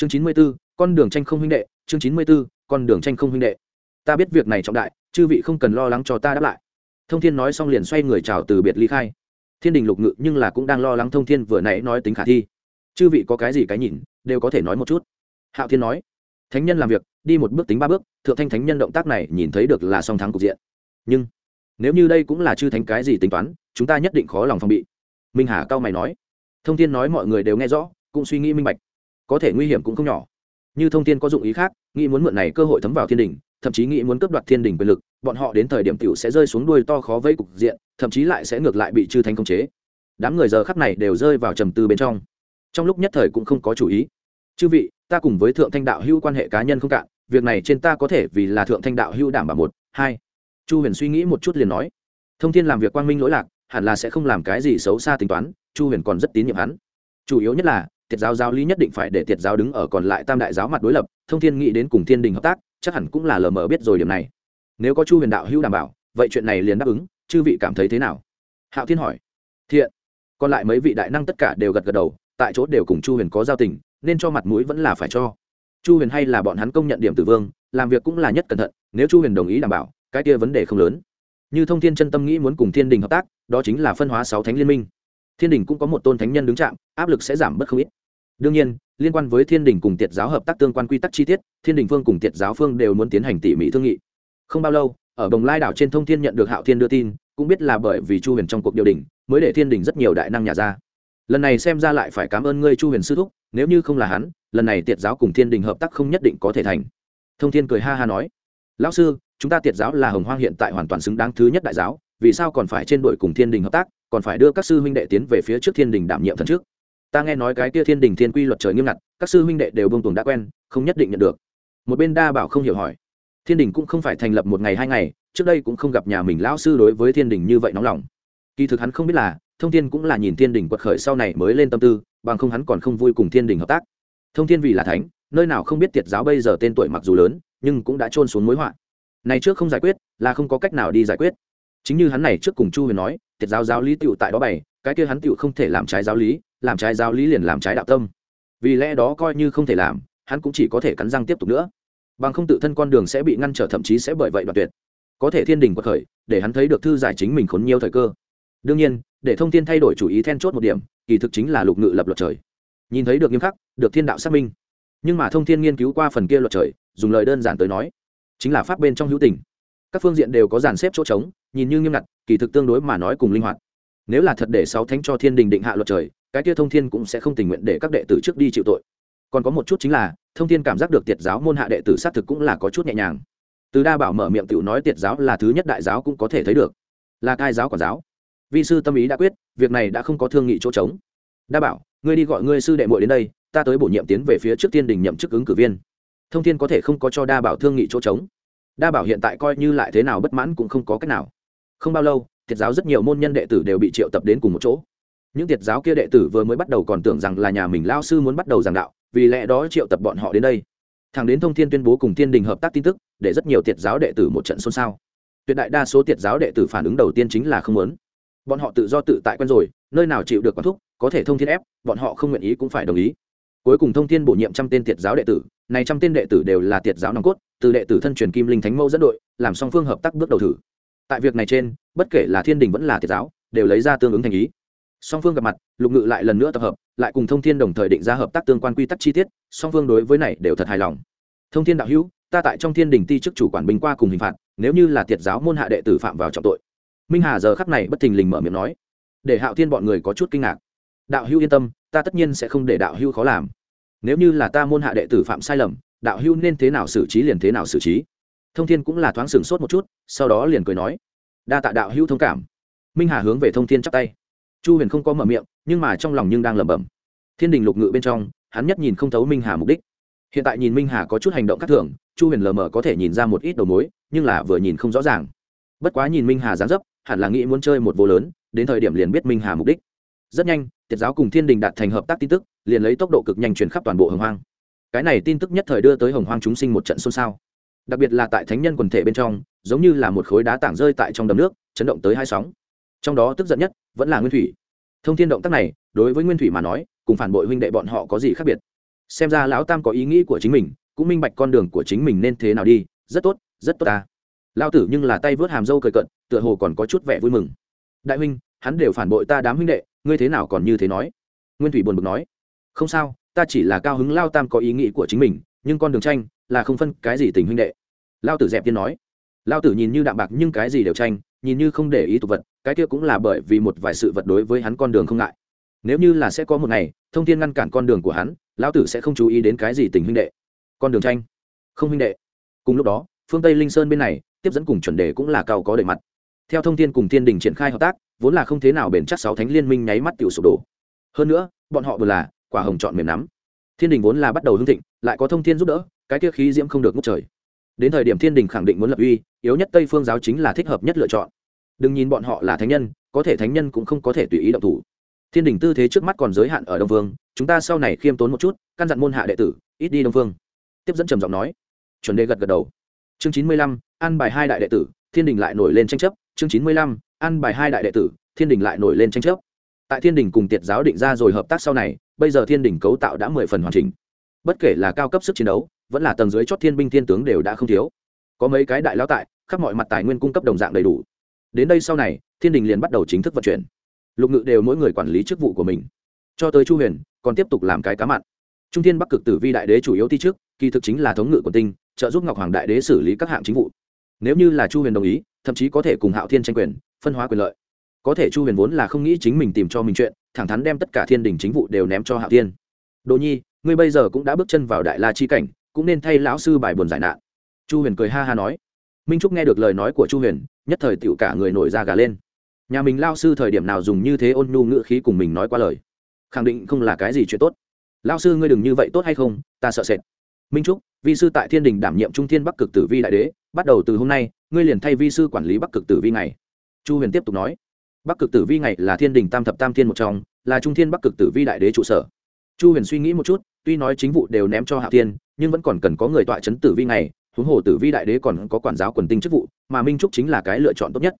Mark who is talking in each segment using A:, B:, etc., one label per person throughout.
A: chương chín mươi b ố con đường tranh không huynh đệ, chương chín mươi b ố con đường tranh không huynh đệ. Ta biết việc này trọng đại, chư vị không cần lo lắng cho ta đáp lại. Thông thiên nói xong liền xoay người chào từ biệt ly khai. Thiên đình lục ngự nhưng là cũng đang lo lắng thông thiên vừa nãy nói tính khả thi. Chư vị có cái gì cái nhìn, đều có thể nói một chút. Hạo thiên nói, thánh nhân làm việc, đi một bước tính ba bước, thượng thanh thánh nhân động tác này nhìn thấy được là song thắng cục diện. Nhưng, nếu như đây cũng là chư thánh cái gì tính toán, chúng ta nhất định khó lòng phòng bị. Minh hà cao mày nói. Thông Thiên nói mọi người đều nghe rõ, cũng suy nghĩ minh bạch có thể nguy hiểm cũng không nhỏ. Như thông tin có dụng ý khác, nghĩ muốn mượn này cơ hội thấm vào thiên đình, thậm chí nghĩ muốn cướp đoạt thiên đình quyền lực, bọn họ đến thời điểm tiểu sẽ rơi xuống đuôi to khó vây cục diện, thậm chí lại sẽ ngược lại bị chư thánh khống chế. Đám người giờ khắp này đều rơi vào trầm tư bên trong. Trong lúc nhất thời cũng không có chủ ý. Chư vị, ta cùng với thượng thanh đạo hữu quan hệ cá nhân không cạn, việc này trên ta có thể vì là thượng thanh đạo hữu đảm bảo một, hai. Chu huyền suy nghĩ một chút liền nói. Thông thiên làm việc quang minh lỗi lạc, hẳn là sẽ không làm cái gì xấu xa tính toán, chu huyền còn rất tín nhiệm hắn. Chủ yếu nhất là tiệt giáo giáo lý nhất định phải để tiệt giáo đứng ở còn lại tam đại giáo mặt đối lập, thông thiên nghĩ đến cùng thiên đình hợp tác, chắc hẳn cũng là lờ mờ biết rồi điểm này. Nếu có chu huyền đạo hữu đảm bảo, vậy chuyện này liền đáp ứng, chư vị cảm thấy thế nào? Hạo thiên hỏi. Thiện. Còn lại mấy vị đại năng tất cả đều gật gật đầu, tại chỗ đều cùng chu huyền có giao tình, nên cho mặt mũi vẫn là phải cho. Chu huyền hay là bọn hắn công nhận điểm tử vương, làm việc cũng là nhất cẩn thận, nếu chu huyền đồng ý đảm bảo, cái kia vấn đề không lớn. Như thông thiên chân tâm nghĩ muốn cùng thiên đình hợp tác, đó chính là phân hóa sáu thánh liên minh thiên đình cũng có một tôn thánh nhân đứng chạm, áp lực sẽ giảm bớt không ít. Đương nhiên, liên quan với thiên đình cùng tiệt giáo hợp tác tương quan quy tắc chi tiết, thiên đình phương cùng tiệt giáo phương đều muốn tiến hành tỉ mỉ thương nghị. Không bao lâu, ở bồng lai đảo trên thông thiên nhận được hạo thiên đưa tin, cũng biết là bởi vì chu huyền trong cuộc điều đình, mới để thiên đình rất nhiều đại năng nhà ra. Lần này xem ra lại phải cảm ơn ngươi chu huyền sư thúc, nếu như không là hắn, lần này tiệt giáo cùng thiên đình hợp tác không nhất định có thể thành. Thông thiên cười ha ha nói, lão sư, chúng ta tiệt giáo là hồng hoang hiện tại hoàn toàn xứng đáng thứ nhất đại giáo, vì sao còn phải trên đội cùng thiên đình hợp tác? Còn phải đưa các sư huynh đệ tiến về phía trước thiên đình đảm nhiệm thần trước. Ta nghe nói cái kia thiên đình thiên quy luật trời nghiêm ngặt, các sư huynh đệ đều bông tuồng đã quen, không nhất định nhận được. Một bên đa bảo không hiểu hỏi, thiên đình cũng không phải thành lập một ngày hai ngày, trước đây cũng không gặp nhà mình lão sư đối với thiên đình như vậy nóng lòng. Kỳ thực hắn không biết là, thông thiên cũng là nhìn thiên đình quật khởi sau này mới lên tâm tư, bằng không hắn còn không vui cùng thiên đình hợp tác. Thông thiên vì là thánh, nơi nào không biết tiệt giáo bây giờ tên tuổi mặc dù lớn, nhưng cũng đã trôn xuống mối họa. Này trước không giải quyết, là không có cách nào đi giải quyết. Chính như hắn này trước cùng chu huyền nói tiệt giáo giáo lý tựu tại đó bày, cái kia hắn tựu không thể làm trái giáo lý, làm trái giáo lý liền làm trái đạo tâm. Vì lẽ đó coi như không thể làm, hắn cũng chỉ có thể cắn răng tiếp tục nữa. Bằng không tự thân con đường sẽ bị ngăn trở thậm chí sẽ bởi vậy đoạt tuyệt. Có thể thiên đình quật khởi, để hắn thấy được thư giải chính mình khốn nhiều thời cơ. Đương nhiên, để thông tin thay đổi chủ ý then chốt một điểm, kỳ thực chính là lục ngự lập luật trời. Nhìn thấy được nghiêm khắc, được thiên đạo xác minh. Nhưng mà thông thiên nghiên cứu qua phần kia luật trời, dùng lời đơn giản tới nói, chính là pháp bên trong hữu tình. Các phương diện đều có dàn xếp chỗ trống, nhìn như nghiêm ngặt kỳ thực tương đối mà nói cùng linh hoạt. Nếu là thật để sáu thánh cho thiên đình định hạ luật trời, cái kia thông thiên cũng sẽ không tình nguyện để các đệ tử trước đi chịu tội. Còn có một chút chính là, thông thiên cảm giác được tiệt giáo môn hạ đệ tử xác thực cũng là có chút nhẹ nhàng. Từ đa bảo mở miệng t nói tiệt giáo là thứ nhất đại giáo cũng có thể thấy được. Là cai giáo quản giáo. Vi sư tâm ý đã quyết, việc này đã không có thương nghị chỗ trống. Đa bảo, ngươi đi gọi ngươi sư đệ muội đến đây, ta tới bổ nhiệm tiến về phía trước tiên đình nhậm chức ứng cử viên. Thông thiên có thể không có cho đa bảo thương nghị chỗ trống. Đa bảo hiện tại coi như lại thế nào bất mãn cũng không có cách nào không bao lâu thiệt giáo rất nhiều môn nhân đệ tử đều bị triệu tập đến cùng một chỗ. Những thiệt giáo kia đệ tử vừa mới bắt đầu còn tưởng rằng là nhà mình lao sư muốn bắt đầu giảng đạo, vì lẽ đó triệu tập bọn họ đến đây. Thằng đến thông thiên tuyên bố cùng thiên đình hợp tác tin tức, để rất nhiều thiệt giáo đệ tử một trận xôn xao. Tuyệt đại đa số thiệt giáo đệ tử phản ứng đầu tiên chính là không muốn. Bọn họ tự do tự tại quen rồi, nơi nào chịu được quán thúc, có thể thông thiên ép, bọn họ không nguyện ý cũng phải đồng ý. Cuối cùng thông thiên bổ nhiệm trăm tên tiệt giáo đệ tử, này trăm tên đệ tử đều là tiệt giáo nòng cốt, từ đệ tử thân truyền kim linh thánh mẫu dẫn đội, làm song phương hợp tác bước đầu thử tại việc này trên, bất kể là thiên đình vẫn là Thiệt giáo, đều lấy ra tương ứng thành ý. Song phương gặp mặt, lục ngự lại lần nữa tập hợp, lại cùng thông thiên đồng thời định ra hợp tác tương quan quy tắc chi tiết, song phương đối với này đều thật hài lòng. Thông thiên đạo hữu, ta tại trong thiên đình ti chức chủ quản binh qua cùng hình phạt, nếu như là Thiệt giáo môn hạ đệ tử phạm vào trọng tội. Minh hà giờ khắc này bất thình lình mở miệng nói. Để hạo thiên bọn người có chút kinh ngạc. Đạo hữu yên tâm, ta tất nhiên sẽ không để đạo hữu khó làm. Nếu như là ta môn hạ đệ tử phạm sai lầm, đạo hữu nên thế nào xử trí liền thế nào xử trí thông thiên cũng là thoáng sửng sốt một chút, sau đó liền cười nói, đa tạ đạo hữu thông cảm. Minh hà hướng về thông thiên chắp tay. Chu huyền không có mở miệng, nhưng mà trong lòng nhưng đang lẩm bẩm. Thiên đình lục ngự bên trong, hắn nhất nhìn không thấu minh hà mục đích. Hiện tại nhìn minh hà có chút hành động khác thường, chu huyền lờ mờ có thể nhìn ra một ít đầu mối, nhưng là vừa nhìn không rõ ràng. Bất quá nhìn minh hà dán dấp, hẳn là nghĩ muốn chơi một vô lớn, đến thời điểm liền biết minh hà mục đích. Rất nhanh tiết giáo cùng thiên đình đạt thành hợp tác tin tức, liền lấy tốc độ cực nhanh truyền khắp toàn bộ hồng hoang. Cái này tin tức nhất thời đưa tới hồng hoang chúng sinh một trận xôn xao đặc biệt là tại thánh nhân quần thể bên trong, giống như là một khối đá tảng rơi tại trong đầm nước, chấn động tới hai sóng. Trong đó tức giận nhất vẫn là nguyên thủy. Thông thiên động tác này, đối với nguyên thủy mà nói, cùng phản bội huynh đệ bọn họ có gì khác biệt? Xem ra lão tam có ý nghĩ của chính mình, cũng minh bạch con đường của chính mình nên thế nào đi, rất tốt rất tốt ta. Lao tử nhưng là tay vớt hàm dâu cười cận tựa hồ còn có chút vẻ vui mừng. Đại huynh, hắn đều phản bội ta đám huynh đệ, ngươi thế nào còn như thế nói? Nguyên thủy buồn bực nói. Không sao, ta chỉ là cao hứng lao tam có ý nghĩ của chính mình, nhưng con đường tranh là không phân cái gì tình huynh đệ. Lao tử dẹp tiên nói. Lao tử nhìn như đạm bạc nhưng cái gì đều tranh, nhìn như không để ý tục vật, cái kia cũng là bởi vì một vài sự vật đối với hắn con đường không ngại. Nếu như là sẽ có một ngày, thông tin ngăn cản con đường của hắn, lao tử sẽ không chú ý đến cái gì tình huynh đệ. Con đường tranh. Không huynh đệ. Cùng lúc đó, phương tây linh sơn bên này, tiếp dẫn cùng chuẩn đề cũng là cao có đầy mặt. Theo thông tin cùng thiên đình triển khai hợp tác, vốn là không thế nào bền chắc sáu thánh liên minh nháy mắt tiểu sụp đổ. Hơn nữa, bọn họ vừa là, quả hồng chọn mềm nắm. Thiên đình vốn là bắt đầu hưng thịnh, lại có thông thiên giúp đỡ cái kia khí diễm không được ngút trời. Đến thời điểm thiên đình khẳng định muốn lập uy, yếu nhất tây phương giáo chính là thích hợp nhất lựa chọn. Đừng nhìn bọn họ là thánh nhân, có thể thánh nhân cũng không có thể tùy ý động thủ. Thiên đình tư thế trước mắt còn giới hạn ở đông vương, chúng ta sau này khiêm tốn một chút, căn dặn môn hạ đệ tử, ít đi đông Vương. tiếp dẫn trầm giọng nói. Chuẩn đề gật gật đầu. Chương chín mươi lăm ăn bài hai đại đệ tử, thiên đình lại nổi lên tranh chấp. Chương chín mươi lăm ăn bài hai đại đệ tử, thiên đình lại nổi lên tranh chấp. Tại thiên đình cùng tiệt giáo định ra rồi hợp tác sau này, bây giờ thiên đình cấu tạo đã mười phần hoàn chỉnh bất kể là cao cấp sức chiến đấu, vẫn là tầng dưới chót thiên binh thiên tướng đều đã không thiếu. Có mấy cái đại lão tại, khắp mọi mặt tài nguyên cung cấp đồng dạng đầy đủ. Đến đây sau này, thiên đình liền bắt đầu chính thức vận chuyển. Lục ngự đều mỗi người quản lý chức vụ của mình. Cho tới chu huyền, còn tiếp tục làm cái cá mặn. Trung thiên bắc cực tử vi đại đế chủ yếu thi trước kỳ thực chính là thống ngự của tinh, trợ giúp ngọc hoàng đại đế xử lý các hạng chính vụ. Nếu như là chu huyền đồng ý, thậm chí có thể cùng hạo thiên tranh quyền, phân hóa quyền lợi. Có thể chu huyền vốn là không nghĩ chính mình tìm cho mình chuyện, thẳng thắn đem tất cả thiên đình chính vụ đều ném cho hạo thiên. Đồ nhi ngươi bây giờ cũng đã bước chân vào đại la chi cảnh, cũng nên thay lão sư bài buồn giải nạn. Chu huyền cười ha ha nói. Minh trúc nghe được lời nói của chu huyền, nhất thời tựu cả người nổi da gà lên. Nhà mình lao sư thời điểm nào dùng như thế ôn nhu ngữ khí cùng mình nói qua lời? Khẳng định không là cái gì chuyện tốt. Lao sư ngươi đừng như vậy tốt hay không, ta sợ sệt. Minh trúc, vi sư tại thiên đình đảm nhiệm trung thiên bắc cực tử vi đại đế, bắt đầu từ hôm nay, ngươi liền thay vi sư quản lý bắc cực tử vi ngày. Chu huyền tiếp tục nói. Bắc cực tử vi ngày là thiên đình tam thập tam thiên một trong, là trung thiên bắc cực tử vi đại đế trụ sở chu huyền suy nghĩ một chút, tuy nói chính vụ đều ném cho hạ thiên, nhưng vẫn còn cần có người tọa chấn tử vi này. huống hồ tử vi đại đế còn có quản giáo quần tinh chức vụ, mà minh trúc chính là cái lựa chọn tốt nhất.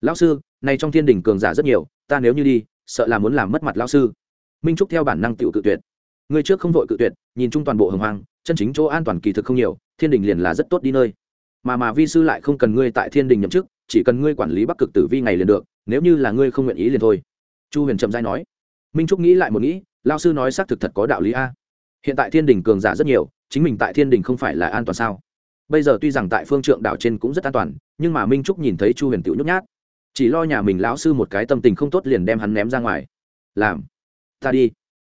A: Lão sư nay trong thiên đình cường giả rất nhiều, ta nếu như đi, sợ là muốn làm mất mặt lão sư. Minh trúc theo bản năng tự cự tuyệt. Người trước không vội cự tuyệt, nhìn chung toàn bộ hồng hoang, chân chính chỗ an toàn kỳ thực không nhiều, thiên đình liền là rất tốt đi nơi. Mà mà vi sư lại không cần ngươi tại thiên đình nhậm chức, chỉ cần ngươi quản lý bắc cực tử vi ngày liền được, nếu như là ngươi không nguyện ý liền thôi. Chu huyền trầm giai nói. Minh trúc nghĩ lại một nghĩ lao sư nói xác thực thật có đạo lý a. Hiện tại thiên đình cường giả rất nhiều, chính mình tại thiên đình không phải là an toàn sao? Bây giờ tuy rằng tại phương trượng đảo trên cũng rất an toàn, nhưng mà minh trúc nhìn thấy chu huyền tiểu nhút nhát. Chỉ lo nhà mình lão sư một cái tâm tình không tốt liền đem hắn ném ra ngoài. Làm. Ta đi.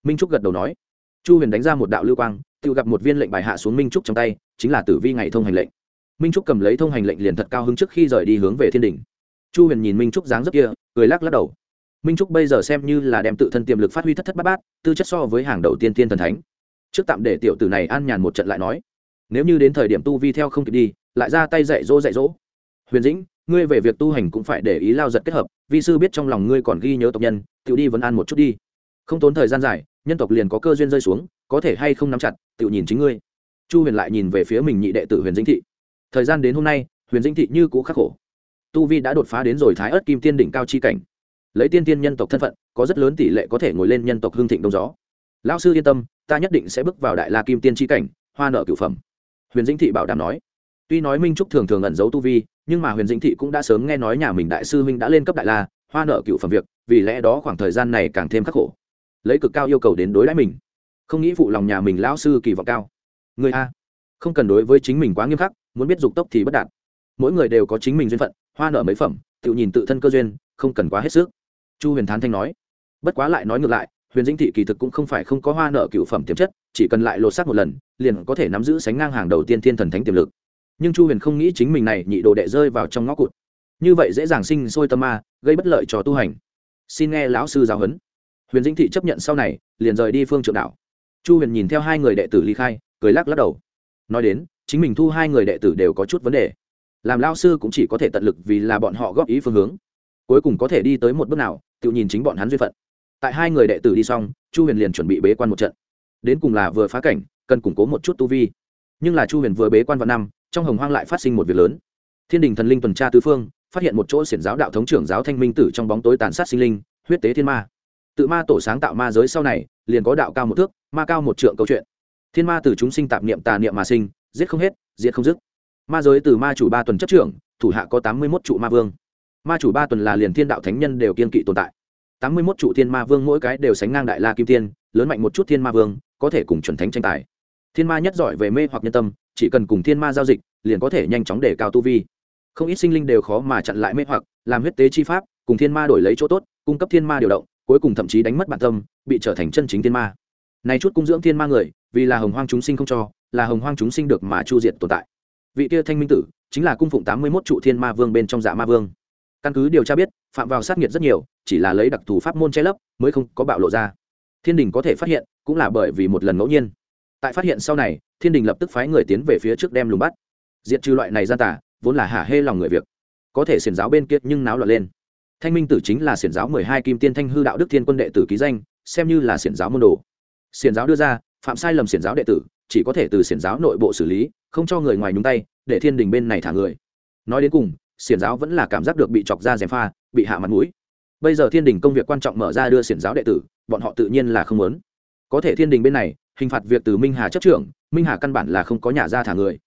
A: Minh trúc gật đầu nói. Chu huyền đánh ra một đạo lưu quang, tự gặp một viên lệnh bài hạ xuống minh trúc trong tay, chính là tử vi ngày thông hành lệnh. Minh trúc cầm lấy thông hành lệnh liền thật cao hứng trước khi rời đi hướng về thiên đình. Chu huyền nhìn minh trúc dáng rất kia, cười lắc lắc đầu minh trúc bây giờ xem như là đem tự thân tiềm lực phát huy thất thất bát bát, tư chất so với hàng đầu tiên tiên thần thánh. Trước tạm để tiểu tử này an nhàn một trận lại nói, nếu như đến thời điểm tu vi theo không kịp đi, lại ra tay dạy dỗ dạy dỗ. Huyền dĩnh, ngươi về việc tu hành cũng phải để ý lao giật kết hợp, vi sư biết trong lòng ngươi còn ghi nhớ tộc nhân tự đi vấn an một chút đi. Không tốn thời gian dài, nhân tộc liền có cơ duyên rơi xuống, có thể hay không nắm chặt tự nhìn chính ngươi. Chu huyền lại nhìn về phía mình nhị đệ tử huyền dĩnh thị. Thời gian đến hôm nay, huyền dĩnh thị như cũ khắc khổ. Tu vi đã đột phá đến rồi thái ớt kim tiên đỉnh cao chi cảnh lấy tiên tiên nhân tộc thân phận, có rất lớn tỷ lệ có thể ngồi lên nhân tộc hương thịnh đông gió. Lão sư yên tâm, ta nhất định sẽ bước vào đại la kim tiên chi cảnh, hoa nợ cửu phẩm. Huyền dĩnh thị bảo đảm nói. Tuy nói minh trúc thường thường ẩn giấu tu vi, nhưng mà huyền dĩnh thị cũng đã sớm nghe nói nhà mình đại sư minh đã lên cấp đại la, hoa nợ cửu phẩm việc, vì lẽ đó khoảng thời gian này càng thêm khắc khổ. Lấy cực cao yêu cầu đến đối đãi mình. Không nghĩ phụ lòng nhà mình lão sư kỳ vọng cao. Người a, không cần đối với chính mình quá nghiêm khắc, muốn biết dục tốc thì bất đạt. Mỗi người đều có chính mình duyên phận, hoa nợ mấy phẩm, tự nhìn tự thân cơ duyên, không cần quá hết sức chu huyền thán thanh nói, bất quá lại nói ngược lại, huyền dĩnh thị kỳ thực cũng không phải không có hoa nợ cựu phẩm tiềm chất, chỉ cần lại lột xác một lần, liền có thể nắm giữ sánh ngang hàng đầu tiên thiên thần thánh tiềm lực. Nhưng chu huyền không nghĩ chính mình này nhị đồ đệ rơi vào trong ngõ cụt. Như vậy dễ dàng sinh sôi tâm ma, gây bất lợi cho tu hành. Xin nghe lão sư giáo huấn. Huyền dĩnh thị chấp nhận sau này, liền rời đi phương trượng đạo chu huyền nhìn theo hai người đệ tử ly khai, cười lắc lắc đầu. Nói đến, chính mình thu hai người đệ tử đều có chút vấn đề. Làm lao sư cũng chỉ có thể tận lực vì là bọn họ góp ý phương hướng cuối cùng có thể đi tới một bước nào, tự nhìn chính bọn hắn duyên phận. Tại hai người đệ tử đi xong, chu huyền liền chuẩn bị bế quan một trận. Đến cùng là vừa phá cảnh, cần củng cố một chút tu vi. Nhưng là chu huyền vừa bế quan vào năm, trong hồng hoang lại phát sinh một việc lớn. Thiên đình thần linh tuần tra tứ phương, phát hiện một chỗ xiển giáo đạo thống trưởng giáo thanh minh tử trong bóng tối tàn sát sinh linh, huyết tế thiên ma. Tự ma tổ sáng tạo ma giới sau này, liền có đạo cao một thước, ma cao một trượng câu chuyện. Thiên ma từ chúng sinh tạp niệm tà niệm mà sinh, giết không hết, diệt không dứt. Ma giới từ ma chủ ba tuần chấp trưởng, thủ hạ có tám mươi một trụ ma vương ma chủ ba tuần là liền thiên đạo thánh nhân đều kiên kỵ tồn tại. Tám mươi mốt trụ thiên ma vương mỗi cái đều sánh ngang đại la kim tiên, lớn mạnh một chút thiên ma vương, có thể cùng chuẩn thánh tranh tài. Thiên ma nhất giỏi về mê hoặc nhân tâm, chỉ cần cùng thiên ma giao dịch, liền có thể nhanh chóng để cao tu vi. Không ít sinh linh đều khó mà chặn lại mê hoặc, làm huyết tế chi pháp, cùng thiên ma đổi lấy chỗ tốt, cung cấp thiên ma điều động, cuối cùng thậm chí đánh mất bản tâm, bị trở thành chân chính thiên ma. Này chút cung dưỡng thiên ma người, vì là hồng hoang chúng sinh không cho, là hồng hoang chúng sinh được mà chu diệt tồn tại. Vị kia thanh minh tử, chính là cung phụng tám mươi mốt trụ thiên ma vương bên trong dạ ma vương căn cứ điều tra biết, phạm vào sát nghiệt rất nhiều, chỉ là lấy đặc thù pháp môn che lấp mới không có bạo lộ ra. Thiên đình có thể phát hiện, cũng là bởi vì một lần ngẫu nhiên. Tại phát hiện sau này, thiên đình lập tức phái người tiến về phía trước đem lùng bắt. Diệt trừ loại này gian tả vốn là hả hê lòng người việc. Có thể xiển giáo bên kia nhưng náo loạn lên. Thanh minh tử chính là xiển giáo mười hai kim tiên thanh hư đạo đức thiên quân đệ tử ký danh, xem như là xiển giáo môn đồ. Xiển giáo đưa ra, phạm sai lầm xiển giáo đệ tử, chỉ có thể từ xiển giáo nội bộ xử lý, không cho người ngoài nhúng tay, để thiên đình bên này thả người. Nói đến cùng xiển giáo vẫn là cảm giác được bị chọc ra dèm pha, bị hạ mặt mũi. Bây giờ thiên đình công việc quan trọng mở ra đưa xiển giáo đệ tử, bọn họ tự nhiên là không muốn. Có thể thiên đình bên này, hình phạt việc từ minh hà chấp trưởng, minh hà căn bản là không có nhà ra thả người.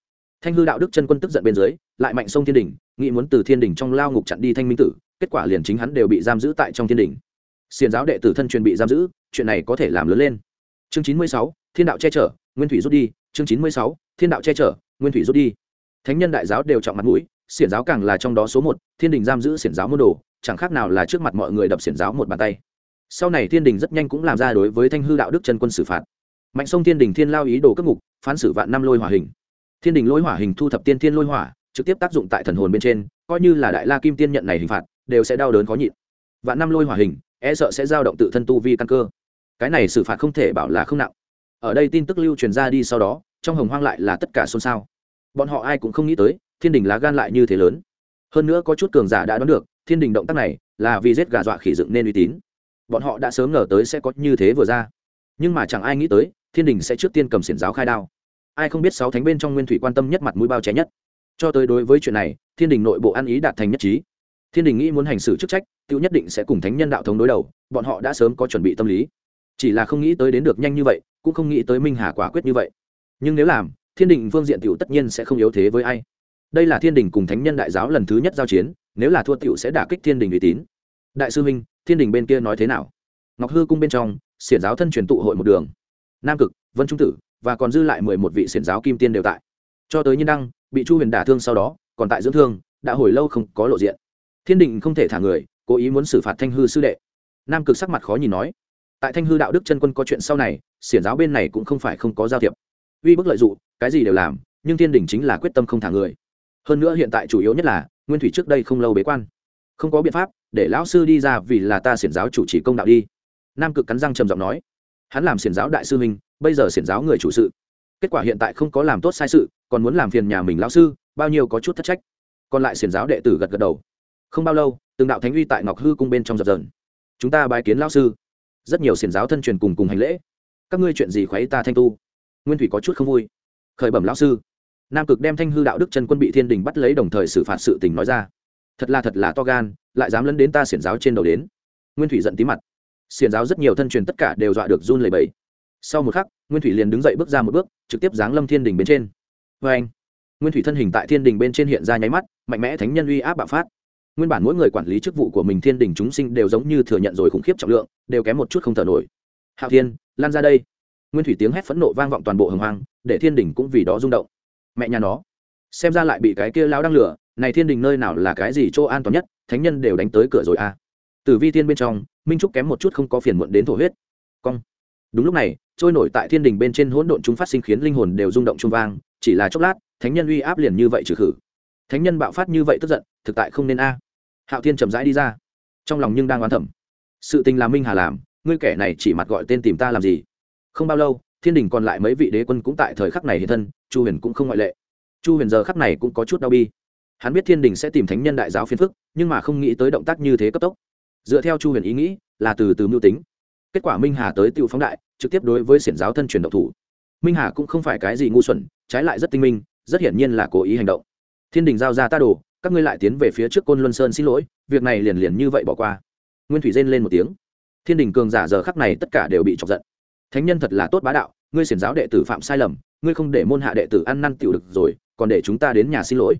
A: Thanh hư đạo đức chân quân tức giận bên dưới, lại mạnh sông thiên đình, nghĩ muốn từ thiên đình trong lao ngục chặn đi thanh minh tử, kết quả liền chính hắn đều bị giam giữ tại trong thiên đình. Xiền giáo đệ tử thân truyền bị giam giữ, chuyện này có thể làm lớn lên. Chương chín mươi sáu, thiên đạo che chở, nguyên thủy rút đi. Chương chín mươi sáu, thiên đạo che chở, nguyên thủy rút đi. Thánh nhân đại giáo đều trọng mặt mũi xiển giáo càng là trong đó số một, thiên đình giam giữ xiển giáo môn đồ, chẳng khác nào là trước mặt mọi người đập xiển giáo một bàn tay. Sau này thiên đình rất nhanh cũng làm ra đối với thanh hư đạo đức chân quân xử phạt. Mạnh sông thiên đình thiên lao ý đồ cấp ngục, phán xử vạn năm lôi hỏa hình. Thiên đình lôi hỏa hình thu thập tiên thiên lôi hỏa, trực tiếp tác dụng tại thần hồn bên trên, coi như là đại la kim tiên nhận này hình phạt, đều sẽ đau đớn khó nhịn. Vạn năm lôi hỏa hình e sợ sẽ giao động tự thân tu vi căn cơ. Cái này xử phạt không thể bảo là không nặng. Ở đây tin tức lưu truyền ra đi sau đó, trong hồng hoang lại là tất cả xôn xao. Bọn họ ai cũng không nghĩ tới thiên đình lá gan lại như thế lớn. Hơn nữa có chút cường giả đã đoán được, thiên đình động tác này là vì giết gà dọa khỉ dựng nên uy tín. Bọn họ đã sớm ngờ tới sẽ có như thế vừa ra. Nhưng mà chẳng ai nghĩ tới, thiên đình sẽ trước tiên cầm xiển giáo khai đao. Ai không biết sáu thánh bên trong nguyên thủy quan tâm nhất mặt mũi bao ché nhất. Cho tới đối với chuyện này, thiên đình nội bộ ăn ý đạt thành nhất trí. Thiên đình nghĩ muốn hành xử chức trách tự nhất định sẽ cùng thánh nhân đạo thống đối đầu, bọn họ đã sớm có chuẩn bị tâm lý. Chỉ là không nghĩ tới đến được nhanh như vậy, cũng không nghĩ tới minh hà quả quyết như vậy. Nhưng nếu làm, thiên đình phương diện t tất nhiên sẽ không yếu thế với ai đây là thiên đình cùng thánh nhân đại giáo lần thứ nhất giao chiến, nếu là thua t sẽ đả kích thiên đình uy tín. Đại sư minh, thiên đình bên kia nói thế nào? Ngọc hư cung bên trong, xiển giáo thân truyền tụ hội một đường. Nam cực, vân trung tử, và còn dư lại mười một vị xiển giáo kim tiên đều tại. Cho tới nhiên đăng, bị chu huyền đả thương sau đó, còn tại dưỡng thương, đã hồi lâu không có lộ diện. Thiên Đình không thể thả người, cố ý muốn xử phạt thanh hư sư đệ. Nam cực sắc mặt khó nhìn nói, tại thanh hư đạo đức chân quân có chuyện sau này, xiển giáo bên này cũng không phải không có giao thiệp. Uy bức lợi d ụ cái gì đều làm, nhưng thiên đình chính là quyết tâm không thả người hơn nữa hiện tại chủ yếu nhất là, nguyên thủy trước đây không lâu bế quan. Không có biện pháp, để lão sư đi ra vì là ta xiển giáo chủ trì công đạo đi. Nam cực cắn răng trầm giọng nói. Hắn làm xiển giáo đại sư minh bây giờ xiển giáo người chủ sự. Kết quả hiện tại không có làm tốt sai sự, còn muốn làm phiền nhà mình lão sư, bao nhiêu có chút thất trách. Còn lại xiển giáo đệ tử gật gật đầu. Không bao lâu, từng đạo thánh uy tại ngọc hư cung bên trong dập dờn. Chúng ta bài kiến lão sư. Rất nhiều xiển giáo thân truyền cùng cùng hành lễ. Các ngươi chuyện gì khuấy ta thanh tu? Nguyên thủy có chút không vui. Khởi bẩm lão sư nam cực đem thanh hư đạo đức chân quân bị thiên đình bắt lấy đồng thời xử phạt sự tình nói ra. Thật là thật là to gan, lại dám lấn đến ta xiển giáo trên đầu đến. Nguyên thủy giận tí mặt. Xiển giáo rất nhiều thân truyền tất cả đều dọa được run lầy bẫy sau một khắc, nguyên thủy liền đứng dậy bước ra một bước, trực tiếp giáng lâm thiên đình bên trên. Vê anh, nguyên thủy thân hình tại thiên đình bên trên hiện ra nháy mắt, mạnh mẽ thánh nhân uy áp bạo phát. Nguyên bản mỗi người quản lý chức vụ của mình thiên đình chúng sinh đều giống như thừa nhận rồi khủng khiếp trọng lượng, đều kém một chút không thở nổi. Hạo thiên, lan ra đây. Nguyên thủy tiếng hét phẫn nộ vang vọng toàn bộ hồng hoang, để thiên đình cũng vì đó rung động mẹ nhà nó. Xem ra lại bị cái kia lao đăng lửa này thiên đình nơi nào là cái gì chỗ an toàn nhất, thánh nhân đều đánh tới cửa rồi à. Từ vi thiên bên trong, minh trúc kém một chút không có phiền muộn đến thổ huyết. Cong. Đúng lúc này, trôi nổi tại thiên đình bên trên hỗn độn chúng phát sinh khiến linh hồn đều rung động trung vang, chỉ là chốc lát, thánh nhân uy áp liền như vậy trừ khử. Thánh nhân bạo phát như vậy tức giận, thực tại không nên a. Hạo thiên chậm rãi đi ra. Trong lòng nhưng đang oán thẩm sự tình là minh hà làm, ngươi kẻ này chỉ mặt gọi tên tìm ta làm gì? Không bao lâu, thiên đình còn lại mấy vị đế quân cũng tại thời khắc này hiện thân chu huyền cũng không ngoại lệ. Chu huyền giờ khắc này cũng có chút đau bi. Hắn biết thiên đình sẽ tìm thánh nhân đại giáo phiến phức, nhưng mà không nghĩ tới động tác như thế cấp tốc. Dựa theo chu huyền ý nghĩ, là từ từ mưu tính. Kết quả minh hà tới tiêu phóng đại, trực tiếp đối với xiển giáo thân truyền độc thủ. Minh hà cũng không phải cái gì ngu xuẩn, trái lại rất tinh minh, rất hiển nhiên là cố ý hành động. Thiên đình giao ra ta đồ, các ngươi lại tiến về phía trước côn luân sơn xin lỗi, việc này liền liền như vậy bỏ qua. Nguyên thủy rên lên một tiếng. Thiên đình cường giả giờ khắc này tất cả đều bị chọc giận. Thánh nhân thật là tốt bá đạo ngươi xiển giáo đệ tử phạm sai lầm, ngươi không để môn hạ đệ tử ăn năn tiểu được rồi, còn để chúng ta đến nhà xin lỗi.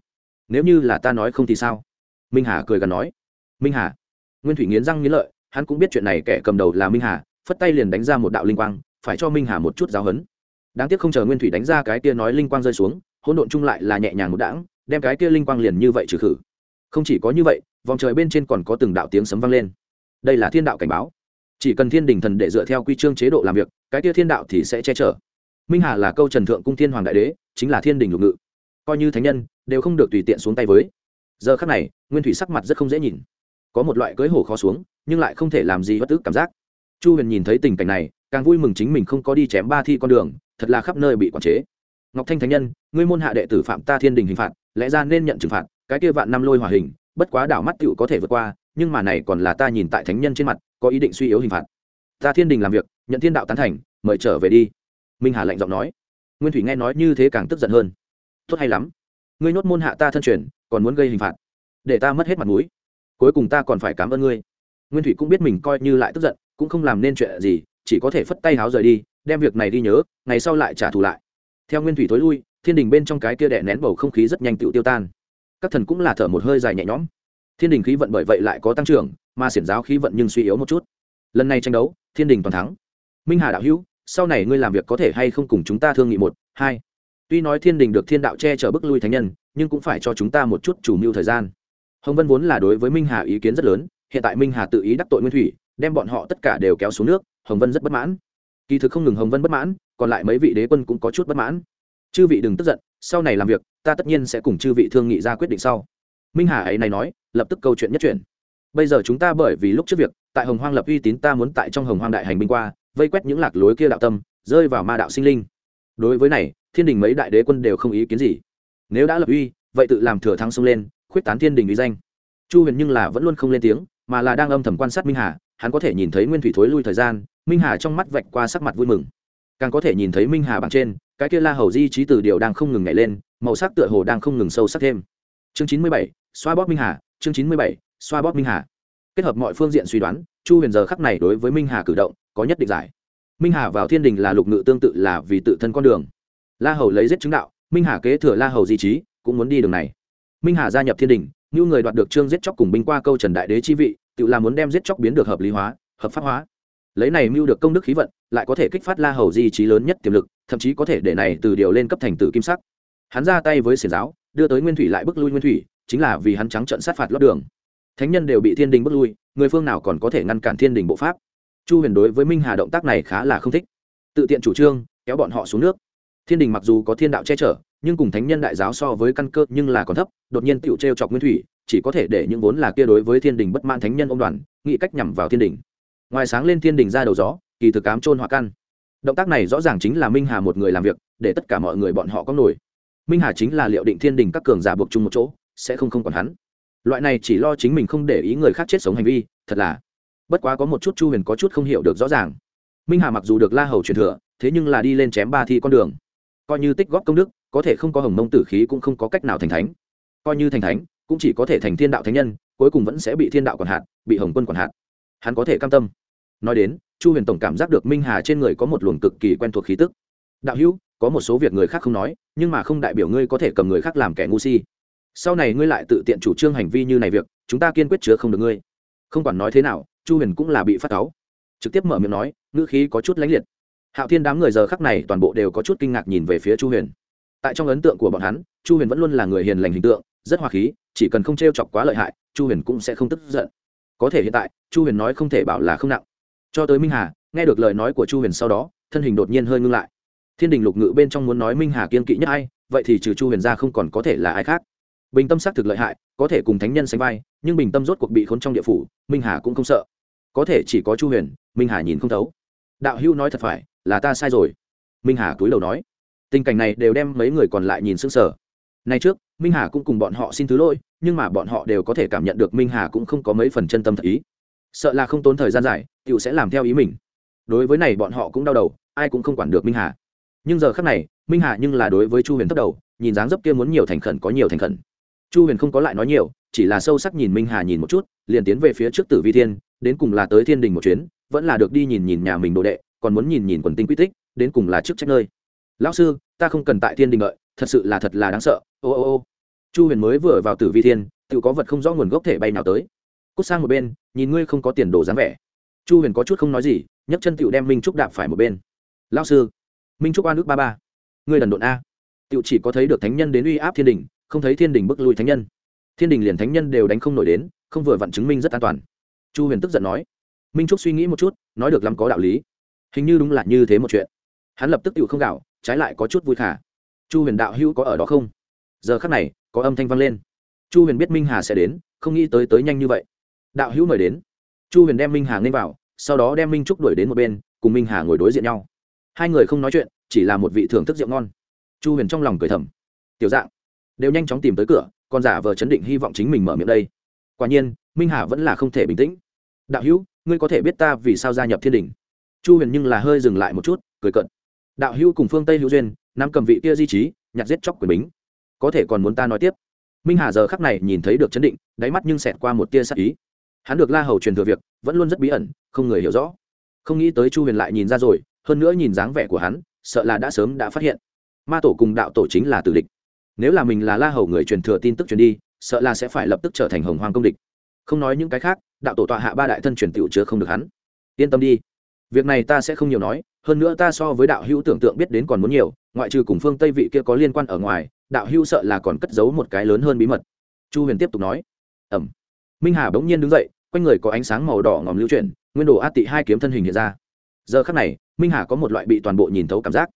A: Nếu như là ta nói không thì sao? Minh hà cười gần nói. Minh hà. Nguyên thủy nghiến răng nghiến lợi, hắn cũng biết chuyện này kẻ cầm đầu là minh hà, phất tay liền đánh ra một đạo linh quang, phải cho minh hà một chút giáo hấn đáng tiếc không chờ nguyên thủy đánh ra cái kia nói linh quang rơi xuống, hỗn độn chung lại là nhẹ nhàng một đãng, đem cái kia linh quang liền như vậy trừ khử. Không chỉ có như vậy, vòng trời bên trên còn có từng đạo tiếng sấm vang lên. Đây là thiên đạo cảnh báo chỉ cần thiên đình thần để dựa theo quy chương chế độ làm việc, cái kia thiên đạo thì sẽ che chở. Minh hà là câu trần thượng cung thiên hoàng đại đế, chính là thiên đình lục ngự. Coi như thánh nhân, đều không được tùy tiện xuống tay với. Giờ khắc này, nguyên thủy sắc mặt rất không dễ nhìn. Có một loại cưới hổ khó xuống, nhưng lại không thể làm gì bất tức cảm giác. Chu huyền nhìn thấy tình cảnh này, càng vui mừng chính mình không có đi chém ba thi con đường, thật là khắp nơi bị quản chế. Ngọc thanh thánh nhân, ngươi môn hạ đệ tử phạm ta thiên đình hình phạt, lẽ ra nên nhận trừng phạt, cái kia vạn năm lôi hòa hình, bất quá đảo mắt tựu có thể vượt qua nhưng mà này còn là ta nhìn tại thánh nhân trên mặt, có ý định suy yếu hình phạt. Ta thiên đình làm việc, nhận thiên đạo tán thành, mời trở về đi. Minh hà lạnh giọng nói. Nguyên thủy nghe nói như thế càng tức giận hơn. Tốt hay lắm. Ngươi nhốt môn hạ ta thân truyền, còn muốn gây hình phạt. Để ta mất hết mặt mũi. Cuối cùng ta còn phải cảm ơn ngươi. Nguyên thủy cũng biết mình coi như lại tức giận, cũng không làm nên chuyện gì, chỉ có thể phất tay háo rời đi, đem việc này đi nhớ, ngày sau lại trả thù lại. Theo nguyên thủy tối lui, thiên đình bên trong cái kia đè nén bầu không khí rất nhanh tự tiêu tan. Các thần cũng là thở một hơi dài nhẹ nhõm thiên đình khí vận bởi vậy lại có tăng trưởng, mà xiển giáo khí vận nhưng suy yếu một chút. Lần này tranh đấu, thiên đình toàn thắng. Minh hà đạo hữu, sau này ngươi làm việc có thể hay không cùng chúng ta thương nghị một, hai. Tuy nói thiên đình được thiên đạo che chở bức lui thánh nhân, nhưng cũng phải cho chúng ta một chút chủ mưu thời gian. Hồng vân vốn là đối với minh hà ý kiến rất lớn, hiện tại minh hà tự ý đắc tội nguyên thủy, đem bọn họ tất cả đều kéo xuống nước, hồng vân rất bất mãn. Kỳ thực không ngừng hồng vân bất mãn, còn lại mấy vị đế quân cũng có chút bất mãn. Chư vị đừng tức giận, sau này làm việc, ta tất nhiên sẽ cùng chư vị thương nghị ra quyết định sau minh hà ấy này nói, lập tức câu chuyện nhất chuyển. Bây giờ chúng ta bởi vì lúc trước việc, tại hồng hoang lập uy tín ta muốn tại trong hồng hoang đại hành binh qua, vây quét những lạc lối kia đạo tâm, rơi vào ma đạo sinh linh. Đối với này, thiên đình mấy đại đế quân đều không ý kiến gì. Nếu đã lập uy, vậy tự làm thừa thắng xông lên, khuyết tán thiên đình uy danh. Chu huyền nhưng là vẫn luôn không lên tiếng, mà là đang âm thầm quan sát minh hà, hắn có thể nhìn thấy nguyên thủy thối lui thời gian, minh hà trong mắt vạch qua sắc mặt vui mừng. Càng có thể nhìn thấy minh hà bằng trên, cái kia la hầu di trí từ điều đang không ngừng nhảy lên, màu sắc tựa hồ đang không ngừng sâu sắc thêm chương chín mươi bảy, xoa bóp minh hà, chương chín mươi bảy, xoa bóp minh hà. Kết hợp mọi phương diện suy đoán, chu huyền giờ khắc này đối với minh hà cử động, có nhất định giải. Minh hà vào thiên đình là lục ngự tương tự là vì tự thân con đường. La hầu lấy giết chứng đạo, minh hà kế thừa la hầu di trí, cũng muốn đi đường này. Minh hà gia nhập thiên đình như người đoạt được trương giết chóc cùng binh qua câu trần đại đế chi vị, tự là muốn đem giết chóc biến được hợp lý hóa, hợp pháp hóa. Lấy này mưu được công đức khí vận, lại có thể kích phát la hầu di trí lớn nhất tiềm lực, thậm chí có thể để này từ điều lên cấp thành tử kim sắc. Hắn ra tay với xiển giáo đưa tới nguyên thủy lại bức lui nguyên thủy, chính là vì hắn trắng trận sát phạt lót đường. Thánh nhân đều bị thiên đình bức lui, người phương nào còn có thể ngăn cản thiên đình bộ pháp? Chu huyền đối với minh hà động tác này khá là không thích. Tự tiện chủ trương, kéo bọn họ xuống nước. Thiên đình mặc dù có thiên đạo che chở, nhưng cùng thánh nhân đại giáo so với căn cơ nhưng là còn thấp, đột nhiên tựu t chọc nguyên thủy, chỉ có thể để những vốn là kia đối với thiên đình bất mãn thánh nhân ông đoàn, nghĩ cách nhằm vào thiên đình. Ngoài sáng lên thiên đình ra đầu gió, kỳ thực cám trôn hỏa căn. Động tác này rõ ràng chính là minh hà một người làm việc, để tất cả mọi người bọn họ có nổi minh hà chính là liệu định thiên đình các cường giả buộc chung một chỗ, sẽ không không còn hắn. Loại này chỉ lo chính mình không để ý người khác chết sống hành vi, thật là. Bất quá có một chút chu huyền có chút không hiểu được rõ ràng. Minh hà mặc dù được la hầu truyền thừa, thế nhưng là đi lên chém ba thi con đường. Coi như tích góp công đức, có thể không có hồng mông tử khí cũng không có cách nào thành thánh. Coi như thành thánh, cũng chỉ có thể thành thiên đạo thánh nhân, cuối cùng vẫn sẽ bị thiên đạo quản hạt, bị hồng quân quản hạt. Hắn có thể cam tâm. Nói đến, chu huyền tổng cảm giác được minh hà trên người có một luồng cực kỳ quen thuộc khí tức. Đạo hữu có một số việc người khác không nói, nhưng mà không đại biểu ngươi có thể cầm người khác làm kẻ ngu si. Sau này ngươi lại tự tiện chủ trương hành vi như này việc, chúng ta kiên quyết chứa không được ngươi. Không quản nói thế nào, chu huyền cũng là bị phát cáu. Trực tiếp mở miệng nói, ngữ khí có chút lãnh liệt. Hạo thiên đám người giờ khắc này toàn bộ đều có chút kinh ngạc nhìn về phía chu huyền. Tại trong ấn tượng của bọn hắn, chu huyền vẫn luôn là người hiền lành hình tượng, rất hòa khí, chỉ cần không t r e o chọc quá lợi hại, chu huyền cũng sẽ không tức giận. Có thể hiện tại, chu huyền nói không thể bảo là không nặng. Cho tới minh hà, nghe được lời nói của chu huyền sau đó, thân hình đột nhiên hơi ngưng lại thiên đình lục ngự bên trong muốn nói minh hà kiên kỵ nhất ai, vậy thì trừ chu huyền gia không còn có thể là ai khác. Bình tâm xác thực lợi hại, có thể cùng thánh nhân sánh vai, nhưng bình tâm rốt cuộc bị khốn trong địa phủ, minh hà cũng không sợ. Có thể chỉ có chu huyền, minh hà nhìn không thấu. Đạo hữu nói thật phải, là ta sai rồi. Minh hà túi đầu nói. Tình cảnh này đều đem mấy người còn lại nhìn sững sờ. Nay trước, minh hà cũng cùng bọn họ xin thứ lỗi, nhưng mà bọn họ đều có thể cảm nhận được minh hà cũng không có mấy phần chân tâm thật ý. Sợ là không tốn thời gian dài cựu sẽ làm theo ý mình. Đối với này bọn họ cũng đau đầu, ai cũng không quản được minh hà nhưng giờ khác này, minh hà nhưng là đối với chu huyền thất đầu, nhìn dáng dấp kia muốn nhiều thành khẩn có nhiều thành khẩn. Chu huyền không có lại nói nhiều, chỉ là sâu sắc nhìn minh hà nhìn một chút, liền tiến về phía trước tử vi thiên, đến cùng là tới thiên đình một chuyến, vẫn là được đi nhìn nhìn nhà mình đồ đệ, còn muốn nhìn nhìn quần tinh quy tích, đến cùng là chức trách nơi. Lão sư, ta không cần tại thiên đình lợi thật sự là thật là đáng sợ, ô ô ô. Chu huyền mới vừa vào tử vi thiên, tự có vật không rõ nguồn gốc thể bay nào tới. Cút sang một bên, nhìn ngươi không có tiền đồ dáng vẻ. Chu huyền có chút không nói gì, nhấc chân tựu đem minh trúc đạp phải một bên. Lao sư minh trúc oan ước ba ba. Ngươi đần độn a. Tựu chỉ có thấy được thánh nhân đến uy áp thiên đình, không thấy thiên đình bức lui thánh nhân. Thiên đình liền thánh nhân đều đánh không nổi đến, không vừa vặn chứng minh rất an toàn. Chu huyền tức giận nói. Minh trúc suy nghĩ một chút, nói được lắm có đạo lý. Hình như đúng là như thế một chuyện. Hắn lập tức tựu không gạo, trái lại có chút vui khả. Chu huyền đạo hữu có ở đó không? Giờ khắc này, có âm thanh vang lên. Chu huyền biết minh hà sẽ đến, không nghĩ tới tới nhanh như vậy. Đạo hữu mời đến. Chu huyền đem minh hà lên vào, sau đó đem minh trúc đuổi đến một bên, cùng minh hà ngồi đối diện nhau hai người không nói chuyện, chỉ là một vị thưởng thức rượu ngon. Chu huyền trong lòng cười thầm. Tiểu dạng, đều nhanh chóng tìm tới cửa, còn giả vờ chấn định hy vọng chính mình mở miệng đây. Quả nhiên, minh hà vẫn là không thể bình tĩnh. Đạo hữu, ngươi có thể biết ta vì sao gia nhập thiên đình? Chu huyền nhưng là hơi dừng lại một chút, cười cận đạo hữu cùng phương tây hữu duyên nam cầm vị kia di trí, nhặt giết chóc quyền bính. Có thể còn muốn ta nói tiếp? Minh hà giờ khắc này nhìn thấy được chấn định, đáy mắt nhưng xẹt qua một tia sắc ý. Hắn được la hầu truyền thừa việc, vẫn luôn rất bí ẩn, không người hiểu rõ. Không nghĩ tới chu huyền lại nhìn ra rồi hơn nữa nhìn dáng vẻ của hắn, sợ là đã sớm đã phát hiện. Ma tổ cùng đạo tổ chính là tử địch. Nếu là mình là la hầu người truyền thừa tin tức truyền đi, sợ là sẽ phải lập tức trở thành hồng hoàng công địch. Không nói những cái khác, đạo tổ tọa hạ ba đại thân truyền tiểu chứa không được hắn. Yên tâm đi. Việc này ta sẽ không nhiều nói, hơn nữa ta so với đạo hữu tưởng tượng biết đến còn muốn nhiều, ngoại trừ cùng phương tây vị kia có liên quan ở ngoài, đạo hữu sợ là còn cất giấu một cái lớn hơn bí mật. Chu huyền tiếp tục nói. Ẩm. Minh hà bỗng nhiên đứng dậy, quanh người có ánh sáng màu đỏ ngòm lưu chuyển, nguyên đồ át tị hai kiếm thân hình hiện ra giờ khắc này, minh hà có một loại bị toàn bộ nhìn thấu cảm giác.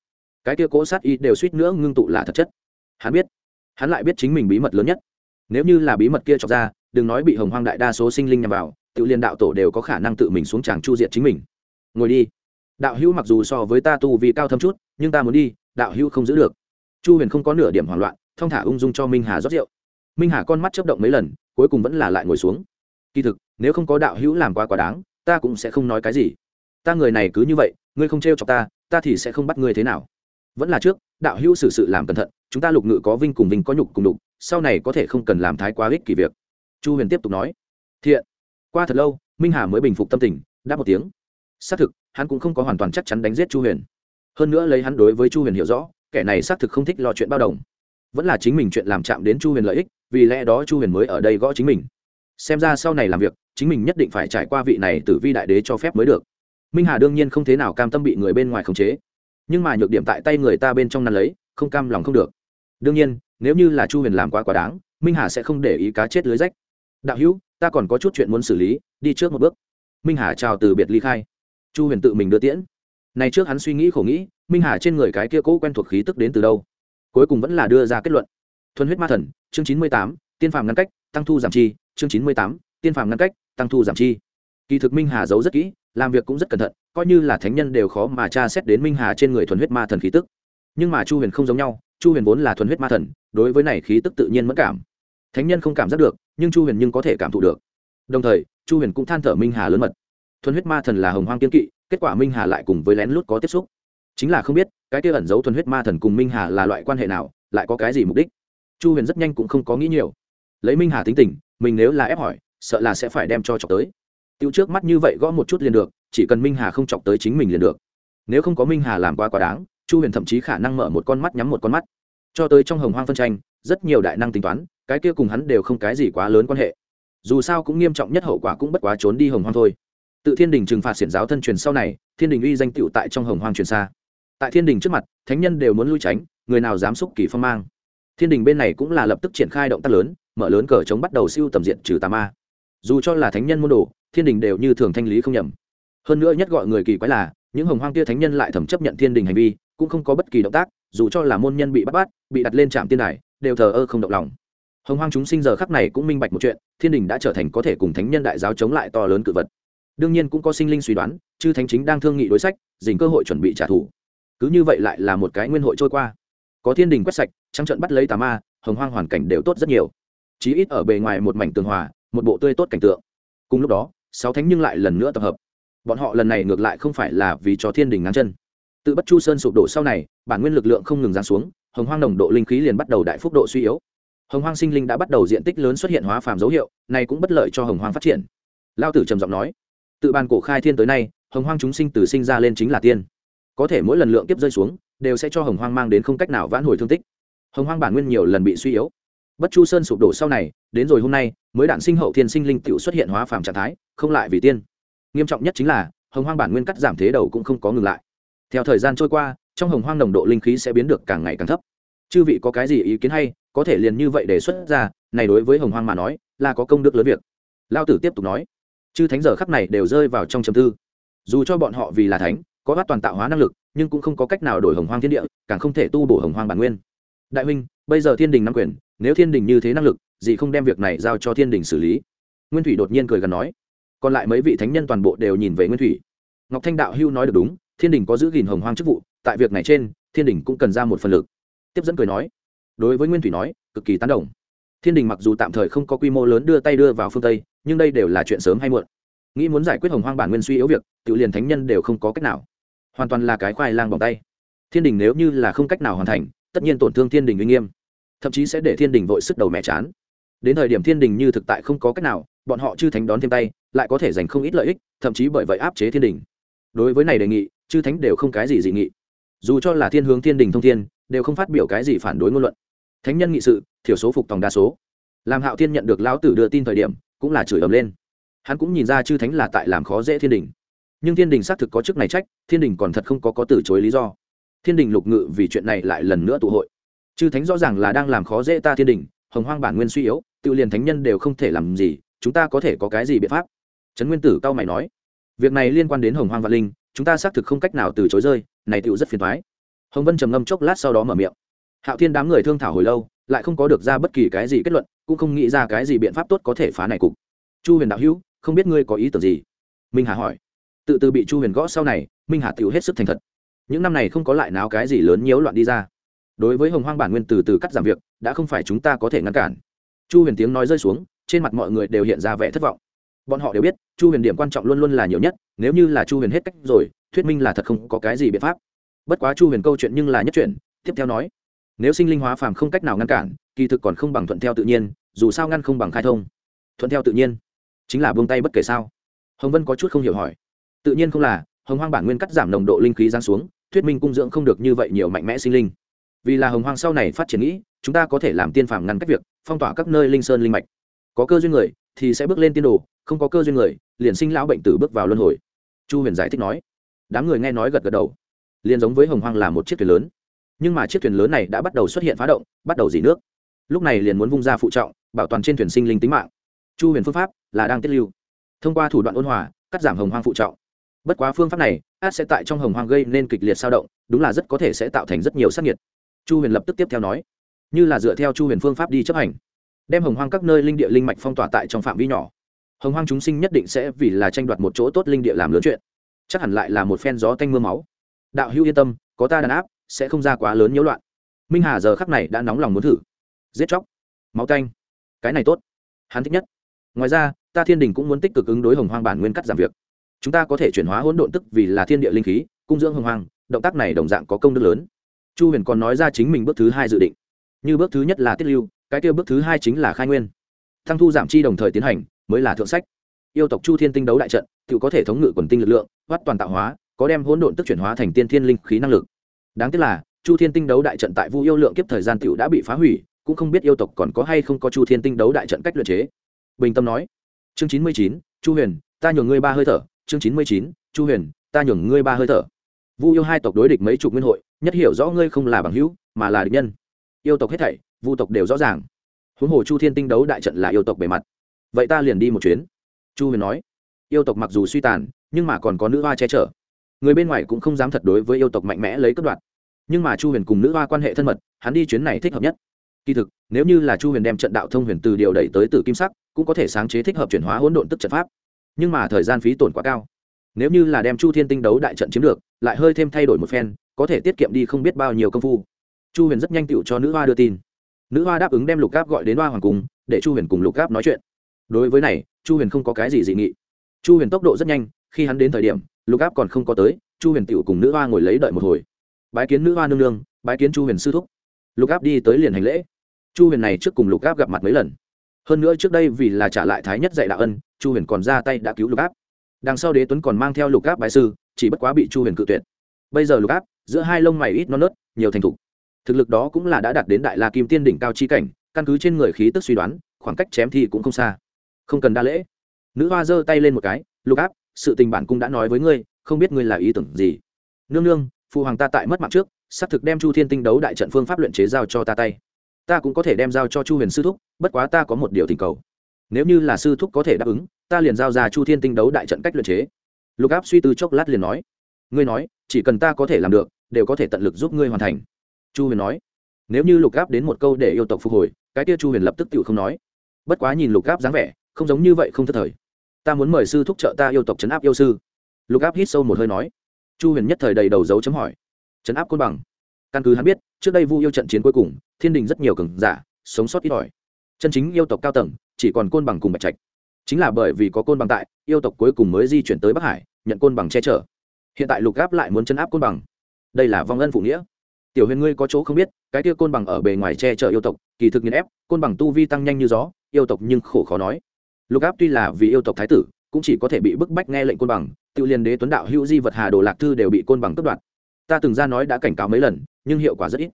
A: Cái kia cố sát y đều suýt nữa ngưng tụ là thật chất. Hắn biết, hắn lại biết chính mình bí mật lớn nhất. Nếu như là bí mật kia chọc ra, đừng nói bị hồng hoang đại đa số sinh linh nhằm vào, tự liên đạo tổ đều có khả năng tự mình xuống tràng chu diệt chính mình. Ngồi đi. Đạo hữu mặc dù so với ta tu vì cao thâm chút, nhưng ta muốn đi, đạo hữu không giữ được. Chu huyền không có nửa điểm hoảng loạn, thong thả ung dung cho minh hà rót rượu. Minh hà con mắt chấp động mấy lần, cuối cùng vẫn là lại ngồi xuống. Kỳ thực, nếu không có đạo hữu làm quá quá đáng, ta cũng sẽ không nói cái gì ta người này cứ như vậy, ngươi không t r e o chọc ta ta thì sẽ không bắt ngươi thế nào. Vẫn là trước, đạo hữu xử sự làm cẩn thận, chúng ta lục ngự có vinh cùng vinh có nhục cùng đục sau này có thể không cần làm thái quá ích kỷ việc. Chu huyền tiếp tục nói. Thiện. Qua thật lâu, minh hà mới bình phục tâm tình, đáp một tiếng. Xác thực, hắn cũng không có hoàn toàn chắc chắn đánh giết chu huyền. Hơn nữa lấy hắn đối với chu huyền hiểu rõ, kẻ này xác thực không thích lo chuyện bao đồng. Vẫn là chính mình chuyện làm chạm đến chu huyền lợi ích, vì lẽ đó chu huyền mới ở đây gõ chính mình. Xem ra sau này làm việc, chính mình nhất định phải trải qua vị này từ vi đại đế cho phép mới được minh hà đương nhiên không thế nào cam tâm bị người bên ngoài khống chế. Nhưng mà nhược điểm tại tay người ta bên trong năn lấy, không cam lòng không được. Đương nhiên, nếu như là chu huyền làm quá quá đáng, minh hà sẽ không để ý cá chết lưới rách. Đạo hữu, ta còn có chút chuyện muốn xử lý, đi trước một bước. Minh hà chào từ biệt ly khai. Chu huyền tự mình đưa tiễn. Này trước hắn suy nghĩ khổ nghĩ, minh hà trên người cái kia cũ quen thuộc khí tức đến từ đâu? Cuối cùng vẫn là đưa ra kết luận. Thuần huyết ma thần, chương chín mươi tám, tiên phàm ngăn cách, tăng thu giảm chi, chương chín mươi tám, tiên phàm ngăn cách, tăng thu giảm chi kỳ thực minh hà giấu rất kỹ, làm việc cũng rất cẩn thận, coi như là thánh nhân đều khó mà tra xét đến minh hà trên người thuần huyết ma thần khí tức. Nhưng mà chu huyền không giống nhau, chu huyền vốn là thuần huyết ma thần, đối với này khí tức tự nhiên mất cảm. Thánh nhân không cảm giác được, nhưng chu huyền nhưng có thể cảm thụ được. Đồng thời, chu huyền cũng than thở minh hà lớn mật. Thuần huyết ma thần là hồng hoang kiên kỵ, kết quả minh hà lại cùng với lén lút có tiếp xúc. Chính là không biết, cái kia ẩn giấu thuần huyết ma thần cùng minh hà là loại quan hệ nào, lại có cái gì mục đích? Chu huyền rất nhanh cũng không có nghĩ nhiều. Lấy minh hà tính tình, mình nếu là ép hỏi, sợ là sẽ phải đem cho chọc tới tiêu trước mắt như vậy gõ một chút liền được, chỉ cần minh hà không chọc tới chính mình liền được. Nếu không có minh hà làm quá quá đáng, chu huyền thậm chí khả năng mở một con mắt nhắm một con mắt. Cho tới trong hồng hoang phân tranh, rất nhiều đại năng tính toán, cái kia cùng hắn đều không cái gì quá lớn quan hệ. Dù sao cũng nghiêm trọng nhất hậu quả cũng bất quá trốn đi hồng hoang thôi. Tự thiên đình trừng phạt xiển giáo thân truyền sau này, thiên đình uy danh tựu tại trong hồng hoang truyền xa. Tại thiên đình trước mặt, thánh nhân đều muốn lui tránh, người nào dám xúc kỳ phong mang. Thiên đình bên này cũng là lập tức triển khai động tác lớn, mở lớn cờ chống bắt đầu siêu tầm diện trừ tà ma. Dù cho là thánh nhân môn đồ thiên đình đều như thường thanh lý không nhầm. Hơn nữa nhất gọi người kỳ quái là, những hồng hoang kia thánh nhân lại thẩm chấp nhận thiên đình hành vi, cũng không có bất kỳ động tác, dù cho là môn nhân bị bắt bắt, bị đặt lên trạm tiên đài, đều thờ ơ không động lòng. Hồng hoang chúng sinh giờ khắc này cũng minh bạch một chuyện, thiên đình đã trở thành có thể cùng thánh nhân đại giáo chống lại to lớn cự vật. Đương nhiên cũng có sinh linh suy đoán, chư thánh chính đang thương nghị đối sách, dình cơ hội chuẩn bị trả thù. Cứ như vậy lại là một cái nguyên hội trôi qua. Có thiên đình quét sạch trăng trận bắt lấy tà ma, hồng hoang hoàn cảnh đều tốt rất nhiều. Chí ít ở bề ngoài một mảnh tường hòa, một bộ tươi tốt cảnh tượng. Cùng lúc đó sáu thánh nhưng lại lần nữa tập hợp. Bọn họ lần này ngược lại không phải là vì cho thiên đình ngắn chân. Tự bất chu sơn sụp đổ sau này, bản nguyên lực lượng không ngừng giáng xuống, hồng hoang nồng độ linh khí liền bắt đầu đại phúc độ suy yếu. Hồng hoang sinh linh đã bắt đầu diện tích lớn xuất hiện hóa phàm dấu hiệu, này cũng bất lợi cho hồng hoang phát triển. Lao tử trầm giọng nói, tự bàn cổ khai thiên tới nay, hồng hoang chúng sinh từ sinh ra lên chính là tiên. Có thể mỗi lần lượng kiếp rơi xuống, đều sẽ cho hồng hoang mang đến không cách nào vãn hồi thương tích. Hồng hoang bản nguyên nhiều lần bị suy yếu bất chu sơn sụp đổ sau này, đến rồi hôm nay, mới đạn sinh hậu thiên sinh linh tựu xuất hiện hóa phàm trạng thái, không lại vì tiên. Nghiêm trọng nhất chính là, hồng hoang bản nguyên cắt giảm thế đầu cũng không có ngừng lại. Theo thời gian trôi qua, trong hồng hoang nồng độ linh khí sẽ biến được càng ngày càng thấp. Chư vị có cái gì ý kiến hay, có thể liền như vậy đề xuất ra, này đối với hồng hoang mà nói, là có công đức lớn việc. Lao tử tiếp tục nói. Chư thánh giờ khắc này đều rơi vào trong trầm tư. Dù cho bọn họ vì là thánh, có bắt toàn tạo hóa năng lực, nhưng cũng không có cách nào đổi hồng hoang thiên địa, càng không thể tu bổ hồng hoang bản nguyên. Đại huynh, bây giờ thiên đình nắm quyền nếu thiên đình như thế năng lực gì không đem việc này giao cho thiên đình xử lý. Nguyên thủy đột nhiên cười gần nói, còn lại mấy vị thánh nhân toàn bộ đều nhìn về nguyên thủy. Ngọc thanh đạo hưu nói được đúng, thiên đình có giữ gìn hồng hoang chức vụ, tại việc này trên, thiên đình cũng cần ra một phần lực. Tiếp dẫn cười nói, đối với nguyên thủy nói, cực kỳ tán đồng. Thiên đình mặc dù tạm thời không có quy mô lớn đưa tay đưa vào phương tây, nhưng đây đều là chuyện sớm hay muộn. Nghĩ muốn giải quyết hồng hoang bản nguyên suy yếu việc, tự liền thánh nhân đều không có cách nào. Hoàn toàn là cái khoai lang bằng tay. Thiên đình nếu như là không cách nào hoàn thành, tất nhiên tổn thương thiên đình uy nghiêm thậm chí sẽ để thiên đình vội sức đầu mẹ chán. Đến thời điểm thiên đình như thực tại không có cách nào, bọn họ chư thánh đón thêm tay, lại có thể giành không ít lợi ích, thậm chí bởi vậy áp chế thiên đình. Đối với này đề nghị, chư thánh đều không cái gì dị nghị. Dù cho là thiên hướng thiên đình thông thiên, đều không phát biểu cái gì phản đối ngôn luận. Thánh nhân nghị sự, thiểu số phục tòng đa số. Làm hạo thiên nhận được lão tử đưa tin thời điểm, cũng là chửi ầm lên. Hắn cũng nhìn ra chư thánh là tại làm khó dễ thiên đình. Nhưng thiên đình xác thực có chức này trách, thiên đình còn thật không có có từ chối lý do. Thiên đình lục ngự vì chuyện này lại lần nữa tụ hội chư thánh rõ ràng là đang làm khó dễ ta thiên đình, hồng hoang bản nguyên suy yếu, tự liền thánh nhân đều không thể làm gì, chúng ta có thể có cái gì biện pháp? Trấn nguyên tử cao mày nói. Việc này liên quan đến hồng hoang vạn linh, chúng ta xác thực không cách nào từ chối rơi, này tựu rất phiền thoái hồng vân trầm ngâm chốc lát sau đó mở miệng. Hạo thiên đám người thương thảo hồi lâu, lại không có được ra bất kỳ cái gì kết luận, cũng không nghĩ ra cái gì biện pháp tốt có thể phá này cục. Chu huyền đạo hữu, không biết ngươi có ý tưởng gì? Minh hà hỏi. Tự từ bị chu huyền gõ sau này, minh hà tựu hết sức thành thật. Những năm này không có lại náo cái gì lớn nhiễu loạn đi ra đối với hồng hoang bản nguyên từ từ cắt giảm việc, đã không phải chúng ta có thể ngăn cản. Chu huyền tiếng nói rơi xuống, trên mặt mọi người đều hiện ra vẻ thất vọng. Bọn họ đều biết, chu huyền điểm quan trọng luôn luôn là nhiều nhất, nếu như là chu huyền hết cách rồi, thuyết minh là thật không có cái gì biện pháp. Bất quá chu huyền câu chuyện nhưng là nhất chuyện, tiếp theo nói. Nếu sinh linh hóa phàm không cách nào ngăn cản, kỳ thực còn không bằng thuận theo tự nhiên, dù sao ngăn không bằng khai thông. Thuận theo tự nhiên, chính là buông tay bất kể sao. Hồng vân có chút không hiểu hỏi. Tự nhiên không là, hồng hoang bản nguyên cắt giảm nồng độ linh khí giáng xuống, thuyết minh cung dưỡng không được như vậy nhiều mạnh mẽ sinh linh vì là hồng hoang sau này phát triển nghĩ, chúng ta có thể làm tiên phàm ngăn cách việc, phong tỏa các nơi linh sơn linh mạch. Có cơ duyên người, thì sẽ bước lên tiên đồ, không có cơ duyên người, liền sinh lão bệnh tử bước vào luân hồi. Chu huyền giải thích nói. Đám người nghe nói gật gật đầu. Liền giống với hồng hoang là một chiếc thuyền lớn. Nhưng mà chiếc thuyền lớn này đã bắt đầu xuất hiện phá động, bắt đầu dỉ nước. Lúc này liền muốn vung ra phụ trọng, bảo toàn trên thuyền sinh linh tính mạng. Chu huyền phương pháp là đang tiết lưu. Thông qua thủ đoạn ôn hòa, cắt giảm hồng hoang phụ trọng. Bất quá phương pháp này, át sẽ tại trong hồng hoang gây nên kịch liệt sao động, đúng là rất có thể sẽ tạo thành rất nhiều sắc nhiệt chu huyền lập tức tiếp theo nói như là dựa theo chu huyền phương pháp đi chấp hành đem hồng hoang các nơi linh địa linh mạch phong tỏa tại trong phạm vi nhỏ. Hồng hoang chúng sinh nhất định sẽ vì là tranh đoạt một chỗ tốt linh địa làm lớn chuyện chắc hẳn lại là một phen gió tanh m ư a máu. Đạo hữu yên tâm có ta đàn áp sẽ không ra quá lớn nhiễu loạn. Minh hà giờ khắc này đã nóng lòng muốn thử. Giết chóc máu tanh, cái này tốt hắn thích nhất. Ngoài ra ta thiên đình cũng muốn tích cực ứng đối hồng hoang bản nguyên cắt giảm việc. Chúng ta có thể chuyển hóa hỗn độn tức vì là thiên địa linh khí cung dưỡng hồng hoang động tác này đồng dạng có công đức lớn chu huyền còn nói ra chính mình bước thứ hai dự định. Như bước thứ nhất là tiết lưu, cái kia bước thứ hai chính là khai nguyên. Thăng thu giảm chi đồng thời tiến hành, mới là thượng sách. Yêu tộc chu thiên tinh đấu đại trận, tự có thể thống ngự quần tinh lực lượng hoát toàn tạo hóa, có đem hỗn độn tức chuyển hóa thành tiên thiên linh khí năng lực. Đáng tiếc là, chu thiên tinh đấu đại trận tại vu yêu lượng kiếp thời gian tự đã bị phá hủy, cũng không biết yêu tộc còn có hay không có chu thiên tinh đấu đại trận cách luyện chế. Bình tâm nói, chương chín mươi chín, chu huyền, ta nhường ngươi ba hơi thở, chương chín mươi chín, chu huyền, ta nhường ngươi ba hơi thở vu yêu hai tộc đối địch mấy chục nguyên hội, nhất hiểu rõ ngươi không là bằng hữu, mà là địch nhân. Yêu tộc hết thảy, vu tộc đều rõ ràng. Huống hồ chu thiên tinh đấu đại trận là yêu tộc bề mặt. Vậy ta liền đi một chuyến. Chu huyền nói. Yêu tộc mặc dù suy tàn, nhưng mà còn có nữ hoa che chở. Người bên ngoài cũng không dám thật đối với yêu tộc mạnh mẽ lấy cất đoạt. Nhưng mà chu huyền cùng nữ hoa quan hệ thân mật, hắn đi chuyến này thích hợp nhất. Kỳ thực, nếu như là chu huyền đem trận đạo thông huyền từ điều đẩy tới từ kim sắc, cũng có thể sáng chế thích hợp chuyển hóa hỗn độn tức trận pháp. Nhưng mà thời gian phí tổn quá cao nếu như là đem chu thiên tinh đấu đại trận chiếm được, lại hơi thêm thay đổi một phen, có thể tiết kiệm đi không biết bao nhiêu công phu. Chu huyền rất nhanh tựu cho nữ hoa đưa tin. Nữ hoa đáp ứng đem lục gáp gọi đến hoa hoàng cung, để chu huyền cùng lục gáp nói chuyện. Đối với này, chu huyền không có cái gì dị nghị. Chu huyền tốc độ rất nhanh, khi hắn đến thời điểm, lục áp còn không có tới, chu huyền tựu cùng nữ hoa ngồi lấy đợi một hồi. Bái kiến nữ hoa nương nương, bái kiến chu huyền sư thúc. Lục áp đi tới liền hành lễ. Chu huyền này trước cùng lục áp gặp mặt mấy lần. Hơn nữa trước đây vì là trả lại thái nhất dạy đạo ân, chu huyền còn ra tay đã cứu lục áp đằng sau đế tuấn còn mang theo lục áp bài sư, chỉ bất quá bị chu huyền cự tuyệt. Bây giờ lục áp giữa hai lông mày ít non nớt, nhiều thành thục. Thực lực đó cũng là đã đạt đến đại la kim tiên đỉnh cao chi cảnh, căn cứ trên người khí tức suy đoán, khoảng cách chém thì cũng không xa. Không cần đa lễ. Nữ hoa giơ tay lên một cái, lục áp sự tình bản cung đã nói với ngươi, không biết ngươi là ý tưởng gì. Nương nương phụ hoàng ta tại mất mạng trước, xác thực đem chu thiên tinh đấu đại trận phương pháp luyện chế giao cho ta tay. Ta cũng có thể đem giao cho chu huyền sư thúc, bất quá ta có một điều thỉnh cầu nếu như là sư thúc có thể đáp ứng, ta liền giao ra chu thiên tinh đấu đại trận cách luyện chế. Lục áp suy tư chốc lát liền nói, ngươi nói, chỉ cần ta có thể làm được, đều có thể tận lực giúp ngươi hoàn thành. Chu huyền nói, nếu như lục áp đến một câu để yêu tộc phục hồi, cái kia chu huyền lập tức tự không nói. Bất quá nhìn lục áp dáng vẻ, không giống như vậy không thất thời. Ta muốn mời sư thúc trợ ta yêu tộc chấn áp yêu sư. Lục áp hít sâu một hơi nói. Chu huyền nhất thời đầy đầu dấu chấm hỏi. Chấn áp côn bằng. Căn cứ hắn biết, trước đây vu yêu trận chiến cuối cùng, thiên đình rất nhiều cường giả, sống sót ít ỏi. Chân chính yêu tộc cao tầng chỉ còn côn bằng cùng bạch trạch. Chính là bởi vì có côn bằng tại, yêu tộc cuối cùng mới di chuyển tới bắc hải, nhận côn bằng che chở. Hiện tại lục áp lại muốn chấn áp côn bằng. Đây là vong ân phụ nghĩa. Tiểu huyền ngươi có chỗ không biết, cái kia côn bằng ở bề ngoài che chở yêu tộc, kỳ thực nghiền ép, côn bằng tu vi tăng nhanh như gió, yêu tộc nhưng khổ khó nói. Lục áp tuy là vì yêu tộc thái tử, cũng chỉ có thể bị bức bách nghe lệnh côn bằng, tự liên đế tuấn đạo hữu di vật hà đồ lạc thư đều bị côn bằng cướp đoạt. Ta từng ra nói đã cảnh cáo mấy lần, nhưng hiệu quả rất ít.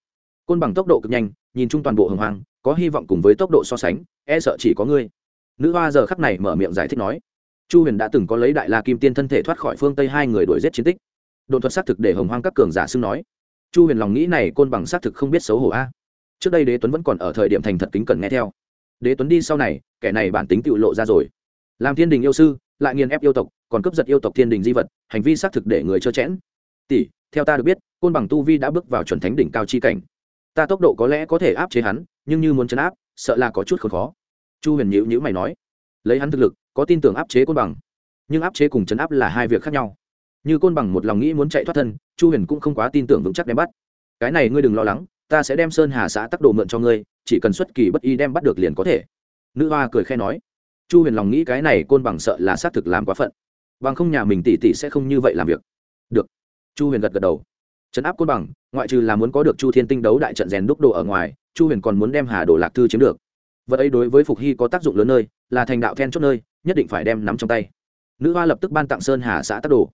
A: Côn bằng tốc độ cực nhanh, nhìn chung toàn bộ hồng hoàng có hy vọng cùng với tốc độ so sánh e sợ chỉ có ngươi. Nữ hoa giờ khắc này mở miệng giải thích nói. Chu huyền đã từng có lấy đại la kim tiên thân thể thoát khỏi phương tây hai người đuổi giết chiến tích. Đồn thuật xác thực để hồng hoang các cường giả xưng nói. Chu huyền lòng nghĩ này côn bằng xác thực không biết xấu hổ a. Trước đây đế tuấn vẫn còn ở thời điểm thành thật kính cần nghe theo. Đế tuấn đi sau này, kẻ này bản tính tự lộ ra rồi. Làm thiên đình yêu sư, lại nghiền ép yêu tộc, còn cướp giật yêu tộc thiên đình di vật, hành vi xác thực để người trơ chẽn. Tỷ, theo ta được biết, côn bằng tu vi đã bước vào chuẩn thánh đỉnh cao chi cảnh. Ta tốc độ có lẽ có thể áp chế hắn, nhưng như muốn chấn áp sợ là có chút khốn khó. Chu huyền nhữ nhữ mày nói, lấy hắn thực lực, có tin tưởng áp chế côn bằng. Nhưng áp chế cùng chấn áp là hai việc khác nhau. Như côn bằng một lòng nghĩ muốn chạy thoát thân, chu huyền cũng không quá tin tưởng vững chắc đem bắt. Cái này ngươi đừng lo lắng, ta sẽ đem sơn hà xã tắc đồ mượn cho ngươi, chỉ cần xuất kỳ bất y đem bắt được liền có thể. Nữ hoa cười khe nói, chu huyền lòng nghĩ cái này côn bằng sợ là xác thực làm quá phận. Bằng không nhà mình tỉ tỉ sẽ không như vậy làm việc. Được. Chu huyền gật gật đầu. Trấn áp côn bằng, ngoại trừ là muốn có được chu thiên tinh đấu đại trận rèn đúc đồ ở ngoài chu huyền còn muốn đem hà đồ lạc thư chiếm được. Vật ấy đối với phục hy có tác dụng lớn nơi, là thành đạo then chốt nơi, nhất định phải đem nắm trong tay. Nữ hoa lập tức ban tặng sơn hà xã tác đồ.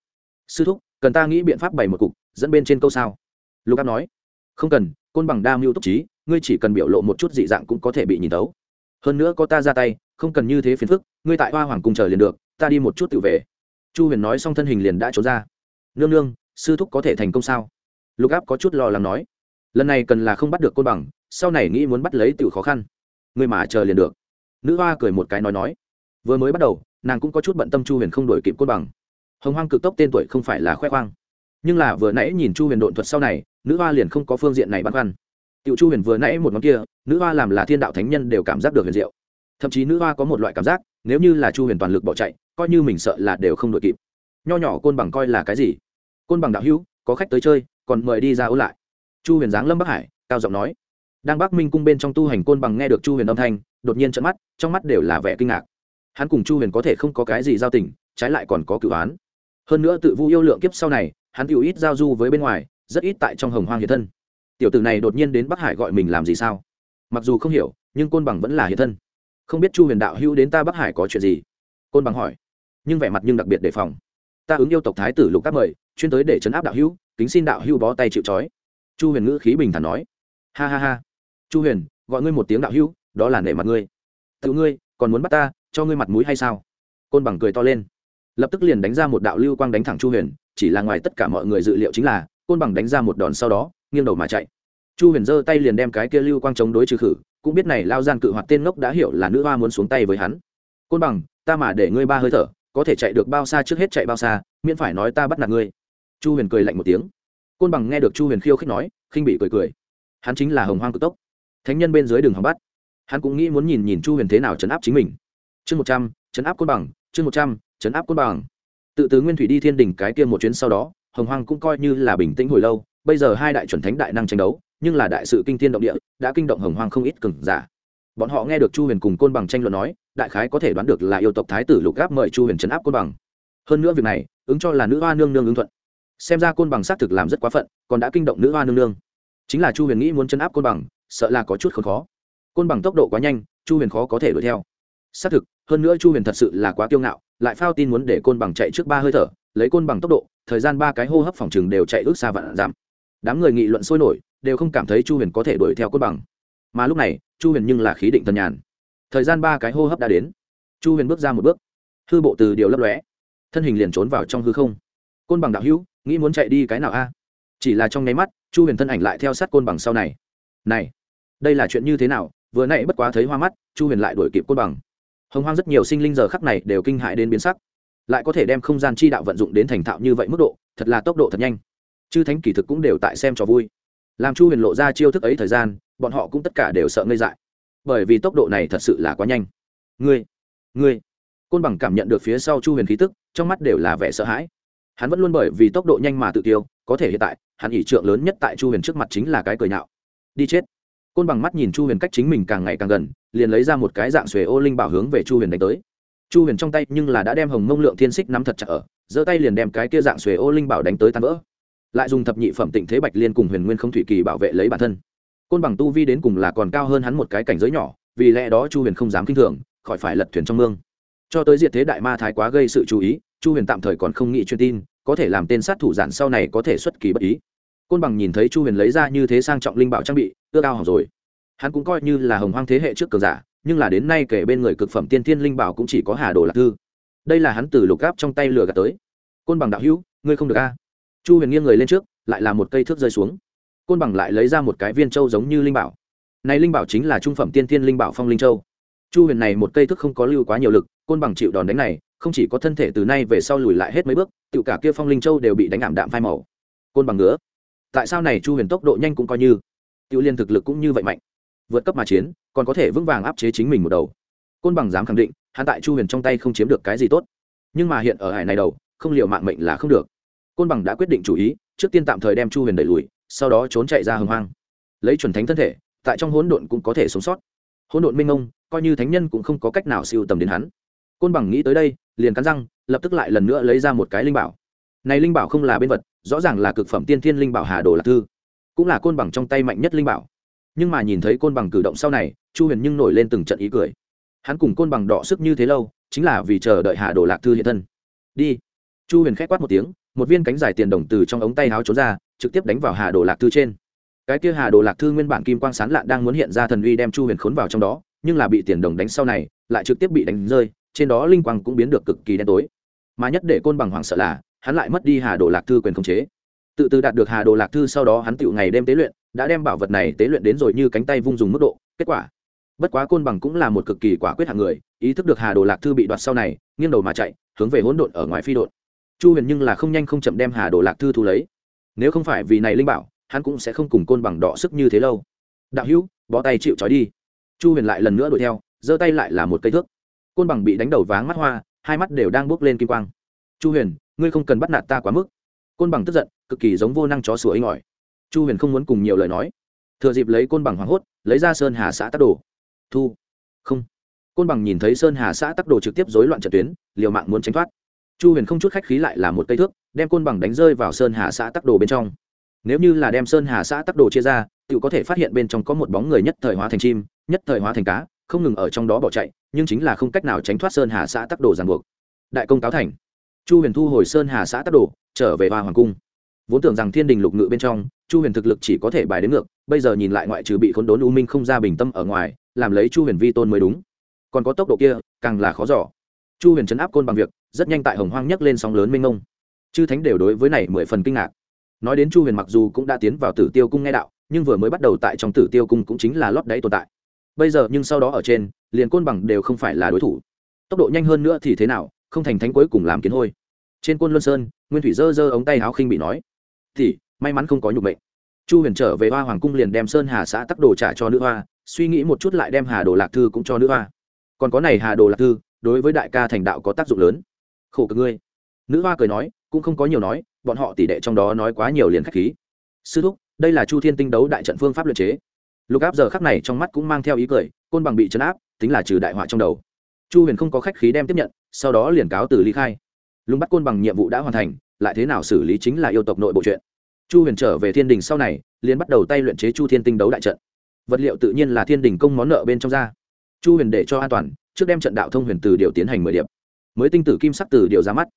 A: Sư thúc, cần ta nghĩ biện pháp bày một cục, dẫn bên trên câu sao? Lục áp nói. Không cần, côn bằng đa mưu túc trí, ngươi chỉ cần biểu lộ một chút dị dạng cũng có thể bị nhìn tấu hơn nữa có ta ra tay, không cần như thế phiền phức, ngươi tại hoa hoàng cung chờ liền được, ta đi một chút tự về. Chu huyền nói xong thân hình liền đã trốn ra. Nương nương, sư thúc có thể thành công sao? Lục áp có chút lo lắng nói lần này cần là không bắt được côn bằng, sau này nghĩ muốn bắt lấy tự khó khăn. Người mà chờ liền được. Nữ hoa cười một cái nói nói. Vừa mới bắt đầu, nàng cũng có chút bận tâm chu huyền không đổi kịp côn bằng. Hồng hoang cực tốc tên tuổi không phải là khoe khoang. Nhưng là vừa nãy nhìn chu huyền độn thuật sau này, nữ hoa liền không có phương diện này băn khoăn. Tiểu chu huyền vừa nãy một ngón kia, nữ hoa làm là thiên đạo thánh nhân đều cảm giác được huyền diệu. Thậm chí nữ hoa có một loại cảm giác, nếu như là chu huyền toàn lực bỏ chạy, coi như mình sợ là đều không đội kịp. Nho nhỏ côn bằng coi là cái gì? Côn bằng đạo hữu, có khách tới chơi, còn mời đi ra ấu lại chu huyền giáng lâm bắc hải, cao giọng nói. Đang bắc minh cung bên trong tu hành côn bằng nghe được chu huyền âm thanh, đột nhiên trận mắt, trong mắt đều là vẻ kinh ngạc. Hắn cùng chu huyền có thể không có cái gì giao tình, trái lại còn có cự án hơn nữa tự vu yêu lượng kiếp sau này, hắn tự ít giao du với bên ngoài, rất ít tại trong hồng hoang hiện thân. Tiểu tử này đột nhiên đến bắc hải gọi mình làm gì sao? Mặc dù không hiểu, nhưng côn bằng vẫn là hiện thân. Không biết chu huyền đạo hữu đến ta bắc hải có chuyện gì? Côn bằng hỏi. Nhưng vẻ mặt nhưng đặc biệt đề phòng. Ta ứng yêu tộc thái tử lục các mời, chuyên tới để chấn áp đạo hữu, kính xin đạo hữu bó tay chịu trói chu huyền ngữ khí bình thản nói. Ha ha ha. Chu huyền, gọi ngươi một tiếng đạo hữu, đó là nể mặt ngươi. Tự ngươi, còn muốn bắt ta, cho ngươi mặt mũi hay sao? Côn bằng cười to lên. Lập tức liền đánh ra một đạo lưu quang đánh thẳng chu huyền, chỉ là ngoài tất cả mọi người dự liệu chính là, côn bằng đánh ra một đòn sau đó, nghiêng đầu mà chạy. Chu huyền giơ tay liền đem cái kia lưu quang chống đối trừ khử, cũng biết này lao gian cự hoạt tên ngốc đã hiểu là nữ hoa muốn xuống tay với hắn. Côn bằng, ta mà để ngươi ba hơi thở, có thể chạy được bao xa trước hết chạy bao xa, miễn phải nói ta bắt nạt ngươi. Chu huyền cười lạnh một tiếng côn bằng nghe được chu huyền khiêu khích nói, khinh bị cười cười. Hắn chính là hồng hoang cực tốc. Thánh nhân bên dưới đường hòng bắt. Hắn cũng nghĩ muốn nhìn nhìn chu huyền thế nào chấn áp chính mình. Chương một trăm chấn áp côn bằng, chương một trăm chấn áp côn bằng. Tự tứ nguyên thủy đi thiên đình cái kia một chuyến sau đó, hồng hoang cũng coi như là bình tĩnh hồi lâu, bây giờ hai đại chuẩn thánh đại năng tranh đấu, nhưng là đại sự kinh thiên động địa, đã kinh động hồng hoang không ít cừng giả. Bọn họ nghe được chu huyền cùng côn bằng tranh luận nói, đại khái có thể đoán được là yêu tộc thái tử lục gáp mời chu huyền chấn áp côn bằng. Hơn nữa việc này, ứng cho là nữ hoa nương nương ứng thuận xem ra côn bằng xác thực làm rất quá phận, còn đã kinh động nữ hoa nương nương. Chính là chu huyền nghĩ muốn chấn áp côn bằng, sợ là có chút không khó. Côn bằng tốc độ quá nhanh, chu huyền khó có thể đuổi theo. Xác thực, hơn nữa chu huyền thật sự là quá kiêu ngạo, lại phao tin muốn để côn bằng chạy trước ba hơi thở, lấy côn bằng tốc độ, thời gian ba cái hô hấp phòng chừng đều chạy ước xa vạn giảm. Đám người nghị luận sôi nổi, đều không cảm thấy chu huyền có thể đuổi theo côn bằng. Mà lúc này, chu huyền nhưng là khí định tần nhàn. Thời gian ba cái hô hấp đã đến. Chu huyền bước ra một bước. Hư bộ từ điều lấp lóe. Thân hình liền trốn vào trong hư không. Côn bằng đạo hữu nghĩ muốn chạy đi cái nào a? Chỉ là trong nháy mắt, chu huyền thân ảnh lại theo sát côn bằng sau này. Này, đây là chuyện như thế nào? Vừa nãy bất quá thấy hoa mắt, chu huyền lại đuổi kịp côn bằng. Hồng hoang rất nhiều sinh linh giờ khắc này đều kinh hại đến biến sắc. Lại có thể đem không gian chi đạo vận dụng đến thành thạo như vậy mức độ, thật là tốc độ thật nhanh. Chư thánh kỳ thực cũng đều tại xem trò vui. Làm chu huyền lộ ra chiêu thức ấy thời gian, bọn họ cũng tất cả đều sợ ngây dại. Bởi vì tốc độ này thật sự là quá nhanh. Ngươi ngươi. Côn bằng cảm nhận được phía sau chu huyền khí tức, trong mắt đều là vẻ sợ hãi hắn vẫn luôn bởi vì tốc độ nhanh mà tự tiêu có thể hiện tại, hắn ỷ trượng lớn nhất tại chu huyền trước mặt chính là cái cười nhạo. Đi chết. Côn bằng mắt nhìn chu huyền cách chính mình càng ngày càng gần, liền lấy ra một cái dạng xuề ô linh bảo hướng về chu huyền đánh tới. Chu huyền trong tay nhưng là đã đem hồng mông lượng thiên xích nắm thật chặt ở, giơ tay liền đem cái kia dạng xuề ô linh bảo đánh tới tan vỡ. Lại dùng thập nhị phẩm tịnh thế bạch liên cùng huyền nguyên không thủy kỳ bảo vệ lấy bản thân. Côn bằng tu vi đến cùng là còn cao hơn hắn một cái cảnh giới nhỏ, vì lẽ đó chu huyền không dám kinh thường, khỏi phải lật thuyền trong mương. Cho tới diệt thế đại ma thái quá gây sự chú ý chu huyền tạm thời còn không nghĩ truyền tin, có thể làm tên sát thủ giản sau này có thể xuất kỳ bất ý. Côn bằng nhìn thấy chu huyền lấy ra như thế sang trọng linh bảo trang bị, ước ao hỏng rồi. Hắn cũng coi như là hồng hoang thế hệ trước cờ giả, nhưng là đến nay kể bên người cực phẩm tiên thiên linh bảo cũng chỉ có hà đồ lạc thư. Đây là hắn từ lục gáp trong tay lừa gạt tới. Côn bằng đạo hữu, ngươi không được a. Chu huyền nghiêng người lên trước, lại là một cây thước rơi xuống. Côn bằng lại lấy ra một cái viên châu giống như linh bảo. Này linh bảo chính là trung phẩm tiên thiên linh bảo phong linh châu. Chu huyền này một cây thước không có lưu quá nhiều lực, côn bằng chịu đòn đánh này không chỉ có thân thể từ nay về sau lùi lại hết mấy bước tự cả kia phong linh châu đều bị đánh ảm đạm phai màu. Côn bằng ngứa. Tại sao này chu huyền tốc độ nhanh cũng coi như. Tự liên thực lực cũng như vậy mạnh. Vượt cấp mà chiến, còn có thể vững vàng áp chế chính mình một đầu. Côn bằng dám khẳng định, hắn tại chu huyền trong tay không chiếm được cái gì tốt. Nhưng mà hiện ở hải này đầu, không liệu mạng mệnh là không được. Côn bằng đã quyết định chủ ý, trước tiên tạm thời đem chu huyền đẩy lùi, sau đó trốn chạy ra hồng hoang. Lấy chuẩn thánh thân thể, tại trong hỗn độn cũng có thể sống sót. Hỗn độn minh ông, coi như thánh nhân cũng không có cách nào siêu tầm đến hắn. Côn bằng nghĩ tới đây liền cắn răng, lập tức lại lần nữa lấy ra một cái linh bảo. Này linh bảo không là bên vật, rõ ràng là cực phẩm tiên thiên linh bảo hà đồ lạc thư, cũng là côn bằng trong tay mạnh nhất linh bảo. Nhưng mà nhìn thấy côn bằng cử động sau này, chu huyền nhưng nổi lên từng trận ý cười. Hắn cùng côn bằng đọ sức như thế lâu, chính là vì chờ đợi hà đồ lạc thư hiện thân. Đi. Chu huyền k h á c quát một tiếng, một viên cánh dài tiền đồng từ trong ống tay háo trốn ra, trực tiếp đánh vào hà đồ lạc thư trên. Cái kia hà đồ lạc thư nguyên bản kim quang sán lạn đang muốn hiện ra thần uy đem chu huyền khốn vào trong đó, nhưng là bị tiền đồng đánh sau này, lại trực tiếp bị đánh rơi trên đó linh quang cũng biến được cực kỳ đen tối. Mà nhất để côn bằng hoảng sợ là, hắn lại mất đi hà đồ lạc thư quyền khống chế. Tự từ đạt được hà đồ lạc thư sau đó hắn tựu ngày đêm tế luyện, đã đem bảo vật này tế luyện đến rồi như cánh tay vung dùng mức độ, kết quả. Bất quá côn bằng cũng là một cực kỳ quả quyết hạng người, ý thức được hà đồ lạc thư bị đoạt sau này, nghiêng đầu mà chạy, hướng về hỗn độn ở ngoài phi độn. Chu huyền nhưng là không nhanh không chậm đem hà đồ lạc thư thu lấy. Nếu không phải vì này linh bảo, hắn cũng sẽ không cùng côn bằng đọ sức như thế lâu. Đạo hữu, bó tay chịu trói đi. Chu huyền lại lần nữa đuổi theo, giơ tay lại là một cây thước côn bằng bị đánh đầu váng mắt hoa, hai mắt đều đang bốc lên kim quang. Chu huyền, ngươi không cần bắt nạt ta quá mức. Côn bằng tức giận, cực kỳ giống vô năng chó sủa ấy ngỏi chu huyền không muốn cùng nhiều lời nói. Thừa dịp lấy côn bằng hoảng hốt, lấy ra sơn hà xã tắc đồ. Thu. Không. Côn bằng nhìn thấy sơn hà xã tắc đồ trực tiếp dối loạn trận tuyến, liều mạng muốn tránh thoát. Chu huyền không chút khách khí lại là một cây thước, đem côn bằng đánh rơi vào sơn hà xã tắc đồ bên trong. Nếu như là đem sơn hà xã tắc đồ chia ra tự có thể phát hiện bên trong có một bóng người nhất thời hóa thành chim, nhất thời hóa thành cá, không ngừng ở trong đó bỏ chạy nhưng chính là không cách nào tránh thoát sơn hà xã tắc đồ ràng buộc. Đại công cáo thành. Chu huyền thu hồi sơn hà xã tắc đồ, trở về hoa hoàng cung. Vốn tưởng rằng thiên đình lục ngự bên trong, chu huyền thực lực chỉ có thể bài đến ngược, bây giờ nhìn lại ngoại trừ bị khốn đốn u minh không ra bình tâm ở ngoài, làm lấy chu huyền vi tôn mới đúng. Còn có tốc độ kia, càng là khó giỏ chu huyền chấn áp côn bằng việc, rất nhanh tại hồng hoang nhấc lên sóng lớn mênh mông. Chư thánh đều đối với này mười phần kinh ngạc. Nói đến chu huyền mặc dù cũng đã tiến vào tử tiêu cung nghe đạo, nhưng vừa mới bắt đầu tại trong tử tiêu cung cũng chính là lót đáy tồn tại bây giờ nhưng sau đó ở trên, liền côn bằng đều không phải là đối thủ. Tốc độ nhanh hơn nữa thì thế nào, không thành thánh cuối cùng làm kiến hôi. Trên côn luân sơn, nguyên thủy dơ dơ ống tay áo khinh bị nói, thì, may mắn không có nhục mệnh. Chu huyền trở về hoa hoàng cung liền đem sơn hà xã tắc đồ trả cho nữ hoa, suy nghĩ một chút lại đem hà đồ lạc thư cũng cho nữ hoa. Còn có này hà đồ lạc thư, đối với đại ca thành đạo có tác dụng lớn. Khổ cực ngươi. Nữ hoa cười nói, cũng không có nhiều nói, bọn họ tỷ đệ trong đó nói quá nhiều liền khách khí. Sư thúc, đây là chu thiên tinh đấu đại trận phương pháp luật chế lục áp giờ khắc này trong mắt cũng mang theo ý cười, côn bằng bị chấn áp, tính là trừ đại họa trong đầu. Chu huyền không có khách khí đem tiếp nhận, sau đó liền cáo từ ly khai. Lùng bắt côn bằng nhiệm vụ đã hoàn thành, lại thế nào xử lý chính là yêu tộc nội bộ chuyện. Chu huyền trở về thiên đình sau này, liền bắt đầu tay luyện chế chu thiên tinh đấu đại trận. Vật liệu tự nhiên là thiên đình công món nợ bên trong ra. Chu huyền để cho an toàn, trước đem trận đạo thông huyền từ điều tiến hành mười điệp mới tinh tử kim sắc từ điều ra mắt.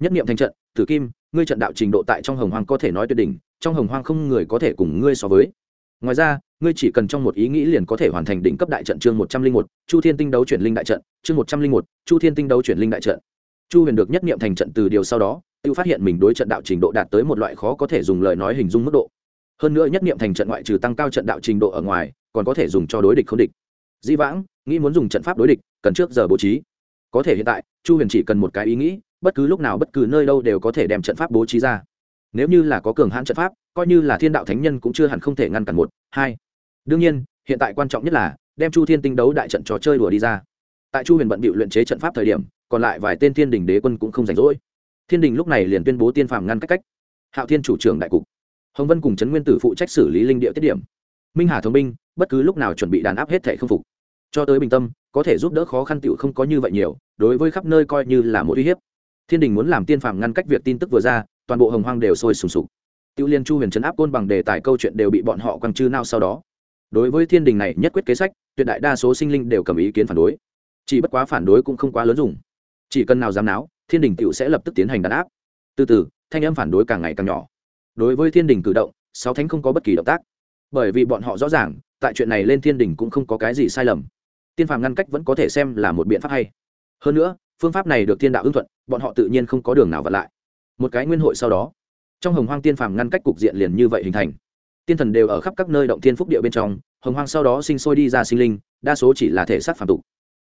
A: Nhất niệm thành trận, tử kim, ngươi trận đạo trình độ tại trong hồng hoang có thể nói tuyệt đỉnh, trong hồng hoang không người có thể cùng ngươi so với. Ngoài ra ngươi chỉ cần trong một ý nghĩ liền có thể hoàn thành đỉnh cấp đại trận chương một trăm linh một, chu thiên tinh đấu chuyển linh đại trận, chương một trăm linh một, chu thiên tinh đấu chuyển linh đại trận. Chu huyền được nhất nghiệm thành trận từ điều sau đó, tự phát hiện mình đối trận đạo trình độ đạt tới một loại khó có thể dùng lời nói hình dung mức độ. Hơn nữa nhất nghiệm thành trận ngoại trừ tăng cao trận đạo trình độ ở ngoài, còn có thể dùng cho đối địch không địch. Di vãng, nghĩ muốn dùng trận pháp đối địch, cần trước giờ bố trí. Có thể hiện tại, chu huyền chỉ cần một cái ý nghĩ, bất cứ lúc nào bất cứ nơi đâu đều có thể đem trận pháp bố trí ra. Nếu như là có cường hãn trận pháp, coi như là thiên đạo thánh nhân cũng chưa hẳn không thể ngăn cản một, hai đương nhiên, hiện tại quan trọng nhất là đem chu thiên tinh đấu đại trận trò chơi đùa đi ra. Tại chu huyền bận bịu luyện chế trận pháp thời điểm, còn lại vài tên thiên đình đế quân cũng không rảnh rỗi. Thiên đình lúc này liền tuyên bố tiên phàm ngăn cách cách. Hạo thiên chủ trưởng đại cục. Hồng vân cùng trấn nguyên tử phụ trách xử lý linh địa tiết điểm. Minh hà thông minh bất cứ lúc nào chuẩn bị đàn áp hết thể không phục. Cho tới bình tâm, có thể giúp đỡ khó khăn tựu không có như vậy nhiều, đối với khắp nơi coi như là một uy hiếp. Thiên đình muốn làm tiên phàm ngăn cách việc tin tức vừa ra, toàn bộ hồng hoang đều sôi sùng sục. Tiêu liên chu huyền trấn áp côn bằng đề tài câu chuyện đều bị bọn họ quăng chư nao sau đó đối với thiên đình này nhất quyết kế sách, tuyệt đại đa số sinh linh đều cầm ý kiến phản đối. Chỉ bất quá phản đối cũng không quá lớn dùng. Chỉ cần nào dám náo, thiên đình tựu sẽ lập tức tiến hành đàn áp. Từ từ, thanh âm phản đối càng ngày càng nhỏ. Đối với thiên đình cử động, sáu thánh không có bất kỳ động tác. Bởi vì bọn họ rõ ràng, tại chuyện này lên thiên đình cũng không có cái gì sai lầm. Tiên phàm ngăn cách vẫn có thể xem là một biện pháp hay. Hơn nữa, phương pháp này được thiên đạo ưng thuận, bọn họ tự nhiên không có đường nào vặn lại. Một cái nguyên hội sau đó. Trong hồng hoang tiên phàm ngăn cách cục diện liền như vậy hình thành tiên thần đều ở khắp các nơi động thiên phúc địa bên trong, hồng hoang sau đó sinh sôi đi ra sinh linh, đa số chỉ là thể xác phản tục.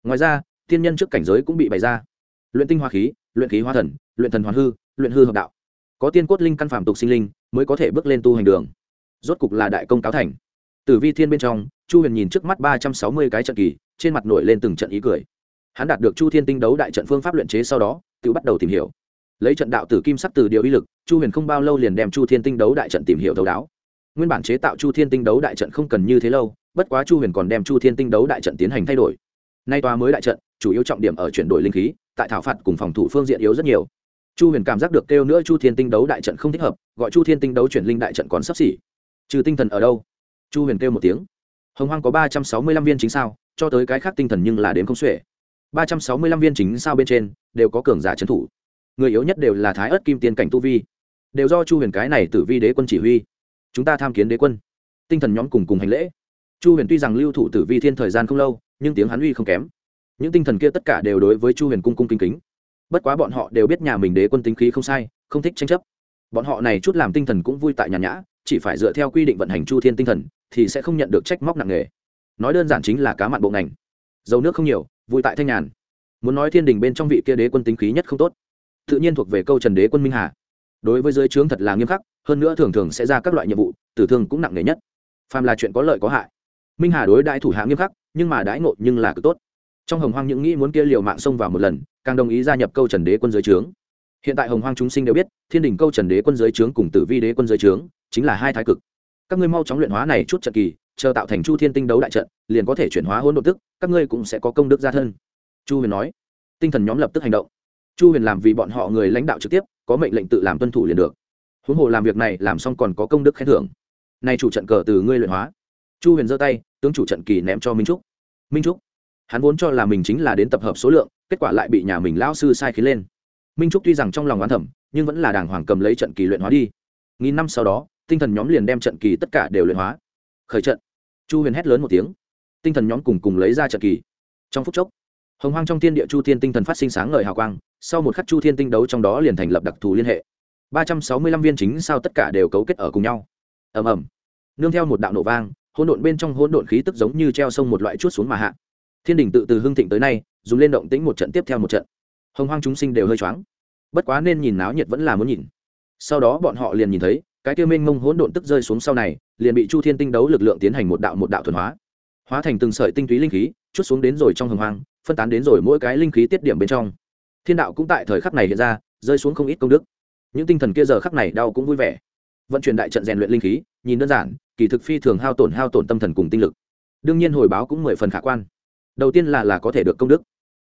A: Ngoài ra, tiên nhân trước cảnh giới cũng bị bày ra. Luyện tinh hoa khí, luyện khí hoa thần, luyện thần hoàn hư, luyện hư hợp đạo. Có tiên cốt linh căn phản tục sinh linh mới có thể bước lên tu hành đường. Rốt cục là đại công cáo thành. Từ vi thiên bên trong, chu huyền nhìn trước mắt ba trăm sáu mươi cái trận kỳ, trên mặt nổi lên từng trận ý cười. Hắn đạt được chu thiên tinh đấu đại trận phương pháp luyện chế sau đó, tự bắt đầu tìm hiểu. Lấy trận đạo tử kim sắc từ điều uy lực, chu huyền không bao lâu liền đem chu thiên tinh đấu đại trận tìm hiểu thấu đáo nguyên bản chế tạo chu thiên tinh đấu đại trận không cần như thế lâu, bất quá chu huyền còn đem chu thiên tinh đấu đại trận tiến hành thay đổi. Nay tòa mới đại trận, chủ yếu trọng điểm ở chuyển đổi linh khí, tại thảo phạt cùng phòng thủ phương diện yếu rất nhiều. Chu huyền cảm giác được kêu nữa chu thiên tinh đấu đại trận không thích hợp, gọi chu thiên tinh đấu chuyển linh đại trận còn sắp xỉ. Trừ tinh thần ở đâu? Chu huyền kêu một tiếng. Hồng hoang có ba trăm sáu mươi lăm viên chính sao, cho tới cái khác tinh thần nhưng là đến không xuể. Ba trăm sáu mươi lăm viên chính sao bên trên, đều có cường giả trấn thủ. Người yếu nhất đều là thái ớt kim tiên cảnh tu vi. Đều do chu huyền cái này tử vi đế quân chỉ huy chúng ta tham kiến đế quân. Tinh thần nhóm cùng cùng hành lễ. Chu huyền tuy rằng lưu thủ tử vi thiên thời gian không lâu, nhưng tiếng hắn uy không kém. Những tinh thần kia tất cả đều đối với chu huyền cung cung kính kính. Bất quá bọn họ đều biết nhà mình đế quân tính khí không sai, không thích tranh chấp. Bọn họ này chút làm tinh thần cũng vui tại nhà nhã, chỉ phải dựa theo quy định vận hành chu thiên tinh thần, thì sẽ không nhận được trách móc nặng nề. Nói đơn giản chính là cá mặn bộ ngành. Dầu nước không nhiều, vui tại thanh nhàn. Muốn nói thiên đình bên trong vị kia đế quân tính khí nhất không tốt. Tự nhiên thuộc về câu trần đế quân minh hà. Đối với giới trướng thật là nghiêm khắc hơn nữa thường thường sẽ ra các loại nhiệm vụ, tử thương cũng nặng nề nhất. Phàm là chuyện có lợi có hại. Minh hà đối đại thủ hạ nghiêm khắc, nhưng mà đãi ngộ nhưng là cực tốt. Trong hồng hoang những nghĩ muốn kia liều mạng xông vào một lần, càng đồng ý gia nhập câu trần đế quân giới trướng. Hiện tại hồng hoang chúng sinh đều biết, thiên đình câu trần đế quân giới trướng cùng tử vi đế quân giới trướng, chính là hai thái cực. Các ngươi mau chóng luyện hóa này chút trận kỳ, chờ tạo thành chu thiên tinh đấu đại trận, liền có thể chuyển hóa hỗn độ tức, các ngươi cũng sẽ có công đức gia thân. Chu huyền nói. Tinh thần nhóm lập tức hành động. Chu huyền làm vì bọn họ người lãnh đạo trực tiếp, có mệnh lệnh tự làm tuân thủ liền được huống hồ làm việc này làm xong còn có công đức khen thưởng. Nay chủ trận cờ từ ngươi luyện hóa. Chu huyền giơ tay, tướng chủ trận kỳ ném cho minh trúc. Minh trúc, hắn vốn cho là mình chính là đến tập hợp số lượng, kết quả lại bị nhà mình lão sư sai khiến lên. Minh trúc tuy rằng trong lòng oán thẩm nhưng vẫn là đàng hoàng cầm lấy trận kỳ luyện hóa đi. Nghìn năm sau đó, tinh thần nhóm liền đem trận kỳ tất cả đều luyện hóa. Khởi trận. Chu huyền hét lớn một tiếng. Tinh thần nhóm cùng cùng lấy ra trận kỳ. Trong phút chốc, hồng hoang trong thiên địa chu thiên tinh thần phát sinh sáng ngời hào quang, sau một khắc chu thiên tinh đấu trong đó liền thành lập đặc thù liên hệ ba trăm sáu mươi lăm viên chính sao tất cả đều cấu kết ở cùng nhau. Ầm ầm. Nương theo một đạo nổ vang, hỗn độn bên trong hỗn độn khí tức giống như treo sông một loại chút xuống mà hạ. Thiên đình tự từ hưng thịnh tới nay, dùng lên động tĩnh một trận tiếp theo một trận. Hồng hoang chúng sinh đều hơi choáng. Bất quá nên nhìn náo nhiệt vẫn là muốn nhìn. Sau đó bọn họ liền nhìn thấy, cái tiêu mênh mông hỗn độn tức rơi xuống sau này, liền bị chu thiên tinh đấu lực lượng tiến hành một đạo một đạo thuần hóa. Hóa thành từng sợi tinh túy linh khí, chút xuống đến rồi trong hồng hoang, phân tán đến rồi mỗi cái linh khí tiết điểm bên trong. Thiên đạo cũng tại thời khắc này hiện ra, rơi xuống không ít công đức những tinh thần kia giờ khắc này đau cũng vui vẻ. Vận chuyển đại trận rèn luyện linh khí, nhìn đơn giản, kỳ thực phi thường hao tổn hao tổn tâm thần cùng tinh lực. Đương nhiên hồi báo cũng mười phần khả quan. Đầu tiên là là có thể được công đức.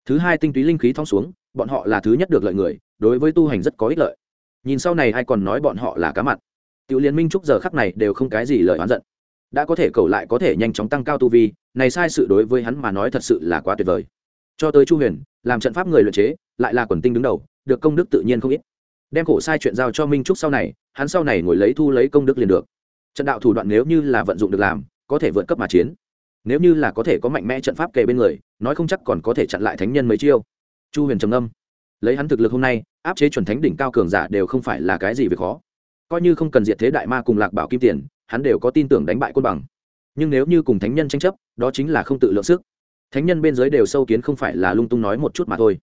A: Thứ hai tinh túy linh khí thong xuống, bọn họ là thứ nhất được lợi người, đối với tu hành rất có ích lợi. Nhìn sau này ai còn nói bọn họ là cá mặn. Tiểu liên minh trúc giờ khắc này đều không cái gì lời oán giận. Đã có thể cầu lại có thể nhanh chóng tăng cao tu vi, này sai sự đối với hắn mà nói thật sự là quá tuyệt vời. Cho tới chu huyền, làm trận pháp người luyện chế, lại là quần tinh đứng đầu, được công đức tự nhiên không ít đem khổ sai chuyện giao cho minh trúc sau này, hắn sau này ngồi lấy thu lấy công đức liền được. Trận đạo thủ đoạn nếu như là vận dụng được làm, có thể vượt cấp mà chiến. Nếu như là có thể có mạnh mẽ trận pháp kề bên người, nói không chắc còn có thể chặn lại thánh nhân mấy chiêu. Chu huyền trầm âm lấy hắn thực lực hôm nay, áp chế chuẩn thánh đỉnh cao cường giả đều không phải là cái gì việc khó. Coi như không cần diệt thế đại ma cùng lạc bảo kim tiền, hắn đều có tin tưởng đánh bại quân bằng. Nhưng nếu như cùng thánh nhân tranh chấp, đó chính là không tự lượng sức. Thánh nhân bên dưới đều sâu kiến không phải là lung tung nói một chút mà thôi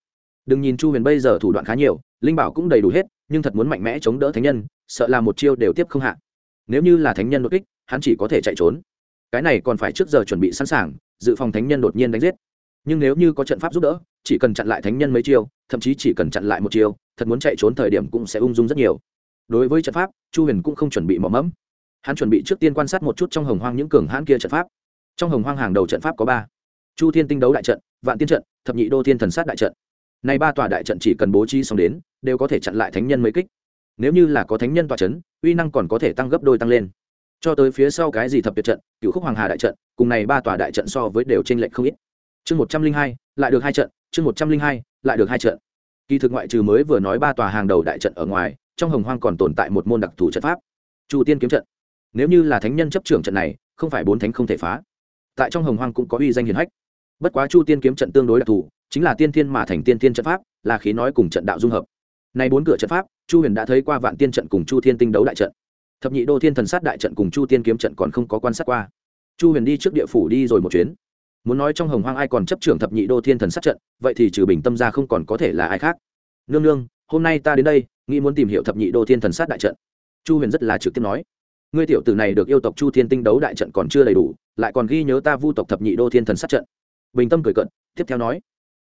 A: đừng nhìn chu huyền bây giờ thủ đoạn khá nhiều, linh bảo cũng đầy đủ hết, nhưng thật muốn mạnh mẽ chống đỡ thánh nhân, sợ là một chiêu đều tiếp không hạ. Nếu như là thánh nhân đột kích, hắn chỉ có thể chạy trốn. Cái này còn phải trước giờ chuẩn bị sẵn sàng, dự phòng thánh nhân đột nhiên đánh giết. Nhưng nếu như có trận pháp giúp đỡ, chỉ cần chặn lại thánh nhân mấy chiêu, thậm chí chỉ cần chặn lại một chiêu, thật muốn chạy trốn thời điểm cũng sẽ ung dung rất nhiều. Đối với trận pháp, chu huyền cũng không chuẩn bị mỏ mẫm. Hắn chuẩn bị trước tiên quan sát một chút trong hồng hoang những cường hãn kia trận pháp. Trong hồng hoang hàng đầu trận pháp có ba. Chu thiên tinh đấu đại trận, vạn tiên trận, thập nhị đô thiên thần sát đại trận này ba tòa đại trận chỉ cần bố trí xong đến đều có thể chặn lại thánh nhân mấy kích. Nếu như là có thánh nhân tòa trấn, uy năng còn có thể tăng gấp đôi tăng lên. Cho tới phía sau cái gì thập tuyệt trận cựu khúc hoàng hà đại trận cùng này ba tòa đại trận so với đều chênh lệch không ít. Chương một trăm linh hai lại được hai trận chương một trăm linh hai lại được hai trận. Kỳ thực ngoại trừ mới vừa nói ba tòa hàng đầu đại trận ở ngoài trong hồng hoang còn tồn tại một môn đặc thù trận pháp chu tiên kiếm trận. Nếu như là thánh nhân chấp trưởng trận này không phải bốn thánh không thể phá. Tại trong hồng hoang cũng có uy danh hiển hách. Bất quá chu tiên kiếm trận tương đối đặc thù chính là tiên thiên mà thành tiên thiên trận pháp, là khí nói cùng trận đạo dung hợp. Này bốn cửa trận pháp, chu huyền đã thấy qua vạn tiên trận cùng chu thiên tinh đấu đại trận. Thập nhị đô thiên thần sát đại trận cùng chu tiên kiếm trận còn không có quan sát qua. Chu huyền đi trước địa phủ đi rồi một chuyến. Muốn nói trong hồng hoang ai còn chấp trưởng thập nhị đô thiên thần sát trận, vậy thì trừ bình tâm ra không còn có thể là ai khác. Nương nương, hôm nay ta đến đây, nghĩ muốn tìm hiểu thập nhị đô thiên thần sát đại trận. Chu huyền rất là trực tiếp nói. Ngươi tiểu tử này được yêu tộc chu thiên tinh đấu đại trận còn chưa đầy đủ, lại còn ghi nhớ ta vu tộc thập nhị đô thiên thần sát trận. Bình tâm cười cận tiếp theo nói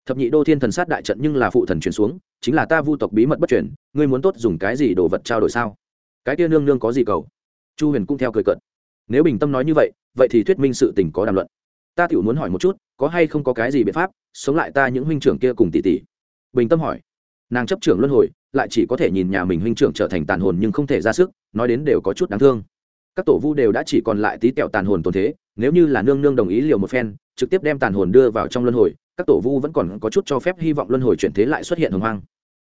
A: thập nhị đô thiên thần sát đại trận nhưng là phụ thần truyền xuống, chính là ta vu tộc bí mật bất chuyển ngươi muốn tốt dùng cái gì đồ vật trao đổi sao? Cái kia nương nương có gì cầu? Chu huyền cũng theo cười cận nếu bình tâm nói như vậy vậy thì thuyết minh sự tình có đàm luận. Ta tiểu muốn hỏi một chút, có hay không có cái gì biện pháp, sống lại ta những huynh trưởng kia cùng tỷ tỷ? Bình tâm hỏi. Nàng chấp trưởng luân hồi, lại chỉ có thể nhìn nhà mình huynh trưởng trở thành tàn hồn nhưng không thể ra sức, nói đến đều có chút đáng thương. Các tổ vu đều đã chỉ còn lại tí tẹo tàn hồn tồn thế, nếu như là nương nương đồng ý liều một phen, trực tiếp đem tàn hồn đưa vào trong luân hồi các tổ vu vẫn còn có chút cho phép hy vọng luân hồi chuyển thế lại xuất hiện hồng hoang.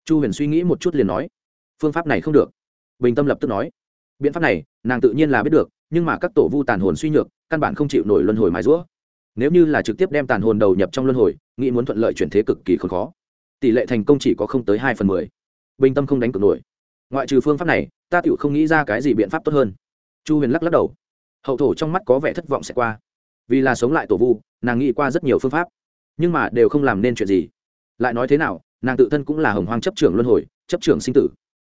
A: Chu huyền suy nghĩ một chút liền nói, phương pháp này không được. Bình tâm lập tức nói, biện pháp này, nàng tự nhiên là biết được, nhưng mà các tổ vu tàn hồn suy nhược, căn bản không chịu nổi luân hồi mái rũa nếu như là trực tiếp đem tàn hồn đầu nhập trong luân hồi, nghĩ muốn thuận lợi chuyển thế cực kỳ khó khó. Tỷ lệ thành công chỉ có không tới hai phần mười. Bình tâm không đánh cược nổi. Ngoại trừ phương pháp này, ta tựu không nghĩ ra cái gì biện pháp tốt hơn. Chu huyền lắc lắc đầu. Hậu thổ trong mắt có vẻ thất vọng sẽ qua. Vì là sống lại tổ vu, nàng nghĩ qua rất nhiều phương pháp nhưng mà đều không làm nên chuyện gì. Lại nói thế nào, nàng tự thân cũng là hồng hoang chấp trưởng luân hồi, chấp trưởng sinh tử.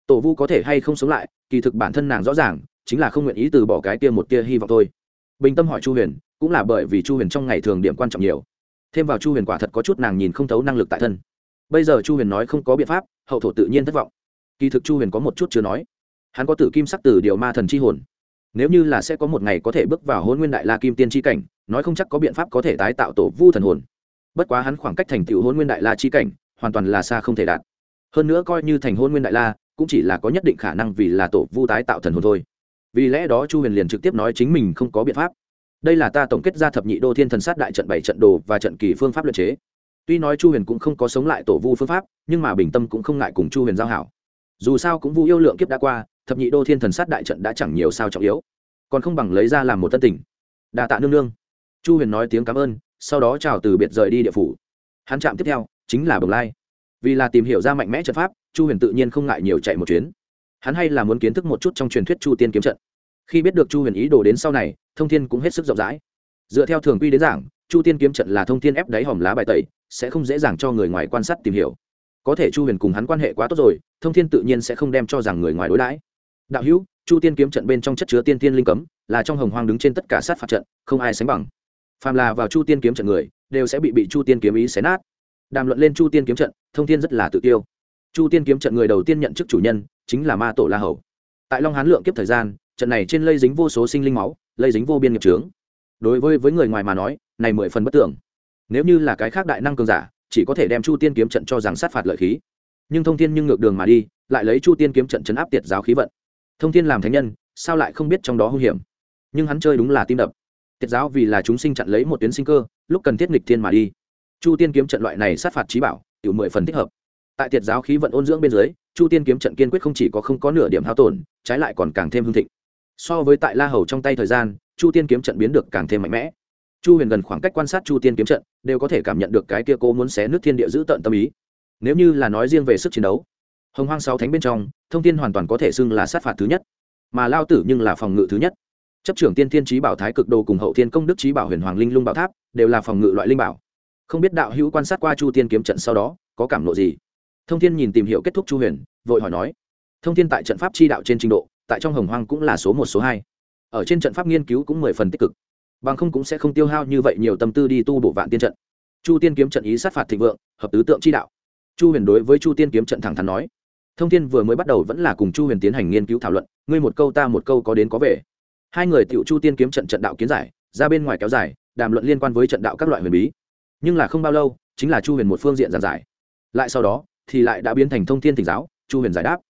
A: Tổ vu có thể hay không sống lại, kỳ thực bản thân nàng rõ ràng, chính là không nguyện ý từ bỏ cái kia một kia hy vọng thôi. Bình tâm hỏi chu huyền, cũng là bởi vì chu huyền trong ngày thường điểm quan trọng nhiều. Thêm vào chu huyền quả thật có chút nàng nhìn không thấu năng lực tại thân. Bây giờ chu huyền nói không có biện pháp, hậu thổ tự nhiên thất vọng. Kỳ thực chu huyền có một chút chưa nói. Hắn có tử kim sắc tử điều ma thần c h i hồn. Nếu như là sẽ có một ngày có thể bước vào hôn nguyên đại la kim tiên tri cảnh, nói không chắc có biện pháp có thể tái tạo tổ vu thần hồn bất quá hắn khoảng cách thành tựu hôn nguyên đại la chi cảnh, hoàn toàn là xa không thể đạt. Hơn nữa coi như thành hôn nguyên đại la, cũng chỉ là có nhất định khả năng vì là tổ vu tái tạo thần hồn thôi. Vì lẽ đó chu huyền liền trực tiếp nói chính mình không có biện pháp. Đây là ta tổng kết ra thập nhị đô thiên thần sát đại trận bảy trận đồ và trận kỳ phương pháp luyện chế. Tuy nói chu huyền cũng không có sống lại tổ vu phương pháp, nhưng mà bình tâm cũng không ngại cùng chu huyền giao hảo. Dù sao cũng vu yêu lượng kiếp đã qua, thập nhị đô thiên thần sát đại trận đã chẳng nhiều sao trọng yếu. Còn không bằng lấy ra làm một tân tình đà tạ nương nương. Chu huyền nói tiếng cảm ơn sau đó chào từ biệt rời đi địa phủ. Hắn chạm tiếp theo, chính là bồng lai. Vì là tìm hiểu ra mạnh mẽ trận pháp, chu huyền tự nhiên không ngại nhiều chạy một chuyến. Hắn hay là muốn kiến thức một chút trong truyền thuyết chu tiên kiếm trận. Khi biết được chu huyền ý đồ đến sau này, thông thiên cũng hết sức rộng rãi. Dựa theo thường quy đến giảng, chu tiên kiếm trận là thông thiên ép đáy hòm lá bài tẩy, sẽ không dễ dàng cho người ngoài quan sát tìm hiểu. Có thể chu huyền cùng hắn quan hệ quá tốt rồi, thông thiên tự nhiên sẽ không đem cho rằng người ngoài đối đãi. Đạo hữu, chu tiên kiếm trận bên trong chất chứa tiên tiên linh cấm, là trong hồng hoang đứng trên tất cả sát phạt trận, không ai sánh bằng phàm là vào chu tiên kiếm trận người, đều sẽ bị bị chu tiên kiếm ý xé nát. Đàm luận lên chu tiên kiếm trận, thông thiên rất là tự tiêu chu tiên kiếm trận người đầu tiên nhận chức chủ nhân, chính là ma tổ la hầu. Tại long hán lượng kiếp thời gian, trận này trên lây dính vô số sinh linh máu, lây dính vô biên nghiệp trướng đối với với người ngoài mà nói, này mười phần bất tưởng nếu như là cái khác đại năng cường giả, chỉ có thể đem chu tiên kiếm trận cho rằng sát phạt lợi khí. Nhưng thông thiên nhưng ngược đường mà đi, lại lấy chu tiên kiếm trận chấn áp tiệt giáo khí vận. Thông thiên làm thánh nhân, sao lại không biết trong đó hung hiểm? Nhưng hắn chơi đúng là tim đập tiết giáo vì là chúng sinh chặn lấy một tuyến sinh cơ, lúc cần thiết nghịch thiên mà đi. Chu tiên kiếm trận loại này sát phạt trí bảo, tiểu mười phần thích hợp. Tại tiệt giáo khí vận ôn dưỡng bên dưới, chu tiên kiếm trận kiên quyết không chỉ có không có nửa điểm hao tổn, trái lại còn càng thêm hưng thịnh. So với tại la hầu trong tay thời gian, chu tiên kiếm trận biến được càng thêm mạnh mẽ. Chu huyền gần khoảng cách quan sát chu tiên kiếm trận, đều có thể cảm nhận được cái kia cô muốn xé nước thiên địa giữ tận tâm ý. Nếu như là nói riêng về sức chiến đấu, hồng hoang sáu thánh bên trong, thông tin hoàn toàn có thể xưng là sát phạt thứ nhất, mà lao tử nhưng là phòng ngự thứ nhất chấp trưởng tiên thiên trí bảo thái cực đồ cùng hậu thiên công đức trí bảo huyền hoàng linh lung bảo tháp, đều là phòng ngự loại linh bảo. Không biết đạo hữu quan sát qua chu tiên kiếm trận sau đó, có cảm lộ gì? Thông thiên nhìn tìm hiểu kết thúc chu huyền, vội hỏi nói, thông thiên tại trận pháp chi đạo trên trình độ, tại trong hồng hoang cũng là số một, số hai. Ở trên trận pháp nghiên cứu cũng mười phần tích cực. Bằng không cũng sẽ không tiêu hao như vậy nhiều tâm tư đi tu bổ vạn tiên trận. Chu tiên kiếm trận ý sát phạt thịnh vượng, hợp tứ tượng chi đạo. Chu huyền đối với chu tiên kiếm trận thẳng thắn nói, thông thiên vừa mới bắt đầu vẫn là cùng chu huyền tiến hành nghiên cứu thảo luận, ngươi một câu ta một câu có đến có về hai người tiểu chu tiên kiếm trận trận đạo kiến giải, ra bên ngoài kéo dài, đàm luận liên quan với trận đạo các loại huyền bí. Nhưng là không bao lâu, chính là chu huyền một phương diện giảng giải. Lại sau đó, thì lại đã biến thành thông thiên thỉnh giáo, chu huyền giải đáp.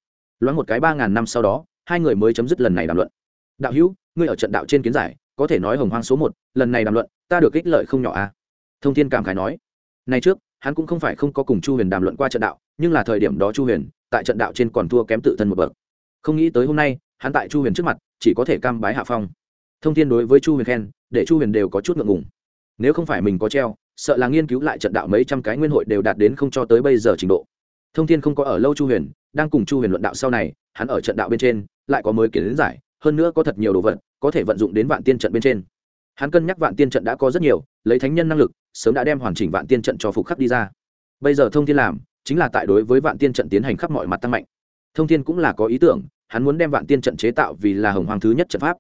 A: Loáng một cái ba ngàn năm sau đó, hai người mới chấm dứt lần này đàm luận. Đạo hữu, ngươi ở trận đạo trên kiến giải, có thể nói hồng hoang số một, lần này đàm luận, ta được ích lợi không nhỏ à? Thông thiên cảm khải nói. Nay trước, hắn cũng không phải không có cùng chu huyền đàm luận qua trận đạo, nhưng là thời điểm đó chu huyền, tại trận đạo trên còn thua kém tự thân một bậc. Không nghĩ tới hôm nay hắn tại chu huyền trước mặt, chỉ có thể cam bái hạ phong. Thông thiên đối với chu huyền khen, để chu huyền đều có chút ngượng ngùng. Nếu không phải mình có treo, sợ là nghiên cứu lại trận đạo mấy trăm cái nguyên hội đều đạt đến không cho tới bây giờ trình độ. Thông thiên không có ở lâu chu huyền, đang cùng chu huyền luận đạo sau này, hắn ở trận đạo bên trên, lại có mới kiến giải, hơn nữa có thật nhiều đồ vật, có thể vận dụng đến vạn tiên trận bên trên. Hắn cân nhắc vạn tiên trận đã có rất nhiều, lấy thánh nhân năng lực, sớm đã đem hoàn chỉnh vạn tiên trận cho phục khắc đi ra. Bây giờ thông thiên làm, chính là tại đối với vạn tiên trận tiến hành khắp mọi mặt tăng mạnh. Thông thiên cũng là có ý tưởng hắn muốn đem vạn tiên trận chế tạo vì là hồng hoàng thứ nhất trận pháp.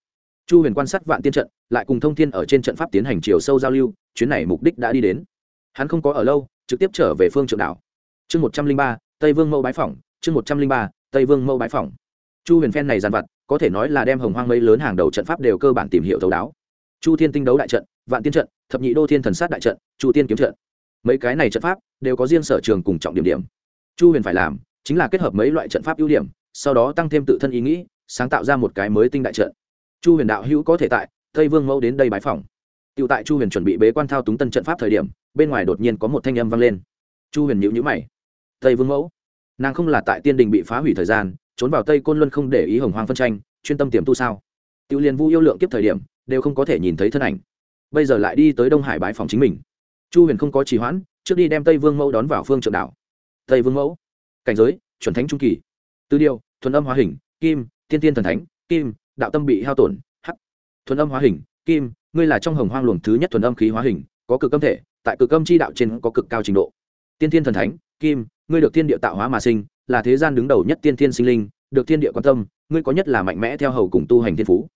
A: Chu huyền quan sát vạn tiên trận, lại cùng thông thiên ở trên trận pháp tiến hành chiều sâu giao lưu, chuyến này mục đích đã đi đến. Hắn không có ở lâu, trực tiếp trở về phương trượng đảo. Chương một trăm linh ba, tây vương mẫu bái phỏng, chương một trăm linh ba, tây vương mẫu bái phỏng. Chu huyền phen này dàn vặt, có thể nói là đem hồng hoang mấy lớn hàng đầu trận pháp đều cơ bản tìm hiểu thấu đáo. Chu thiên tinh đấu đại trận, vạn tiên trận, thập nhị đô thiên thần sát đại trận, chu tiên kiếm trận. Mấy cái này trận pháp đều có riêng sở trường cùng trọng điểm điểm. Chu huyền phải làm chính là kết hợp mấy loại trận pháp ưu điểm sau đó tăng thêm tự thân ý nghĩ, sáng tạo ra một cái mới tinh đại trận. Chu huyền đạo hữu có thể tại, tây vương mẫu đến đây bái phòng t tại chu huyền chuẩn bị bế quan thao túng tân trận pháp thời điểm, bên ngoài đột nhiên có một thanh âm vang lên. Chu huyền nhữ nhữ mày. Tây vương mẫu? Nàng không là tại tiên đình bị phá hủy thời gian, trốn vào tây côn luân không để ý hồng hoang phân tranh, chuyên tâm tiềm tu sao? Tiểu liền vu yêu lượng kiếp thời điểm, đều không có thể nhìn thấy thân ảnh. Bây giờ lại đi tới đông hải bãi phòng chính mình. Chu huyền không có trì hoãn, trước đi đem tây vương mẫu đón vào phương trượng đảo. Tây vương mẫu? Cảnh giới, chuẩn thánh trung kỳ tư điều, thuần âm hóa hình, kim, tiên tiên thần thánh, kim, đạo tâm bị hao tổn hắc thuần âm hóa hình, kim, ngươi là trong hồng hoang luồng thứ nhất thuần âm khí hóa hình, có cực âm thể, tại cực âm chi đạo trên có cực cao trình độ. Tiên tiên thần thánh, kim, ngươi được thiên địa tạo hóa mà sinh, là thế gian đứng đầu nhất tiên tiên sinh linh, được thiên địa quan tâm, ngươi có nhất là mạnh mẽ theo hầu cùng tu hành thiên phú.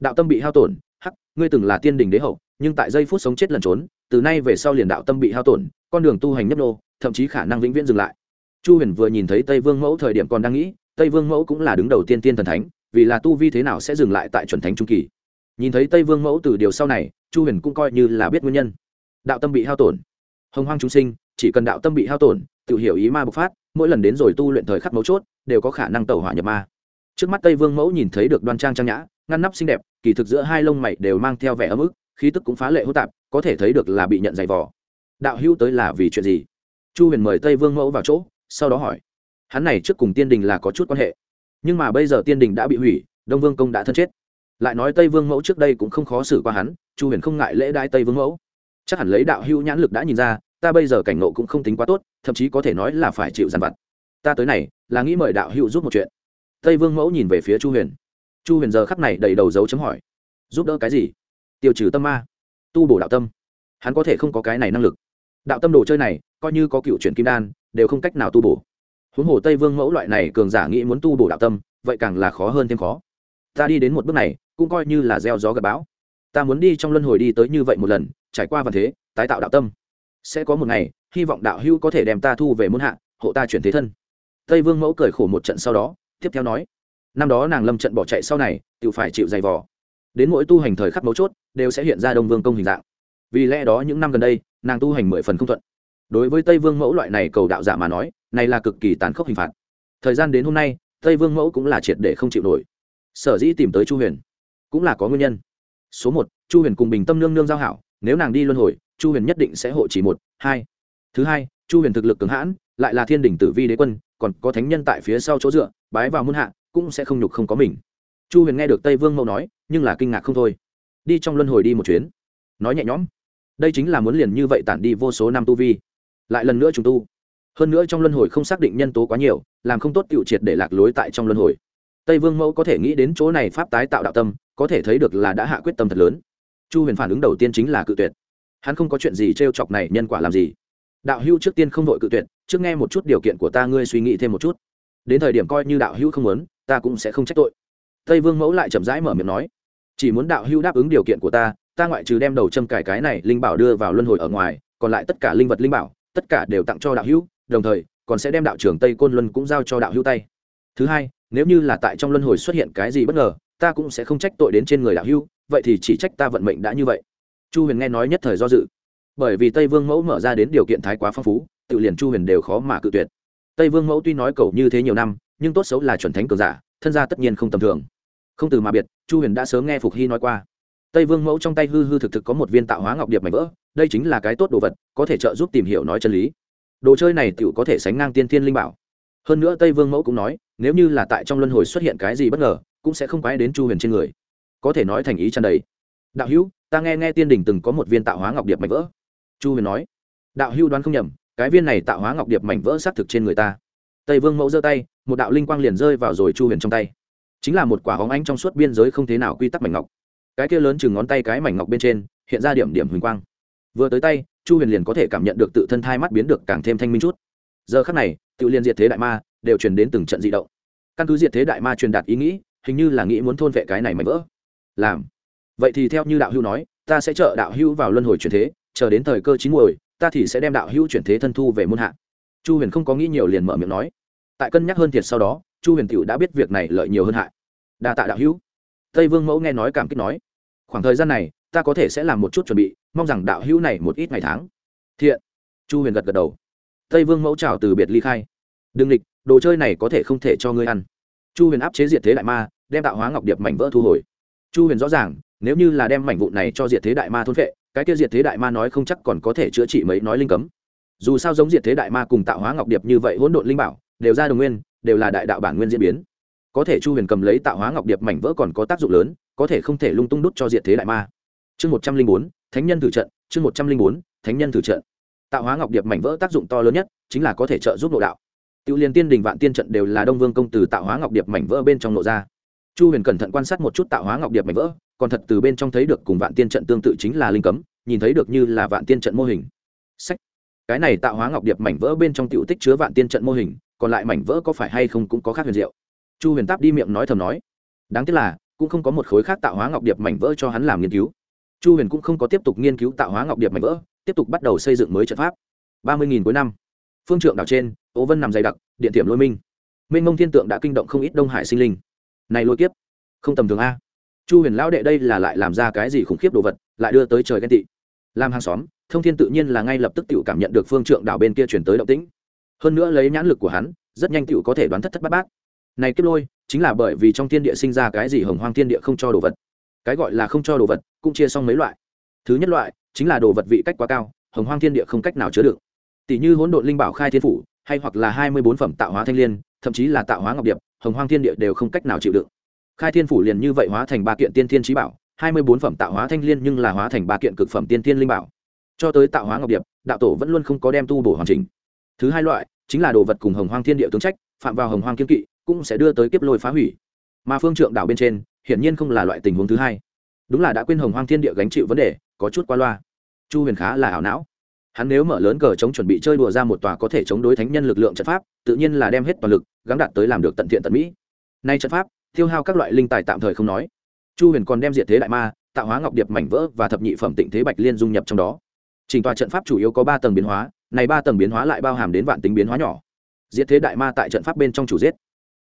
A: Đạo tâm bị hao tổn hắc ngươi từng là tiên đình đế hậu, nhưng tại giây phút sống chết lần trốn, từ nay về sau liền đạo tâm bị hao tổn, con đường tu hành nhấp nô thậm chí khả năng vĩnh viễn dừng lại. Chu huyền vừa nhìn thấy tây vương mẫu thời điểm còn đang nghĩ tây vương mẫu cũng là đứng đầu tiên tiên thần thánh, vì là tu vi thế nào sẽ dừng lại tại chuẩn thánh trung kỳ. Nhìn thấy tây vương mẫu từ điều sau này, chu huyền cũng coi như là biết nguyên nhân. Đạo tâm bị hao tổn. Hồng hoang chúng sinh, chỉ cần đạo tâm bị hao tổn, tự hiểu ý ma bộc phát, mỗi lần đến rồi tu luyện thời khắc mấu chốt, đều có khả năng tẩu hỏa nhập ma. Trước mắt tây vương mẫu nhìn thấy được đoan trang trang nhã, ngăn nắp xinh đẹp, kỳ thực giữa hai lông mày đều mang theo vẻ ấm ức, khí tức cũng phá lệ hô tạp, có thể thấy được là bị nhận giày vò. Đạo hữu tới là vì chuyện gì? Chu huyền mời tây vương mẫu vào chỗ, sau đó hỏi hắn này trước cùng tiên đình là có chút quan hệ. Nhưng mà bây giờ tiên đình đã bị hủy, đông vương công đã thân chết. Lại nói tây vương mẫu trước đây cũng không khó xử qua hắn, chu huyền không ngại lễ đai tây vương mẫu. Chắc hẳn lấy đạo hữu nhãn lực đã nhìn ra, ta bây giờ cảnh nộ cũng không tính quá tốt, thậm chí có thể nói là phải chịu dằn vặt. Ta tới này, là nghĩ mời đạo hữu giúp một chuyện. Tây vương mẫu nhìn về phía chu huyền. Chu huyền giờ khắc này đầy đầu dấu chấm hỏi. Giúp đỡ cái gì? Tiêu trừ tâm ma. Tu bổ đạo tâm. Hắn có thể không có cái này năng lực. Đạo tâm đồ chơi này, coi như có cựu chuyển kim đan, đều không cách nào tu bổ huống hồ tây vương mẫu loại này cường giả nghĩ muốn tu bổ đạo tâm, vậy càng là khó hơn thêm khó. Ta đi đến một bước này, cũng coi như là gieo gió gặp bão. Ta muốn đi trong luân hồi đi tới như vậy một lần, trải qua vạn thế, tái tạo đạo tâm. Sẽ có một ngày, hy vọng đạo hữu có thể đem ta thu về muôn hạ, hộ ta chuyển thế thân. Tây vương mẫu cười khổ một trận sau đó, tiếp theo nói, năm đó nàng lâm trận bỏ chạy sau này tự phải chịu dày vò. Đến mỗi tu hành thời khắc mấu chốt, đều sẽ hiện ra đông vương công hình dạng. Vì lẽ đó những năm gần đây, nàng tu hành mười phần không thuận. Đối với tây vương mẫu loại này cầu đạo giả mà nói này là cực kỳ tàn khốc hình phạt. Thời gian đến hôm nay, tây vương mẫu cũng là triệt để không chịu nổi. Sở dĩ tìm tới chu huyền cũng là có nguyên nhân. Số một, chu huyền cùng bình tâm nương nương giao hảo, nếu nàng đi luân hồi, chu huyền nhất định sẽ hộ chỉ một, hai. Thứ hai, chu huyền thực lực cường hãn, lại là thiên đình tử vi đế quân, còn có thánh nhân tại phía sau chỗ dựa, bái vào muôn hạ, cũng sẽ không nhục không có mình. Chu huyền nghe được tây vương mẫu nói, nhưng là kinh ngạc không thôi. Đi trong luân hồi đi một chuyến. Nói nhẹ nhõm, đây chính là muốn liền như vậy tản đi vô số năm tu vi, lại lần nữa trùng tu hơn nữa trong luân hồi không xác định nhân tố quá nhiều, làm không tốt cựu triệt để lạc lối tại trong luân hồi. Tây vương mẫu có thể nghĩ đến chỗ này pháp tái tạo đạo tâm, có thể thấy được là đã hạ quyết tâm thật lớn. Chu huyền phản ứng đầu tiên chính là cự tuyệt. Hắn không có chuyện gì t r e o chọc này nhân quả làm gì? Đạo hữu trước tiên không đội cự tuyệt, trước nghe một chút điều kiện của ta ngươi suy nghĩ thêm một chút. Đến thời điểm coi như đạo hữu không muốn, ta cũng sẽ không trách tội. Tây vương mẫu lại chậm rãi mở miệng nói, chỉ muốn đạo hữu đáp ứng điều kiện của ta ta ngoại trừ đem đầu châm cải cái này linh bảo đưa vào luân hồi ở ngoài, còn lại tất cả linh vật linh bảo, tất cả đều tặng cho đạo hữu đồng thời, còn sẽ đem đạo trưởng tây côn luân cũng giao cho đạo hữu tay. Thứ hai, nếu như là tại trong luân hồi xuất hiện cái gì bất ngờ, ta cũng sẽ không trách tội đến trên người đạo hữu, vậy thì chỉ trách ta vận mệnh đã như vậy. Chu huyền nghe nói nhất thời do dự. Bởi vì tây vương mẫu mở ra đến điều kiện thái quá phong phú, tự liền chu huyền đều khó mà cự tuyệt. Tây vương mẫu tuy nói cầu như thế nhiều năm, nhưng tốt xấu là chuẩn thánh cường giả, thân gia tất nhiên không tầm thường. Không từ mà biệt, chu huyền đã sớm nghe phục hy nói qua. Tây vương mẫu trong tay hư hư thực thực có một viên tạo hóa ngọc điệp mảnh vỡ, đây chính là cái tốt đồ vật, có thể trợ giúp tìm hiểu nói chân lý đồ chơi này tựu có thể sánh ngang tiên thiên linh bảo. Hơn nữa tây vương mẫu cũng nói, nếu như là tại trong luân hồi xuất hiện cái gì bất ngờ, cũng sẽ không quái đến chu huyền trên người. Có thể nói thành ý chăn đầy. Đạo hữu, ta nghe nghe tiên đình từng có một viên tạo hóa ngọc điệp mảnh vỡ. Chu huyền nói, đạo hữu đoán không nhầm, cái viên này tạo hóa ngọc điệp mảnh vỡ xác thực trên người ta. Tây vương mẫu giơ tay, một đạo linh quang liền rơi vào rồi chu huyền trong tay. Chính là một quả hóng ánh trong suốt biên giới không thế nào quy tắc mảnh ngọc. Cái kia lớn chừng ngón tay cái mảnh ngọc bên trên, hiện ra điểm điểm huỳnh quang. Vừa tới tay chu huyền liền có thể cảm nhận được tự thân thai mắt biến được càng thêm thanh minh chút. Giờ khắc này tự liên diệt thế đại ma đều truyền đến từng trận di động. Căn cứ diệt thế đại ma truyền đạt ý nghĩ, hình như là nghĩ muốn thôn vệ cái này mạnh vỡ. Làm. Vậy thì theo như đạo hưu nói, ta sẽ trợ đạo hưu vào luân hồi truyền thế, chờ đến thời cơ chín muồi, ta thì sẽ đem đạo hưu chuyển thế thân thu về muôn hạ. Chu huyền không có nghĩ nhiều liền mở miệng nói. Tại cân nhắc hơn thiệt sau đó, chu huyền t đã biết việc này lợi nhiều hơn hại. Đa tạ đạo hữu. Tây vương mẫu nghe nói cảm kích nói. Khoảng thời gian này ta có thể sẽ làm một chút chuẩn bị, mong rằng đạo hữu này một ít ngày tháng. Thiện. Chu huyền gật gật đầu. Tây vương mẫu trào từ biệt ly khai. Đừng địch đồ chơi này có thể không thể cho ngươi ăn. Chu huyền áp chế diệt thế đại ma, đem tạo hóa ngọc điệp mảnh vỡ thu hồi. Chu huyền rõ ràng, nếu như là đem mảnh vụn này cho diệt thế đại ma thôn vệ cái kia diệt thế đại ma nói không chắc còn có thể chữa trị mấy nói linh cấm. Dù sao giống diệt thế đại ma cùng tạo hóa ngọc điệp như vậy hỗn độn linh bảo, đều ra đồng nguyên, đều là đại đạo bản nguyên diễn biến. Có thể chu huyền cầm lấy tạo hóa ngọc điệp mảnh vỡ còn có tác dụng lớn, có thể không thể lung tung đút cho diệt thế đại ma chương một trăm linh bốn thánh nhân thử trận chương một trăm linh bốn thánh nhân thử trận tạo hóa ngọc điệp mảnh vỡ tác dụng to lớn nhất chính là có thể trợ giúp nội đạo Tiểu liên tiên đình vạn tiên trận đều là Đông Vương công tử tạo hóa ngọc điệp mảnh vỡ bên trong nội ra. Chu Huyền cẩn thận quan sát một chút tạo hóa ngọc điệp mảnh vỡ, còn thật từ bên trong thấy được cùng vạn tiên trận tương tự chính là linh cấm, nhìn thấy được như là vạn tiên trận mô hình. Sách. Cái này tạo hóa ngọc điệp mảnh vỡ bên trong tiểu tích chứa vạn tiên trận mô hình, còn lại mảnh vỡ có phải hay không cũng có khác huyền diệu. Chu Huyền táp đi miệng nói thầm nói, đáng tiếc là cũng không có một khối khác tạo hóa ngọc điệp mảnh vỡ cho hắn làm nghiên cứu. Chu Huyền cũng không có tiếp tục nghiên cứu tạo hóa ngọc điệp mảnh vỡ, tiếp tục bắt đầu xây dựng mới trận pháp. Ba mươi nghìn cuối năm phương trượng đảo trên ố vân nằm dày đặc điện tiệm lôi minh. Minh mông thiên tượng đã kinh động không ít đông hải sinh linh. Này lôi kiếp không tầm thường a. Chu huyền lão đệ đây là lại làm ra cái gì khủng khiếp đồ vật lại đưa tới trời ghen tị. Làm hàng xóm thông thiên tự nhiên là ngay lập tức tự cảm nhận được phương trượng đảo bên kia chuyển tới động tĩnh. Hơn nữa lấy nhãn lực của hắn rất nhanh tự có thể đoán thất thất bát bát. Này kiếp lôi chính là bởi vì trong thiên địa sinh ra cái gì hồng hoang thiên địa không cho đồ vật cái gọi là không cho đồ vật, cũng chia xong mấy loại. Thứ nhất loại chính là đồ vật vị cách quá cao, hồng hoang thiên địa không cách nào chứa đựng tỷ như hỗn độn linh bảo khai thiên phủ, hay hoặc là hai mươi bốn phẩm tạo hóa thanh liên, thậm chí là tạo hóa ngọc điệp, hồng hoang thiên địa đều không cách nào chịu đựng. Khai thiên phủ liền như vậy hóa thành ba kiện tiên thiên trí bảo, hai mươi bốn phẩm tạo hóa thanh liên nhưng là hóa thành ba kiện cực phẩm tiên thiên linh bảo. Cho tới tạo hóa ngọc điệp, đạo tổ vẫn luôn không có đem tu bổ hoàn chỉnh. Thứ hai loại chính là đồ vật cùng hồng hoang thiên địa tướng trách, phạm vào hồng hoang kiên kỵ, cũng sẽ đưa tới kiếp lôi phá hủy. Mà phương trượng đảo bên trên hiển nhiên không là loại tình huống thứ hai. Đúng là đã quên hồng hoang thiên địa gánh chịu vấn đề, có chút qua loa. Chu huyền khá là ảo não. Hắn nếu mở lớn cờ chống chuẩn bị chơi đùa ra một tòa có thể chống đối thánh nhân lực lượng trận pháp, tự nhiên là đem hết toàn lực, gắng đạt tới làm được tận thiện tận mỹ. Nay trận pháp, tiêu hao các loại linh tài tạm thời không nói. Chu huyền còn đem diệt thế đại ma, tạo hóa ngọc điệp mảnh vỡ và thập nhị phẩm tịnh thế bạch liên dung nhập trong đó. Trình tòa trận pháp chủ yếu có ba tầng biến hóa, này ba tầng biến hóa lại bao hàm đến vạn tính biến hóa nhỏ. Diệt thế đại ma tại trận pháp bên trong chủ giết,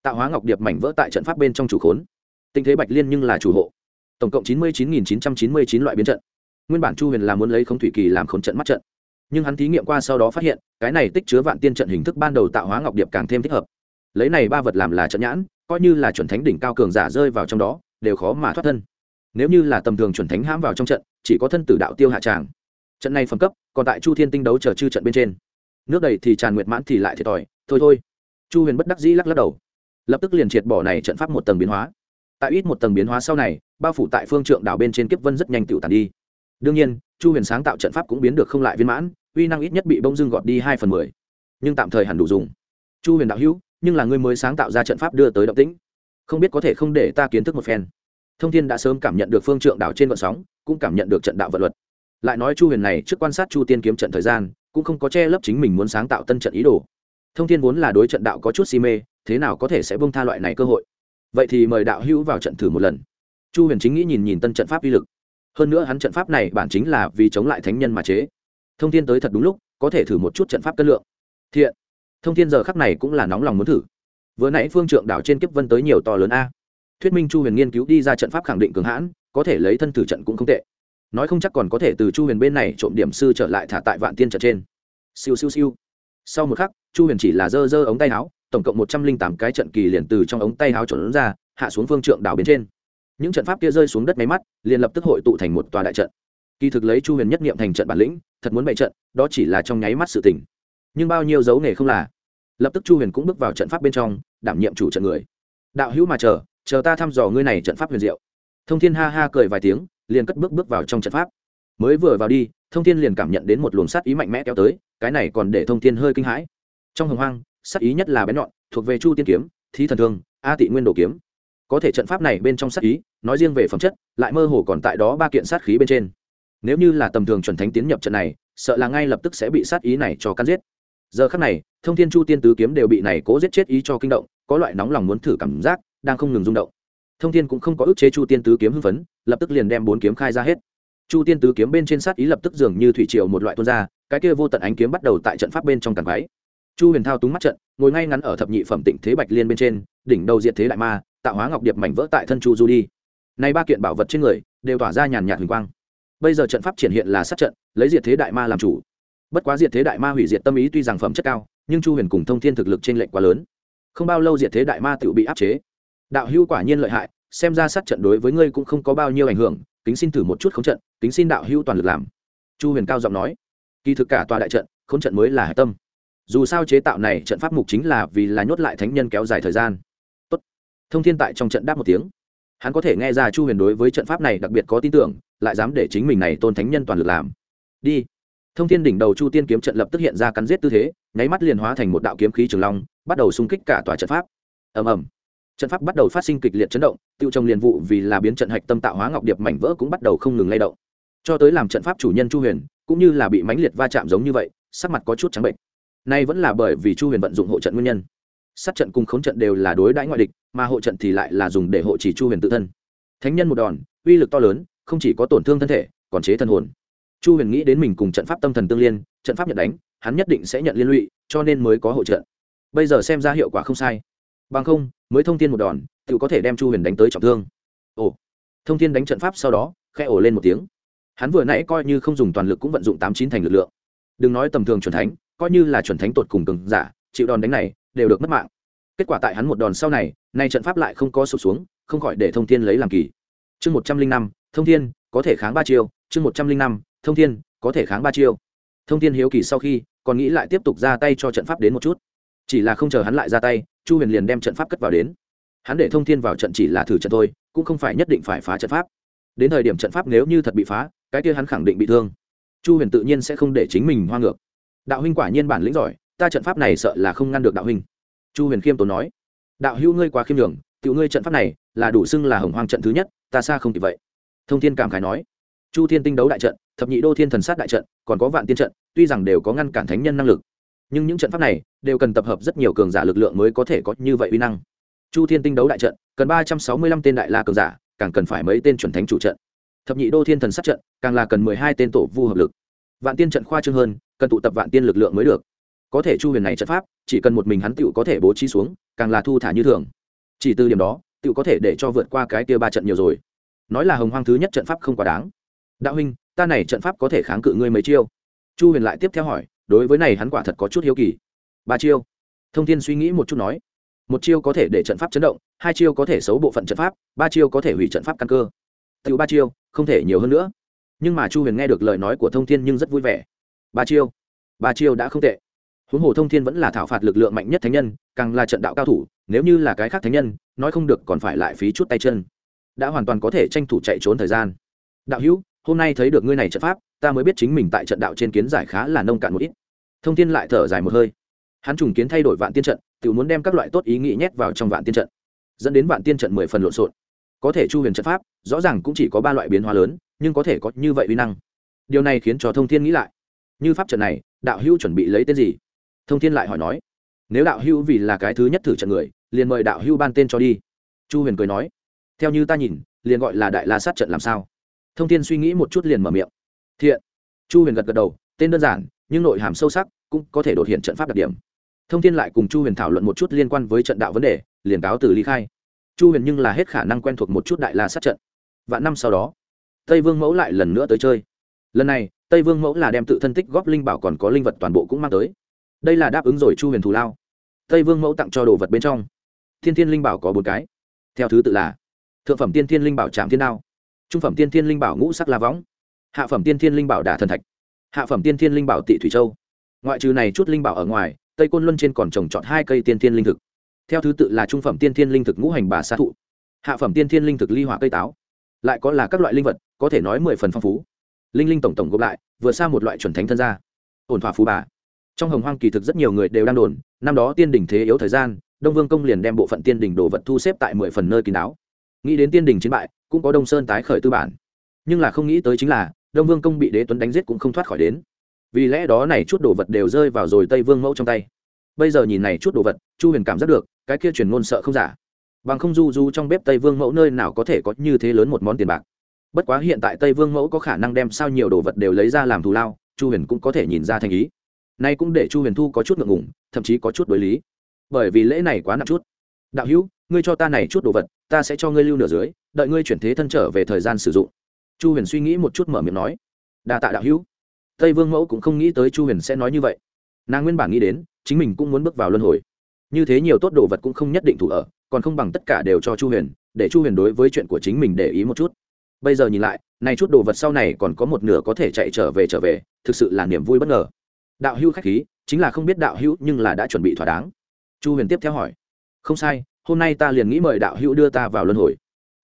A: tạo hóa ngọc điệp mảnh vỡ tại trận pháp bên trong chủ khốn tinh thế bạch liên nhưng là chủ hộ. Tổng cộng chín mươi chín nghìn chín trăm chín mươi chín loại biến trận. Nguyên bản chu huyền là muốn lấy không thủy kỳ làm khốn trận mắt trận. Nhưng hắn thí nghiệm qua sau đó phát hiện, cái này tích chứa vạn tiên trận hình thức ban đầu tạo hóa ngọc điệp càng thêm thích hợp. Lấy này ba vật làm là trận nhãn, coi như là chuẩn thánh đỉnh cao cường giả rơi vào trong đó, đều khó mà thoát thân. Nếu như là tầm thường chuẩn thánh hãm vào trong trận, chỉ có thân tử đạo tiêu hạ tràng. Trận này phẩm cấp, còn tại chu thiên tinh đấu chờ chư trận bên trên. Nước đầy thì tràn nguyệt mãn thì lại thiệt thòi. Thôi thôi. Chu huyền bất đắc dĩ lắc lắc đầu. Lập tức liền triệt bỏ này trận pháp một tầng biến hóa tại ít một tầng biến hóa sau này, bao phủ tại phương trượng đảo bên trên kiếp vân rất nhanh tựu tàn đi. Đương nhiên, chu huyền sáng tạo trận pháp cũng biến được không lại viên mãn, uy năng ít nhất bị bông dưng gọt đi hai phần mười. Nhưng tạm thời hẳn đủ dùng. Chu huyền đạo hữu, nhưng là người mới sáng tạo ra trận pháp đưa tới động tĩnh. Không biết có thể không để ta kiến thức một phen. Thông thiên đã sớm cảm nhận được phương trượng đảo trên vận sóng, cũng cảm nhận được trận đạo vận luật. Lại nói chu huyền này trước quan sát chu tiên kiếm trận thời gian, cũng không có che lấp chính mình muốn sáng tạo tân trận ý đồ. Thông thiên vốn là đối trận đạo có chút si mê, thế nào có thể sẽ bông tha loại này cơ hội? Vậy thì mời đạo hữu vào trận thử một lần. Chu huyền chính nghĩ nhìn nhìn tân trận pháp uy lực. Hơn nữa hắn trận pháp này bản chính là vì chống lại thánh nhân mà chế. Thông thiên tới thật đúng lúc, có thể thử một chút trận pháp cân lượng. Thiện. Thông thiên giờ khắc này cũng là nóng lòng muốn thử. Vừa nãy phương trượng đảo trên kiếp vân tới nhiều to lớn a. Thuyết minh chu huyền nghiên cứu đi ra trận pháp khẳng định cường hãn, có thể lấy thân thử trận cũng không tệ. Nói không chắc còn có thể từ chu huyền bên này trộm điểm sư trở lại thả tại vạn tiên trận trên. Siêu siêu siêu. Sau một khắc, chu huyền chỉ là dơ dơ ống tay áo tổng cộng một trăm linh tám cái trận kỳ liền từ trong ống tay áo trộn ra, hạ xuống phương trượng đảo bên trên. Những trận pháp kia rơi xuống đất máy mắt, liền lập tức hội tụ thành một tòa đại trận. Kỳ thực lấy chu huyền nhất nghiệm thành trận bản lĩnh, thật muốn bày trận, đó chỉ là trong nháy mắt sự tình. Nhưng bao nhiêu dấu nghề không là. Lập tức chu huyền cũng bước vào trận pháp bên trong, đảm nhiệm chủ trận người. Đạo hữu mà chờ chờ ta thăm dò ngươi này trận pháp huyền diệu. Thông thiên ha ha cười vài tiếng, liền cất bước bước vào trong trận pháp. Mới vừa vào đi, thông thiên liền cảm nhận đến một luồng sát ý mạnh mẽ kéo tới, cái này còn để thông thiên hơi kinh hãi. Trong hồng hoang sát ý nhất là bén nhọn, thuộc về chu tiên kiếm, thí thần thương, a tị nguyên đồ kiếm. Có thể trận pháp này bên trong sát ý, nói riêng về phẩm chất, lại mơ hồ còn tại đó ba kiện sát khí bên trên. Nếu như là tầm thường chuẩn thánh tiến nhập trận này, sợ là ngay lập tức sẽ bị sát ý này cho cắn giết. Giờ khắc này, thông thiên chu tiên tứ kiếm đều bị này cố giết chết ý cho kinh động, có loại nóng lòng muốn thử cảm giác, đang không ngừng rung động. Thông thiên cũng không có ức chế chu tiên tứ kiếm hưng phấn, lập tức liền đem bốn kiếm khai ra hết. Chu tiên tứ kiếm bên trên sát ý lập tức dường như thủy triều một loại tuôn ra, cái kia vô tận ánh kiếm bắt đầu tại trận pháp bên trong càn váy chu huyền thao túng mắt trận, ngồi ngay ngắn ở thập nhị phẩm tịnh thế bạch liên bên trên, đỉnh đầu diệt thế đại ma, tạo hóa ngọc điệp mảnh vỡ tại thân chu du đi. Nay ba kiện bảo vật trên người, đều tỏa ra nhàn nhạt huỳnh quang. Bây giờ trận pháp triển hiện là sát trận, lấy diệt thế đại ma làm chủ. Bất quá diệt thế đại ma hủy diệt tâm ý tuy rằng phẩm chất cao, nhưng chu huyền cùng thông thiên thực lực trên lệnh quá lớn. Không bao lâu diệt thế đại ma tự bị áp chế. Đạo hưu quả nhiên lợi hại, xem ra sát trận đối với ngươi cũng không có bao nhiêu ảnh hưởng, kính xin thử một chút không trận, kính xin đạo hưu toàn lực làm. Chu huyền cao giọng nói. Kỳ thực cả tòa đại trận không trận mới là hải tâm dù sao chế tạo này trận pháp mục chính là vì là nhốt lại thánh nhân kéo dài thời gian. Tốt. thông thiên tại trong trận đáp một tiếng. Hắn có thể nghe ra chu huyền đối với trận pháp này đặc biệt có tin tưởng, lại dám để chính mình này tôn thánh nhân toàn lực làm. Đi. Thông thiên đỉnh đầu chu tiên kiếm trận lập tức hiện ra cắn giết tư thế, nháy mắt liền hóa thành một đạo kiếm khí trường long, bắt đầu xung kích cả tòa trận pháp. Ầm ầm. Trận pháp bắt đầu phát sinh kịch liệt chấn động, tiêu trong liền vụ vì là biến trận hạch tâm tạo hóa ngọc điệp mảnh vỡ cũng bắt đầu không ngừng lay động. Cho tới làm trận pháp chủ nhân chu huyền, cũng như là bị mãnh liệt va chạm giống như vậy, sắc mặt có chút trắng bệnh nay vẫn là bởi vì chu huyền vận dụng hộ trận nguyên nhân sát trận cùng khống trận đều là đối đãi ngoại địch mà hộ trận thì lại là dùng để hộ chỉ chu huyền tự thân thánh nhân một đòn uy lực to lớn không chỉ có tổn thương thân thể còn chế thân hồn chu huyền nghĩ đến mình cùng trận pháp tâm thần tương liên trận pháp nhận đánh hắn nhất định sẽ nhận liên lụy cho nên mới có hỗ trợ bây giờ xem ra hiệu quả không sai bằng không mới thông tin một đòn tự có thể đem chu huyền đánh tới trọng thương ồ thông tin đánh trận pháp sau đó khe ổ lên một tiếng hắn vừa nãy coi như không dùng toàn lực cũng vận dụng tám chín thành lực lượng đừng nói tầm thường chuẩn thánh coi như là chuẩn thánh tột cùng cường giả, chịu đòn đánh này, đều được mất mạng. Kết quả tại hắn một đòn sau này, nay trận pháp lại không có sụp xuống, không khỏi để thông thiên lấy làm kỳ. Chương một trăm linh năm, thông thiên, có thể kháng ba chiêu. Chương một trăm linh năm, thông thiên, có thể kháng ba chiêu. Thông thiên hiếu kỳ sau khi, còn nghĩ lại tiếp tục ra tay cho trận pháp đến một chút. Chỉ là không chờ hắn lại ra tay, chu huyền liền đem trận pháp cất vào đến. Hắn để thông thiên vào trận chỉ là thử trận thôi, cũng không phải nhất định phải phá trận pháp. Đến thời điểm trận pháp nếu như thật bị phá, cái kia hắn khẳng định bị thương. Chu huyền tự nhiên sẽ không để chính mình hoa ngược đạo huynh quả nhiên bản lĩnh giỏi, ta trận pháp này sợ là không ngăn được đạo huynh. Chu huyền khiêm tốn nói. Đạo hữu ngươi quá khiêm đường tiểu ngươi trận pháp này là đủ xưng là hồng hoang trận thứ nhất, ta xa không kịp vậy. Thông thiên cảm khải nói. Chu thiên tinh đấu đại trận, thập nhị đô thiên thần sát đại trận, còn có vạn tiên trận, tuy rằng đều có ngăn cản thánh nhân năng lực, nhưng những trận pháp này đều cần tập hợp rất nhiều cường giả lực lượng mới có thể có như vậy uy năng. Chu thiên tinh đấu đại trận, cần ba trăm sáu mươi lăm tên đại la cường giả, càng cần phải mấy tên chuẩn thánh chủ trận. Thập nhị đô thiên thần sát trận, càng là cần mười hai tên tổ vu hợp lực. Vạn tiên trận khoa trương hơn cần tụ tập vạn tiên lực lượng mới được. Có thể chu huyền này trận pháp, chỉ cần một mình hắn tựu có thể bố trí xuống, càng là thu thả như thường. Chỉ từ điểm đó, tựu có thể để cho vượt qua cái tia ba trận nhiều rồi. Nói là hồng hoang thứ nhất trận pháp không quá đáng. Đạo huynh, ta này trận pháp có thể kháng cự ngươi mấy chiêu? Chu huyền lại tiếp theo hỏi, đối với này hắn quả thật có chút hiếu kỳ. Ba chiêu. Thông tin suy nghĩ một chút nói, một chiêu có thể để trận pháp chấn động, hai chiêu có thể xấu bộ phận trận pháp, ba chiêu có thể hủy trận pháp căn cơ. Tự ba chiêu, không thể nhiều hơn nữa. Nhưng mà chu huyền nghe được lời nói của thông thiên nhưng rất vui vẻ ba chiêu. Ba chiêu đã không tệ. Huống hồ thông thiên vẫn là thảo phạt lực lượng mạnh nhất thánh nhân, càng là trận đạo cao thủ, nếu như là cái khác thánh nhân, nói không được còn phải lại phí chút tay chân. Đã hoàn toàn có thể tranh thủ chạy trốn thời gian. Đạo hữu, hôm nay thấy được ngươi này trận pháp, ta mới biết chính mình tại trận đạo trên kiến giải khá là nông cạn một ít. Thông thiên lại thở dài một hơi. Hắn trùng kiến thay đổi vạn tiên trận, tự muốn đem các loại tốt ý nghĩ nhét vào trong vạn tiên trận, dẫn đến vạn tiên trận mười phần lộn xộn. Có thể chu huyền trận pháp, rõ ràng cũng chỉ có ba loại biến hóa lớn, nhưng có thể có như vậy uy năng. Điều này khiến cho thông thiên nghĩ lại như pháp trận này, đạo hữu chuẩn bị lấy tên gì? Thông thiên lại hỏi nói. Nếu đạo hữu vì là cái thứ nhất thử trận người, liền mời đạo hữu ban tên cho đi. Chu huyền cười nói. Theo như ta nhìn, liền gọi là đại la sát trận làm sao? Thông thiên suy nghĩ một chút liền mở miệng. Thiện. Chu huyền gật gật đầu, tên đơn giản, nhưng nội hàm sâu sắc, cũng có thể đột hiện trận pháp đặc điểm. Thông thiên lại cùng chu huyền thảo luận một chút liên quan với trận đạo vấn đề, liền cáo từ ly khai. Chu huyền nhưng là hết khả năng quen thuộc một chút đại la sát trận. Vạn năm sau đó, tây vương mẫu lại lần nữa tới chơi lần này, tây vương mẫu là đem tự thân tích góp linh bảo còn có linh vật toàn bộ cũng mang tới. Đây là đáp ứng rồi chu huyền thù lao. Tây vương mẫu tặng cho đồ vật bên trong. Thiên thiên linh bảo có bốn cái. Theo thứ tự là, thượng phẩm tiên thiên linh bảo trạm thiên đao, trung phẩm tiên thiên linh bảo ngũ sắc la võng, hạ phẩm tiên thiên linh bảo đả thần thạch, hạ phẩm tiên thiên linh bảo tị thủy châu. Ngoại trừ này chút linh bảo ở ngoài, tây côn luân trên còn trồng trọt hai cây tiên thiên linh thực. Theo thứ tự là trung phẩm tiên thiên linh thực ngũ hành bà sa thụ, hạ phẩm tiên thiên linh thực ly hỏa cây táo. Lại có là các loại linh vật, có thể nói mười phần phong phú linh linh tổng tổng gộp lại, vừa xa một loại chuẩn thánh thân gia. Ổn thỏa phú bà. Trong hồng hoang kỳ thực rất nhiều người đều đang đồn, năm đó tiên đỉnh thế yếu thời gian, đông vương công liền đem bộ phận tiên đỉnh đồ vật thu xếp tại mười phần nơi kín đáo. Nghĩ đến tiên đỉnh chiến bại, cũng có đông sơn tái khởi tư bản. Nhưng là không nghĩ tới chính là, đông vương công bị đế tuấn đánh giết cũng không thoát khỏi đến. Vì lẽ đó này chút đồ vật đều rơi vào rồi tây vương mẫu trong tay. Bây giờ nhìn này chút đồ vật, chu huyền cảm giác được, cái kia truyền ngôn sợ không giả. Bằng không du du trong bếp tây vương mẫu nơi nào có thể có như thế lớn một món tiền bạc bất quá hiện tại tây vương mẫu có khả năng đem sao nhiều đồ vật đều lấy ra làm thù lao, chu huyền cũng có thể nhìn ra thành ý. Nay cũng để chu huyền thu có chút ngượng ngủng thậm chí có chút đối lý. Bởi vì lễ này quá nặng chút. Đạo hữu, ngươi cho ta này chút đồ vật, ta sẽ cho ngươi lưu nửa dưới, đợi ngươi chuyển thế thân trở về thời gian sử dụng. Chu huyền suy nghĩ một chút mở miệng nói. Đa tạ đạo hữu. Tây vương mẫu cũng không nghĩ tới chu huyền sẽ nói như vậy. Nàng nguyên bản nghĩ đến, chính mình cũng muốn bước vào luân hồi. Như thế nhiều tốt đồ vật cũng không nhất định thủ ở, còn không bằng tất cả đều cho chu huyền, để chu huyền đối với chuyện của chính mình để ý một chút bây giờ nhìn lại, này chút đồ vật sau này còn có một nửa có thể chạy trở về trở về, thực sự là niềm vui bất ngờ. Đạo hữu khách khí, chính là không biết đạo hữu nhưng là đã chuẩn bị thỏa đáng. Chu huyền tiếp theo hỏi. Không sai, hôm nay ta liền nghĩ mời đạo hữu đưa ta vào luân hồi.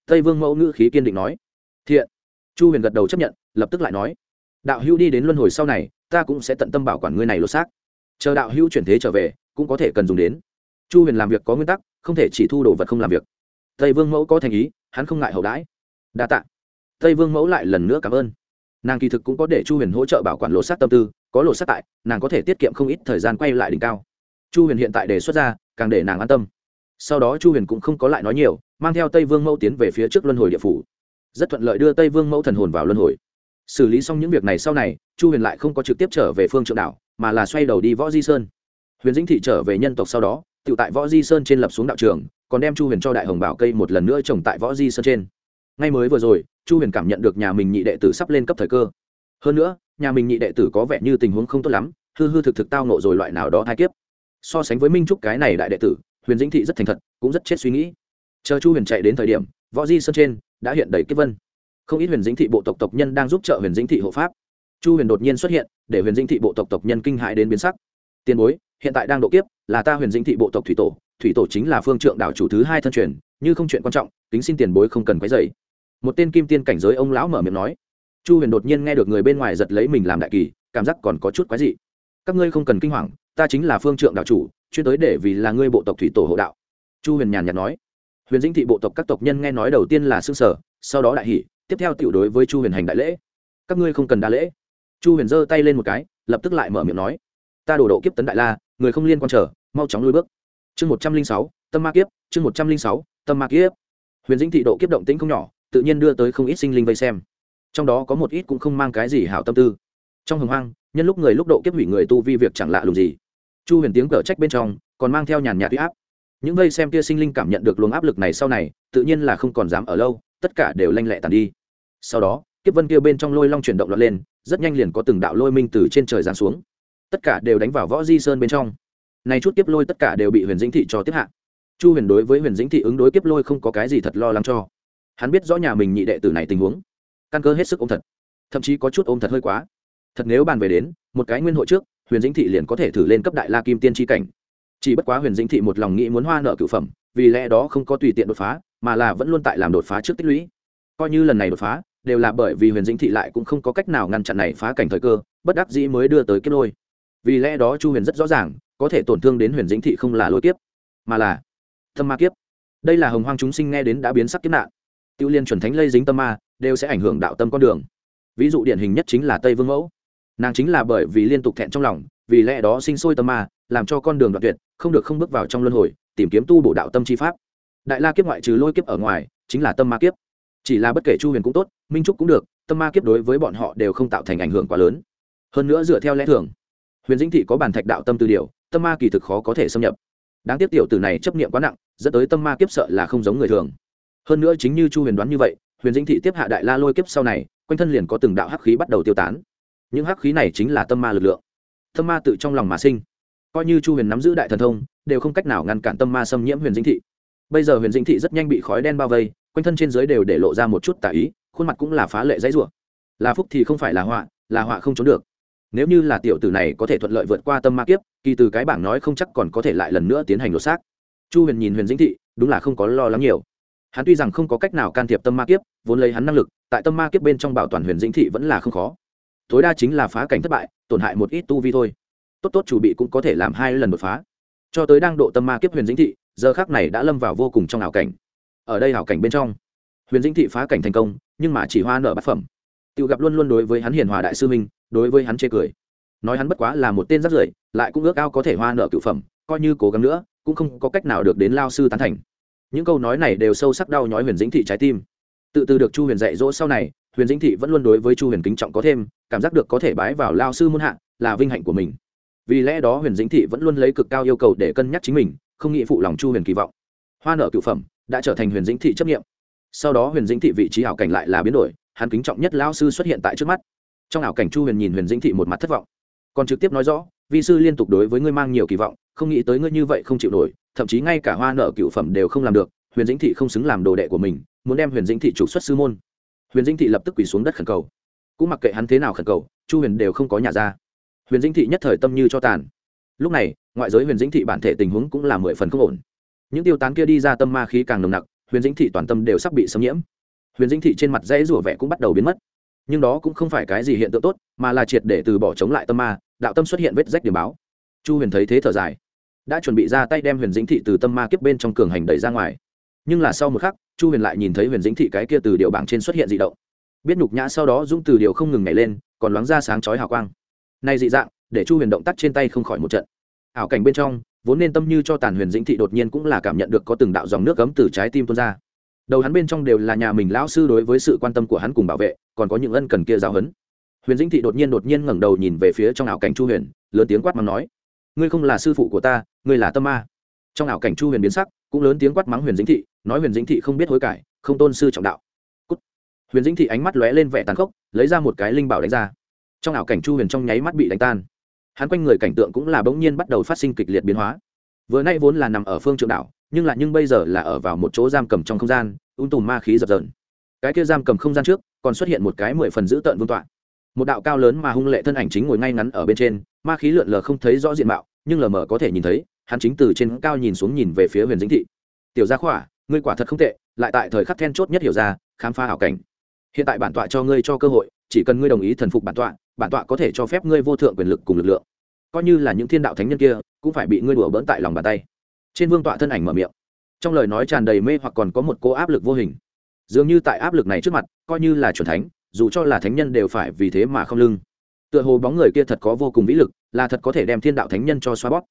A: Tây vương mẫu ngữ khí kiên định nói. Thiện. Chu huyền gật đầu chấp nhận, lập tức lại nói. Đạo hữu đi đến luân hồi sau này, ta cũng sẽ tận tâm bảo quản ngươi này lột xác. Chờ đạo hữu chuyển thế trở về, cũng có thể cần dùng đến. Chu huyền làm việc có nguyên tắc, không thể chỉ thu đồ vật không làm việc. Tây vương mẫu có thành ý, hắn không ngại hậu đãi. Đa t ạ tây vương mẫu lại lần nữa cảm ơn. Nàng kỳ thực cũng có để chu huyền hỗ trợ bảo quản lột xác tâm tư, có lột xác tại, nàng có thể tiết kiệm không ít thời gian quay lại đỉnh cao. Chu huyền hiện tại đề xuất ra, càng để nàng an tâm. Sau đó chu huyền cũng không có lại nói nhiều, mang theo tây vương mẫu tiến về phía trước luân hồi địa phủ. Rất thuận lợi đưa tây vương mẫu thần hồn vào luân hồi. Xử lý xong những việc này sau này, chu huyền lại không có trực tiếp trở về phương trượng đảo, mà là xoay đầu đi võ di sơn. Huyền dĩnh thị trở về nhân tộc sau đó tự tại võ di sơn trên lập xuống đạo trường, còn đem chu huyền cho đại hồng bảo cây một lần nữa trồng tại võ di sơn trên ngay mới vừa rồi, chu huyền cảm nhận được nhà mình nhị đệ tử sắp lên cấp thời cơ. Hơn nữa, nhà mình nhị đệ tử có vẻ như tình huống không tốt lắm, hư hư thực thực tao nộ rồi loại nào đó thai kiếp. So sánh với minh trúc cái này đại đệ tử, huyền dĩnh thị rất thành thật, cũng rất chết suy nghĩ. Chờ chu huyền chạy đến thời điểm, võ di sơn trên đã hiện đầy kiếp vân. Không ít huyền dĩnh thị bộ tộc tộc nhân đang giúp trợ huyền dĩnh thị hộ pháp. Chu huyền đột nhiên xuất hiện, để huyền dĩnh thị bộ tộc tộc nhân kinh hại đến biến sắc. Tiền bối, hiện tại đang độ kiếp, là ta huyền dĩnh thị bộ tộc thủy tổ thủy tổ chính là phương trượng đảo chủ thứ hai thân truyền, như không chuyện quan trọng tính xin tiền bối không cần quấy dày một tên kim tiên cảnh giới ông lão mở miệng nói. Chu huyền đột nhiên nghe được người bên ngoài giật lấy mình làm đại kỳ, cảm giác còn có chút quái dị. Các ngươi không cần kinh hoàng, ta chính là phương trượng đạo chủ, chuyên tới để vì là ngươi bộ tộc thủy tổ hộ đạo. Chu huyền nhàn nhạt nói. Huyền dĩnh thị bộ tộc các tộc nhân nghe nói đầu tiên là xương sở, sau đó đại hỷ tiếp theo tiểu đối với chu huyền hành đại lễ. Các ngươi không cần đa lễ. Chu huyền giơ tay lên một cái, lập tức lại mở miệng nói. Ta đổ độ kiếp tấn đại la, người không liên quan trở mau chóng lui bước. Chương một trăm linh sáu, tâm ma kiếp, chương một trăm linh sáu, tâm ma kiếp. Huyền dĩnh thị độ kiếp động tĩnh không nhỏ tự nhiên đưa tới không ít sinh linh vây xem. Trong đó có một ít cũng không mang cái gì hảo tâm tư. Trong hồng hoang, nhân lúc người lúc độ kiếp hủy người tu vi việc chẳng lạ lùng gì. Chu huyền tiếng cở trách bên trong, còn mang theo nhàn nhạt huy áp. Những vây xem kia sinh linh cảm nhận được luồng áp lực này sau này, tự nhiên là không còn dám ở lâu, tất cả đều lanh lẹ tàn đi. Sau đó, kiếp vân kia bên trong lôi long chuyển động lọt lên, rất nhanh liền có từng đạo lôi minh từ trên trời giáng xuống. Tất cả đều đánh vào võ di sơn bên trong. Này chút kiếp lôi tất cả đều bị huyền dĩnh thị cho tiếp hạ. Chu huyền đối với huyền dĩnh thị ứng đối kiếp lôi không có cái gì thật lo lắng cho hắn biết rõ nhà mình nhị đệ tử này tình huống. Căn cơ hết sức ôm thật. Thậm chí có chút ôm thật hơi quá. Thật nếu bàn về đến, một cái nguyên hội trước, huyền dĩnh thị liền có thể thử lên cấp đại la kim tiên tri cảnh. Chỉ bất quá huyền dĩnh thị một lòng nghĩ muốn hoa nợ cửu phẩm, vì lẽ đó không có tùy tiện đột phá, mà là vẫn luôn tại làm đột phá trước tích lũy. Coi như lần này đột phá, đều là bởi vì huyền dĩnh thị lại cũng không có cách nào ngăn chặn này phá cảnh thời cơ, bất đắc dĩ mới đưa tới kết lôi. Vì lẽ đó chu huyền rất rõ ràng, có thể tổn thương đến huyền dĩnh thị không là lôi kiếp, mà là tâm ma kiếp. Đây là hồng hoang chúng sinh nghe đến đã biến sắc kiếp nạn tiêu liên chuẩn thánh lây dính tâm ma, đều sẽ ảnh hưởng đạo tâm con đường. Ví dụ điển hình nhất chính là tây vương mẫu. Nàng chính là bởi vì liên tục thẹn trong lòng, vì lẽ đó sinh sôi tâm ma, làm cho con đường đoạn tuyệt, không được không bước vào trong luân hồi, tìm kiếm tu bổ đạo tâm chi pháp. Đại la kiếp ngoại trừ lôi kiếp ở ngoài, chính là tâm ma kiếp. Chỉ là bất kể chu huyền cũng tốt, minh trúc cũng được, tâm ma kiếp đối với bọn họ đều không tạo thành ảnh hưởng quá lớn. Hơn nữa dựa theo lẽ thường, huyền dĩnh thị có bản thạch đạo tâm từ điều, tâm ma kỳ thực khó có thể xâm nhập. Đáng tiếc tiểu từ này chấp niệm quá nặng, dẫn tới tâm ma kiếp sợ là không giống người thường hơn nữa chính như chu huyền đoán như vậy, huyền dĩnh thị tiếp hạ đại la lôi kiếp sau này, quanh thân liền có từng đạo hắc khí bắt đầu tiêu tán. Những hắc khí này chính là tâm ma lực lượng. Tâm ma tự trong lòng mà sinh. Coi như chu huyền nắm giữ đại thần thông, đều không cách nào ngăn cản tâm ma xâm nhiễm huyền dĩnh thị. Bây giờ huyền dĩnh thị rất nhanh bị khói đen bao vây, quanh thân trên dưới đều để lộ ra một chút tà ý, khuôn mặt cũng là phá lệ dãy rủa. Là phúc thì không phải là họa là họa không trốn được. Nếu như là tiểu tử này có thể thuận lợi vượt qua tâm ma kiếp, kỳ từ cái bảng nói không chắc còn có thể lại lần nữa tiến hành đột xác. Chu huyền nhìn huyền dĩnh thị, đúng là không có lo lắng nhiều hắn tuy rằng không có cách nào can thiệp tâm ma kiếp, vốn lấy hắn năng lực, tại tâm ma kiếp bên trong bảo toàn huyền dĩnh thị vẫn là không khó. Tối đa chính là phá cảnh thất bại, tổn hại một ít tu vi thôi. Tốt tốt chủ bị cũng có thể làm hai lần đột phá. Cho tới đang độ tâm ma kiếp huyền dĩnh thị, giờ khác này đã lâm vào vô cùng trong ảo cảnh. Ở đây ảo cảnh bên trong, huyền dĩnh thị phá cảnh thành công, nhưng mà chỉ hoa nở bát phẩm. Tự gặp luôn luôn đối với hắn hiền hòa đại sư minh, đối với hắn chê cười. Nói hắn bất quá là một tên rất rưởi, lại cũng ước ao có thể hoa nở cựu phẩm, coi như cố gắng nữa, cũng không có cách nào được đến lao sư tán thành những câu nói này đều sâu sắc đau nhói huyền dĩnh thị trái tim. Tự từ được chu huyền dạy dỗ sau này, huyền dĩnh thị vẫn luôn đối với chu huyền kính trọng có thêm, cảm giác được có thể bái vào lao sư muôn hạ, là vinh hạnh của mình. Vì lẽ đó huyền dĩnh thị vẫn luôn lấy cực cao yêu cầu để cân nhắc chính mình, không nghĩ phụ lòng chu huyền kỳ vọng. Hoa nợ cựu phẩm, đã trở thành huyền dĩnh thị chấp nghiệm sau đó huyền dĩnh thị vị trí hảo cảnh lại là biến đổi, hắn kính trọng nhất lao sư xuất hiện tại trước mắt. Trong ảo cảnh chu huyền nhìn huyền dĩnh thị một mặt thất vọng. Còn trực tiếp nói rõ, vi sư liên tục đối với ngươi mang nhiều kỳ vọng, không nghĩ tới ngươi như vậy không chịu nổi thậm chí ngay cả hoa nợ cựu phẩm đều không làm được, huyền dĩnh thị không xứng làm đồ đệ của mình, muốn đem huyền dĩnh thị trục xuất sư môn. Huyền dĩnh thị lập tức quỳ xuống đất khẩn cầu. Cũng mặc kệ hắn thế nào khẩn cầu, chu huyền đều không có nhà ra. Huyền dĩnh thị nhất thời tâm như cho tàn. Lúc này, ngoại giới huyền dĩnh thị bản thể tình huống cũng là mười phần không ổn. Những tiêu tán kia đi ra tâm ma khí càng nồng nặc, huyền dĩnh thị toàn tâm đều sắp bị xâm nhiễm. Huyền dĩnh thị trên mặt dãy rủa vẻ cũng bắt đầu biến mất. Nhưng đó cũng không phải cái gì hiện tượng tốt, mà là triệt để từ bỏ chống lại tâm ma, đạo tâm xuất hiện vết rách điểm báo. Chu huyền thấy thế thở dài đã chuẩn bị ra tay đem huyền dĩnh thị từ tâm ma kiếp bên trong cường hành đẩy ra ngoài. Nhưng là sau một khắc, chu huyền lại nhìn thấy huyền dĩnh thị cái kia từ điệu bảng trên xuất hiện dị động. Biết nhục nhã sau đó dũng từ điệu không ngừng nhảy lên, còn loáng ra sáng chói hào quang. Nay dị dạng, để chu huyền động tác trên tay không khỏi một trận. Ảo cảnh bên trong, vốn nên tâm như cho tàn huyền dĩnh thị đột nhiên cũng là cảm nhận được có từng đạo dòng nước cấm từ trái tim tuôn ra. Đầu hắn bên trong đều là nhà mình lão sư đối với sự quan tâm của hắn cùng bảo vệ, còn có những ân cần kia giáo hấn. huyền dĩnh thị đột nhiên đột nhiên ngẩng đầu nhìn về phía trong ảo cảnh chu huyền, lớn tiếng quát mắng nói ngươi không là sư phụ của ta, ngươi là tâm ma. Trong ảo cảnh chu huyền biến sắc, cũng lớn tiếng quát mắng huyền dĩnh thị, nói huyền dĩnh thị không biết hối cải, không tôn sư trọng đạo. Cút. huyền dĩnh thị ánh mắt lóe lên vẻ tàn khốc, lấy ra một cái linh bảo đánh ra. Trong ảo cảnh chu huyền trong nháy mắt bị đánh tan. Hắn quanh người cảnh tượng cũng là bỗng nhiên bắt đầu phát sinh kịch liệt biến hóa. Vừa nay vốn là nằm ở phương trượng đảo, nhưng lại nhưng bây giờ là ở vào một chỗ giam cầm trong không gian, ung tùm ma khí dập dờn. Cái kia giam cầm không gian trước, còn xuất hiện một cái mười phần dữ tợn vương tọa một đạo cao lớn mà hung lệ thân ảnh chính ngồi ngay ngắn ở bên trên, ma khí lượn lờ không thấy rõ diện mạo, nhưng lờ mờ có thể nhìn thấy, hắn chính từ trên cao nhìn xuống nhìn về phía huyền dĩnh thị. Tiểu gia khỏa, ngươi quả thật không tệ, lại tại thời khắc then chốt nhất hiểu ra, khám phá hảo cảnh. Hiện tại bản tọa cho ngươi cho cơ hội, chỉ cần ngươi đồng ý thần phục bản tọa bản tọa có thể cho phép ngươi vô thượng quyền lực cùng lực lượng. Coi như là những thiên đạo thánh nhân kia, cũng phải bị ngươi đùa bỡn tại lòng bàn tay. Trên vương tọa thân ảnh mở miệng. Trong lời nói tràn đầy mê hoặc còn có một cô áp lực vô hình. Dường như tại áp lực này trước mặt, coi như là c thánh dù cho là thánh nhân đều phải vì thế mà không lưng. Tựa hồ bóng người kia thật có vô cùng vĩ lực, là thật có thể đem thiên đạo thánh nhân cho xoa bóp.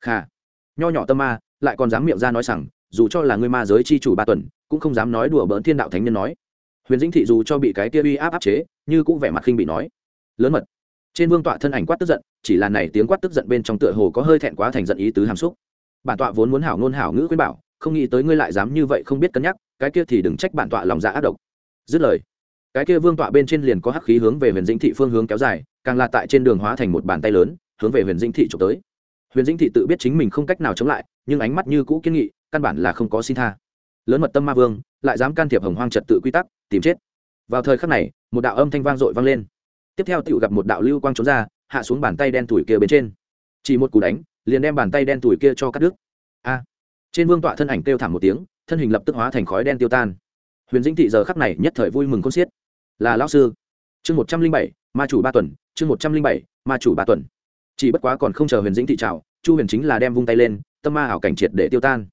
A: Khà nho nhỏ tâm ma, lại còn dám miệng ra nói rằng, dù cho là người ma giới chi chủ ba tuần, cũng không dám nói đùa bỡn thiên đạo thánh nhân nói. Huyền dĩnh thị dù cho bị cái kia uy áp áp chế, như cũng vẻ mặt khinh bị nói. Lớn mật. Trên vương tọa thân ảnh quát tức giận, chỉ là này tiếng quát tức giận bên trong tựa hồ có hơi thẹn quá thành giận ý tứ hàm xúc. Bản tọa vốn muốn hảo ngôn hảo ngữ khuyên bảo, không nghĩ tới ngươi lại dám như vậy không biết cân nhắc, cái kia thì đừng trách bản tọa lòng dạ ác độc. Dứt lời cái kia vương tọa bên trên liền có hắc khí hướng về huyền dĩnh thị phương hướng kéo dài, càng là tại trên đường hóa thành một bàn tay lớn, hướng về huyền dĩnh thị trục tới. Huyền dĩnh thị tự biết chính mình không cách nào chống lại, nhưng ánh mắt như cũ kiên nghị, căn bản là không có xin tha. Lớn mật tâm ma vương, lại dám can thiệp hồng hoang trật tự quy tắc, tìm chết. Vào thời khắc này, một đạo âm thanh vang dội vang lên. Tiếp theo tựu gặp một đạo lưu quang trốn ra, hạ xuống bàn tay đen tuổi kia bên trên. Chỉ một cú đánh, liền đem bàn tay đen tuổi kia cho cắt đứt. A! Trên vương tọa thân ảnh kêu thảm một tiếng, thân hình lập tức hóa thành khói đen tiêu tan. Huyền dĩnh thị giờ khắc này nhất thời vui mừng con xiết là lão sư. Chương một trăm linh bảy, ma chủ ba tuần, chương một trăm linh bảy, ma chủ ba tuần. Chỉ bất quá còn không chờ huyền dĩnh thị trào chu huyền chính là đem vung tay lên, tâm ma ảo cảnh triệt để tiêu tan.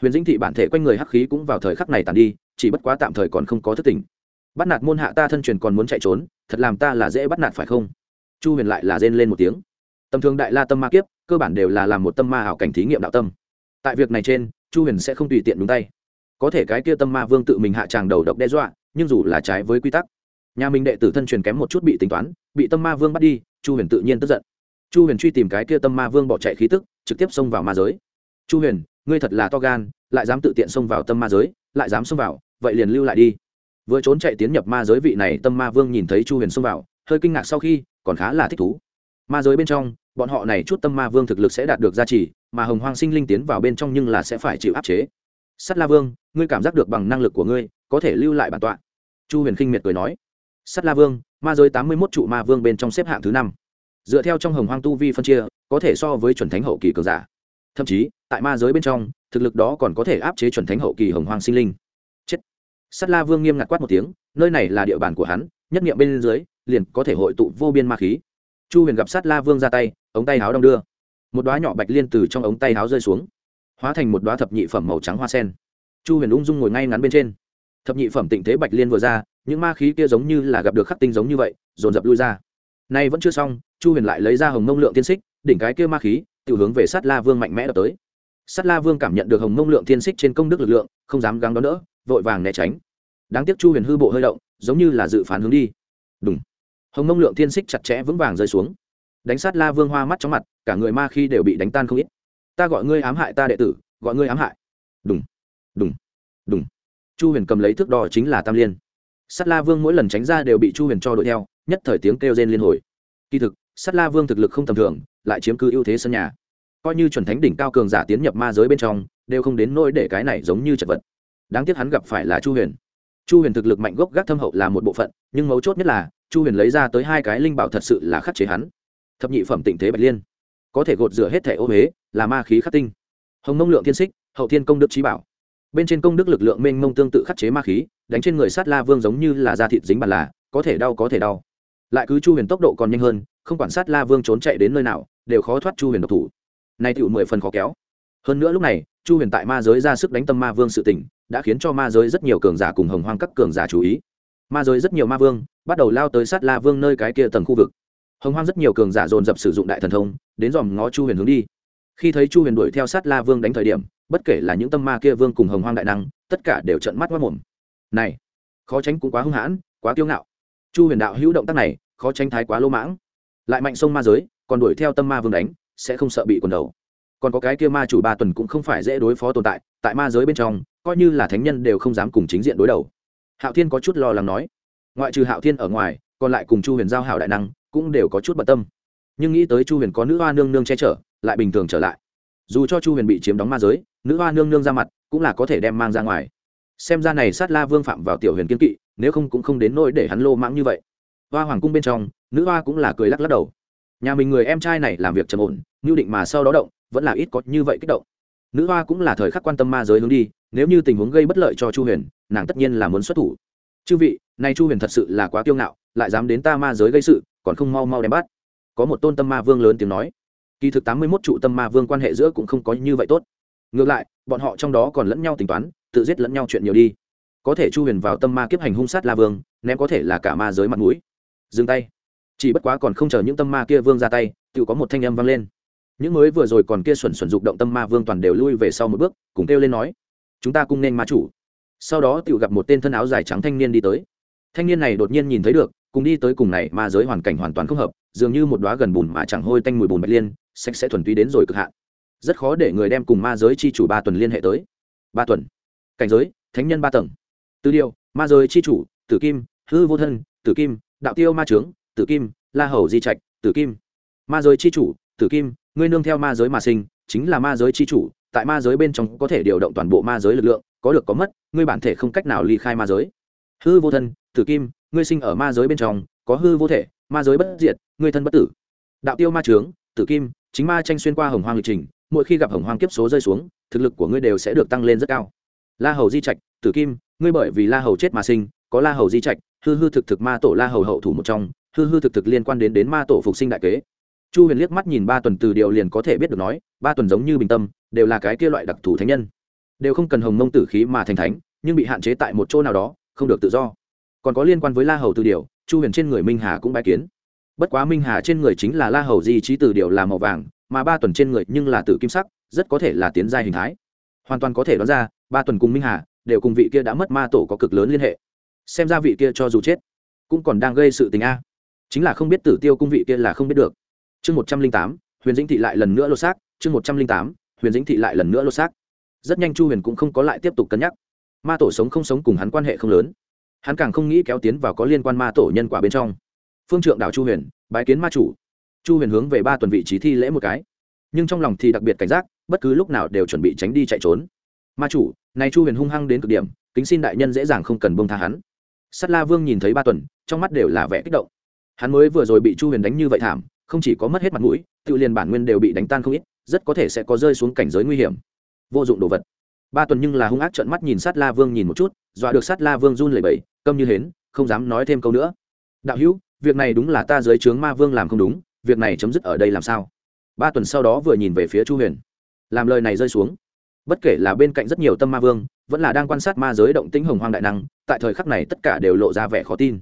A: Huyền dĩnh thị bản thể quanh người hắc khí cũng vào thời khắc này tàn đi, chỉ bất quá tạm thời còn không có thất tình bắt nạt môn hạ ta thân truyền còn muốn chạy trốn, thật làm ta là dễ bắt nạt phải không? Chu huyền lại là rên lên một tiếng. Tầm thường đại la tâm ma kiếp, cơ bản đều là làm một tâm ma ảo cảnh thí nghiệm đạo tâm. Tại việc này trên, chu huyền sẽ không tùy tiện đúng tay. Có thể cái kia tâm ma vương tự mình hạ tràng đầu độc đe dọa, nhưng dù là trái với quy tắc nhà mình đệ tử thân truyền kém một chút bị tính toán, bị tâm ma vương bắt đi, chu huyền tự nhiên tức giận. Chu huyền truy tìm cái kia tâm ma vương bỏ chạy khí tức, trực tiếp xông vào ma giới. Chu huyền, ngươi thật là to gan, lại dám tự tiện xông vào tâm ma giới, lại dám xông vào, vậy liền lưu lại đi. Vừa trốn chạy tiến nhập ma giới vị này, tâm ma vương nhìn thấy chu huyền xông vào, hơi kinh ngạc sau khi, còn khá là thích thú. Ma giới bên trong, bọn họ này chút tâm ma vương thực lực sẽ đạt được gia trì, mà hồng hoang sinh linh tiến vào bên trong nhưng là sẽ phải chịu áp chế. Sắt la vương, ngươi cảm giác được bằng năng lực của ngươi, có thể lưu lại bản tọa. Chu huyền khinh miệt cười nói sắt la vương, ma giới tám mươi mốt trụ ma vương bên trong xếp hạng thứ năm. Dựa theo trong hồng hoang tu vi phân chia, có thể so với chuẩn thánh hậu kỳ cường giả. Thậm chí, tại ma giới bên trong, thực lực đó còn có thể áp chế chuẩn thánh hậu kỳ hồng hoang sinh linh. Chết. Sắt la vương nghiêm ngặt quát một tiếng, nơi này là địa bàn của hắn, nhất nghiệm bên dưới, liền có thể hội tụ vô biên ma khí. Chu huyền gặp sắt la vương ra tay, ống tay háo đong đưa. Một đoá nhỏ bạch liên từ trong ống tay háo rơi xuống, hóa thành một đoá thập nhị phẩm màu trắng hoa sen. Chu huyền ung dung ngồi ngay ngắn bên trên. Thập nhị phẩm tịnh thế bạch liên vừa ra những ma khí kia giống như là gặp được khắc tinh giống như vậy, dồn dập lui ra. Nay vẫn chưa xong, chu huyền lại lấy ra hồng mông lượng tiên xích, đỉnh cái kia ma khí tự hướng về sát la vương mạnh mẽ đập tới. Sát la vương cảm nhận được hồng mông lượng tiên xích trên công đức lực lượng, không dám gắng đón đỡ, vội vàng né tránh. Đáng tiếc chu huyền hư bộ hơi động, giống như là dự phán hướng đi. Đúng hồng mông lượng tiên xích chặt chẽ vững vàng rơi xuống. Đánh sát la vương hoa mắt chóng mặt, cả người ma khi đều bị đánh tan không ít. Ta gọi ngươi ám hại ta đệ tử, gọi ngươi ám hại. Đúng đúng đúng chu huyền cầm lấy thước đo chính là tam liên. Sắt la vương mỗi lần tránh ra đều bị chu huyền cho đuổi theo, nhất thời tiếng kêu rên liên hồi. Kỳ thực Sắt la vương thực lực không tầm thường, lại chiếm cứ ưu thế sân nhà. Coi như chuẩn thánh đỉnh cao cường giả tiến nhập ma giới bên trong, đều không đến nỗi để cái này giống như chật vật. Đáng tiếc hắn gặp phải là chu huyền. Chu huyền thực lực mạnh gốc gác thâm hậu là một bộ phận, nhưng mấu chốt nhất là, chu huyền lấy ra tới hai cái linh bảo thật sự là khắc chế hắn. Thập nhị phẩm tịnh thế bạch liên. Có thể gột rửa hết thẻ ô huế là ma khí khắc tinh. Hồng nông lượng thiên xích, hậu thiên công đức trí bảo bên trên công đức lực lượng mênh mông tương tự khắc chế ma khí, đánh trên người sát la vương giống như là da thịt dính bàn là, có thể đau có thể đau. Lại cứ chu huyền tốc độ còn nhanh hơn, không quản sát la vương trốn chạy đến nơi nào, đều khó thoát chu huyền độc thủ. Nay tựu mười phần khó kéo. Hơn nữa lúc này, chu huyền tại ma giới ra sức đánh tâm ma vương sự tỉnh đã khiến cho ma giới rất nhiều cường giả cùng hồng hoang các cường giả chú ý. Ma giới rất nhiều ma vương, bắt đầu lao tới sát la vương nơi cái kia tầng khu vực. Hồng hoang rất nhiều cường giả dồn dập sử dụng đại thần thông, đến dòm ngó chu huyền hướng đi. Khi thấy chu huyền đuổi theo sát la vương đánh thời điểm bất kể là những tâm ma kia vương cùng hồng hoang đại năng, tất cả đều trận mắt mất mồm. Này, khó tránh cũng quá hung hãn, quá kiêu ngạo. Chu huyền đạo hữu động tác này, khó tránh thái quá lô mãng. Lại mạnh sông ma giới, còn đuổi theo tâm ma vương đánh, sẽ không sợ bị quần đầu. Còn có cái kia ma chủ ba tuần cũng không phải dễ đối phó tồn tại tại ma giới bên trong, coi như là thánh nhân đều không dám cùng chính diện đối đầu. Hạo thiên có chút lo lắng nói. Ngoại trừ hạo thiên ở ngoài, còn lại cùng chu huyền giao hảo đại năng, cũng đều có chút bận tâm. Nhưng nghĩ tới chu huyền có nữ hoa nương nương che chở, lại bình thường trở lại. Dù cho chu huyền bị chiếm đóng ma giới nữ hoa nương nương ra mặt cũng là có thể đem mang ra ngoài. Xem ra này sát la vương phạm vào tiểu huyền kiên kỵ, nếu không cũng không đến nỗi để hắn lô mãng như vậy. Hoa hoàng cung bên trong, nữ hoa cũng là cười lắc lắc đầu. Nhà mình người em trai này làm việc trầm ổn, như định mà sau đó động, vẫn là ít có như vậy kích động. Nữ hoa cũng là thời khắc quan tâm ma giới hướng đi, nếu như tình huống gây bất lợi cho chu huyền, nàng tất nhiên là muốn xuất thủ. Chư vị, nay chu huyền thật sự là quá kiêu ngạo, lại dám đến ta ma giới gây sự, còn không mau mau đem bắt. Có một tôn tâm ma vương lớn tiếng nói. Kỳ thực tám mươi mốt trụ tâm ma vương quan hệ giữa cũng không có như vậy tốt ngược lại, bọn họ trong đó còn lẫn nhau tính toán, tự giết lẫn nhau chuyện nhiều đi. Có thể chu huyền vào tâm ma kiếp hành hung sát la vương, ném có thể là cả ma giới mặt mũi. Dừng tay. Chỉ bất quá còn không chờ những tâm ma kia vương ra tay, tự có một thanh âm vang lên. Những mới vừa rồi còn kia xuẩn xuẩn dục động tâm ma vương toàn đều lui về sau một bước, cùng kêu lên nói, chúng ta cùng nên ma chủ. Sau đó tự gặp một tên thân áo dài trắng thanh niên đi tới. Thanh niên này đột nhiên nhìn thấy được, cùng đi tới cùng này ma giới hoàn cảnh hoàn toàn không hợp, dường như một đóa gần bùn mà chẳng hôi tanh mùi bùn bạch liên, sạch sẽ thuần túy đến rồi cực hạn rất khó để người đem cùng ma giới chi chủ ba tuần liên hệ tới. Ba tuần. Cảnh giới, thánh nhân ba tầng. Tư điều, ma giới chi chủ, tử kim, hư vô thân, tử kim, đạo tiêu ma trướng, tử kim, la hầu di trạch, tử kim. Ma giới chi chủ, tử kim, ngươi nương theo ma giới mà sinh, chính là ma giới chi chủ, tại ma giới bên trong có thể điều động toàn bộ ma giới lực lượng, có được có mất, ngươi bản thể không cách nào ly khai ma giới. Hư vô thân, tử kim, ngươi sinh ở ma giới bên trong, có hư vô thể, ma giới bất diệt, ngươi thân bất tử. Đạo tiêu ma trướng, tử kim, chính ma tranh xuyên qua hồng hoang lịch trình mỗi khi gặp hồng hoang kiếp số rơi xuống, thực lực của ngươi đều sẽ được tăng lên rất cao. La hầu di trạch, tử kim, ngươi bởi vì la hầu chết mà sinh, có la hầu di trạch, hư hư thực thực ma tổ la hầu hậu thủ một trong, hư hư thực thực liên quan đến đến ma tổ phục sinh đại kế. Chu huyền liếc mắt nhìn ba tuần từ điều liền có thể biết được nói, ba tuần giống như bình tâm, đều là cái kia loại đặc thù thánh nhân. Đều không cần hồng mông tử khí mà thành thánh, nhưng bị hạn chế tại một chỗ nào đó, không được tự do. Còn có liên quan với la hầu từ điều chu huyền trên người minh hà cũng bãi kiến. Bất quá minh hà trên người chính là la hầu di trí từ điều là màu vàng mà ba tuần trên người nhưng là tử kim sắc, rất có thể là tiến giai hình thái. Hoàn toàn có thể đoán ra, ba tuần cùng minh hà đều cùng vị kia đã mất ma tổ có cực lớn liên hệ. Xem ra vị kia cho dù chết, cũng còn đang gây sự tình a. Chính là không biết tử tiêu cung vị kia là không biết được. Chương một trăm linh tám, huyền dĩnh thị lại lần nữa lô xác. Chương một trăm linh tám, huyền dĩnh thị lại lần nữa lô xác. Rất nhanh chu huyền cũng không có lại tiếp tục cân nhắc. Ma tổ sống không sống cùng hắn quan hệ không lớn. Hắn càng không nghĩ kéo tiến vào có liên quan ma tổ nhân quả bên trong. Phương trượng đảo chu huyền, bái kiến ma chủ chu huyền hướng về ba tuần vị trí thi lễ một cái. Nhưng trong lòng thì đặc biệt cảnh giác, bất cứ lúc nào đều chuẩn bị tránh đi chạy trốn. Ma chủ nay chu huyền hung hăng đến cực điểm, kính xin đại nhân dễ dàng không cần bông tha hắn. Sắt la vương nhìn thấy ba tuần, trong mắt đều là vẻ kích động. Hắn mới vừa rồi bị chu huyền đánh như vậy thảm, không chỉ có mất hết mặt mũi, tự liền bản nguyên đều bị đánh tan không ít, rất có thể sẽ có rơi xuống cảnh giới nguy hiểm. Vô dụng đồ vật. Ba tuần nhưng là hung ác trợn mắt nhìn sát la vương nhìn một chút, dọa được sát la vương run lẩy bẩy, câm như hến, không dám nói thêm câu nữa. Đạo hữu, việc này đúng là ta dưới trướng ma vương làm không đúng việc này chấm dứt ở đây làm sao? Ba tuần sau đó vừa nhìn về phía chu huyền. Làm lời này rơi xuống. Bất kể là bên cạnh rất nhiều tâm ma vương, vẫn là đang quan sát ma giới động tĩnh hồng hoang đại năng, tại thời khắc này tất cả đều lộ ra vẻ khó tin.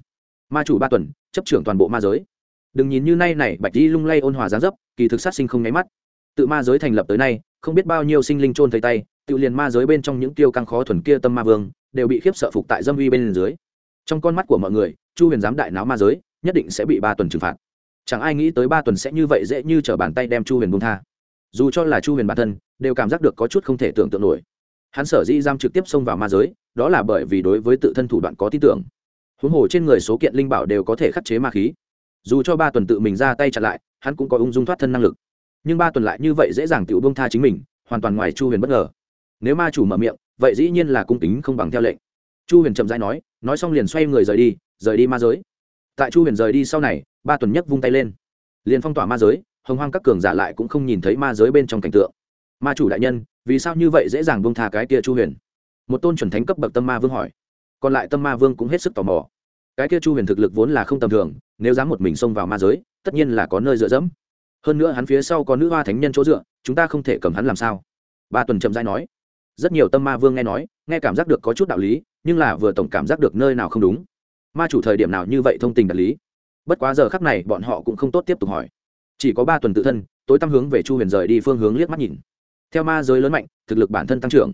A: Ma chủ ba tuần, chấp trưởng toàn bộ ma giới. Đừng nhìn như nay này, bạch di lung lay ôn hòa gián dấp, kỳ thực sát sinh không nháy mắt. Tự ma giới thành lập tới nay, không biết bao nhiêu sinh linh trôn thấy tay, tự liền ma giới bên trong những tiêu căng khó thuần kia tâm ma vương, đều bị khiếp sợ phục tại dâm uy bên dưới. Trong con mắt của mọi người, chu huyền dám đại náo ma giới, nhất định sẽ bị ba tuần trừng phạt chẳng ai nghĩ tới ba tuần sẽ như vậy dễ như t r ở bàn tay đem chu huyền bung tha. Dù cho là chu huyền bản thân, đều cảm giác được có chút không thể tưởng tượng nổi. Hắn sở dĩ giam trực tiếp xông vào ma giới, đó là bởi vì đối với tự thân thủ đoạn có tin tưởng. Huống hồ trên người số kiện linh bảo đều có thể khắc chế ma khí. Dù cho ba tuần tự mình ra tay chặn lại, hắn cũng có ung dung thoát thân năng lực. Nhưng ba tuần lại như vậy dễ dàng tự bông tha chính mình, hoàn toàn ngoài chu huyền bất ngờ. Nếu ma chủ mở miệng, vậy dĩ nhiên là cung kính không bằng theo lệnh. Chu huyền chậm rãi nói nói xong liền xoay người rời đi rời đi ma giới. Tại chu huyền rời đi sau này ba tuần nhất vung tay lên. Liền phong tỏa ma giới, hồng hoang các cường giả lại cũng không nhìn thấy ma giới bên trong cảnh tượng. Ma chủ đại nhân, vì sao như vậy dễ dàng bông tha cái kia chu huyền? Một tôn chuẩn thánh cấp bậc tâm ma vương hỏi. Còn lại tâm ma vương cũng hết sức tò mò. Cái kia chu huyền thực lực vốn là không tầm thường, nếu dám một mình xông vào ma giới, tất nhiên là có nơi dựa dẫm. Hơn nữa hắn phía sau có nữ hoa thánh nhân chỗ dựa, chúng ta không thể cầm hắn làm sao? Ba tuần chậm dãi nói. Rất nhiều tâm ma vương nghe nói, nghe cảm giác được có chút đạo lý, nhưng là vừa tổng cảm giác được nơi nào không đúng. Ma chủ thời điểm nào như vậy thông tình đạt lý? Bất quá giờ khắc này bọn họ cũng không tốt tiếp tục hỏi. Chỉ có ba tuần tự thân, tối tăm hướng về chu huyền rời đi phương hướng liếc mắt nhìn. Theo ma giới lớn mạnh, thực lực bản thân tăng trưởng.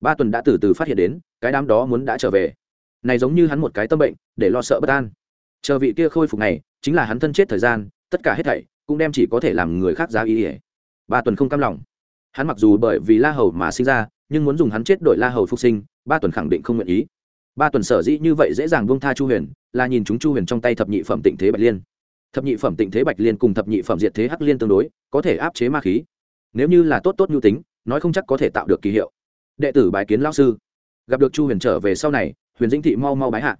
A: Ba tuần đã từ từ phát hiện đến, cái đám đó muốn đã trở về. Này giống như hắn một cái tâm bệnh, để lo sợ bất an. Chờ vị kia khôi phục này, chính là hắn thân chết thời gian, tất cả hết thảy, cũng đem chỉ có thể làm người khác giá ý ỉa ba tuần không cam lòng. Hắn mặc dù bởi vì la hầu mà sinh ra, nhưng muốn dùng hắn chết đổi la hầu phục sinh, ba tuần khẳng định không nguyện ý. Ba tuần sở dĩ như vậy dễ dàng buông tha chu huyền là nhìn chúng chu huyền trong tay thập nhị phẩm tịnh thế bạch liên. Thập nhị phẩm tịnh thế bạch liên cùng thập nhị phẩm diệt thế hắc liên tương đối, có thể áp chế ma khí. Nếu như là tốt tốt nhu tính, nói không chắc có thể tạo được kỳ hiệu. Đệ tử bài kiến lao sư. Gặp được chu huyền trở về sau này, huyền dĩnh thị mau mau bái hạ.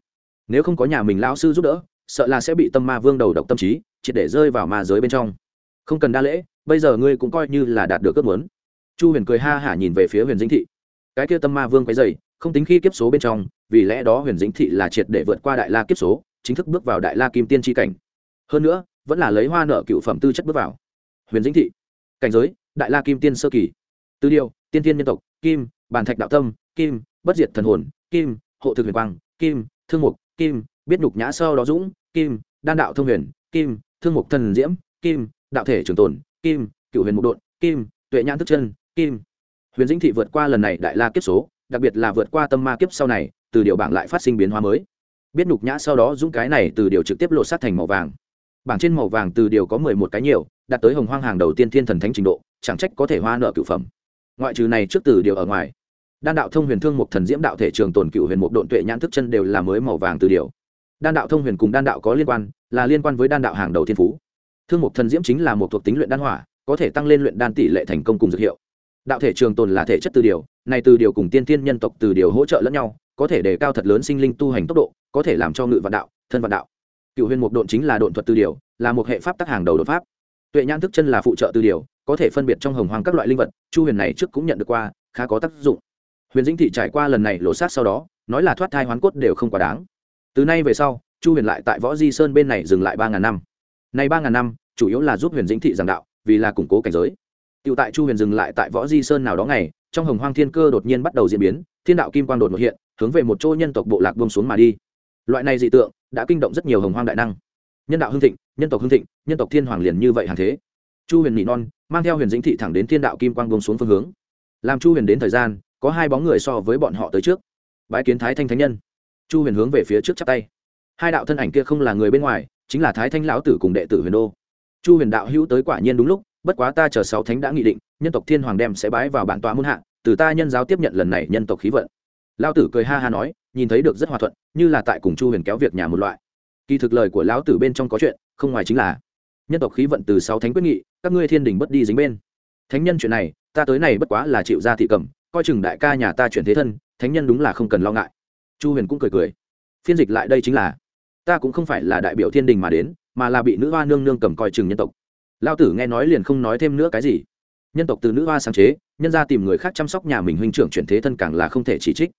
A: Nếu không có nhà mình lao sư giúp đỡ, sợ là sẽ bị tâm ma vương đầu độc tâm trí, triệt để rơi vào ma giới bên trong. Không cần đa lễ, bây giờ ngươi cũng coi như là đạt được ước muốn. Chu huyền cười ha hả nhìn về phía huyền dĩnh thị. Cái kia tâm ma vương cái dày không tính khi kiếp số bên trong, vì lẽ đó huyền dĩnh thị là triệt để vượt qua đại la kiếp số, chính thức bước vào đại la kim tiên tri cảnh. Hơn nữa, vẫn là lấy hoa nợ cựu phẩm tư chất bước vào. Huyền dĩnh thị, cảnh giới, đại la kim tiên sơ kỳ. Tư điều, tiên tiên nhân tộc, kim bàn thạch đạo tâm, kim, bất diệt thần hồn, kim, hộ thực huyền quang, kim, thương mục, kim, biết nhục nhã sơ đó dũng, kim, đan đạo thông huyền, kim, thương mục thần diễm, kim, đạo thể trường tồn, kim, cựu huyền mục đột kim, tuệ nhãn thức chân, kim. Huyền dĩnh thị vượt qua lần này đại la kiếp số đặc biệt là vượt qua tâm ma kiếp sau này, từ điều bảng lại phát sinh biến hóa mới. Biết nhục nhã sau đó dũng cái này từ điều trực tiếp lộ sát thành màu vàng. Bảng trên màu vàng từ điều có mười một cái nhiều, đạt tới hồng hoang hàng đầu tiên thiên thần thánh trình độ, chẳng trách có thể hoa nợ cựu phẩm. Ngoại trừ này trước từ điều ở ngoài, đan đạo thông huyền thương một thần diễm đạo thể trường tồn cựu huyền một độn tuệ nhãn thức chân đều là mới màu vàng từ điều. Đan đạo thông huyền cùng đan đạo có liên quan, là liên quan với đan đạo hàng đầu thiên phú. Thương một thần diễm chính là một thuộc tính luyện đan hỏa, có thể tăng lên luyện đan tỷ lệ thành công cùng dược hiệu đạo thể trường tồn là thể chất từ điều, này từ điều cùng tiên tiên nhân tộc từ điều hỗ trợ lẫn nhau, có thể đề cao thật lớn sinh linh tu hành tốc độ, có thể làm cho ngự vạn đạo, thân vạn đạo. Cựu huyền một độn chính là độn thuật từ điều, là một hệ pháp tác hàng đầu đột pháp. Tuệ nhãn thức chân là phụ trợ từ điều, có thể phân biệt trong hồng hoang các loại linh vật, chu huyền này trước cũng nhận được qua, khá có tác dụng. Huyền dĩnh thị trải qua lần này lộ sát sau đó, nói là thoát thai hoán cốt đều không quá đáng. Từ nay về sau, chu huyền lại tại võ di sơn bên này dừng lại ba ngàn năm. Nay ba ngàn năm, chủ yếu là giúp huyền dĩnh thị giảng đạo, vì là củng cố cảnh giới. Tiểu tại Chu Huyền dừng lại tại Võ Di Sơn nào đó ngày, trong Hồng Hoang Thiên Cơ đột nhiên bắt đầu diễn biến, thiên đạo kim quang đột ngột hiện, hướng về một chỗ nhân tộc bộ lạc buông xuống mà đi. Loại này dị tượng đã kinh động rất nhiều Hồng Hoang đại năng. Nhân đạo hưng thịnh, nhân tộc hưng thịnh, nhân tộc thiên hoàng liền như vậy hàng thế. Chu Huyền nỉ non, mang theo Huyền Dĩnh thị thẳng đến thiên đạo kim quang buông xuống phương hướng. Làm Chu Huyền đến thời gian, có hai bóng người so với bọn họ tới trước. Bái kiến Thái Thanh Thánh Nhân. Chu Huyền hướng về phía trước chắp tay. Hai đạo thân ảnh kia không là người bên ngoài, chính là Thái Thanh lão tử cùng đệ tử Huyền Đô. Chu Huyền đạo hữu tới quả nhiên đúng lúc, bất quá ta chờ sáu thánh đã nghị định, nhân tộc thiên hoàng đem sẽ bái vào bản tòa muôn hạ, từ ta nhân giáo tiếp nhận lần này nhân tộc khí vận. Lao tử cười ha ha nói, nhìn thấy được rất hòa thuận, như là tại cùng chu huyền kéo việc nhà một loại. Kỳ thực lời của lão tử bên trong có chuyện, không ngoài chính là, nhân tộc khí vận từ sáu thánh quyết nghị, các ngươi thiên đình bất đi dính bên. Thánh nhân chuyện này, ta tới này bất quá là chịu ra thị cầm, coi chừng đại ca nhà ta chuyển thế thân, thánh nhân đúng là không cần lo ngại. Chu huyền cũng cười cười. Phiên dịch lại đây chính là, ta cũng không phải là đại biểu thiên đình mà đến, mà là bị nữ hoa nương nương cầm coi chừng nhân tộc lao tử nghe nói liền không nói thêm nữa cái gì. Nhân tộc từ nữ hoa sáng chế, nhân ra tìm người khác chăm sóc nhà mình huynh trưởng chuyển thế thân càng là không thể chỉ trích.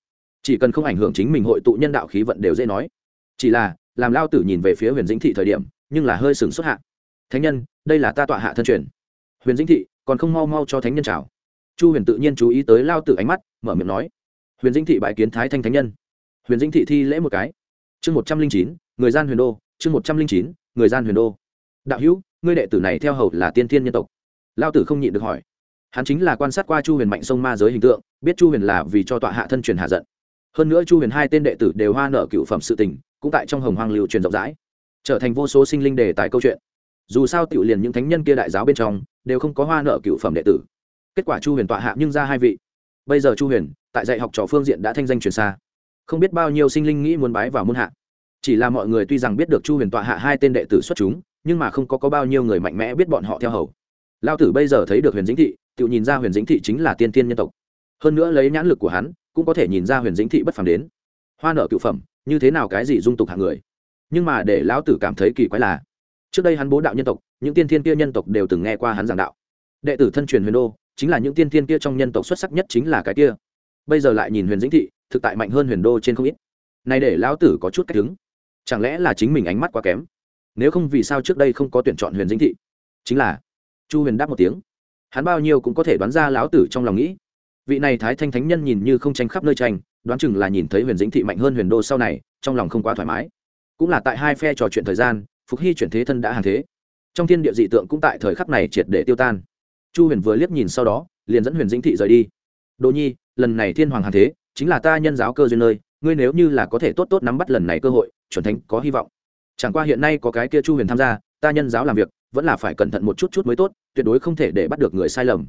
A: Chỉ cần không ảnh hưởng chính mình hội tụ nhân đạo khí vận đều dễ nói. Chỉ là, làm lao tử nhìn về phía huyền dĩnh thị thời điểm, nhưng là hơi sừng xuất hạ. Thánh nhân, đây là ta tọa hạ thân truyền. Huyền dĩnh thị, còn không mau mau cho thánh nhân chào. Chu huyền tự nhiên chú ý tới lao tử ánh mắt, mở miệng nói. Huyền dĩnh thị bãi kiến thái thanh thánh nhân. Huyền dĩnh thị thi lễ một cái. Chương một trăm linh chín, người gian huyền đô, chương một trăm linh chín, người gian huyền đô. Đạo hữu ngươi đệ tử này theo hầu là tiên thiên nhân tộc. Lao tử không nhịn được hỏi. Hắn chính là quan sát qua chu huyền mạnh sông ma giới hình tượng, biết chu huyền là vì cho tọa hạ thân truyền hạ giận. Hơn nữa chu huyền hai tên đệ tử đều hoa nợ cựu phẩm sự tình, cũng tại trong hồng hoang lưu truyền rộng rãi, trở thành vô số sinh linh đề tài câu chuyện. Dù sao tiểu liền những thánh nhân kia đại giáo bên trong, đều không có hoa nợ cựu phẩm đệ tử. Kết quả chu huyền tọa hạ nhưng ra hai vị. Bây giờ chu huyền, tại dạy học trò phương diện đã thanh danh truyền xa. Không biết bao nhiêu sinh linh nghĩ muốn bái vào môn hạ. Chỉ là mọi người tuy rằng biết được chu huyền tọa hạ hai tên đệ tử xuất chúng nhưng mà không có, có bao nhiêu người mạnh mẽ biết bọn họ theo hầu. Lao tử bây giờ thấy được huyền dĩnh thị tự nhìn ra huyền dĩnh thị chính là tiên tiên nhân tộc. Hơn nữa lấy nhãn lực của hắn cũng có thể nhìn ra huyền dĩnh thị bất phàm đến. Hoa nợ cựu phẩm như thế nào cái gì dung tục hạng người. Nhưng mà để lão tử cảm thấy kỳ quái là trước đây hắn bố đạo nhân tộc những tiên thiên kia nhân tộc đều từng nghe qua hắn giảng đạo. Đệ tử thân truyền huyền đô chính là những tiên thiên kia trong nhân tộc xuất sắc nhất chính là cái kia. Bây giờ lại nhìn huyền dĩnh thị thực tại mạnh hơn huyền đô trên không ít. Này để lão tử có chút cách đứng chẳng lẽ là chính mình ánh mắt quá kém? Nếu không vì sao trước đây không có tuyển chọn huyền dĩnh thị? Chính là, chu huyền đáp một tiếng. Hắn bao nhiêu cũng có thể đoán ra lão tử trong lòng nghĩ. Vị này thái thanh thánh nhân nhìn như không tranh khắp nơi tranh, đoán chừng là nhìn thấy huyền dĩnh thị mạnh hơn huyền đô sau này, trong lòng không quá thoải mái. Cũng là tại hai phe trò chuyện thời gian, phục hy chuyển thế thân đã hàng thế. Trong thiên địa dị tượng cũng tại thời khắc này triệt để tiêu tan. Chu huyền vừa liếc nhìn sau đó, liền dẫn huyền dĩnh thị rời đi. Đỗ nhi, lần này thiên hoàng hàng thế, chính là ta nhân giáo cơ duyên nơi, ngươi nếu như là có thể tốt tốt nắm bắt lần này cơ hội, chuẩn thánh có hy vọng chẳng qua hiện nay có cái kia chu huyền tham gia, ta nhân giáo làm việc, vẫn là phải cẩn thận một chút chút mới tốt, tuyệt đối không thể để bắt được người sai lầm.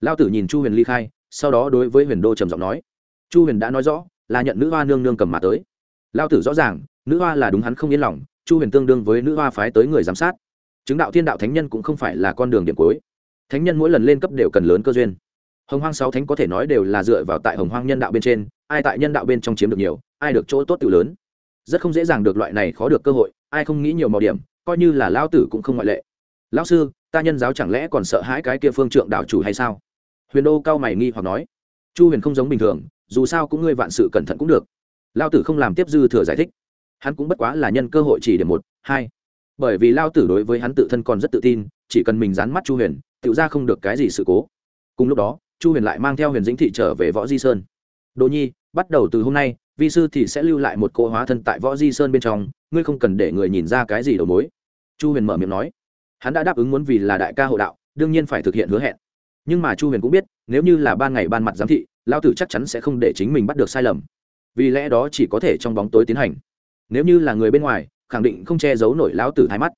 A: Lao tử nhìn chu huyền ly khai, sau đó đối với huyền đô trầm giọng nói, chu huyền đã nói rõ, là nhận nữ hoa nương nương cầm mà tới. Lao tử rõ ràng, nữ hoa là đúng hắn không yên lòng, chu huyền tương đương với nữ hoa phái tới người giám sát. Chứng đạo thiên đạo thánh nhân cũng không phải là con đường điểm cuối. Thánh nhân mỗi lần lên cấp đều cần lớn cơ duyên. Hồng hoang sáu thánh có thể nói đều là dựa vào tại hồng hoang nhân đạo bên trên, ai tại nhân đạo bên trong chiếm được nhiều, ai được chỗ tốt tự lớn rất không dễ dàng được loại này khó được cơ hội, ai không nghĩ nhiều màu điểm, coi như là lao tử cũng không ngoại lệ. Lão sư, ta nhân giáo chẳng lẽ còn sợ hãi cái kia phương trượng đảo chủ hay sao? Huyền đô cao mày nghi hoặc nói. Chu huyền không giống bình thường, dù sao cũng ngươi vạn sự cẩn thận cũng được. Lao tử không làm tiếp dư thừa giải thích. Hắn cũng bất quá là nhân cơ hội chỉ để một, hai. Bởi vì lao tử đối với hắn tự thân còn rất tự tin, chỉ cần mình dán mắt chu huyền tự ra không được cái gì sự cố. Cùng lúc đó, chu huyền lại mang theo huyền dĩnh thị trở về võ di sơn. Đỗ nhi, bắt đầu từ hôm nay vi sư thì sẽ lưu lại một cô hóa thân tại võ di sơn bên trong, ngươi không cần để người nhìn ra cái gì đầu mối. Chu huyền mở miệng nói. Hắn đã đáp ứng muốn vì là đại ca hộ đạo, đương nhiên phải thực hiện hứa hẹn. Nhưng mà chu huyền cũng biết, nếu như là ban ngày ban mặt giám thị lao tử chắc chắn sẽ không để chính mình bắt được sai lầm. Vì lẽ đó chỉ có thể trong bóng tối tiến hành. Nếu như là người bên ngoài, khẳng định không che giấu nổi lao tử thái mắt.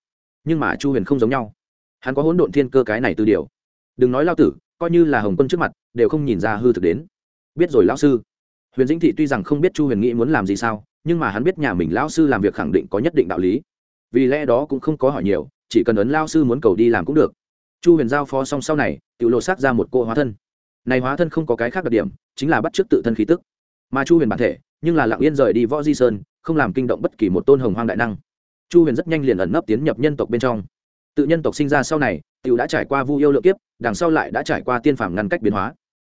A: Nhưng mà chu huyền không giống nhau. Hắn có hỗn độn thiên cơ cái này từ điều. Đừng nói lao tử, coi như là hồng quân trước mặt, đều không nhìn ra hư thực đến. Biết rồi lão sư huyền dĩnh thị tuy rằng không biết chu huyền nghĩ muốn làm gì sao, nhưng mà hắn biết nhà mình lão sư làm việc khẳng định có nhất định đạo lý. Vì lẽ đó cũng không có hỏi nhiều, chỉ cần ấn lao sư muốn cầu đi làm cũng được. Chu huyền giao phó xong sau này tự lộ xác ra một cô hóa thân. Này hóa thân không có cái khác đặc điểm, chính là bắt t r ư ớ c tự thân khí tức. Mà chu huyền bản thể, nhưng là lặng yên rời đi võ di sơn, không làm kinh động bất kỳ một tôn hồng hoang đại năng. Chu huyền rất nhanh liền ẩn nấp tiến nhập nhân tộc bên trong. Tự nhân tộc sinh ra sau này, tiểu đã trải qua vu yêu lượng kiếp, đằng sau lại đã trải qua tiên phàm ngăn cách biến hóa.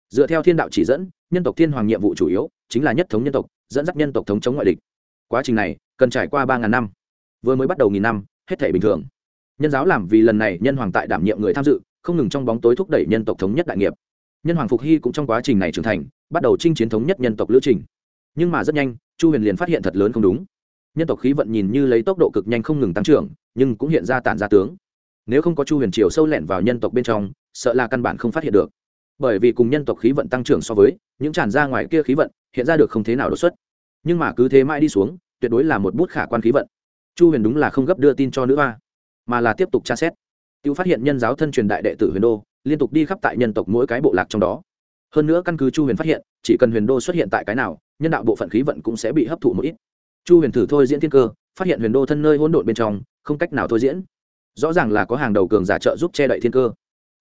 A: Dựa theo thiên đạo chỉ dẫn nhân tộc thiên hoàng nhiệm vụ chủ yếu chính là nhất thống nhân tộc, dẫn dắt nhân tộc thống chống ngoại địch. Quá trình này cần trải qua ba ngàn năm, vừa mới bắt đầu nghìn năm, hết thể bình thường. Nhân giáo làm vì lần này nhân hoàng tại đảm nhiệm người tham dự, không ngừng trong bóng tối thúc đẩy nhân tộc thống nhất đại nghiệp. Nhân hoàng phục hy cũng trong quá trình này trưởng thành, bắt đầu chinh chiến thống nhất nhân tộc lữ trình. Nhưng mà rất nhanh, chu huyền liền phát hiện thật lớn không đúng. Nhân tộc khí vận nhìn như lấy tốc độ cực nhanh không ngừng tăng trưởng, nhưng cũng hiện ra tản ra tướng. Nếu không có chu huyền triều sâu lẻn vào nhân tộc bên trong, sợ là căn bản không phát hiện được bởi vì cùng nhân tộc khí vận tăng trưởng so với, những tràn ra ngoài kia khí vận, hiện ra được không thế nào đột xuất. Nhưng mà cứ thế mãi đi xuống, tuyệt đối là một bút khả quan khí vận. Chu huyền đúng là không gấp đưa tin cho nữ hoa, mà là tiếp tục tra xét. Tiêu phát hiện nhân giáo thân truyền đại đệ tử huyền đô, liên tục đi khắp tại nhân tộc mỗi cái bộ lạc trong đó. Hơn nữa căn cứ chu huyền phát hiện, chỉ cần huyền đô xuất hiện tại cái nào, nhân đạo bộ phận khí vận cũng sẽ bị hấp thụ một ít. Chu huyền thử thôi diễn thiên cơ, phát hiện huyền đô thân nơi hỗn độn bên trong, không cách nào thôi diễn. Rõ ràng là có hàng đầu cường giả trợ giúp che đậy thiên cơ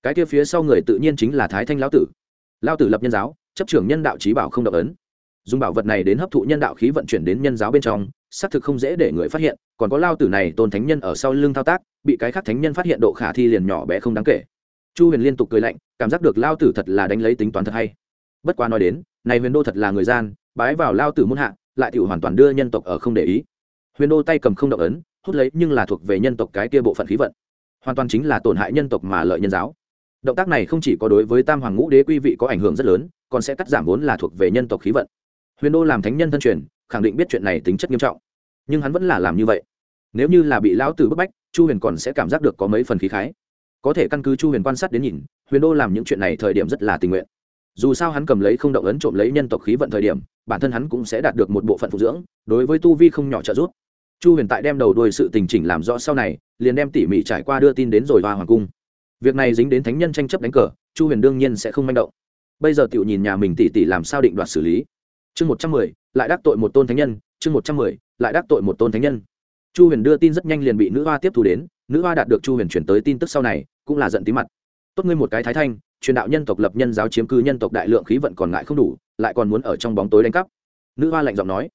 A: cái kia phía sau người tự nhiên chính là thái thanh lão tử. Lao tử lập nhân giáo, chấp trưởng nhân đạo trí bảo không động ấn. Dùng bảo vật này đến hấp thụ nhân đạo khí vận chuyển đến nhân giáo bên trong, xác thực không dễ để người phát hiện, còn có lao tử này tôn thánh nhân ở sau lưng thao tác, bị cái khác thánh nhân phát hiện độ khả thi liền nhỏ bé không đáng kể. Chu huyền liên tục cười lạnh, cảm giác được lao tử thật là đánh lấy tính toán thật hay. Bất quá nói đến, này huyền đô thật là người gian, bái vào lao tử muôn hạ, lại tự hoàn toàn đưa nhân tộc ở không để ý. Huyền đô tay cầm không động ấn, hút lấy nhưng là thuộc về nhân tộc cái kia bộ phận khí vận. Hoàn toàn chính là tổn hại nhân tộc mà lợi nhân giáo động tác này không chỉ có đối với tam hoàng ngũ đế quý vị có ảnh hưởng rất lớn, còn sẽ cắt giảm vốn là thuộc về nhân tộc khí vận. Huyền đô làm thánh nhân thân truyền, khẳng định biết chuyện này tính chất nghiêm trọng. Nhưng hắn vẫn là làm như vậy. Nếu như là bị lão tử bức bách, chu huyền còn sẽ cảm giác được có mấy phần khí khái. Có thể căn cứ chu huyền quan sát đến nhìn, huyền đô làm những chuyện này thời điểm rất là tình nguyện. Dù sao hắn cầm lấy không động ấn trộm lấy nhân tộc khí vận thời điểm, bản thân hắn cũng sẽ đạt được một bộ phận phục dưỡng, đối với tu vi không nhỏ trợ giúp. Chu huyền tại đem đầu đuôi sự tình chỉnh làm rõ sau này, liền đem tỉ mỉ trải qua đưa tin đến rồi hoa hoàng cung việc này dính đến thánh nhân tranh chấp đánh cờ, chu huyền đương nhiên sẽ không manh động. Bây giờ tiểu nhìn nhà mình tỉ tỉ làm sao định đoạt xử lý? Chương một trăm mười, lại đắc tội một tôn thánh nhân, chương một trăm mười, lại đắc tội một tôn thánh nhân. Chu huyền đưa tin rất nhanh liền bị nữ hoa tiếp thu đến, nữ hoa đạt được chu huyền chuyển tới tin tức sau này, cũng là giận tí mặt. Tốt ngươi một cái thái thanh, truyền đạo nhân tộc lập nhân giáo chiếm cư nhân tộc đại lượng khí vận còn ngại không đủ, lại còn muốn ở trong bóng tối đánh cắp. Nữ hoa lạnh giọng nói,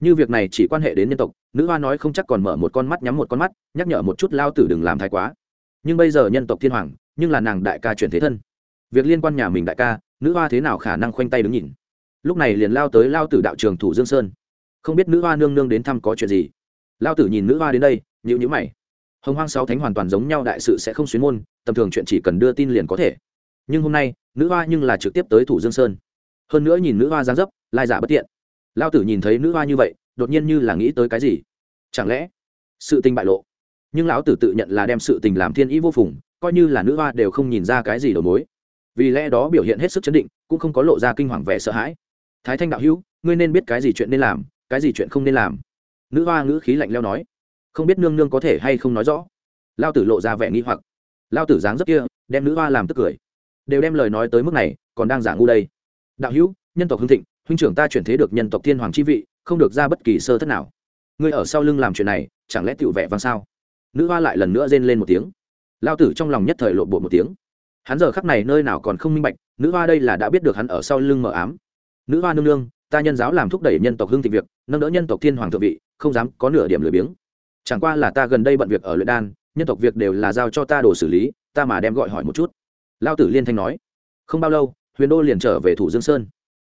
A: như việc này chỉ quan hệ đến nhân tộc, nữ hoa nói không chắc còn mở một con mắt nhắm một con mắt, nhắc nhở một chút lao tử đừng làm thái quá nhưng bây giờ nhân tộc thiên hoàng, nhưng là nàng đại ca chuyển thế thân. Việc liên quan nhà mình đại ca, nữ hoa thế nào khả năng khoanh tay đứng nhìn. Lúc này liền lao tới lao tử đạo trường thủ dương sơn. Không biết nữ hoa nương nương đến thăm có chuyện gì. Lao tử nhìn nữ hoa đến đây nhịu nhữ mày. Hồng hoang sáu thánh hoàn toàn giống nhau đại sự sẽ không xuyến môn, tầm thường chuyện chỉ cần đưa tin liền có thể. Nhưng hôm nay, nữ hoa nhưng là trực tiếp tới thủ dương sơn. Hơn nữa nhìn nữ hoa giáng dấp, lai giả bất tiện. Lao tử nhìn thấy nữ hoa như vậy, đột nhiên như là nghĩ tới cái gì? Chẳng lẽ, sự tình bại lộ? Nhưng lão tử tự nhận là đem sự tình làm thiên ý vô phùng, coi như là nữ hoa đều không nhìn ra cái gì đầu mối. Vì lẽ đó biểu hiện hết sức chấn định, cũng không có lộ ra kinh hoàng vẻ sợ hãi. Thái thanh đạo hữu, ngươi nên biết cái gì chuyện nên làm, cái gì chuyện không nên làm. Nữ hoa ngữ khí lạnh leo nói. Không biết nương nương có thể hay không nói rõ. Lao tử lộ ra vẻ nghi hoặc. Lao tử dáng rất kia, đem nữ hoa làm tức cười. Đều đem lời nói tới mức này, còn đang giả ngu đây. Đạo hữu, nhân tộc hưng thịnh, huynh trưởng ta chuyển thế được nhân tộc thiên hoàng chi vị, không được ra bất kỳ sơ thất nào. Ngươi ở sau lưng làm chuyện này, chẳng lẽ tựu vẻ vang sao? Nữ hoa lại lần nữa rên lên một tiếng. Lao tử trong lòng nhất thời lộ bộ một tiếng. Hắn giờ khắc này nơi nào còn không minh bạch, nữ hoa đây là đã biết được hắn ở sau lưng mờ ám. Nữ hoa nương nương, ta nhân giáo làm thúc đẩy nhân tộc hưng thị việc, nâng đỡ nhân tộc thiên hoàng thượng vị, không dám có nửa điểm lười biếng. Chẳng qua là ta gần đây bận việc ở luyện đan, nhân tộc việc đều là giao cho ta đồ xử lý, ta mà đem gọi hỏi một chút. Lao tử liên thanh nói. Không bao lâu, huyền đô liền trở về thủ dương sơn.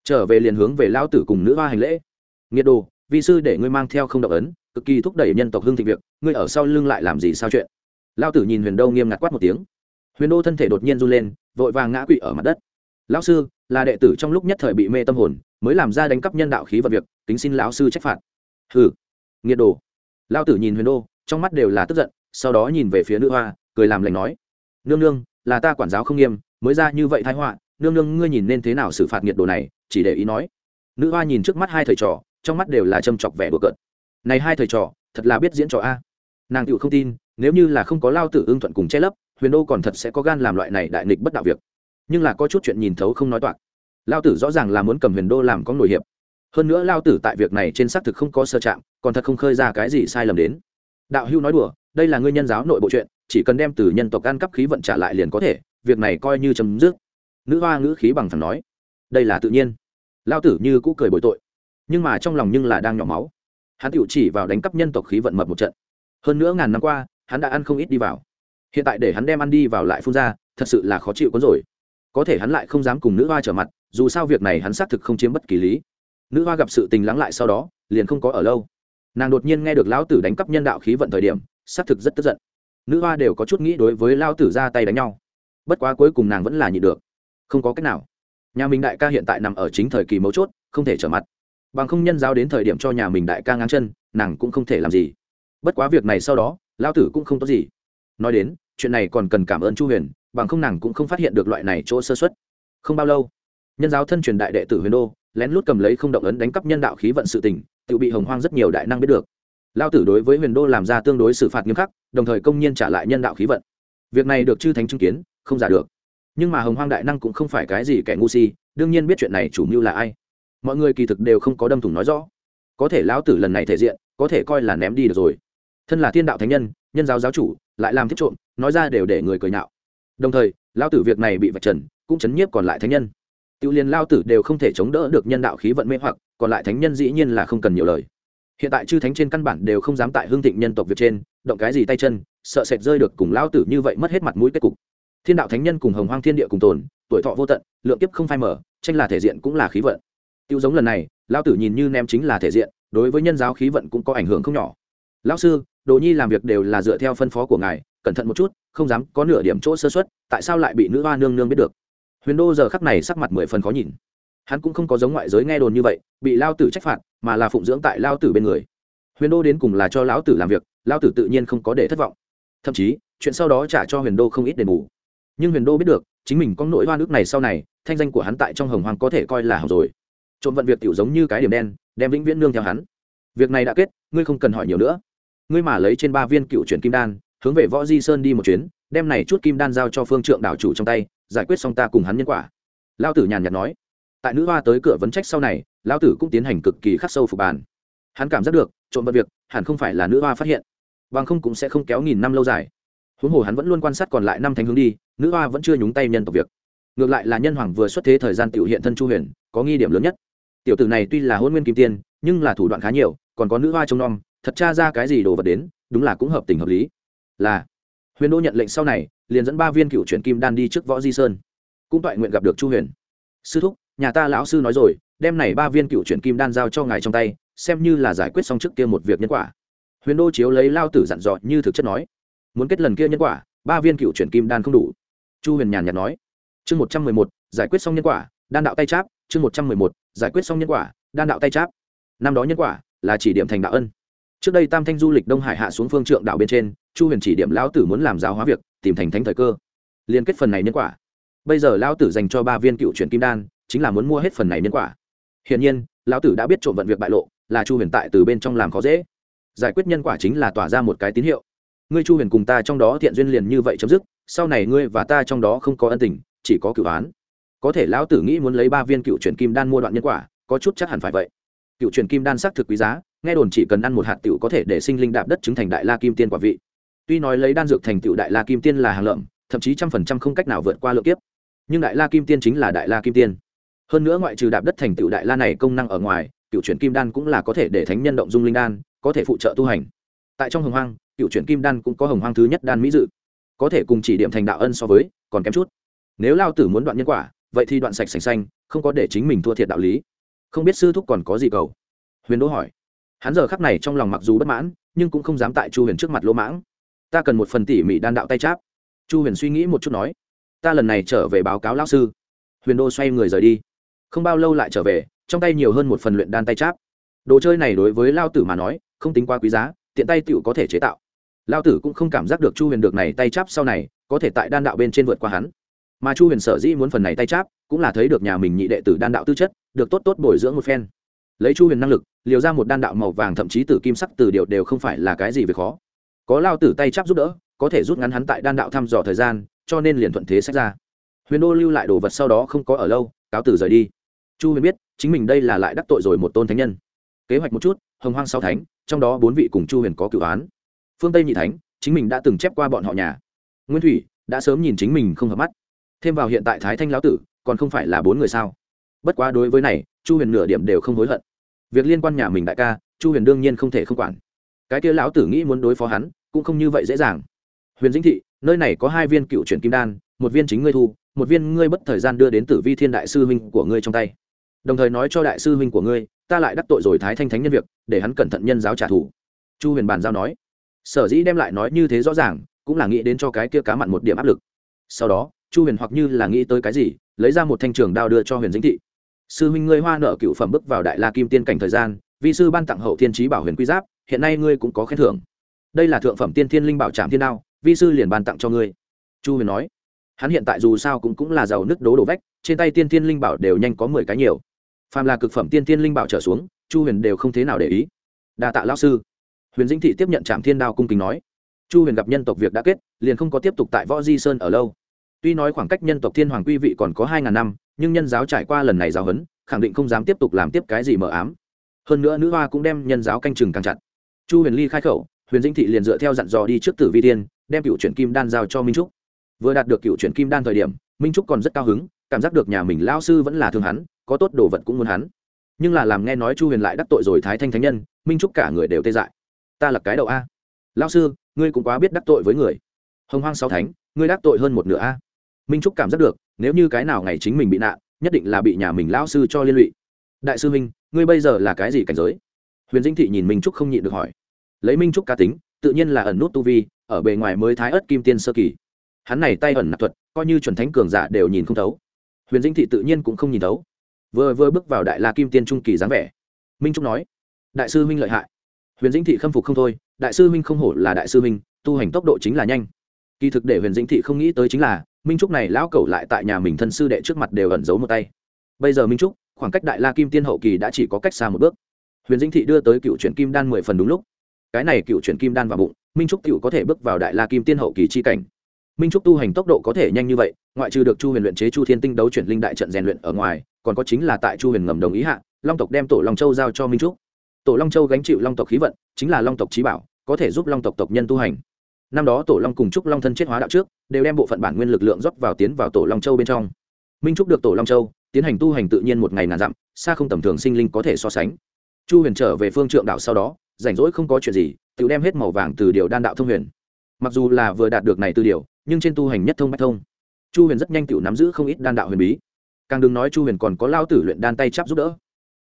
A: Trở về liền hướng về lao tử cùng nữ hoa hành lễ. Nghiệt đồ, vi sư để ngươi mang theo không động ấn cực kỳ thúc đẩy nhân tộc hưng thịnh việc, ngươi ở sau lưng lại làm gì sao chuyện? Lao tử nhìn huyền đô nghiêm ngặt quát một tiếng. Huyền đô thân thể đột nhiên run lên, vội vàng ngã quỵ ở mặt đất. Lão sư, là đệ tử trong lúc nhất thời bị mê tâm hồn, mới làm ra đánh cắp nhân đạo khí vật việc tính xin lão sư trách phạt. Hừ, nghiệt đồ. Lao tử nhìn huyền đô, trong mắt đều là tức giận, sau đó nhìn về phía nữ hoa, cười làm lành nói. Nương nương, là ta quản giáo không nghiêm, mới ra như vậy thái họa, nương nương ngươi nhìn nên thế nào xử phạt nghiệt đồ này, chỉ để ý nói. Nữ hoa nhìn trước mắt hai thầy trò, trong mắt đều là châm chọc vẻ bừa cợt này hai thầy trò, thật là biết diễn trò a. Nàng tựu không tin, nếu như là không có lao tử ưng thuận cùng che lấp, huyền đô còn thật sẽ có gan làm loại này đại nghịch bất đạo việc. Nhưng là có chút chuyện nhìn thấu không nói toạc. Lao tử rõ ràng là muốn cầm huyền đô làm có nổi hiệp. Hơn nữa lao tử tại việc này trên xác thực không có sơ chạm còn thật không khơi ra cái gì sai lầm đến. Đạo hưu nói đùa, đây là ngươi nhân giáo nội bộ chuyện, chỉ cần đem từ nhân tộc ăn cắp khí vận trả lại liền có thể, việc này coi như chấm dứt. Nữ hoa ngữ khí bằng thẳng nói, đây là tự nhiên. Lao tử như cũ cười bồi tội, nhưng mà trong lòng nhưng là đang nhỏ máu hắn tự chỉ vào đánh cắp nhân tộc khí vận mập một trận. Hơn nữa ngàn năm qua, hắn đã ăn không ít đi vào. Hiện tại để hắn đem ăn đi vào lại phun ra, thật sự là khó chịu có rồi. Có thể hắn lại không dám cùng nữ hoa trở mặt, dù sao việc này hắn xác thực không chiếm bất kỳ lý. Nữ hoa gặp sự tình lắng lại sau đó, liền không có ở lâu. Nàng đột nhiên nghe được lão tử đánh cắp nhân đạo khí vận thời điểm, xác thực rất tức giận. Nữ hoa đều có chút nghĩ đối với lao tử ra tay đánh nhau. Bất quá cuối cùng nàng vẫn là nhịn được. Không có cách nào. Nhà mình đại ca hiện tại nằm ở chính thời kỳ mấu chốt, không thể trở mặt bằng không nhân giao đến thời điểm cho nhà mình đại ca ngáng chân, nàng cũng không thể làm gì. Bất quá việc này sau đó lao tử cũng không tốt gì. Nói đến, chuyện này còn cần cảm ơn chu huyền, bằng không nàng cũng không phát hiện được loại này chỗ sơ xuất không bao lâu, nhân giáo thân truyền đại đệ tử huyền đô, lén lút cầm lấy không động ấn đánh cắp nhân đạo khí vận sự tình, tự bị hồng hoang rất nhiều đại năng biết được. Lao tử đối với huyền đô làm ra tương đối xử phạt nghiêm khắc, đồng thời công nhiên trả lại nhân đạo khí vận. Việc này được chư thánh chứng kiến, không giả được. Nhưng mà hồng hoang đại năng cũng không phải cái gì kẻ ngu si, đương nhiên biết chuyện này chủ mưu là ai mọi người kỳ thực đều không có đâm thủng nói rõ. Có thể lão tử lần này thể diện, có thể coi là ném đi được rồi. Thân là thiên đạo thánh nhân nhân giáo giáo chủ, lại làm thiết trộm, nói ra đều để người cười nhạo. Đồng thời, lão tử việc này bị vạch trần, cũng chấn nhiếp còn lại thánh nhân. Tiêu liên lao tử đều không thể chống đỡ được nhân đạo khí vận mê hoặc, còn lại thánh nhân dĩ nhiên là không cần nhiều lời. Hiện tại chư thánh trên căn bản đều không dám tại hương thịnh nhân tộc việc trên, động cái gì tay chân, sợ sệt rơi được cùng lao tử như vậy mất hết mặt mũi kết cục. Thiên đạo thánh nhân cùng hồng hoang thiên địa cùng tồn, tuổi thọ vô tận, lượng kiếp không phai mở tranh là thể diện cũng là khí vận tiêu giống lần này lao tử nhìn như nem chính là thể diện, đối với nhân giáo khí vận cũng có ảnh hưởng không nhỏ. Lão sư, đồ nhi làm việc đều là dựa theo phân phó của ngài, cẩn thận một chút, không dám có nửa điểm chỗ sơ xuất tại sao lại bị nữ hoa nương nương biết được? Huyền đô giờ khắc này sắc mặt mười phần khó nhìn. Hắn cũng không có giống ngoại giới nghe đồn như vậy, bị lao tử trách phạt, mà là phụng dưỡng tại lao tử bên người. Huyền đô đến cùng là cho lão tử làm việc lao tử tự nhiên không có để thất vọng. Thậm chí, chuyện sau đó trả cho huyền đô không ít đền bù. Nhưng huyền đô biết được, chính mình có nỗi hoa nước này sau này, thanh danh của hắn tại trong hồng hoàng có thể coi là hỏng rồi trộm vận việc tiểu giống như cái điểm đen, đem vĩnh viễn nương theo hắn. Việc này đã kết, ngươi không cần hỏi nhiều nữa. Ngươi mà lấy trên ba viên cựu chuyển kim đan, hướng về võ di sơn đi một chuyến, đem này chút kim đan giao cho phương trượng đảo chủ trong tay, giải quyết xong ta cùng hắn nhân quả. Lao tử nhàn nhạt nói. Tại nữ hoa tới cửa vấn trách sau này lao tử cũng tiến hành cực kỳ khắc sâu phục bàn. Hắn cảm giác được, trộm vật việc, hẳn không phải là nữ hoa phát hiện, bằng không cũng sẽ không kéo nghìn năm lâu dài. Huống hồ hắn vẫn luôn quan sát còn lại năm thánh hướng đi, nữ hoa vẫn chưa nhúng tay nhân tộc việc. Ngược lại là nhân hoàng vừa xuất thế thời gian tiểu hiện thân chu huyền, có nghi điểm lớn nhất tiểu tử này tuy là hôn nguyên kim tiên, nhưng là thủ đoạn khá nhiều, còn có nữ hoa trông nom, thật tra ra cái gì đồ vật đến, đúng là cũng hợp tình hợp lý. Là, huyền đô nhận lệnh sau này, liền dẫn ba viên cựu chuyển kim đan đi trước võ di sơn. Cũng toại nguyện gặp được chu huyền. Sư thúc, nhà ta lão sư nói rồi, đem này ba viên cựu chuyển kim đan giao cho ngài trong tay, xem như là giải quyết xong trước kia một việc nhân quả. Huyền đô chiếu lấy lao tử dặn dò như thực chất nói, muốn kết lần kia nhân quả, ba viên cựu chuyển kim đan không đủ. Chu huyền nhàn nhạt nói, chương một trăm mười một, giải quyết xong nhân quả, đan đạo tay cháp chương một trăm mười một, giải quyết xong nhân quả, đan đạo tay cháp. Năm đó nhân quả là chỉ điểm thành đạo ân. Trước đây tam thanh du lịch đông hải hạ xuống phương trượng đạo bên trên, chu huyền chỉ điểm lão tử muốn làm giáo hóa việc, tìm thành thánh thời cơ. Liên kết phần này nhân quả. Bây giờ lão tử dành cho ba viên cựu chuyển kim đan, chính là muốn mua hết phần này nhân quả. Hiển nhiên, lão tử đã biết trộm vận việc bại lộ, là chu huyền tại từ bên trong làm khó dễ. Giải quyết nhân quả chính là tỏa ra một cái tín hiệu. Ngươi chu huyền cùng ta trong đó thiện duyên liền như vậy chấm dứt, sau này ngươi và ta trong đó không có ân tình, chỉ có cửu án có thể lão tử nghĩ muốn lấy ba viên cựu Truyền kim đan mua đoạn nhân quả, có chút chắc hẳn phải vậy. Cựu Truyền kim đan xác thực quý giá, nghe đồn chỉ cần ăn một hạt tiểu có thể để sinh linh đạp đất chứng thành đại la kim tiên quả vị. Tuy nói lấy đan dược thành tựu đại la kim tiên là hàng lợm, thậm chí trăm phần trăm không cách nào vượt qua lượng kiếp. Nhưng đại la kim tiên chính là đại la kim tiên. Hơn nữa ngoại trừ đạp đất thành tựu đại la này công năng ở ngoài, cựu chuyển kim đan cũng là có thể để thánh nhân động dung linh đan, có thể phụ trợ tu hành. Tại trong hồng hoang, cựu chuyển kim đan cũng có hồng hoang thứ nhất đan mỹ dự. Có thể cùng chỉ điểm thành đạo ân so với, còn kém chút. Nếu lao tử muốn đoạn nhân quả vậy thì đoạn sạch sành xanh, không có để chính mình thua thiệt đạo lý. Không biết sư thúc còn có gì cầu? Huyền đỗ hỏi. Hắn giờ khắc này trong lòng mặc dù bất mãn, nhưng cũng không dám tại chu huyền trước mặt lỗ mãng. Ta cần một phần tỉ mỉ đan đạo tay cháp. Chu huyền suy nghĩ một chút nói. Ta lần này trở về báo cáo lão sư. Huyền đô xoay người rời đi. Không bao lâu lại trở về, trong tay nhiều hơn một phần luyện đan tay cháp. Đồ chơi này đối với lao tử mà nói, không tính quá quý giá, tiện tay tựu có thể chế tạo. Lao tử cũng không cảm giác được chu huyền được này tay cháp sau này, có thể tại đan đạo bên trên vượt qua hắn mà chu huyền sở dĩ muốn phần này tay cháp, cũng là thấy được nhà mình nhị đệ tử đan đạo tư chất, được tốt tốt bồi dưỡng một phen. Lấy chu huyền năng lực, liều ra một đan đạo màu vàng thậm chí từ kim sắc từ điệu đều không phải là cái gì về khó. Có lao tử tay chắp giúp đỡ, có thể rút ngắn hắn tại đan đạo thăm dò thời gian, cho nên liền thuận thế sách ra. Huyền đô lưu lại đồ vật sau đó không có ở lâu, cáo tử rời đi. Chu huyền biết, chính mình đây là lại đắc tội rồi một tôn thánh nhân. Kế hoạch một chút, hồng hoang sáu thánh, trong đó bốn vị cùng chu huyền có cửu án. Phương tây nhị thánh, chính mình đã từng chép qua bọn họ nhà. Nguyên thủy đã sớm nhìn chính mình không hợp mắt thêm vào hiện tại thái thanh lão tử, còn không phải là bốn người sao? Bất quá đối với này, chu huyền nửa điểm đều không hối hận. Việc liên quan nhà mình đại ca, chu huyền đương nhiên không thể không quản. Cái kia lão tử nghĩ muốn đối phó hắn, cũng không như vậy dễ dàng. Huyền dĩnh thị, nơi này có hai viên cựu chuyển kim đan, một viên chính ngươi thu, một viên ngươi bất thời gian đưa đến tử vi thiên đại sư huynh của ngươi trong tay. Đồng thời nói cho đại sư huynh của ngươi, ta lại đắc tội rồi thái thanh thánh nhân việc, để hắn cẩn thận nhân giáo trả thù. Chu huyền bàn giao nói. Sở dĩ đem lại nói như thế rõ ràng, cũng là nghĩ đến cho cái kia cá mặn một điểm áp lực. Sau đó chu huyền hoặc như là nghĩ tới cái gì, lấy ra một thanh trường đao đưa cho huyền dĩnh thị. Sư huynh ngươi hoa nợ cựu phẩm bước vào đại la kim tiên cảnh thời gian, vi sư ban tặng hậu thiên trí bảo huyền quy giáp, hiện nay ngươi cũng có khen thưởng. Đây là thượng phẩm tiên thiên linh bảo trạm thiên đao, vi sư liền ban tặng cho ngươi. Chu huyền nói. Hắn hiện tại dù sao cũng cũng là giàu nứt đố đổ vách, trên tay tiên thiên linh bảo đều nhanh có mười cái nhiều. Phàm là cực phẩm tiên thiên linh bảo trở xuống, chu huyền đều không thế nào để ý. Đa tạ lao sư. Huyền dĩnh thị tiếp nhận trạm thiên đao cung kính nói. Chu huyền gặp nhân tộc việc đã kết, liền không có tiếp tục tại võ di sơn ở lâu tuy nói khoảng cách nhân tộc thiên hoàng quy vị còn có hai ngàn năm, nhưng nhân giáo trải qua lần này giáo huấn, khẳng định không dám tiếp tục làm tiếp cái gì mờ ám. Hơn nữa nữ hoa cũng đem nhân giáo canh chừng càng chặt. Chu huyền ly khai khẩu, huyền Dinh thị liền dựa theo dặn dò đi trước tử vi tiên đem cựu chuyển kim đan giao cho minh trúc. Vừa đạt được cựu chuyển kim đan thời điểm, minh trúc còn rất cao hứng, cảm giác được nhà mình lao sư vẫn là thương hắn, có tốt đồ vật cũng muốn hắn. Nhưng là làm nghe nói chu huyền lại đắc tội rồi thái thanh thánh nhân, minh trúc cả người đều tê dại. Ta là cái đầu a. Lao sư, ngươi cũng quá biết đắc tội với người. Hồng hoang sáu thánh, ngươi đắc tội hơn một nửa a minh trúc cảm giác được nếu như cái nào ngày chính mình bị nạn nhất định là bị nhà mình lão sư cho liên lụy đại sư minh ngươi bây giờ là cái gì cảnh giới huyền dĩnh thị nhìn minh trúc không nhịn được hỏi lấy minh trúc cá tính tự nhiên là ẩn nút tu vi ở bề ngoài mới thái ớt kim tiên sơ kỳ hắn này tay ẩn nạp thuật coi như chuẩn thánh cường giả đều nhìn không thấu huyền dĩnh thị tự nhiên cũng không nhìn thấu vừa vừa bước vào đại la kim tiên trung kỳ dáng vẻ minh trúc nói đại sư huynh lợi hại huyền dĩnh thị khâm phục không thôi đại sư huynh không hổ là đại sư huynh tu hành tốc độ chính là nhanh kỳ thực để huyền dĩnh thị không nghĩ tới chính là minh trúc này lão cẩu lại tại nhà mình thân sư đệ trước mặt đều ẩn giấu một tay. Bây giờ minh trúc, khoảng cách đại la kim tiên hậu kỳ đã chỉ có cách xa một bước. Huyền dĩnh thị đưa tới cựu chuyển kim đan mười phần đúng lúc. Cái này cựu chuyển kim đan vào bụng, minh trúc cựu có thể bước vào đại la kim tiên hậu kỳ chi cảnh. Minh trúc tu hành tốc độ có thể nhanh như vậy, ngoại trừ được chu huyền luyện chế chu thiên tinh đấu chuyển linh đại trận rèn luyện ở ngoài, còn có chính là tại chu huyền ngầm đồng ý hạ, long tộc đem tổ long châu giao cho minh trúc. Tổ long châu gánh chịu long tộc khí vận, chính là long tộc trí bảo, có thể giúp long tộc tộc nhân tu hành năm đó tổ long cùng trúc long thân chết hóa đạo trước, đều đem bộ phận bản nguyên lực lượng rót vào tiến vào tổ long châu bên trong. Minh trúc được tổ long châu, tiến hành tu hành tự nhiên một ngày ngàn dặm, xa không tầm thường sinh linh có thể so sánh. Chu huyền trở về phương trượng đạo sau đó, rảnh rỗi không có chuyện gì, tự đem hết màu vàng từ điều đan đạo thông huyền. Mặc dù là vừa đạt được này từ điều, nhưng trên tu hành nhất thông bách thông. Chu huyền rất nhanh tự nắm giữ không ít đan đạo huyền bí. Càng đừng nói chu huyền còn có lao tử luyện đan tay chắp giúp đỡ.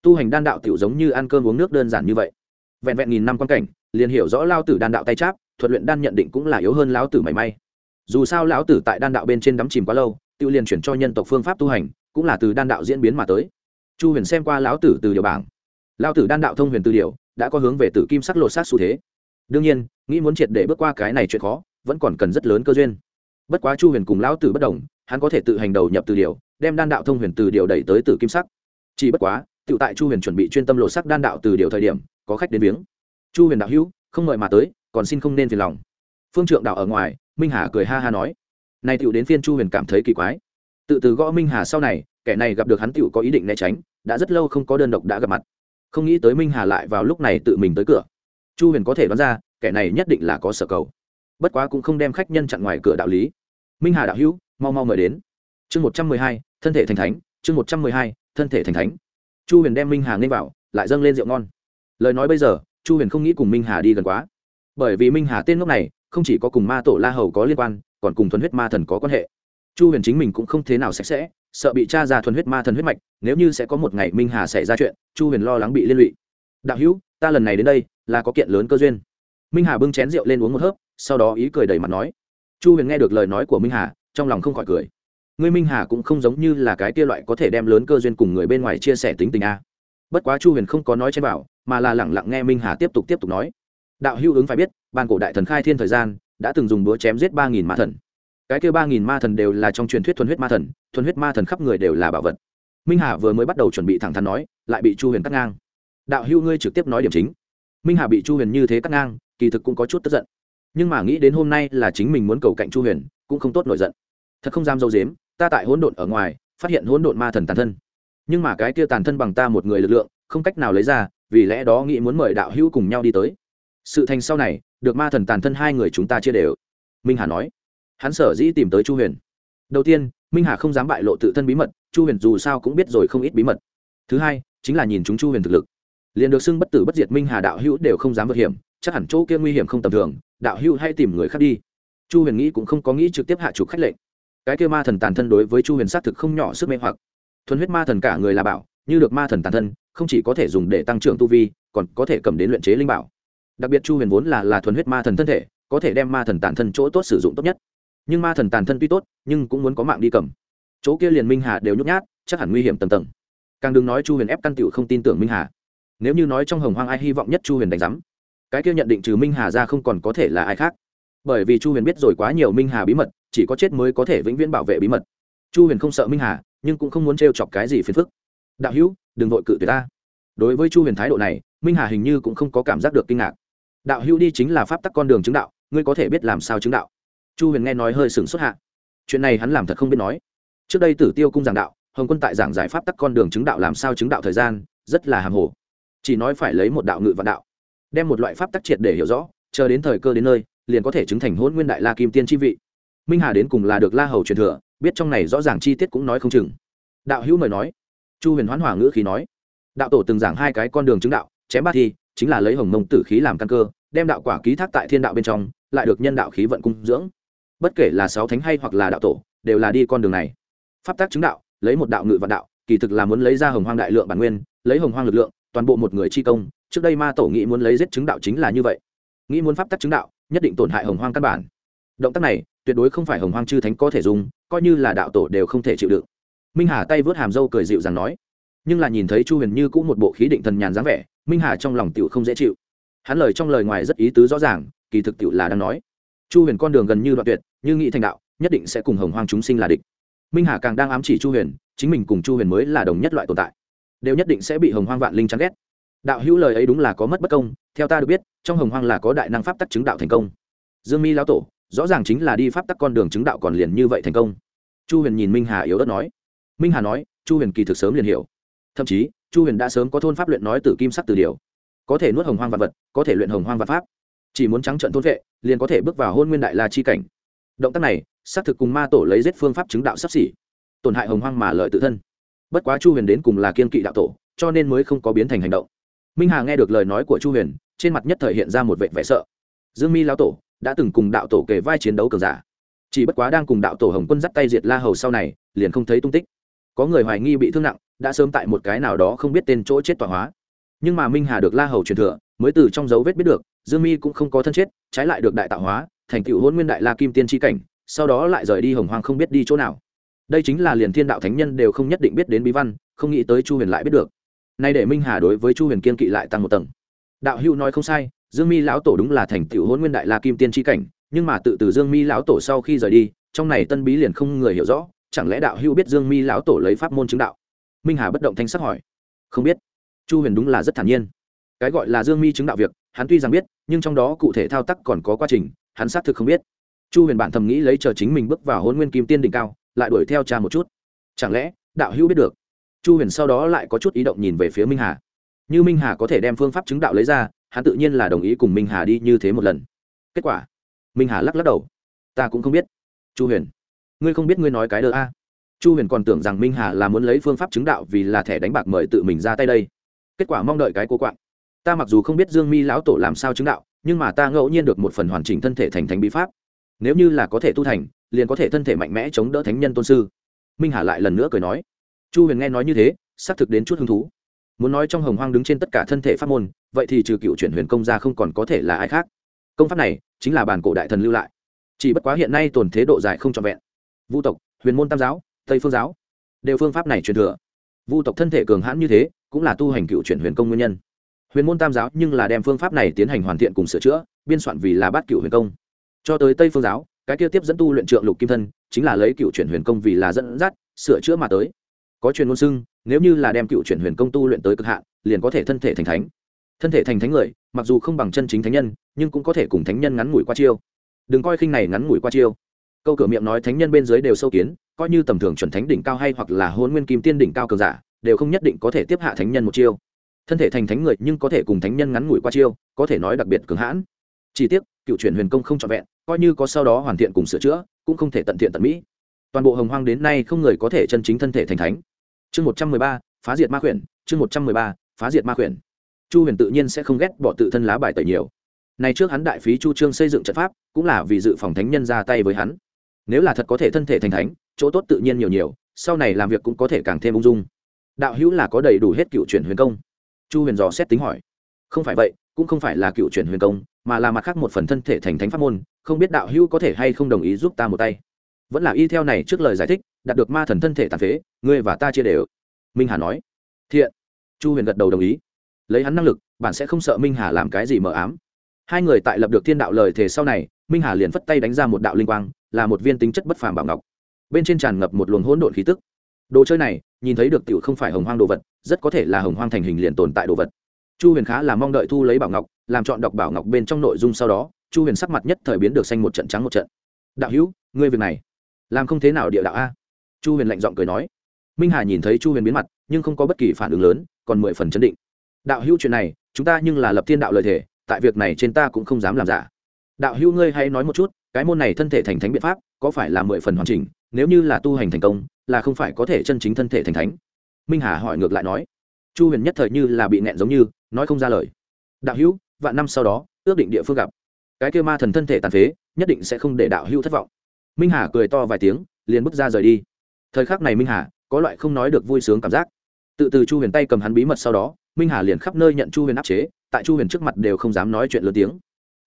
A: Tu hành đan đạo tiểu giống như ăn cơm uống nước đơn giản như vậy. Vẹn vẹn nghìn năm quan cảnh, liền hiểu rõ lao tử đan đạo tay cháp thuật luyện đan nhận định cũng là yếu hơn lão tử mảy may. Dù sao lão tử tại đan đạo bên trên đắm chìm quá lâu, tự liền chuyển cho nhân tộc phương pháp tu hành, cũng là từ đan đạo diễn biến mà tới. Chu huyền xem qua lão tử từ điều bảng. Lão tử đan đạo thông huyền từ điều, đã có hướng về tử kim sắc lột sát xu thế. Đương nhiên, nghĩ muốn triệt để bước qua cái này chuyện khó, vẫn còn cần rất lớn cơ duyên. Bất quá chu huyền cùng lão tử bất đồng, hắn có thể tự hành đầu nhập từ điều, đem đan đạo thông huyền từ điều đẩy tới tử kim sắc. Chỉ bất quá, tự tại chu huyền chuẩn bị chuyên tâm lột sắc đan đạo từ điều thời điểm, có khách đến viếng. Chu huyền đạo hữu, không mời mà tới còn xin không nên phiền lòng. Phương trượng đạo ở ngoài, minh hà cười ha ha nói. Nay tựu đến phiên chu huyền cảm thấy kỳ quái. Tự từ gõ minh hà sau này, kẻ này gặp được hắn tựu có ý định né tránh, đã rất lâu không có đơn độc đã gặp mặt. Không nghĩ tới minh hà lại vào lúc này tự mình tới cửa. Chu huyền có thể đoán ra, kẻ này nhất định là có sở cầu. Bất quá cũng không đem khách nhân chặn ngoài cửa đạo lý. Minh hà đạo hữu, mau mau mời đến. Chương một trăm mười hai, thân thể thành thánh, chương một trăm mười hai, thân thể thành thánh. Chu huyền đem minh hà nên vào, lại dâng lên rượu ngon. Lời nói bây giờ, chu huyền không nghĩ cùng minh hà đi gần quá bởi vì minh hà tên ngốc này, không chỉ có cùng ma tổ la hầu có liên quan, còn cùng thuần huyết ma thần có quan hệ. Chu huyền chính mình cũng không thế nào sạch sẽ, sợ bị cha ra thuần huyết ma thần huyết mạch, nếu như sẽ có một ngày minh hà xảy ra chuyện, chu huyền lo lắng bị liên lụy. Đạo hữu, ta lần này đến đây, là có kiện lớn cơ duyên. Minh hà bưng chén rượu lên uống một hớp, sau đó ý cười đầy mặt nói. Chu huyền nghe được lời nói của minh hà, trong lòng không khỏi cười. Ngươi minh hà cũng không giống như là cái kia loại có thể đem lớn cơ duyên cùng người bên ngoài chia sẻ tính tình a. Bất quá chu huyền không có nói trên bảo, mà là lẳng lặng nghe minh hà tiếp tục tiếp tục nói đạo hữu ứng phải biết ban cổ đại thần khai thiên thời gian, đã từng dùng búa chém giết ba nghìn ma thần. Cái kêu ba nghìn ma thần đều là trong truyền thuyết thuần huyết ma thần, thuần huyết ma thần khắp người đều là bảo vật. Minh hà vừa mới bắt đầu chuẩn bị thẳng thắn nói, lại bị chu huyền cắt ngang. Đạo hữu ngươi trực tiếp nói điểm chính. Minh hà bị chu huyền như thế cắt ngang, kỳ thực cũng có chút tức giận. Nhưng mà nghĩ đến hôm nay là chính mình muốn cầu cạnh chu huyền, cũng không tốt nổi giận. Thật không dám dâu dếm, ta tại hỗn độn ở ngoài, phát hiện hỗn độn ma thần tàn thân. Nhưng mà cái kia tàn thân bằng ta một người lực lượng, không cách nào lấy ra, vì lẽ đó nghĩ muốn mời đạo hữu cùng nhau đi tới sự thành sau này, được ma thần tàn thân hai người chúng ta chia đều. Minh hà nói. Hắn sở dĩ tìm tới chu huyền. Đầu tiên, minh hà không dám bại lộ tự thân bí mật, chu huyền dù sao cũng biết rồi không ít bí mật. Thứ hai, chính là nhìn chúng chu huyền thực lực. Liền được xưng bất tử bất diệt minh hà đạo hữu đều không dám vượt hiểm, chắc hẳn chỗ kia nguy hiểm không tầm thường, đạo hữu hay tìm người khác đi. Chu huyền nghĩ cũng không có nghĩ trực tiếp hạ trục khách lệnh. Cái kia ma thần tàn thân đối với chu huyền xác thực không nhỏ sức mê hoặc. Thuần huyết ma thần cả người là bảo, như được ma thần tàn thân, không chỉ có thể dùng để tăng trưởng tu vi, còn có thể cầm đến luyện chế linh bảo đặc biệt chu huyền vốn là là thuần huyết ma thần thân thể, có thể đem ma thần tàn thân chỗ tốt sử dụng tốt nhất. Nhưng ma thần tàn thân tuy tốt, nhưng cũng muốn có mạng đi cầm. Chỗ kia liền minh hà đều nhút nhát, chắc hẳn nguy hiểm tầm tầng. Càng đừng nói chu huyền ép căn tựu không tin tưởng minh hà. Nếu như nói trong hồng hoang ai hy vọng nhất chu huyền đánh giám, cái kia nhận định trừ minh hà ra không còn có thể là ai khác. Bởi vì chu huyền biết rồi quá nhiều minh hà bí mật, chỉ có chết mới có thể vĩnh viễn bảo vệ bí mật. Chu huyền không sợ minh hà, nhưng cũng không muốn t chọc cái gì phiền phức. Đạo hữu, đừng vội cự tuyệt ta. Đối với chu huyền thái độ này, minh hà hình như cũng không có cảm giác được kinh ngạc đạo hữu đi chính là pháp tắc con đường chứng đạo, ngươi có thể biết làm sao chứng đạo. Chu huyền nghe nói hơi sừng xuất hạ. Chuyện này hắn làm thật không biết nói. Trước đây tử tiêu cung giảng đạo, hồng quân tại giảng giải pháp tắc con đường chứng đạo làm sao chứng đạo thời gian, rất là hàm hồ. Chỉ nói phải lấy một đạo ngự vạn đạo, đem một loại pháp tắc triệt để hiểu rõ, chờ đến thời cơ đến nơi, liền có thể chứng thành hôn nguyên đại la kim tiên chi vị. Minh hà đến cùng là được la hầu truyền thừa, biết trong này rõ ràng chi tiết cũng nói không chừng. Đạo hữu mời nói. Chu huyền hoán hỏa ngữ khí nói. Đạo tổ từng giảng hai cái con đường chứng đạo, chém ba thi chính là lấy hồng mông tử khí làm căn cơ, đem đạo quả ký thác tại thiên đạo bên trong, lại được nhân đạo khí vận cung dưỡng. Bất kể là sáu thánh hay hoặc là đạo tổ, đều là đi con đường này. Pháp tác chứng đạo, lấy một đạo ngự vạn đạo, kỳ thực là muốn lấy ra hồng hoang đại lượng bản nguyên, lấy hồng hoang lực lượng, toàn bộ một người chi công. Trước đây ma tổ nghĩ muốn lấy giết chứng đạo chính là như vậy. Nghĩ muốn pháp tác chứng đạo, nhất định tổn hại hồng hoang căn bản. Động tác này, tuyệt đối không phải hồng hoang chư thánh có thể dùng, coi như là đạo tổ đều không thể chịu đựng. Minh hà tay vớt hàm dâu cười dịu rằng nói. Nhưng là nhìn thấy chu huyền như cũng một bộ khí định thần nhàn dáng vẻ minh hà trong lòng tựu không dễ chịu. Hắn lời trong lời ngoài rất ý tứ rõ ràng, kỳ thực tựu là đang nói. Chu huyền con đường gần như đoạn tuyệt, như nghị thành đạo, nhất định sẽ cùng hồng hoang chúng sinh là địch. Minh hà càng đang ám chỉ chu huyền, chính mình cùng chu huyền mới là đồng nhất loại tồn tại. Đều nhất định sẽ bị hồng hoang vạn linh chán ghét. Đạo hữu lời ấy đúng là có mất bất công, theo ta được biết, trong hồng hoang là có đại năng pháp tắc chứng đạo thành công. Dương mi lão tổ, rõ ràng chính là đi pháp tắc con đường chứng đạo còn liền như vậy thành công. Chu huyền nhìn minh hà yếu ớt nói. Minh hà nói, chu huyền kỳ thực sớm liền hiểu. Thậm chí chu huyền đã sớm có thôn pháp luyện nói từ kim sắc từ điều. Có thể nuốt hồng hoang vật vật, có thể luyện hồng hoang vật pháp. Chỉ muốn trắng trận thôn vệ, liền có thể bước vào hôn nguyên đại la chi cảnh. Động tác này xác thực cùng ma tổ lấy giết phương pháp chứng đạo sắp xỉ. Tổn hại hồng hoang mà lợi tự thân. Bất quá chu huyền đến cùng là kiên kỵ đạo tổ, cho nên mới không có biến thành hành động. Minh hà nghe được lời nói của chu huyền, trên mặt nhất thời hiện ra một vệ vẻ sợ. Dương mi lão tổ đã từng cùng đạo tổ kể vai chiến đấu cường giả. Chỉ bất quá đang cùng đạo tổ hồng quân dắt tay diệt la hầu sau này, liền không thấy tung tích. Có người hoài nghi bị thương nặng đã sớm tại một cái nào đó không biết tên chỗ chết tọa hóa. Nhưng mà minh hà được la hầu truyền thừa, mới từ trong dấu vết biết được, dương mi cũng không có thân chết, trái lại được đại tạo hóa, thành tựu hôn nguyên đại la kim tiên tri cảnh, sau đó lại rời đi hồng hoang không biết đi chỗ nào. Đây chính là liền thiên đạo thánh nhân đều không nhất định biết đến bí văn, không nghĩ tới chu huyền lại biết được. Nay để minh hà đối với chu huyền kiên kỵ lại tăng một tầng. Đạo hữu nói không sai, dương mi lão tổ đúng là thành tựu hôn nguyên đại la kim tiên tri cảnh, nhưng mà tự từ dương mi lão tổ sau khi rời đi, trong này tân bí liền không người hiểu rõ, chẳng lẽ đạo hữu biết dương mi lão tổ lấy pháp môn chứng đạo? Minh hà bất động thanh sắc hỏi. Không biết. Chu huyền đúng là rất thản nhiên. Cái gọi là dương mi chứng đạo việc, hắn tuy rằng biết, nhưng trong đó cụ thể thao tác còn có quá trình, hắn xác thực không biết. Chu huyền bản thầm nghĩ lấy chờ chính mình bước vào hôn nguyên kim tiên đỉnh cao, lại đuổi theo cha một chút. Chẳng lẽ, đạo hữu biết được? Chu huyền sau đó lại có chút ý động nhìn về phía minh hà. Như minh hà có thể đem phương pháp chứng đạo lấy ra, hắn tự nhiên là đồng ý cùng minh hà đi như thế một lần. Kết quả, minh hà lắc lắc đầu. Ta cũng không biết. Chu huyền, ngươi không biết ngươi nói cái đờ a chu huyền còn tưởng rằng minh hà là muốn lấy phương pháp chứng đạo vì là thẻ đánh bạc mời tự mình ra tay đây. Kết quả mong đợi cái cô quạng. Ta mặc dù không biết dương mi lão tổ làm sao chứng đạo, nhưng mà ta ngẫu nhiên được một phần hoàn chỉnh thân thể thành thánh bí pháp. Nếu như là có thể tu thành, liền có thể thân thể mạnh mẽ chống đỡ thánh nhân tôn sư. Minh hà lại lần nữa cười nói. Chu huyền nghe nói như thế, xác thực đến chút hứng thú. Muốn nói trong hồng hoang đứng trên tất cả thân thể pháp môn, vậy thì trừ cựu chuyển huyền công ra không còn có thể là ai khác. Công pháp này chính là bản cổ đại thần lưu lại. Chỉ bất quá hiện nay tồn thế độ dài không trọn vẹn. Vu tộc, huyền môn tam giáo tây phương giáo. Đều phương pháp này truyền thừa. Vu tộc thân thể cường hãn như thế, cũng là tu hành cựu chuyển huyền công nguyên nhân. Huyền môn tam giáo nhưng là đem phương pháp này tiến hành hoàn thiện cùng sửa chữa, biên soạn vì là bát cựu huyền công. Cho tới tây phương giáo, cái kia tiếp dẫn tu luyện trượng lục kim thân, chính là lấy cựu chuyển huyền công vì là dẫn dắt, sửa chữa mà tới. Có truyền ngôn xưng, nếu như là đem cựu chuyển huyền công tu luyện tới cực hạn, liền có thể thân thể thành thánh. Thân thể thành thánh người, mặc dù không bằng chân chính thánh nhân, nhưng cũng có thể cùng thánh nhân ngắn ngủi qua chiêu. Đừng coi khinh này ngắn ngủi qua chiêu. Câu cửa miệng nói thánh nhân bên dưới đều sâu kiến coi như tầm thường chuẩn thánh đỉnh cao hay hoặc là hôn nguyên kim tiên đỉnh cao cường giả, đều không nhất định có thể tiếp hạ thánh nhân một chiêu. Thân thể thành thánh người nhưng có thể cùng thánh nhân ngắn ngủi qua chiêu, có thể nói đặc biệt cường hãn. Chỉ tiếc, cựu chuyển huyền công không trọn vẹn, coi như có sau đó hoàn thiện cùng sửa chữa, cũng không thể tận thiện tận mỹ. Toàn bộ hồng hoang đến nay không người có thể chân chính thân thể thành thánh. Chương một trăm mười ba, phá diệt ma khuyển, chương một trăm mười ba, phá diệt ma khuyển. Chu huyền tự nhiên sẽ không ghét bỏ tự thân lá bài tẩy nhiều. Nay trước hắn đại phí chu trương xây dựng trận pháp, cũng là vì dự phòng thánh nhân ra tay với hắn nếu là thật có thể thân thể thành thánh, chỗ tốt tự nhiên nhiều nhiều, sau này làm việc cũng có thể càng thêm ung dung. Đạo hữu là có đầy đủ hết cựu chuyển huyền công. Chu huyền dò xét tính hỏi. Không phải vậy, cũng không phải là cựu chuyển huyền công, mà là mặt khác một phần thân thể thành thánh pháp môn, không biết đạo hữu có thể hay không đồng ý giúp ta một tay. Vẫn là y theo này trước lời giải thích, đạt được ma thần thân thể tàn phế, ngươi và ta chia đều. Minh hà nói. Thiện. Chu huyền gật đầu đồng ý. Lấy hắn năng lực bạn sẽ không sợ minh hà làm cái gì mờ ám. Hai người tại lập được thiên đạo lời thề sau này, minh hà liền phất tay đánh ra một đạo linh quang là một viên tính chất bất phàm bảo ngọc. Bên trên tràn ngập một luồng hỗn độn khí tức. Đồ chơi này, nhìn thấy được tiểu không phải hồng hoang đồ vật, rất có thể là hồng hoang thành hình liền tồn tại đồ vật. Chu huyền khá là mong đợi thu lấy bảo ngọc, làm chọn đọc bảo ngọc bên trong nội dung sau đó, chu huyền sắc mặt nhất thời biến được xanh một trận trắng một trận. Đạo hữu, ngươi việc này làm không thế nào địa đạo a? Chu huyền lạnh giọng cười nói. Minh hà nhìn thấy chu huyền biến mặt, nhưng không có bất kỳ phản ứng lớn, còn mười phần chấn định. Đạo hữu chuyện này, chúng ta nhưng là lập thiên đạo lời thể tại việc này trên ta cũng không dám làm giả đạo hữu ngươi hãy nói một chút, cái môn này thân thể thành thánh biện pháp, có phải là mười phần hoàn chỉnh? Nếu như là tu hành thành công, là không phải có thể chân chính thân thể thành thánh. Minh hà hỏi ngược lại nói. Chu huyền nhất thời như là bị nẹn giống như, nói không ra lời. Đạo hữu, vạn năm sau đó, ước định địa phương gặp. Cái kêu ma thần thân thể tàn phế, nhất định sẽ không để đạo hữu thất vọng. Minh hà cười to vài tiếng, liền bước ra rời đi. Thời khắc này minh hà, có loại không nói được vui sướng cảm giác. Tự từ chu huyền tay cầm hắn bí mật sau đó, minh hà liền khắp nơi nhận chu huyền áp chế, tại chu huyền trước mặt đều không dám nói chuyện lớn tiếng.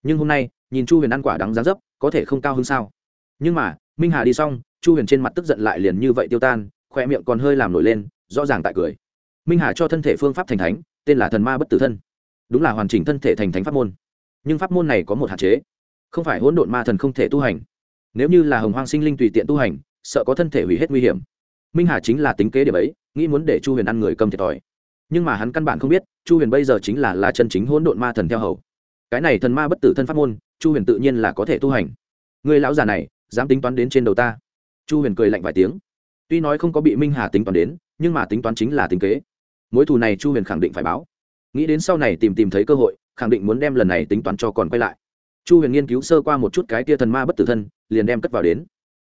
A: Nhưng hôm nay nhìn chu huyền ăn quả đắng giá dấp, có thể không cao hơn sao? Nhưng mà, minh hà đi xong, chu huyền trên mặt tức giận lại liền như vậy tiêu tan khoe miệng còn hơi làm nổi lên, rõ ràng tại cười. Minh hà cho thân thể phương pháp thành thánh, tên là thần ma bất tử thân. Đúng là hoàn chỉnh thân thể thành thánh pháp môn. Nhưng pháp môn này có một hạn chế. Không phải hỗn độn ma thần không thể tu hành. Nếu như là hồng hoang sinh linh tùy tiện tu hành, sợ có thân thể hủy hết nguy hiểm. Minh hà chính là tính kế điểm ấy, nghĩ muốn để chu huyền ăn người cầm thiệt thòi. Nhưng mà hắn căn bản không biết, chu huyền bây giờ chính là là chân chính hỗn độn ma thần theo hầu. Cái này thần ma bất tử thân pháp môn chu huyền tự nhiên là có thể tu hành. Người lão già này, dám tính toán đến trên đầu ta. Chu huyền cười lạnh vài tiếng. Tuy nói không có bị minh hà tính toán đến, nhưng mà tính toán chính là tính kế. Mối thù này chu huyền khẳng định phải báo. Nghĩ đến sau này tìm tìm thấy cơ hội, khẳng định muốn đem lần này tính toán cho còn quay lại. Chu huyền nghiên cứu sơ qua một chút cái tia thần ma bất tử thân, liền đem cất vào đến.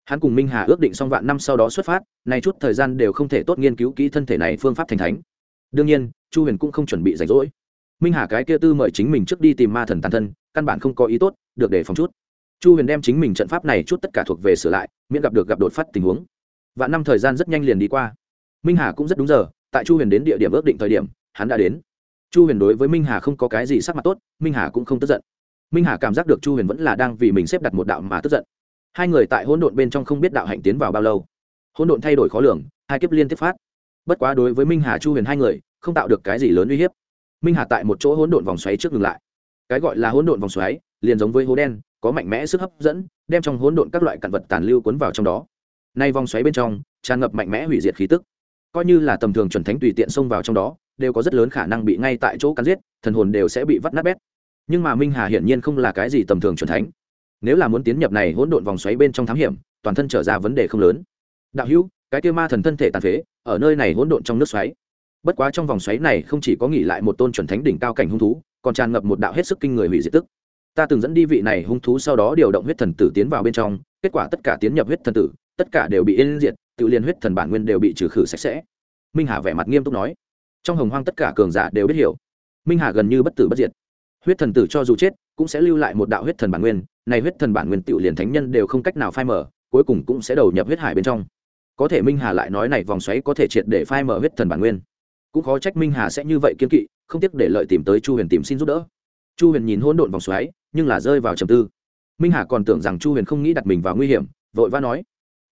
A: Hắn cùng minh hà ước định xong vạn năm sau đó xuất phát, nay chút thời gian đều không thể tốt nghiên cứu kỹ thân thể này phương pháp thành thánh. Đương nhiên, chu huyền cũng không chuẩn bị rảnh rỗi minh hà cái kia tư mời chính mình trước đi tìm ma thần tàn thân, căn bản không có ý tốt, được để phòng chút. Chu huyền đem chính mình trận pháp này chút tất cả thuộc về sửa lại, miễn gặp được gặp đột phát tình huống. Vạn năm thời gian rất nhanh liền đi qua. Minh hà cũng rất đúng giờ, tại chu huyền đến địa điểm ước định thời điểm, hắn đã đến. Chu huyền đối với minh hà không có cái gì sắc mặt tốt, minh hà cũng không tức giận. Minh hà cảm giác được chu huyền vẫn là đang vì mình xếp đặt một đạo mà tức giận. Hai người tại hỗn độn bên trong không biết đạo hạnh tiến vào bao lâu. Hỗn độn thay đổi khó lường, hai kiếp liên tiếp phát. Bất quá đối với minh hà chu huyền hai người, không tạo được cái gì lớn uy hiếp minh hà tại một chỗ hỗn độn vòng xoáy trước ngừng lại. Cái gọi là hỗn độn vòng xoáy, liền giống với hố đen, có mạnh mẽ sức hấp dẫn, đem trong hỗn độn các loại cặn vật tàn lưu cuốn vào trong đó. Nay vòng xoáy bên trong, tràn ngập mạnh mẽ hủy diệt khí tức. Coi như là tầm thường chuẩn thánh tùy tiện xông vào trong đó, đều có rất lớn khả năng bị ngay tại chỗ cắn giết, thần hồn đều sẽ bị vắt nát bét. Nhưng mà minh hà hiển nhiên không là cái gì tầm thường chuẩn thánh. Nếu là muốn tiến nhập này hỗn độn vòng xoáy bên trong thám hiểm, toàn thân trở ra vấn đề không lớn. Đạo hữu, cái kia ma thần thân thể tàn phế, ở nơi này hỗn độn trong nước xoáy bất quá trong vòng xoáy này không chỉ có nghỉ lại một tôn chuẩn thánh đỉnh cao cảnh hung thú, còn tràn ngập một đạo hết sức kinh người hủy diệt tức. Ta từng dẫn đi vị này hung thú sau đó điều động huyết thần tử tiến vào bên trong, kết quả tất cả tiến nhập huyết thần tử, tất cả đều bị yên diệt, tự liên huyết thần bản nguyên đều bị trừ khử sạch sẽ. Minh hà vẻ mặt nghiêm túc nói. Trong hồng hoang tất cả cường giả đều biết hiểu. Minh hà gần như bất tử bất diệt. Huyết thần tử cho dù chết, cũng sẽ lưu lại một đạo huyết thần bản nguyên, này huyết thần bản nguyên tự liền thánh nhân đều không cách nào phai mở cuối cùng cũng sẽ đầu nhập huyết hải bên trong. Có thể minh hà lại nói này vòng xoáy có thể triệt để phai mở huyết thần bản nguyên cũng khó trách minh hà sẽ như vậy kiên kỵ, không tiếc để lợi tìm tới chu huyền tìm xin giúp đỡ. Chu huyền nhìn hỗn độn vòng xoáy, nhưng là rơi vào trầm tư. Minh hà còn tưởng rằng chu huyền không nghĩ đặt mình vào nguy hiểm, vội vã nói,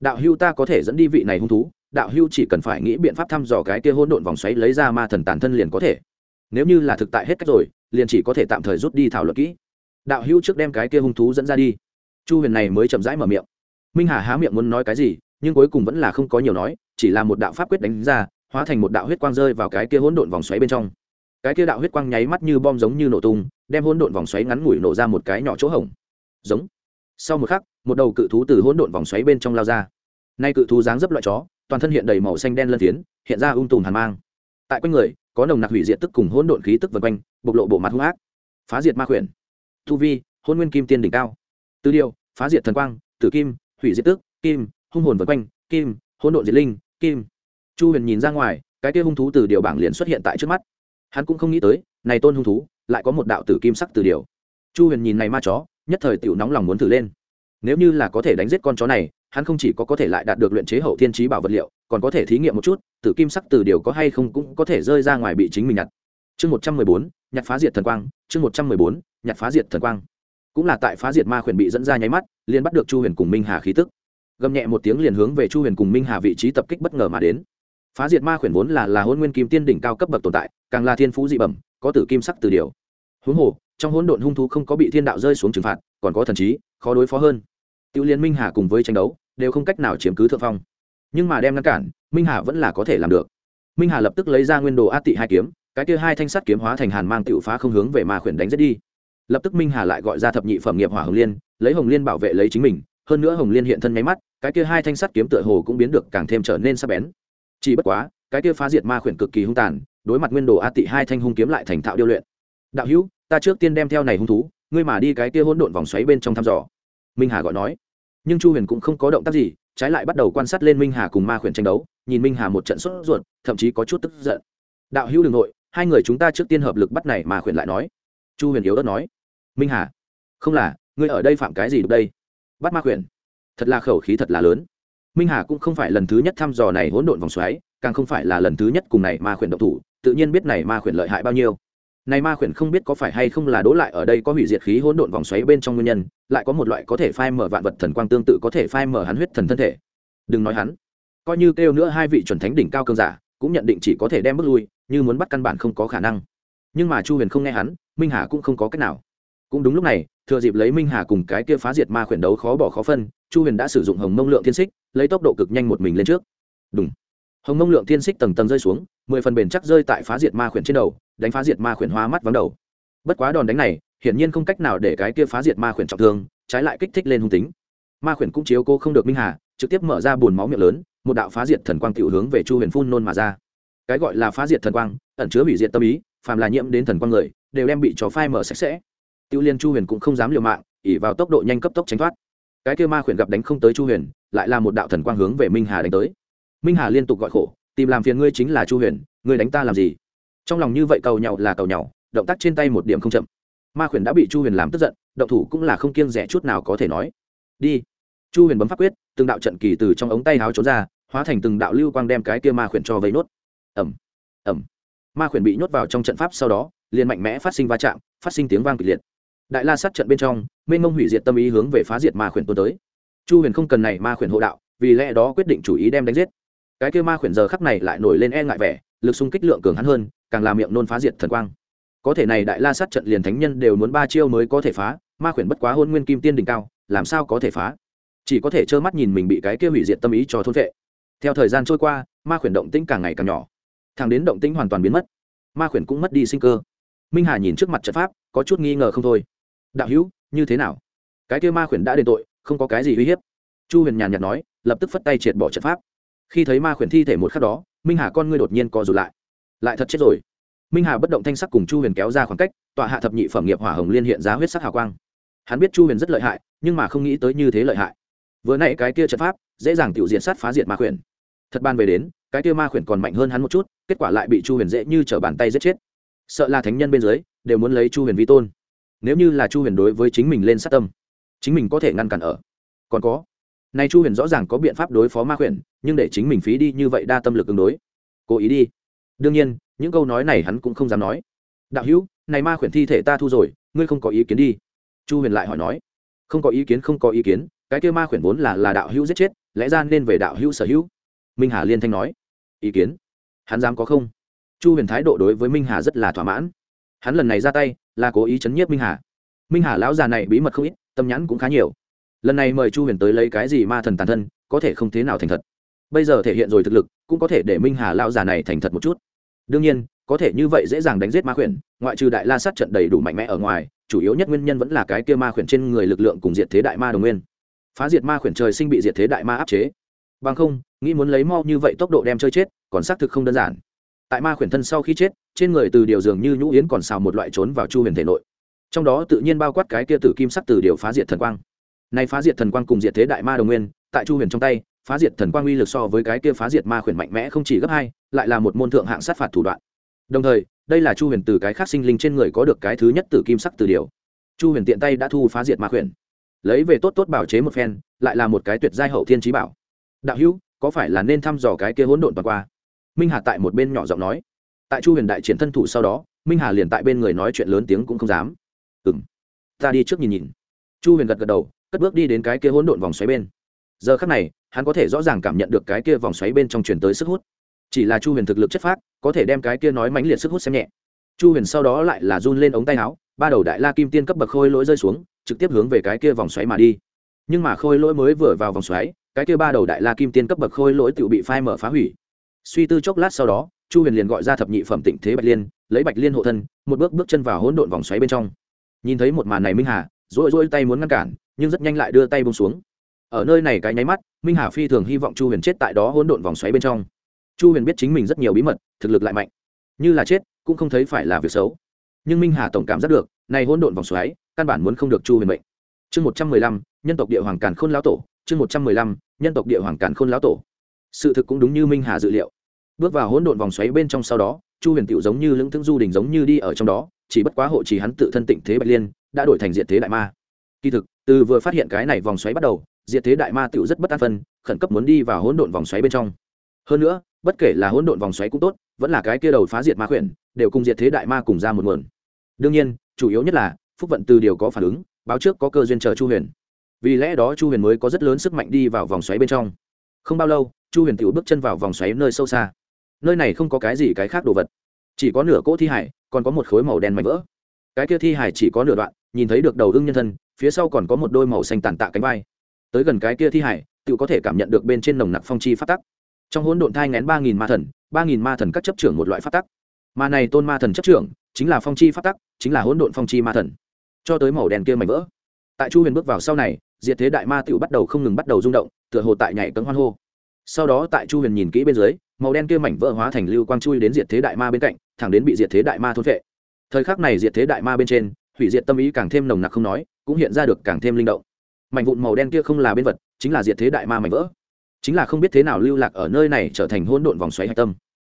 A: đạo hưu ta có thể dẫn đi vị này hung thú, đạo hưu chỉ cần phải nghĩ biện pháp thăm dò cái kia hỗn độn vòng xoáy lấy ra ma thần tàn thân liền có thể. Nếu như là thực tại hết cách rồi, liền chỉ có thể tạm thời rút đi thảo luận kỹ. Đạo hưu trước đem cái kia hung thú dẫn ra đi. Chu huyền này mới chậm rãi mở miệng. Minh hà há miệng muốn nói cái gì, nhưng cuối cùng vẫn là không có nhiều nói, chỉ là một đạo pháp quyết đánh ra hóa thành một đạo huyết quang rơi vào cái kia hỗn độn vòng xoáy bên trong. Cái kia đạo huyết quang nháy mắt như bom giống như nổ tung, đem hỗn độn vòng xoáy ngắn ngủi nổ ra một cái nhỏ chỗ hổng. Giống. Sau một khắc, một đầu cự thú từ hỗn độn vòng xoáy bên trong lao ra. Nay cự thú dáng dấp loại chó, toàn thân hiện đầy màu xanh đen lân tiến hiện ra ung tùm hàn mang. Tại quanh người, có nồng nặc hủy diệt tức cùng hỗn độn khí tức vần quanh, bộc lộ bộ mặt hung ác. Phá diệt ma khuyển. Thu vi, hôn nguyên kim tiên đỉnh cao. Tư điều phá diệt thần quang, tử kim, hủy diệt tức, kim, hung hồn vần quanh, kim, hỗn độn diệt linh, kim chu huyền nhìn ra ngoài, cái kia hung thú từ điều bảng liền xuất hiện tại trước mắt. Hắn cũng không nghĩ tới, này tôn hung thú, lại có một đạo tử kim sắc từ điều. Chu huyền nhìn này ma chó, nhất thời tiểu nóng lòng muốn thử lên. Nếu như là có thể đánh giết con chó này, hắn không chỉ có có thể lại đạt được luyện chế hậu thiên trí bảo vật liệu, còn có thể thí nghiệm một chút, tử kim sắc từ điều có hay không cũng có thể rơi ra ngoài bị chính mình nhặt. Chương một trăm mười bốn, nhặt phá diệt thần quang, chương một trăm mười bốn, nhặt phá diệt thần quang. Cũng là tại phá diệt ma khuyển bị dẫn ra nháy mắt, liền bắt được chu huyền cùng minh hà khí tức. Gầm nhẹ một tiếng liền hướng về chu huyền cùng minh hà vị trí tập kích bất ngờ mà đến phá diệt ma khuyển vốn là là hôn nguyên kim tiên đỉnh cao cấp bậc tồn tại, càng là thiên phú dị bẩm, có tử kim sắc từ điều. Huống hồ, trong hỗn độn hung thú không có bị thiên đạo rơi xuống trừng phạt, còn có thần trí, khó đối phó hơn. Tiêu liên minh hà cùng với tranh đấu, đều không cách nào chiếm cứ thượng phong. Nhưng mà đem ngăn cản, minh hà vẫn là có thể làm được. Minh hà lập tức lấy ra nguyên đồ át tị hai kiếm, cái kia hai thanh sắt kiếm hóa thành hàn mang tiểu phá không hướng về ma khuyển đánh giết đi. Lập tức minh hà lại gọi ra thập nhị phẩm nghiệp hỏa hồng liên, lấy hồng liên bảo vệ lấy chính mình, hơn nữa hồng liên hiện thân nháy mắt, cái kia hai thanh sắt kiếm tựa hồ cũng biến được càng thêm trở nên sắc bén chỉ bất quá, cái kia phá diệt ma khuyển cực kỳ hung tàn, đối mặt nguyên đồ a tị hai thanh hung kiếm lại thành thạo điêu luyện. Đạo hữu, ta trước tiên đem theo này hung thú, ngươi mà đi cái kia hỗn độn vòng xoáy bên trong thăm dò. Minh hà gọi nói. Nhưng chu huyền cũng không có động tác gì, trái lại bắt đầu quan sát lên minh hà cùng ma khuyển tranh đấu, nhìn minh hà một trận sốt ruột, thậm chí có chút tức giận. Đạo hữu đ ừ n g nội, hai người chúng ta trước tiên hợp lực bắt này mà khuyển lại nói. Chu huyền yếu ớt nói. Minh hà, không là, ngươi ở đây phạm cái gì được đây? Bắt ma khuyển. Thật là khẩu khí thật là lớn minh hà cũng không phải lần thứ nhất thăm dò này hỗn độn vòng xoáy, càng không phải là lần thứ nhất cùng này ma khuyển độc thủ, tự nhiên biết này ma khuyển lợi hại bao nhiêu. Này ma khuyển không biết có phải hay không là đố lại ở đây có hủy diệt khí hỗn độn vòng xoáy bên trong nguyên nhân, lại có một loại có thể phai mở vạn vật thần quang tương tự có thể phai mở hắn huyết thần thân thể. Đừng nói hắn. Coi như kêu nữa hai vị chuẩn thánh đỉnh cao cương giả, cũng nhận định chỉ có thể đem bước lui, như muốn bắt căn bản không có khả năng. Nhưng mà chu huyền không nghe hắn, minh hà cũng không có cách nào. Cũng đúng lúc này, thừa dịp lấy minh hà cùng cái kia phá diệt ma khuyển đấu khó bỏ khó phân, chu huyền đã sử dụng hồng mông lượng thiên xích lấy tốc độ cực nhanh một mình lên trước. Đúng hồng mông lượng thiên xích tầng tầng rơi xuống, mười phần bền chắc rơi tại phá diệt ma khuyển trên đầu, đánh phá diệt ma khuyển hoa mắt vắng đầu. Bất quá đòn đánh này, hiển nhiên không cách nào để cái kia phá diệt ma khuyển trọng thương, trái lại kích thích lên hung tính. Ma khuyển cũng chiếu cô không được minh hà, trực tiếp mở ra bùn máu miệng lớn, một đạo phá diệt thần quang tiểu hướng về chu huyền phun nôn mà ra. Cái gọi là phá diệt thần quang, ẩn chứa hủy diệt tâm ý, phàm là nhiễm đến thần quang người, đều đem bị chó phai mở sạch sẽ. Tiêu liên chu huyền cũng không dám liều mạng ỉ vào tốc độ nhanh cấp tốc tránh thoát. Cái kia ma khuyển gặp đánh không tới chu huyền lại là một đạo thần quang hướng về minh hà đánh tới. Minh hà liên tục gọi khổ, tìm làm phiền ngươi chính là chu huyền, ngươi đánh ta làm gì? Trong lòng như vậy cầu nhau là cầu nhau động tác trên tay một điểm không chậm. Ma khuyển đã bị chu huyền làm tức giận, động thủ cũng là không kiêng rẻ chút nào có thể nói. Đi. Chu huyền bấm pháp quyết, từng đạo trận kỳ từ trong ống tay háo trốn ra, hóa thành từng đạo lưu quang đem cái kia ma khuyển cho vây nốt. Ẩm ẩm ma khuyển bị nhốt vào trong trận pháp sau đó, liền mạnh mẽ phát sinh va chạm, phát sinh tiếng vang kịch liệt. Đại la sát trận bên trong, mênh mông hủy diệt tâm ý hướng về phá diệt ma khuyển tuôn tới chu huyền không cần này ma khuyển hộ đạo, vì lẽ đó quyết định chủ ý đem đánh giết. Cái kia ma khuyển giờ khắc này lại nổi lên e ngại vẻ, lực xung kích lượng cường hắn hơn, càng làm miệng nôn phá diệt thần quang. Có thể này đại la sát trận liền thánh nhân đều muốn ba chiêu mới có thể phá, ma khuyển bất quá hôn nguyên kim tiên đỉnh cao, làm sao có thể phá? Chỉ có thể trơ mắt nhìn mình bị cái kia hủy diệt tâm ý cho thôn vệ theo thời gian trôi qua, ma khuyển động tĩnh càng ngày càng nhỏ. Thằng đến động tĩnh hoàn toàn biến mất, ma khuyển cũng mất đi sinh cơ. Minh hà nhìn trước mặt trận pháp, có chút nghi ngờ không thôi. Đạo hữu, như thế nào? Cái kia ma khuyển đã đền tội không có cái gì uy hiếp. Chu huyền nhàn nhạt nói, lập tức phất tay triệt bỏ trận pháp. Khi thấy ma khuyển thi thể một khắc đó, minh hà con ngươi đột nhiên co rụt lại. Lại thật chết rồi. Minh hà bất động thanh sắc cùng chu huyền kéo ra khoảng cách, tọa hạ thập nhị phẩm nghiệp hỏa hồng liên hiện giá huyết sắc hào quang. Hắn biết chu huyền rất lợi hại, nhưng mà không nghĩ tới như thế lợi hại. Vừa nãy cái kia trận pháp, dễ dàng tiểu diện sát phá diệt ma khuyển. Thật ban về đến, cái kia ma khuyển còn mạnh hơn hắn một chút, kết quả lại bị chu huyền dễ như t r ở bàn tay giết chết. Sợ là thánh nhân bên dưới, đều muốn lấy chu huyền vi tôn. Nếu như là chu huyền đối với chính mình lên sát tâm chính mình có thể ngăn cản ở. Còn có, nay chu huyền rõ ràng có biện pháp đối phó ma khuyển, nhưng để chính mình phí đi như vậy đa tâm lực ứng đối. Cố ý đi. Đương nhiên, những câu nói này hắn cũng không dám nói. Đạo hữu, này ma khuyển thi thể ta thu rồi, ngươi không có ý kiến đi. Chu huyền lại hỏi nói. Không có ý kiến, không có ý kiến, cái kêu ma khuyển vốn là là đạo hữu giết chết, lẽ ra nên về đạo hữu sở hữu. Minh hà liên thanh nói. Ý kiến? Hắn dám có không? Chu huyền thái độ đối với minh hà rất là thỏa mãn. Hắn lần này ra tay, là cố ý chấn nhiếp minh hà. Minh hà lão già này bí mật không ít tâm nhãn cũng khá nhiều. Lần này mời chu huyền tới lấy cái gì ma thần tàn thân, có thể không thế nào thành thật. Bây giờ thể hiện rồi thực lực, cũng có thể để minh hà lão già này thành thật một chút. Đương nhiên, có thể như vậy dễ dàng đánh giết ma khuyển, ngoại trừ đại la sát trận đầy đủ mạnh mẽ ở ngoài, chủ yếu nhất nguyên nhân vẫn là cái kia ma khuyển trên người lực lượng cùng diệt thế đại ma đồng nguyên. Phá diệt ma khuyển trời sinh bị diệt thế đại ma áp chế. Bằng không, nghĩ muốn lấy mau như vậy tốc độ đem chơi chết, còn xác thực không đơn giản. Tại ma khuyển thân sau khi chết, trên người từ điều dường như nhũ yến còn xào một loại trốn vào chu huyền thể nội trong đó tự nhiên bao quát cái kia tử kim sắc từ điều phá diệt thần quang. Nay phá diệt thần quang cùng diệt thế đại ma đồng nguyên, tại chu huyền trong tay, phá diệt thần quang uy lực so với cái kia phá diệt ma khuyển mạnh mẽ không chỉ gấp hai, lại là một môn thượng hạng sát phạt thủ đoạn. Đồng thời, đây là chu huyền từ cái khác sinh linh trên người có được cái thứ nhất tử kim sắc từ điều chu huyền tiện tay đã thu phá diệt ma khuyển. Lấy về tốt tốt bảo chế một phen, lại là một cái tuyệt giai hậu thiên trí bảo. Đạo hữu, có phải là nên thăm dò cái kia hỗn độn toàn qua? Minh hà tại một bên nhỏ giọng nói. Tại chu huyền đại triển thân thủ sau đó, minh hà liền tại bên người nói chuyện lớn tiếng cũng không dám ừng ta đi trước nhìn nhìn. Chu huyền gật gật đầu, cất bước đi đến cái kia hỗn độn vòng xoáy bên. Giờ khắc này, hắn có thể rõ ràng cảm nhận được cái kia vòng xoáy bên trong truyền tới sức hút. Chỉ là chu huyền thực lực chất phác, có thể đem cái kia nói mãnh liệt sức hút xem nhẹ. Chu huyền sau đó lại là run lên ống tay áo, ba đầu đại la kim tiên cấp bậc khôi lỗi rơi xuống, trực tiếp hướng về cái kia vòng xoáy mà đi. Nhưng mà khôi lỗi mới vừa vào vòng xoáy, cái kia ba đầu đại la kim tiên cấp bậc khôi lỗi tự bị phai mở phá hủy. Suy tư chốc lát sau đó, chu huyền liền gọi ra thập nhị phẩm tịnh thế bạch liên, lấy bạch liên hộ thân, một bước bước chân vào hỗn độn vòng xoáy bên trong nhìn thấy một màn này minh hà, rỗi rỗi tay muốn ngăn cản, nhưng rất nhanh lại đưa tay bông xuống. Ở nơi này cái nháy mắt, minh hà phi thường hy vọng chu huyền chết tại đó hỗn độn vòng xoáy bên trong. Chu huyền biết chính mình rất nhiều bí mật, thực lực lại mạnh. Như là chết, cũng không thấy phải là việc xấu. Nhưng minh hà tổng cảm giác được, này hỗn độn vòng xoáy, căn bản muốn không được chu huyền mệnh. Chương một trăm mười lăm, nhân tộc địa hoàng càn khôn lão tổ, chương một trăm mười lăm, nhân tộc địa hoàng càn khôn lão tổ. Sự thực cũng đúng như minh hà dự liệu. Bước vào hỗn độn vòng xoáy bên trong sau đó, chu huyền tựu giống như lưỡng thương du đình giống như đi ở trong đó chỉ bất quá hộ chỉ hắn tự thân tịnh thế bạch liên, đã đổi thành diện thế đại ma. Kỳ thực, từ vừa phát hiện cái này vòng xoáy bắt đầu diện thế đại ma tựu rất bất an phân, khẩn cấp muốn đi vào hỗn độn vòng xoáy bên trong. Hơn nữa, bất kể là hỗn độn vòng xoáy cũng tốt, vẫn là cái kia đầu phá diệt ma khuyển, đều cùng diệt thế đại ma cùng ra một nguồn. Đương nhiên, chủ yếu nhất là, phúc vận từ điều có phản ứng, báo trước có cơ duyên chờ chu huyền. Vì lẽ đó chu huyền mới có rất lớn sức mạnh đi vào vòng xoáy bên trong. Không bao lâu, chu huyền tự bước chân vào vòng xoáy nơi sâu xa. Nơi này không có cái gì cái khác đồ vật chỉ có nửa cỗ thi hải còn có một khối màu đen mảnh vỡ. Cái kia thi hải chỉ có nửa đoạn, nhìn thấy được đầu hưng nhân thân, phía sau còn có một đôi màu xanh tàn tạ cánh vai. Tới gần cái kia thi hải tự có thể cảm nhận được bên trên nồng nặc phong chi phát tắc. Trong hỗn độn thai ngén ba nghìn ma thần, ba nghìn ma thần các chấp trưởng một loại phát tắc. Mà này tôn ma thần chấp trưởng, chính là phong chi phát tắc, chính là hỗn độn phong chi ma thần. Cho tới màu đen kia mảnh vỡ. Tại chu huyền bước vào sau này, diệt thế đại ma tựu bắt đầu không ngừng bắt đầu rung động, tựa hồ tại nhảy cấm hoan hô. Sau đó tại chu huyền nhìn kỹ bên dưới, màu đen kia mảnh vỡ hóa thành lưu quang chui đến diệt thế đại ma bên cạnh thẳng đến bị diệt thế đại ma thôn vệ thời khắc này diệt thế đại ma bên trên, hủy diệt tâm ý càng thêm nồng nặc không nói, cũng hiện ra được càng thêm linh động. Mảnh vụn màu đen kia không là bên vật, chính là diệt thế đại ma mảnh vỡ. Chính là không biết thế nào lưu lạc ở nơi này trở thành hỗn độn vòng xoáy hạch tâm.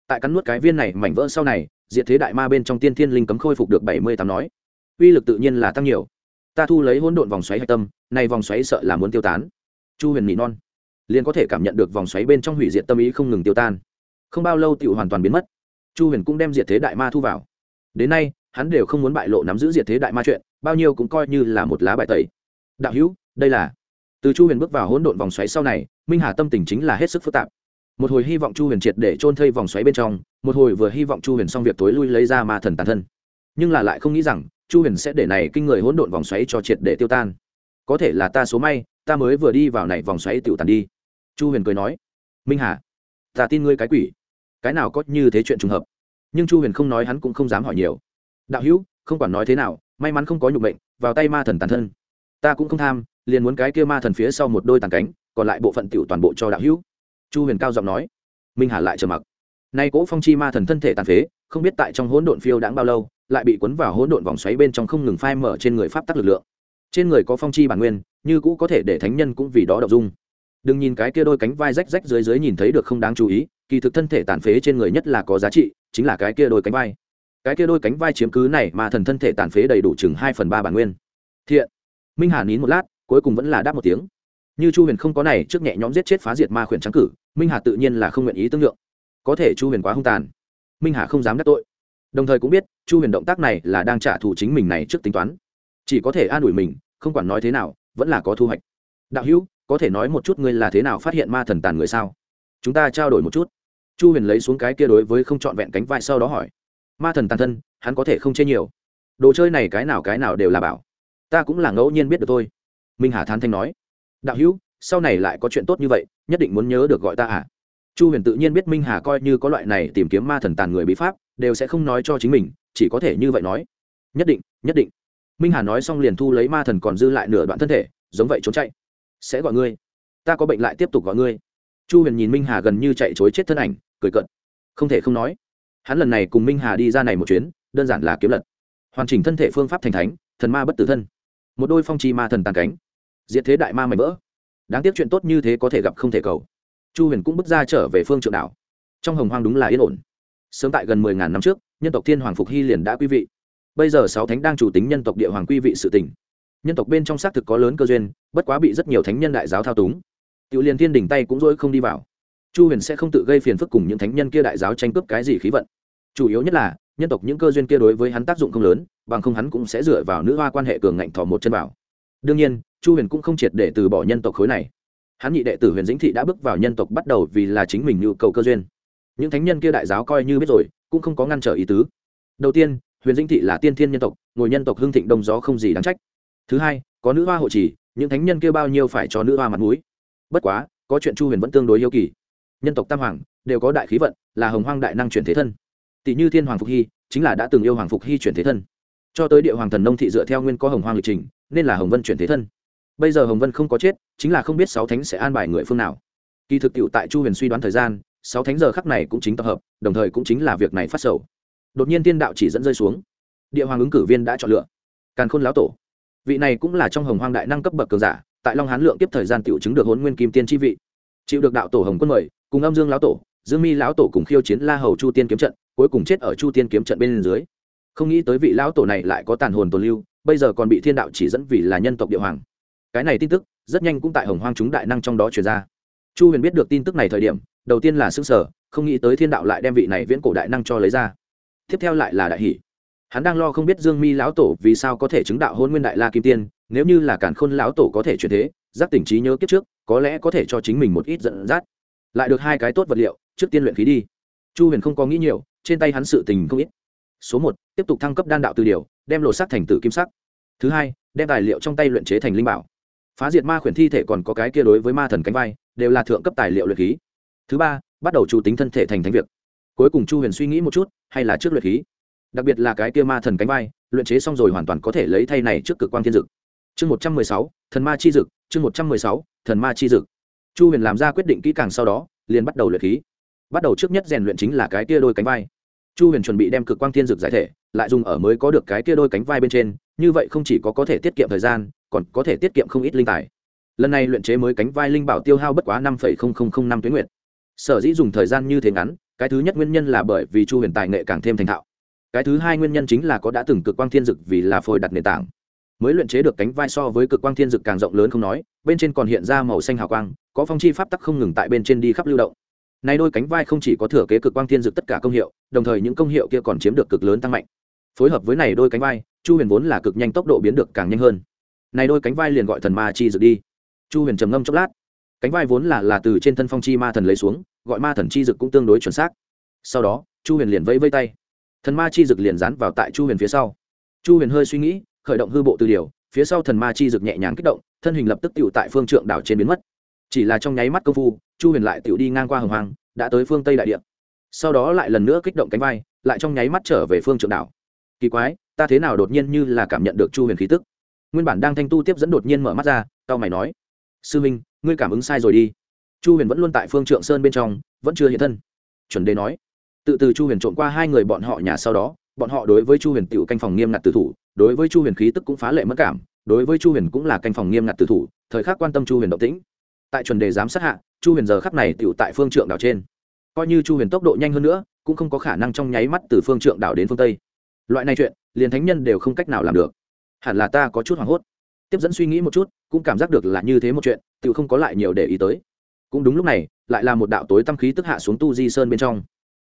A: Tại cắn nuốt cái viên này mảnh vỡ sau này, diệt thế đại ma bên trong tiên thiên linh cấm khôi phục được bảy mươi tám nói. Uy lực tự nhiên là tăng nhiều. Ta thu lấy hỗn độn vòng xoáy hạch tâm nay vòng xoáy sợ là muốn tiêu tán. Chu huyền mỹ non. Liền có thể cảm nhận được vòng xoáy bên trong hủy diệt tâm ý không ngừng tiêu tan. Không bao lâu tựu hoàn toàn biến mất chu huyền cũng đem diệt thế đại ma thu vào. Đến nay, hắn đều không muốn bại lộ nắm giữ diệt thế đại ma chuyện, bao nhiêu cũng coi như là một lá bài tẩy. Đạo hữu, đây là từ chu huyền bước vào hỗn độn vòng xoáy sau này, minh hà tâm tình chính là hết sức phức tạp. Một hồi hy vọng chu huyền triệt để trôn thây vòng xoáy bên trong, một hồi vừa hy vọng chu huyền xong việc tối lui lấy ra ma thần tàn thân. Nhưng là lại không nghĩ rằng, chu huyền sẽ để này kinh người hỗn độn vòng xoáy cho triệt để tiêu tan. Có thể là ta số may, ta mới vừa đi vào này vòng xoáy tiểu tàn đi. Chu huyền cười nói, minh hà, ta tin ngươi cái quỷ cái nào có như thế chuyện trùng hợp? Nhưng chu huyền không nói hắn cũng không dám hỏi nhiều. Đạo hữu, không quản nói thế nào, may mắn không có nhục mệnh, vào tay ma thần tàn thân. Ta cũng không tham, liền muốn cái kia ma thần phía sau một đôi tàn cánh, còn lại bộ phận tiểu toàn bộ cho đạo hữu. Chu huyền cao giọng nói. Minh hà lại trầm mặc. Nay cỗ phong chi ma thần thân thể tàn phế, không biết tại trong hỗn độn phiêu đãng bao lâu, lại bị cuốn vào hỗn độn vòng xoáy bên trong không ngừng phai mở trên người pháp tắc lực lượng. Trên người có phong chi bản nguyên, như cũ có thể để thánh nhân cũng vì đó đọc dung đừng nhìn cái kia đôi cánh vai rách rách dưới dưới nhìn thấy được không đáng chú ý, kỳ thực thân thể tàn phế trên người nhất là có giá trị, chính là cái kia đôi cánh vai. Cái kia đôi cánh vai chiếm cứ này mà thần thân thể tàn phế đầy đủ chừng hai phần ba bản nguyên. Thiện. Minh hà nín một lát, cuối cùng vẫn là đáp một tiếng. Như chu huyền không có này, trước nhẹ nhõm giết chết phá diệt ma khuyển trắng cử, minh hà tự nhiên là không nguyện ý tương lượng. Có thể chu huyền quá hung tàn. Minh hà không dám đắc tội. Đồng thời cũng biết, chu huyền động tác này là đang trả thù chính mình này trước tính toán. Chỉ có thể an ủi mình, không quản nói thế nào, vẫn là có thu hoạch. Đạo hữu có thể nói một chút ngươi là thế nào phát hiện ma thần tàn người sao? Chúng ta trao đổi một chút. Chu huyền lấy xuống cái kia đối với không trọn vẹn cánh vai sau đó hỏi. Ma thần tàn thân, hắn có thể không chê nhiều. Đồ chơi này cái nào cái nào đều là bảo. Ta cũng là ngẫu nhiên biết được thôi. Minh hà thán thanh nói. Đạo hữu, sau này lại có chuyện tốt như vậy, nhất định muốn nhớ được gọi ta à? Chu huyền tự nhiên biết minh hà coi như có loại này tìm kiếm ma thần tàn người bí pháp, đều sẽ không nói cho chính mình, chỉ có thể như vậy nói. Nhất định nhất định. Minh hà nói xong liền thu lấy ma thần còn dư lại nửa đoạn thân thể, giống vậy trốn chạy sẽ gọi ngươi. Ta có bệnh lại tiếp tục gọi ngươi. Chu huyền nhìn minh hà gần như chạy chối chết thân ảnh, cười cận không thể không nói, hắn lần này cùng minh hà đi ra này một chuyến, đơn giản là kiếm lật. Hoàn chỉnh thân thể phương pháp thành thánh, thần ma bất tử thân. Một đôi phong chi ma thần tàn cánh. Diệt thế đại ma mảnh vỡ. Đáng tiếc chuyện tốt như thế có thể gặp không thể cầu. Chu huyền cũng bước ra trở về phương trượng đảo. Trong hồng hoang đúng là yên ổn. Sớm tại gần mười ngàn năm trước, nhân tộc thiên hoàng phục hy liền đã quý vị. Bây giờ sáu thánh đang chủ tính nhân tộc địa hoàng quy vị sự tỉnh nhân tộc bên trong xác thực có lớn cơ duyên, bất quá bị rất nhiều thánh nhân đại giáo thao túng. Tiểu liền thiên đỉnh tay cũng dỗi không đi vào. Chu huyền sẽ không tự gây phiền phức cùng những thánh nhân kia đại giáo tranh cướp cái gì khí vận. Chủ yếu nhất là, nhân tộc những cơ duyên kia đối với hắn tác dụng không lớn, bằng không hắn cũng sẽ dựa vào nữ hoa quan hệ cường ngạnh thỏ một chân vào. Đương nhiên, chu huyền cũng không triệt để từ bỏ nhân tộc khối này. Hắn nhị đệ tử huyền dĩnh thị đã bước vào nhân tộc bắt đầu vì là chính mình nhu cầu cơ duyên. Những thánh nhân kia đại giáo coi như biết rồi, cũng không có ngăn trở ý tứ. Đầu tiên, huyền dĩnh thị là tiên thiên nhân tộc, ngồi nhân tộc hưng thịnh đông gió không gì đáng trách thứ hai, có nữ hoa hộ trì, những thánh nhân kia bao nhiêu phải cho nữ hoa mặt mũi. Bất quá, có chuyện chu huyền vẫn tương đối yêu kỳ. Nhân tộc tam hoàng, đều có đại khí vận, là hồng hoang đại năng chuyển thế thân. Tỷ như thiên hoàng phục hy, chính là đã từng yêu hoàng phục hy chuyển thế thân. Cho tới địa hoàng thần nông thị dựa theo nguyên có hồng hoang lịch trình, nên là hồng vân chuyển thế thân. Bây giờ hồng vân không có chết, chính là không biết sáu thánh sẽ an bài người phương nào. Kỳ thực tiệu tại chu huyền suy đoán thời gian, sáu thánh giờ khắc này cũng chính tập hợp, đồng thời cũng chính là việc này phát sầu. Đột nhiên tiên đạo chỉ dẫn rơi xuống. Địa hoàng ứng cử viên đã chọn lựa. Càn khôn lão tổ vị này cũng là trong hồng hoang đại năng cấp bậc cường giả, tại long hán lượng tiếp thời gian tiểu chứng được hôn nguyên kim tiên tri vị. Chịu được đạo tổ hồng quân mời, cùng âm dương lão tổ, dương mi lão tổ cùng khiêu chiến la hầu chu tiên kiếm trận, cuối cùng chết ở chu tiên kiếm trận bên dưới. Không nghĩ tới vị lão tổ này lại có tàn hồn tồn lưu, bây giờ còn bị thiên đạo chỉ dẫn vì là nhân tộc địa hoàng. Cái này tin tức, rất nhanh cũng tại hồng hoang chúng đại năng trong đó truyền ra. Chu huyền biết được tin tức này thời điểm, đầu tiên là xương sở không nghĩ tới thiên đạo lại đem vị này viễn cổ đại năng cho lấy ra. Tiếp theo lại là đại hỷ hắn đang lo không biết dương mi lão tổ vì sao có thể chứng đạo hôn nguyên đại la kim tiên, nếu như là cản khôn lão tổ có thể chuyển thế, giác tỉnh trí nhớ kiếp trước, có lẽ có thể cho chính mình một ít dẫn dắt. Lại được hai cái tốt vật liệu, trước tiên luyện khí đi. Chu huyền không có nghĩ nhiều, trên tay hắn sự tình không ít. Số một, tiếp tục thăng cấp đan đạo từ điều, đem lộ sắc thành tử kim sắc. Thứ hai, đem tài liệu trong tay luyện chế thành linh bảo. Phá diệt ma khuyển thi thể còn có cái kia đối với ma thần cánh vai, đều là thượng cấp tài liệu luyện khí. Thứ ba, bắt đầu chủ tính thân thể thành thánh việc. Cuối cùng chu huyền suy nghĩ một chút, hay là trước luyện khí? Đặc biệt là cái kia ma thần cánh vai, luyện chế xong rồi hoàn toàn có thể lấy thay này trước cực quang thiên dực. Chương một trăm mười sáu, thần ma chi dực, chương một trăm mười sáu, thần ma chi dực. Chu huyền làm ra quyết định kỹ càng sau đó, liền bắt đầu luyện khí. Bắt đầu trước nhất rèn luyện chính là cái kia đôi cánh vai. Chu huyền chuẩn bị đem cực quang thiên dực giải thể, lại dùng ở mới có được cái kia đôi cánh vai bên trên, như vậy không chỉ có có thể tiết kiệm thời gian, còn có thể tiết kiệm không ít linh tài. Lần này luyện chế mới cánh vai linh bảo tiêu hao bất quá năm năm tuyến nguyện sở dĩ dùng thời gian như thế ngắn, cái thứ nhất nguyên nhân là bởi vì chu huyền tài nghệ càng thêm thành thạo cái thứ hai nguyên nhân chính là có đã từng cực quang thiên dực vì là phôi đặt nền tảng. Mới luyện chế được cánh vai so với cực quang thiên dực càng rộng lớn không nói, bên trên còn hiện ra màu xanh hào quang, có phong chi pháp tắc không ngừng tại bên trên đi khắp lưu động. Nay đôi cánh vai không chỉ có thừa kế cực quang thiên dực tất cả công hiệu, đồng thời những công hiệu kia còn chiếm được cực lớn tăng mạnh. Phối hợp với này đôi cánh vai, chu huyền vốn là cực nhanh tốc độ biến được càng nhanh hơn. Này đôi cánh vai liền gọi thần ma chi dực đi. Chu huyền trầm ngâm chốc lát. Cánh vai vốn là là từ trên thân phong chi ma thần lấy xuống, gọi ma thần chi dực cũng tương đối chuẩn xác. Sau đó, chu huyền liền vẫy vây tay thần ma chi dực liền dán vào tại chu huyền phía sau. Chu huyền hơi suy nghĩ, khởi động hư bộ từ điều, phía sau thần ma chi dực nhẹ nhàng kích động, thân hình lập tức tựu tại phương trượng đảo trên biến mất. Chỉ là trong nháy mắt công phu, chu huyền lại tựu đi ngang qua hồng hoàng đã tới phương tây đại địa. Sau đó lại lần nữa kích động cánh vai, lại trong nháy mắt trở về phương trượng đảo. Kỳ quái, ta thế nào đột nhiên như là cảm nhận được chu huyền khí tức? Nguyên bản đang thanh tu tiếp dẫn đột nhiên mở mắt ra tao mày nói, sư minh, ngươi cảm ứng sai rồi đi. Chu huyền vẫn luôn tại phương trượng sơn bên trong, vẫn chưa hiện thân. Chuẩn đề nói tự từ chu huyền trộm qua hai người bọn họ nhà sau đó, bọn họ đối với chu huyền tiểu canh phòng nghiêm ngặt tử thủ, đối với chu huyền khí tức cũng phá lệ mất cảm, đối với chu huyền cũng là canh phòng nghiêm ngặt tử thủ, thời khắc quan tâm chu huyền động tĩnh. Tại chuẩn đề giám sát hạ, chu huyền giờ khắc này tiểu tại phương trượng đảo trên. Coi như chu huyền tốc độ nhanh hơn nữa, cũng không có khả năng trong nháy mắt từ phương trượng đảo đến phương tây. Loại này chuyện, liền thánh nhân đều không cách nào làm được. Hẳn là ta có chút hoảng hốt. Tiếp dẫn suy nghĩ một chút, cũng cảm giác được là như thế một chuyện, tự không có lại nhiều để ý tới. Cũng đúng lúc này, lại là một đạo tối tâm khí tức hạ xuống tu di sơn bên trong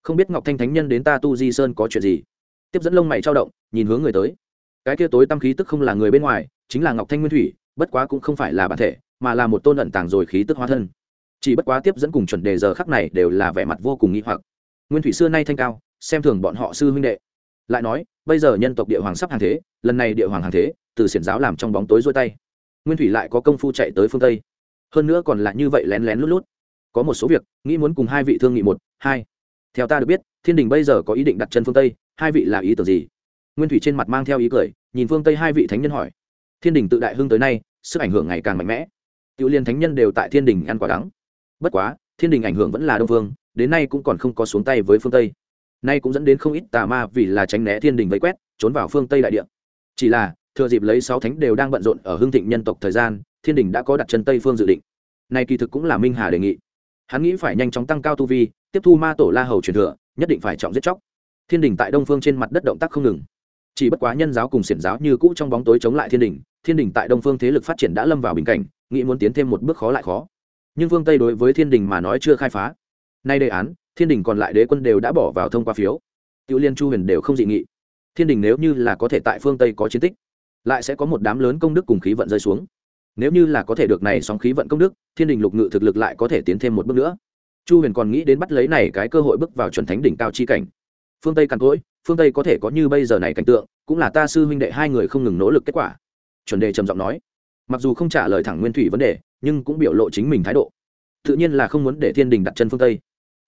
A: không biết ngọc thanh thánh nhân đến ta tu di sơn có chuyện gì. Tiếp dẫn lông mày trao động, nhìn hướng người tới. Cái kia tối tâm khí tức không là người bên ngoài, chính là ngọc thanh nguyên thủy, bất quá cũng không phải là bản thể, mà là một tôn ẩn tàng rồi khí tức hóa thân. Chỉ bất quá tiếp dẫn cùng chuẩn đề giờ khắc này đều là vẻ mặt vô cùng nghi hoặc. Nguyên thủy xưa nay thanh cao, xem thường bọn họ sư huynh đệ. Lại nói, bây giờ nhân tộc địa hoàng sắp hàng thế, lần này địa hoàng hàng thế, từ xiển giáo làm trong bóng tối rôi tay. Nguyên thủy lại có công phu chạy tới phương tây. Hơn nữa còn là như vậy lén lén lút lút. Có một số việc, nghĩ muốn cùng hai vị thương nghị một, hai theo ta được biết, thiên đình bây giờ có ý định đặt chân phương tây, hai vị là ý tưởng gì? Nguyên thủy trên mặt mang theo ý cười, nhìn phương tây hai vị thánh nhân hỏi. Thiên đình tự đại hưng tới nay, sức ảnh hưởng ngày càng mạnh mẽ. Tiểu liên thánh nhân đều tại thiên đình ăn quả đắng. Bất quá, thiên đình ảnh hưởng vẫn là đông phương, đến nay cũng còn không có xuống tay với phương tây. Nay cũng dẫn đến không ít tà ma vì là tránh né thiên đình vây quét, trốn vào phương tây đại địa. Chỉ là, thừa dịp lấy sáu thánh đều đang bận rộn ở hương thịnh nhân tộc thời gian, thiên đình đã có đặt chân tây phương dự định. Nay kỳ thực cũng là minh hà đề nghị. Hắn nghĩ phải nhanh chóng tăng cao tu vi tiếp thu ma tổ la hầu truyền thừa, nhất định phải trọng giết chóc. Thiên đình tại đông phương trên mặt đất động tác không ngừng. Chỉ bất quá nhân giáo cùng xiển giáo như cũ trong bóng tối chống lại thiên đình thiên đình tại đông phương thế lực phát triển đã lâm vào bình cảnh, nghĩ muốn tiến thêm một bước khó lại khó. Nhưng phương tây đối với thiên đình mà nói chưa khai phá. Nay đề án, thiên đình còn lại đế quân đều đã bỏ vào thông qua phiếu. Tiểu liên chu huyền đều không dị nghị. Thiên đình nếu như là có thể tại phương tây có chiến tích, lại sẽ có một đám lớn công đức cùng khí vận rơi xuống. Nếu như là có thể được này sóng khí vận công đức, thiên đình lục ngự thực lực lại có thể tiến thêm một bước nữa chu huyền còn nghĩ đến bắt lấy này cái cơ hội bước vào chuẩn thánh đỉnh cao chi cảnh. Phương tây càn cỗi, phương tây có thể có như bây giờ này cảnh tượng, cũng là ta sư huynh đệ hai người không ngừng nỗ lực kết quả. Chuẩn đề trầm giọng nói. Mặc dù không trả lời thẳng nguyên thủy vấn đề, nhưng cũng biểu lộ chính mình thái độ. Tự nhiên là không muốn để thiên đình đặt chân phương tây.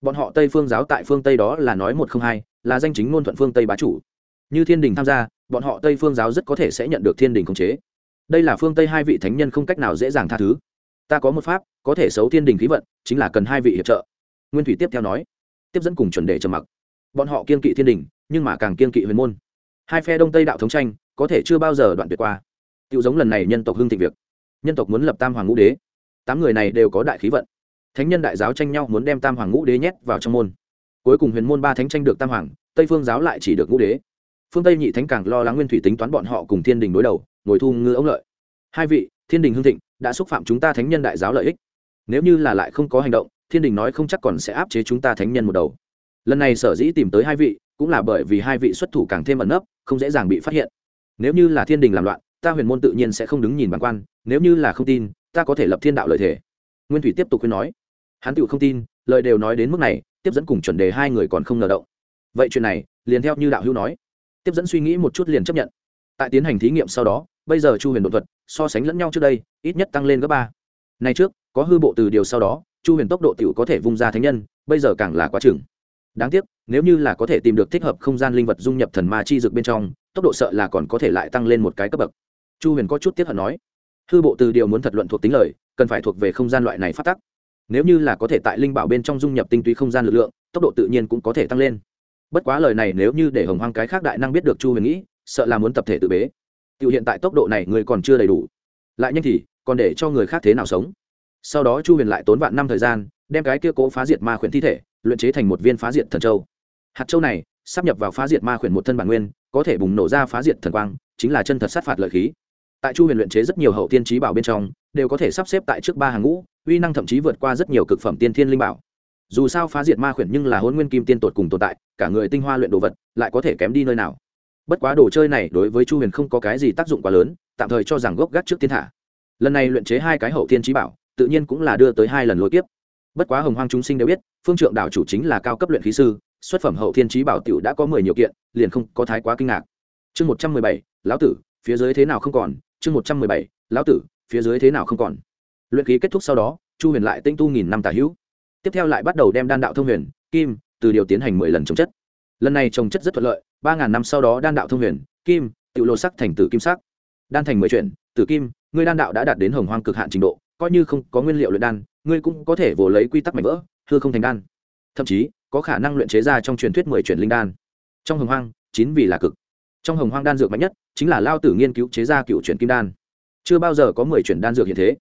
A: Bọn họ tây phương giáo tại phương tây đó là nói một không hai, là danh chính ngôn thuận phương tây bá chủ. Như thiên đình tham gia, bọn họ tây phương giáo rất có thể sẽ nhận được thiên đình khống chế. Đây là phương tây hai vị thánh nhân không cách nào dễ dàng tha thứ ta có một pháp, có thể xấu thiên đình khí vận, chính là cần hai vị hiệp trợ. Nguyên thủy tiếp theo nói, tiếp dẫn cùng chuẩn đề trầm mặc. Bọn họ kiên kỵ thiên đình, nhưng mà càng kiên kỵ huyền môn. Hai phe đông tây đạo thống tranh, có thể chưa bao giờ đoạn tuyệt qua. Tự giống lần này nhân tộc hưng thịnh việc. Nhân tộc muốn lập tam hoàng ngũ đế. Tám người này đều có đại khí vận. Thánh nhân đại giáo tranh nhau muốn đem tam hoàng ngũ đế nhét vào trong môn. Cuối cùng huyền môn ba thánh tranh được tam hoàng, tây phương giáo lại chỉ được ngũ đế. Phương tây nhị thánh càng lo lắng nguyên thủy tính toán bọn họ cùng thiên đình đối đầu, ngồi thu ngư ống lợi. Hai vị, thiên đình hưng thịnh đã xúc phạm chúng ta thánh nhân đại giáo lợi ích. Nếu như là lại không có hành động, thiên đình nói không chắc còn sẽ áp chế chúng ta thánh nhân một đầu. Lần này sở dĩ tìm tới hai vị, cũng là bởi vì hai vị xuất thủ càng thêm ẩn nấp, không dễ dàng bị phát hiện. Nếu như là thiên đình làm loạn, ta huyền môn tự nhiên sẽ không đứng nhìn bản quan, nếu như là không tin, ta có thể lập thiên đạo lợi thể nguyên thủy tiếp tục khuyên nói. Hắn tự không tin, lời đều nói đến mức này, tiếp dẫn cùng chuẩn đề hai người còn không ngờ động. Vậy chuyện này, liền theo như đạo hữu nói. Tiếp dẫn suy nghĩ một chút liền chấp nhận. Tại tiến hành thí nghiệm sau đó bây giờ chu huyền đột thuật, so sánh lẫn nhau trước đây, ít nhất tăng lên gấp ba. Nay trước, có hư bộ từ điều sau đó, chu huyền tốc độ t i ể u có thể vung ra thánh nhân, bây giờ càng là quá chừng. Đáng tiếc, nếu như là có thể tìm được thích hợp không gian linh vật dung nhập thần ma chi dược bên trong, tốc độ sợ là còn có thể lại tăng lên một cái cấp bậc. Chu huyền có chút tiếp hận nói, hư bộ từ điều muốn thật luận thuộc tính lời, cần phải thuộc về không gian loại này phát tắc. Nếu như là có thể tại linh bảo bên trong dung nhập tinh túy không gian lực lượng, tốc độ tự nhiên cũng có thể tăng lên. Bất quá lời này nếu như để hồng hoang cái khác đại năng biết được chu huyền nghĩ, sợ là muốn tập thể tự bế tiểu hiện tại tốc độ này người còn chưa đầy đủ. Lại nhanh thì, còn để cho người khác thế nào sống? Sau đó chu huyền lại tốn vạn năm thời gian, đem cái kia cố phá diệt ma khuyển thi thể, luyện chế thành một viên phá diệt thần châu. Hạt châu này, sắp nhập vào phá diệt ma khuyển một thân bản nguyên, có thể bùng nổ ra phá diệt thần quang, chính là chân thật sát phạt lợi khí. Tại chu huyền luyện chế rất nhiều hậu tiên trí bảo bên trong, đều có thể sắp xếp tại trước ba hàng ngũ, uy năng thậm chí vượt qua rất nhiều cực phẩm tiên thiên linh bảo. Dù sao phá diệt ma khuyển nhưng là hôn nguyên kim tiên tột cùng tồn tại, cả người tinh hoa luyện đồ vật, lại có thể kém đi nơi nào? Bất quá đồ chơi này đối với chu huyền không có cái gì tác dụng quá lớn, tạm thời cho rằng gốc gác trước thiên thả lần này luyện chế hai cái hậu thiên trí bảo, tự nhiên cũng là đưa tới hai lần lối tiếp bất quá hồng hoang chúng sinh đều biết, phương trượng đạo chủ chính là cao cấp luyện khí sư, xuất phẩm hậu thiên trí bảo tiểu đã có mười nhiều kiện, liền không có thái quá kinh ngạc. Chương một trăm mười bảy, lão tử, phía dưới thế nào không còn? Chương một trăm mười bảy, lão tử, phía dưới thế nào không còn? Luyện khí kết thúc sau đó, chu huyền lại tinh tu nghìn năm tả hữu. Tiếp theo lại bắt đầu đem đan đạo thông huyền, kim, từ điều tiến hành mười lần trồng chất. Lần này trồng chất rất thuận lợi ba ngàn năm sau đó đan đạo thông huyền, kim tự lộ sắc thành tử kim sắc. Đan thành mười chuyển tử kim, ngươi đan đạo đã đạt đến hồng hoang cực hạn trình độ, coi như không có nguyên liệu luyện đan, ngươi cũng có thể vồ lấy quy tắc mảnh vỡ, hư không thành đan. Thậm chí, có khả năng luyện chế ra trong truyền thuyết mười chuyển linh đan. Trong hồng hoang, chín vì là cực. Trong hồng hoang đan dược mạnh nhất, chính là lao tử nghiên cứu chế ra cựu chuyển kim đan. Chưa bao giờ có mười chuyển đan dược hiện thế.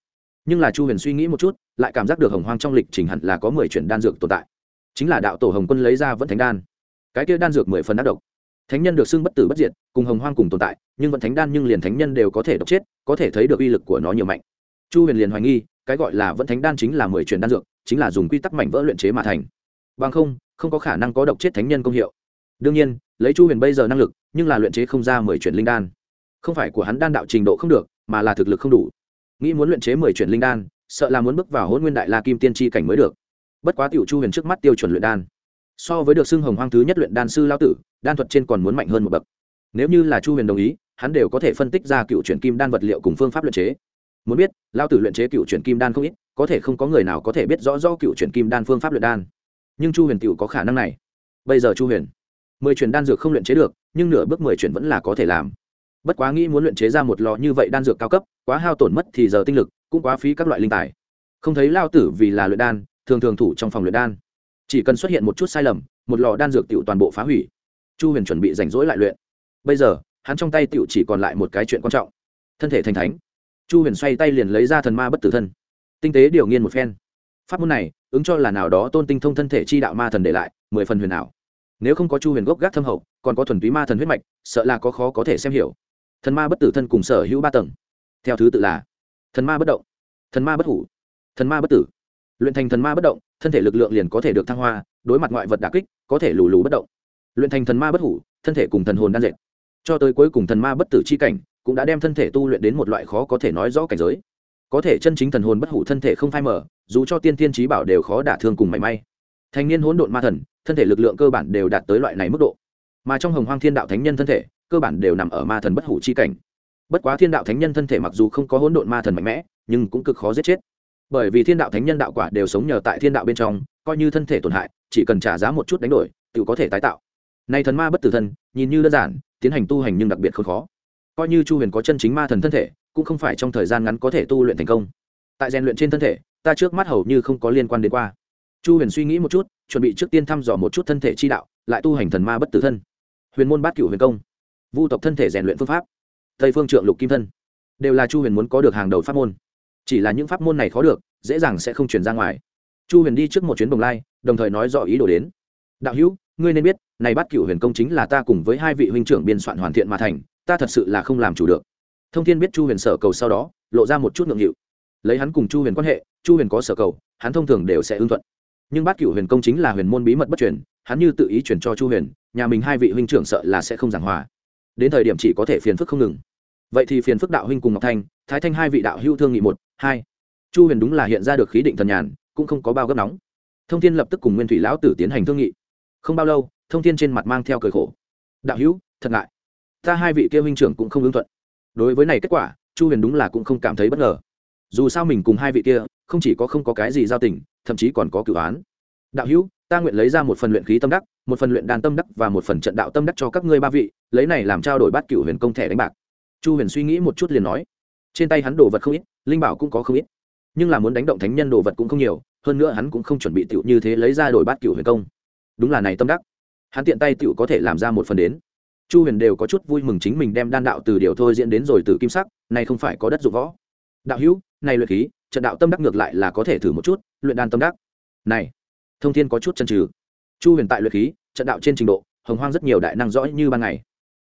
A: Nhưng là chu huyền suy nghĩ một chút, lại cảm giác được hồng hoang trong lịch trình hẳn là có mười chuyển đan dược tồn tại. Chính là đạo tổ hồng quân lấy ra vẫn thánh đan. Cái kia đan dược mười phần ác độc thánh nhân được xưng bất tử bất diệt, cùng hồng hoang cùng tồn tại, nhưng vẫn thánh đan nhưng liền thánh nhân đều có thể độc chết, có thể thấy được uy lực của nó nhiều mạnh. Chu huyền liền hoài nghi, cái gọi là vẫn thánh đan chính là mười truyền đan dược, chính là dùng quy tắc mảnh vỡ luyện chế mà thành. Bằng không không có khả năng có độc chết thánh nhân công hiệu. Đương nhiên, lấy chu huyền bây giờ năng lực, nhưng là luyện chế không ra mười truyền linh đan. Không phải của hắn đan đạo trình độ không được, mà là thực lực không đủ. Nghĩ muốn luyện chế mười truyền linh đan, sợ là muốn bước vào hôn nguyên đại la kim tiên tri cảnh mới được. Bất quá tiểu chu huyền trước mắt tiêu chuẩn luyện đan so với được xưng hồng hoang thứ nhất luyện đan sư lao tử, đan thuật trên còn muốn mạnh hơn một bậc. Nếu như là chu huyền đồng ý, hắn đều có thể phân tích ra cựu chuyển kim đan vật liệu cùng phương pháp luyện chế. Muốn biết lao tử luyện chế cựu chuyển kim đan không ít, có thể không có người nào có thể biết rõ do cựu chuyển kim đan phương pháp luyện đan. Nhưng chu huyền t có khả năng này. Bây giờ chu huyền, mười chuyển đan dược không luyện chế được, nhưng nửa bước mười chuyển vẫn là có thể làm. Bất quá nghĩ muốn luyện chế ra một lò như vậy đan dược cao cấp, quá hao tổn mất thì giờ tinh lực, cũng quá phí các loại linh tài. Không thấy lao tử vì là luyện đan, thường thường thủ trong phòng luyện đan chỉ cần xuất hiện một chút sai lầm, một lò đan dược tiểu toàn bộ phá hủy. Chu huyền chuẩn bị rảnh rỗi lại luyện. Bây giờ, hắn trong tay tiểu chỉ còn lại một cái chuyện quan trọng. Thân thể thành thánh. Chu huyền xoay tay liền lấy ra thần ma bất tử thân. Tinh tế điều nghiên một phen. Pháp môn này, ứng cho là nào đó tôn tinh thông thân thể chi đạo ma thần để lại, mười phần huyền ảo. Nếu không có chu huyền gốc gác thâm hậu, còn có thuần túy ma thần huyết mạch, sợ là có khó có thể xem hiểu. Thần ma bất tử thân cùng sở hữu ba tầng. Theo thứ tự là, thần ma bất động, thần ma bất hủ, thần ma bất tử. Luyện thành thần ma bất động thân thể lực lượng liền có thể được thăng hoa, đối mặt ngoại vật đà kích, có thể lù lù bất động. Luyện thành thần ma bất hủ, thân thể cùng thần hồn đan dệt. Cho tới cuối cùng thần ma bất tử c h i cảnh, cũng đã đem thân thể tu luyện đến một loại khó có thể nói rõ cảnh giới. Có thể chân chính thần hồn bất hủ thân thể không phai mở dù cho tiên tiên trí bảo đều khó đả thương cùng mảy may. Thành niên hỗn độn ma thần, thân thể lực lượng cơ bản đều đạt tới loại này mức độ. Mà trong hồng hoang thiên đạo thánh nhân thân thể, cơ bản đều nằm ở ma thần bất hủ chi cảnh. Bất quá thiên đạo thánh nhân thân thể mặc dù không có hỗn độn ma thần mạnh mẽ, nhưng cũng cực khó giết chết bởi vì thiên đạo thánh nhân đạo quả đều sống nhờ tại thiên đạo bên trong, coi như thân thể tổn hại, chỉ cần trả giá một chút đánh đổi, tự có thể tái tạo. Nay thần ma bất tử thân, nhìn như đơn giản, tiến hành tu hành nhưng đặc biệt không khó. Coi như chu huyền có chân chính ma thần thân thể, cũng không phải trong thời gian ngắn có thể tu luyện thành công. Tại rèn luyện trên thân thể, ta trước mắt hầu như không có liên quan đến qua. Chu huyền suy nghĩ một chút, chuẩn bị trước tiên thăm dò một chút thân thể chi đạo, lại tu hành thần ma bất tử thân. Huyền môn bát cửu huyền công. Vu tộc thân thể rèn luyện phương pháp. Tây phương trượng lục kim thân. Đều là chu huyền muốn có được hàng đầu pháp môn chỉ là những pháp môn này khó được, dễ dàng sẽ không chuyển ra ngoài. Chu huyền đi trước một chuyến Bồng lai, đồng thời nói rõ ý đồ đến. Đạo hữu, ngươi nên biết, này bát cửu huyền công chính là ta cùng với hai vị huynh trưởng biên soạn hoàn thiện mà thành, ta thật sự là không làm chủ được. Thông thiên biết chu huyền sở cầu sau đó, lộ ra một chút ngượng nghịu. Lấy hắn cùng chu huyền quan hệ, chu huyền có sở cầu, hắn thông thường đều sẽ ưng thuận. Nhưng bát cửu huyền công chính là huyền môn bí mật bất truyền, hắn như tự ý chuyển cho chu huyền, nhà mình hai vị huynh trưởng sợ là sẽ không giảng hòa. Đến thời điểm chỉ có thể phiền phức không ngừng. Vậy thì phiền phức đạo huynh cùng ngọc thanh thái thanh hai vị đạo hữu thương nghị một, hai. Chu huyền đúng là hiện ra được khí định thần nhàn, cũng không có bao gấp nóng. Thông thiên lập tức cùng nguyên thủy lão tử tiến hành thương nghị. Không bao lâu, thông thiên trên mặt mang theo cười khổ. Đạo hữu, thật ngại. Ta hai vị kia huynh trưởng cũng không ứng thuận. Đối với này kết quả, chu huyền đúng là cũng không cảm thấy bất ngờ. Dù sao mình cùng hai vị kia, không chỉ có không có cái gì giao tình, thậm chí còn có cử án. Đạo hữu, ta nguyện lấy ra một phần luyện khí tâm đắc, một phần luyện đàn tâm đắc và một phần trận đạo tâm đắc cho các ngươi ba vị, lấy này làm trao đổi bát cửu huyền công thẻ đánh bạc. Chu huyền suy nghĩ một chút liền nói trên tay hắn đồ vật không ít, linh bảo cũng có không ít. Nhưng là muốn đánh động thánh nhân đồ vật cũng không nhiều, hơn nữa hắn cũng không chuẩn bị tựu như thế lấy ra đổi bát cửu huyền công. Đúng là này tâm đắc. Hắn tiện tay tựu có thể làm ra một phần đến. Chu huyền đều có chút vui mừng chính mình đem đan đạo từ điều thôi diễn đến rồi từ kim sắc, này không phải có đất dụng võ. Đạo hữu, này luyện khí, trận đạo tâm đắc ngược lại là có thể thử một chút, luyện đan tâm đắc. Này, thông thiên có chút chân trừ chu huyền tại luyện khí, trận đạo trên trình độ, hồng hoang rất nhiều đại năng rõ như ban ngày.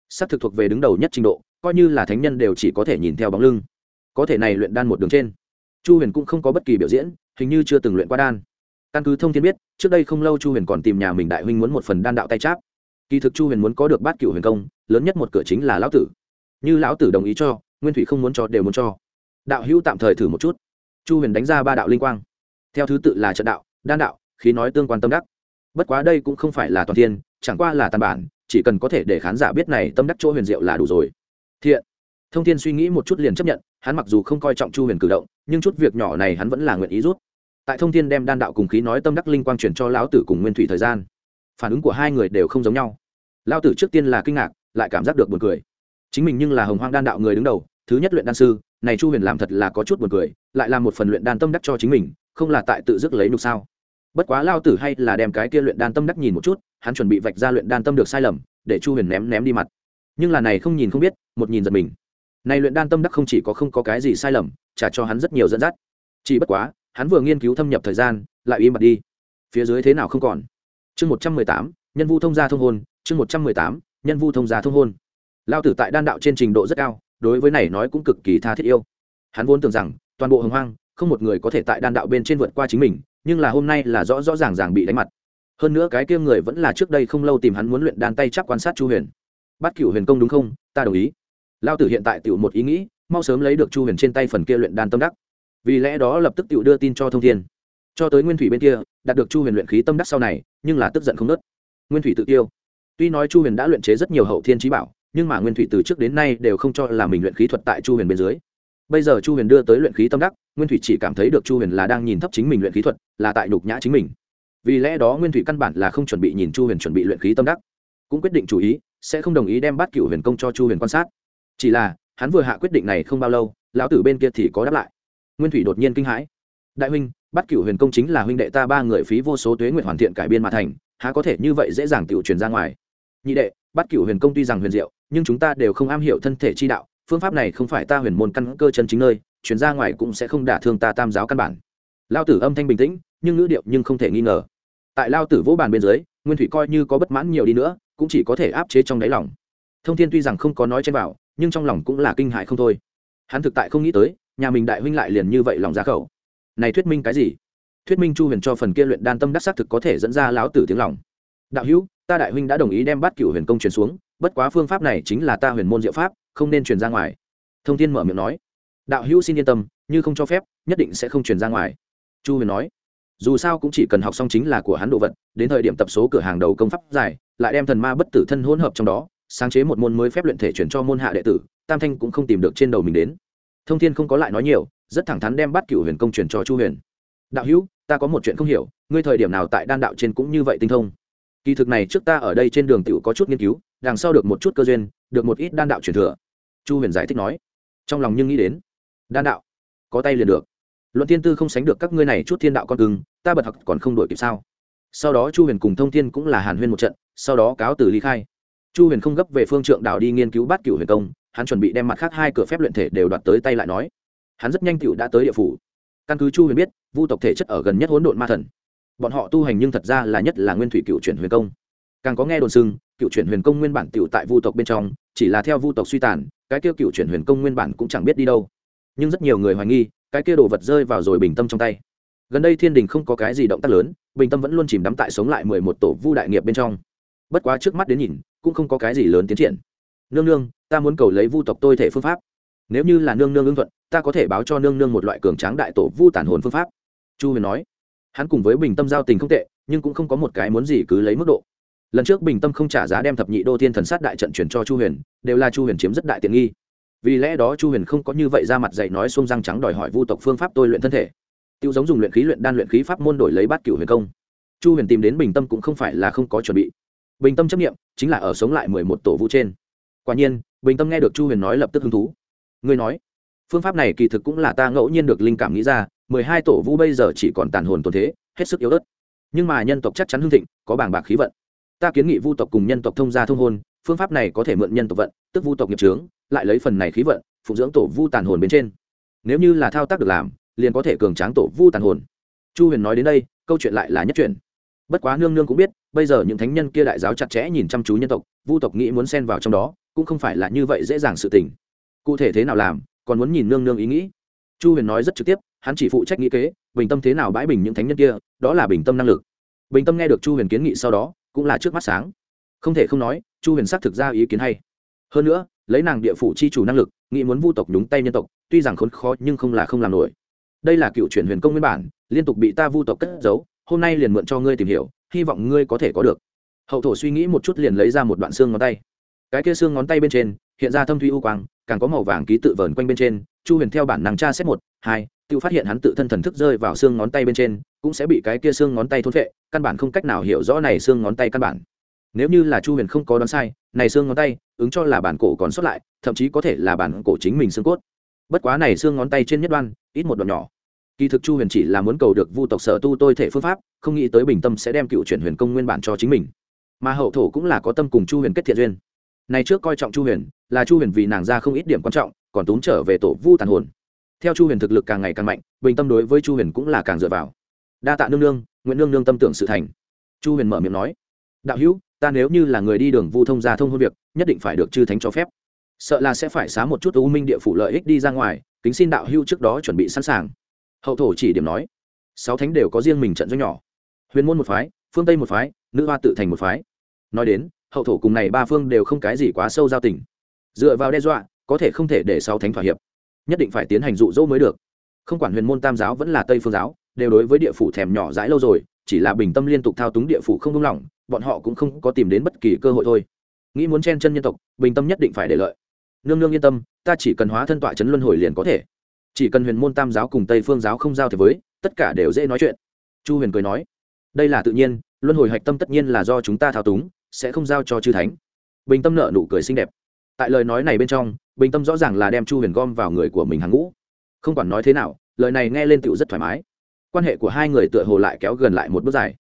A: Xác thực thuộc về đứng đầu nhất trình độ, coi như là thánh nhân đều chỉ có thể nhìn theo bóng lưng có thể này luyện đan một đường trên. Chu huyền cũng không có bất kỳ biểu diễn, hình như chưa từng luyện qua đan. Căn cứ thông thiên biết, trước đây không lâu chu huyền còn tìm nhà mình đại huynh muốn một phần đan đạo tay cháp. Kỳ thực chu huyền muốn có được bát cựu huyền công, lớn nhất một cửa chính là lão tử. Như lão tử đồng ý cho, nguyên thủy không muốn cho đều muốn cho. Đạo hữu tạm thời thử một chút. Chu huyền đánh ra ba đạo linh quang. Theo thứ tự là trận đạo, đan đạo, khí nói tương quan tâm đắc. Bất quá đây cũng không phải là toàn thiên, chẳng qua là tàn bản, chỉ cần có thể để khán giả biết này tâm đắc chỗ huyền diệu là đủ rồi. Thiện. Thông thiên suy nghĩ một chút liền chấp nhận hắn mặc dù không coi trọng chu huyền cử động, nhưng chút việc nhỏ này hắn vẫn là nguyện ý rút. Tại thông thiên đem đan đạo cùng khí nói tâm đắc linh quang chuyển cho lão tử cùng nguyên thủy thời gian, phản ứng của hai người đều không giống nhau. Lão tử trước tiên là kinh ngạc, lại cảm giác được buồn cười. Chính mình nhưng là hồng hoang đan đạo người đứng đầu, thứ nhất luyện đan sư, này chu huyền làm thật là có chút buồn cười, lại làm một phần luyện đan tâm đắc cho chính mình, không là tại tự dứt lấy nhục sao. Bất quá lao tử hay là đem cái kia luyện đan tâm đắc nhìn một chút, hắn chuẩn bị vạch ra luyện đan tâm được sai lầm, để chu huyền ném ném đi mặt. Nhưng là này không nhìn không biết, một nhìn giật mình này luyện đan tâm đắc không chỉ có không có cái gì sai lầm, trả cho hắn rất nhiều dẫn dắt. Chỉ bất quá, hắn vừa nghiên cứu thâm nhập thời gian, lại im mặt đi. Phía dưới thế nào không còn? Chương một trăm mười tám, nhân vu thông gia thông hôn, chương một trăm mười tám, nhân vu thông gia thông hôn. Lao tử tại đan đạo trên trình độ rất cao, đối với này nói cũng cực kỳ tha thiết yêu. Hắn vốn tưởng rằng, toàn bộ hồng hoang, không một người có thể tại đan đạo bên trên vượt qua chính mình, nhưng là hôm nay là rõ rõ ràng ràng bị đánh mặt. Hơn nữa cái kia người vẫn là trước đây không lâu tìm hắn muốn luyện đan tay chắc quan sát chu huyền. Bắt cựu huyền công đúng không? Ta đồng ý lao tử hiện tại tự một ý nghĩ, mau sớm lấy được chu huyền trên tay phần kia luyện đan tâm đắc. Vì lẽ đó lập tức tự đưa tin cho thông thiên. Cho tới nguyên thủy bên kia, đạt được chu huyền luyện khí tâm đắc sau này, nhưng là tức giận không nớt nguyên thủy tự tiêu. Tuy nói chu huyền đã luyện chế rất nhiều hậu thiên trí bảo, nhưng mà nguyên thủy từ trước đến nay đều không cho là mình luyện khí thuật tại chu huyền bên dưới. Bây giờ chu huyền đưa tới luyện khí tâm đắc, nguyên thủy chỉ cảm thấy được chu huyền là đang nhìn thấp chính mình luyện khí thuật, là tại nhục nhã chính mình. Vì lẽ đó nguyên thủy căn bản là không chuẩn bị nhìn chu huyền chuẩn bị luyện khí tâm đắc. Cũng quyết định chủ ý, sẽ không đồng ý đem bắt cựu huyền công cho chu huyền quan sát chỉ là, hắn vừa hạ quyết định này không bao lâu, lão tử bên kia thì có đáp lại. Nguyên thủy đột nhiên kinh hãi. Đại huynh, bắt cựu huyền công chính là huynh đệ ta ba người phí vô số tuế nguyện hoàn thiện cải biên mà thành, há có thể như vậy dễ dàng tự truyền ra ngoài? Nhị đệ, bắt cựu huyền công tuy rằng huyền diệu, nhưng chúng ta đều không am hiểu thân thể chi đạo, phương pháp này không phải ta huyền môn căn cơ chân chính nơi chuyển ra ngoài cũng sẽ không đả thương ta tam giáo căn bản. Lao tử âm thanh bình tĩnh, nhưng ngữ điệu nhưng không thể nghi ngờ. Tại lao tử vỗ bàn bên dưới, nguyên thủy coi như có bất mãn nhiều đi nữa, cũng chỉ có thể áp chế trong đáy lòng. Thông thiên tuy rằng không có nói trên bảo nhưng trong lòng cũng là kinh hại không thôi. Hắn thực tại không nghĩ tới, nhà mình đại huynh lại liền như vậy lòng ra khẩu. Này thuyết minh cái gì? Thuyết minh chu huyền cho phần kia luyện đan tâm đắc xác thực có thể dẫn ra lão tử tiếng lòng. Đạo hữu, ta đại huynh đã đồng ý đem bát cửu huyền công truyền xuống, bất quá phương pháp này chính là ta huyền môn diệu pháp, không nên truyền ra ngoài. Thông tin mở miệng nói. Đạo hữu xin yên tâm, như không cho phép, nhất định sẽ không truyền ra ngoài. Chu huyền nói. Dù sao cũng chỉ cần học xong chính là của hắn đồ vật, đến thời điểm tập số cửa hàng đầu công pháp dài lại đem thần ma bất tử thân hỗn hợp trong đó sáng chế một môn mới phép luyện thể chuyển cho môn hạ đệ tử, tam thanh cũng không tìm được trên đầu mình đến. Thông thiên không có lại nói nhiều, rất thẳng thắn đem bắt cửu huyền công truyền cho chu huyền. Đạo hữu, ta có một chuyện không hiểu, ngươi thời điểm nào tại đan đạo trên cũng như vậy tinh thông. Kỳ thực này trước ta ở đây trên đường t có chút nghiên cứu, đằng sau được một chút cơ duyên, được một ít đan đạo truyền thừa. Chu huyền giải thích nói. Trong lòng nhưng nghĩ đến, đan đạo, có tay liền được. Luận tiên tư không sánh được các ngươi này chút thiên đạo con cưng, ta bật học còn không đổi kịp sao? Sau đó chu huyền cùng thông thiên cũng là hàn huyên một trận, sau đó cáo từ ly khai chu huyền không gấp về phương trượng đảo đi nghiên cứu bát cửu huyền công, hắn chuẩn bị đem mặt khác hai cửa phép luyện thể đều đoạt tới tay lại nói. Hắn rất nhanh cựu đã tới địa phủ. Căn cứ chu huyền biết, vu tộc thể chất ở gần nhất hỗn độn ma thần. Bọn họ tu hành nhưng thật ra là nhất là nguyên thủy cựu chuyển huyền công. Càng có nghe đồn xưng, cựu chuyển huyền công nguyên bản tựu tại vu tộc bên trong, chỉ là theo vu tộc suy tàn, cái kia cựu chuyển huyền công nguyên bản cũng chẳng biết đi đâu. Nhưng rất nhiều người hoài nghi, cái kia đồ vật rơi vào rồi bình tâm trong tay. Gần đây thiên đình không có cái gì động tác lớn, bình tâm vẫn luôn chìm đắm tại sống lại mười một tổ vu đại nghiệp bên trong. Bất quá trước mắt đến nhìn cũng không có cái gì lớn tiến triển. Nương nương, ta muốn cầu lấy vu tộc tôi thể phương pháp. Nếu như là nương nương ưng thuận, ta có thể báo cho nương nương một loại cường tráng đại tổ vu tản hồn phương pháp. Chu huyền nói. Hắn cùng với bình tâm giao tình không tệ, nhưng cũng không có một cái muốn gì cứ lấy mức độ. Lần trước bình tâm không trả giá đem thập nhị đô thiên thần sát đại trận chuyển cho chu huyền, đều là chu huyền chiếm rất đại tiện nghi. Vì lẽ đó chu huyền không có như vậy ra mặt dạy nói xung răng trắng đòi hỏi vu tộc phương pháp tôi luyện thân thể. Tiêu giống dùng luyện khí luyện đan luyện khí pháp môn đổi lấy bát cửu huyền công. Chu huyền tìm đến bình tâm cũng không phải là không có chuẩn bị bình tâm chấp nghiệm chính là ở sống lại mười một tổ vu trên. Quả nhiên, bình tâm nghe được chu huyền nói lập tức hứng thú. Ngươi nói, phương pháp này kỳ thực cũng là ta ngẫu nhiên được linh cảm nghĩ ra, mười hai tổ vu bây giờ chỉ còn tàn hồn tồn thế, hết sức yếu ớt. Nhưng mà nhân tộc chắc chắn hưng thịnh, có bảng bạc khí vận. Ta kiến nghị vu tộc cùng nhân tộc thông gia thông hôn, phương pháp này có thể mượn nhân tộc vận, tức vu tộc nghiệp trướng lại lấy phần này khí vận phụng dưỡng tổ vu tàn hồn bên trên. Nếu như là thao tác được làm, liền có thể cường tráng tổ vu tàn hồn. Chu huyền nói đến đây, câu chuyện lại là nhất chuyện bất quá nương nương cũng biết, bây giờ những thánh nhân kia đại giáo chặt chẽ nhìn chăm chú nhân tộc, vu tộc nghĩ muốn xen vào trong đó, cũng không phải là như vậy dễ dàng sự tình. Cụ thể thế nào làm, còn muốn nhìn nương nương ý nghĩ. Chu huyền nói rất trực tiếp, hắn chỉ phụ trách nghĩ kế, bình tâm thế nào bãi bình những thánh nhân kia, đó là bình tâm năng lực. Bình tâm nghe được chu huyền kiến nghị sau đó, cũng là trước mắt sáng. Không thể không nói, chu huyền xác thực ra ý kiến hay. Hơn nữa, lấy nàng địa phủ chi chủ năng lực, nghĩ muốn vu tộc nhúng tay nhân tộc, tuy rằng khốn khó nhưng không là không làm nổi. Đây là cựu chuyển huyền công nguyên bản, liên tục bị ta vu tộc cất giấu hôm nay liền mượn cho ngươi tìm hiểu, hy vọng ngươi có thể có được. Hậu thổ suy nghĩ một chút liền lấy ra một đoạn xương ngón tay. Cái kia xương ngón tay bên trên, hiện ra thâm thuy u quang, càng có màu vàng ký tự vờn quanh bên trên, chu huyền theo bản năng tra xét một, hai, tự phát hiện hắn tự thân thần thức rơi vào xương ngón tay bên trên, cũng sẽ bị cái kia xương ngón tay thôn vệ căn bản không cách nào hiểu rõ này xương ngón tay căn bản. Nếu như là chu huyền không có đoán sai, này xương ngón tay, ứng cho là bản cổ còn sót lại, thậm chí có thể là bản cổ chính mình xương cốt. Bất quá này xương ngón tay trên nhất đoan, ít một đoạn nhỏ kỳ thực chu huyền chỉ là muốn cầu được vu tộc sở tu tôi thể phương pháp, không nghĩ tới bình tâm sẽ đem cựu chuyển huyền công nguyên bản cho chính mình. Mà hậu thổ cũng là có tâm cùng chu huyền kết thiện duyên. Này trước coi trọng chu huyền, là chu huyền vì nàng ra không ít điểm quan trọng, còn túm trở về tổ vu tàn hồn. Theo chu huyền thực lực càng ngày càng mạnh, bình tâm đối với chu huyền cũng là càng dựa vào. Đa tạ nương nương nguyễn nương nương tâm tưởng sự thành. Chu huyền mở miệng nói, đạo hữu, ta nếu như là người đi đường vu thông gia thông hôn việc, nhất định phải được chư thánh cho phép. Sợ là sẽ phải xá một chút u minh địa phủ lợi ích đi ra ngoài, kính xin đạo hữu trước đó chuẩn bị sẵn sàng hậu thổ chỉ điểm nói, sáu thánh đều có riêng mình trận doanh nhỏ, huyền môn một phái, phương tây một phái, nữ hoa tự thành một phái. Nói đến, hậu thổ cùng này ba phương đều không cái gì quá sâu giao tình. Dựa vào đe dọa, có thể không thể để sáu thánh thỏa hiệp, nhất định phải tiến hành dụ dỗ mới được. Không quản huyền môn tam giáo vẫn là tây phương giáo, đều đối với địa phủ thèm nhỏ dãi lâu rồi, chỉ là bình tâm liên tục thao túng địa phủ không đúng lòng, bọn họ cũng không có tìm đến bất kỳ cơ hội thôi. Nghĩ muốn chen chân nhân tộc, bình tâm nhất định phải để lợi. Nương nương yên tâm, ta chỉ cần hóa thân tọa chấn luân hồi liền có thể chỉ cần huyền môn tam giáo cùng tây phương giáo không giao thế với, tất cả đều dễ nói chuyện. Chu huyền cười nói, đây là tự nhiên, luân hồi hạch tâm tất nhiên là do chúng ta thao túng, sẽ không giao cho chư thánh. Bình tâm nợ nụ cười xinh đẹp. Tại lời nói này bên trong, bình tâm rõ ràng là đem chu huyền gom vào người của mình hàng ngũ. Không quản nói thế nào, lời này nghe lên tựu rất thoải mái. Quan hệ của hai người tựa hồ lại kéo gần lại một bước dài.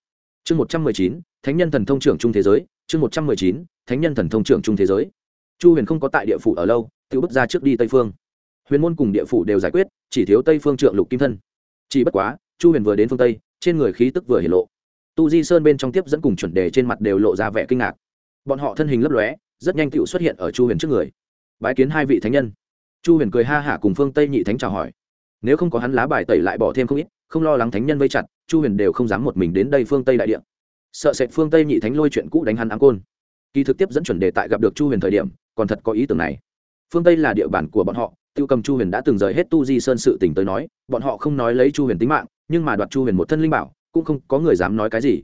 A: Chương một trăm mười chín, thánh nhân thần thông trưởng trung thế giới. Chương một trăm mười chín, thánh nhân thần thông trưởng trung thế giới. Chu huyền không có tại địa phủ ở lâu tự bước ra trước đi tây phương huyền môn cùng địa phủ đều giải quyết, chỉ thiếu tây phương trượng lục kim thân. Chỉ bất quá, chu huyền vừa đến phương tây, trên người khí tức vừa hiển lộ. Tu di sơn bên trong tiếp dẫn cùng chuẩn đề trên mặt đều lộ ra vẻ kinh ngạc. Bọn họ thân hình lấp lóe, rất nhanh tựu xuất hiện ở chu huyền trước người. Bái kiến hai vị thánh nhân. Chu huyền cười ha hả cùng phương tây nhị thánh chào hỏi. Nếu không có hắn lá bài tẩy lại bỏ thêm không ít, không lo lắng thánh nhân vây chặt, chu huyền đều không dám một mình đến đây phương tây đại địa. Sợ sệt phương tây nhị thánh lôi chuyện cũ đánh hắn áng côn. Kỳ thực tiếp dẫn chuẩn đề tại gặp được chu huyền thời điểm, còn thật có ý tưởng này. Phương tây là địa bàn của bọn họ tiêu cầm chu huyền đã từng rời hết tu di sơn sự tỉnh tới nói, bọn họ không nói lấy chu huyền tính mạng, nhưng mà đoạt chu huyền một thân linh bảo, cũng không có người dám nói cái gì.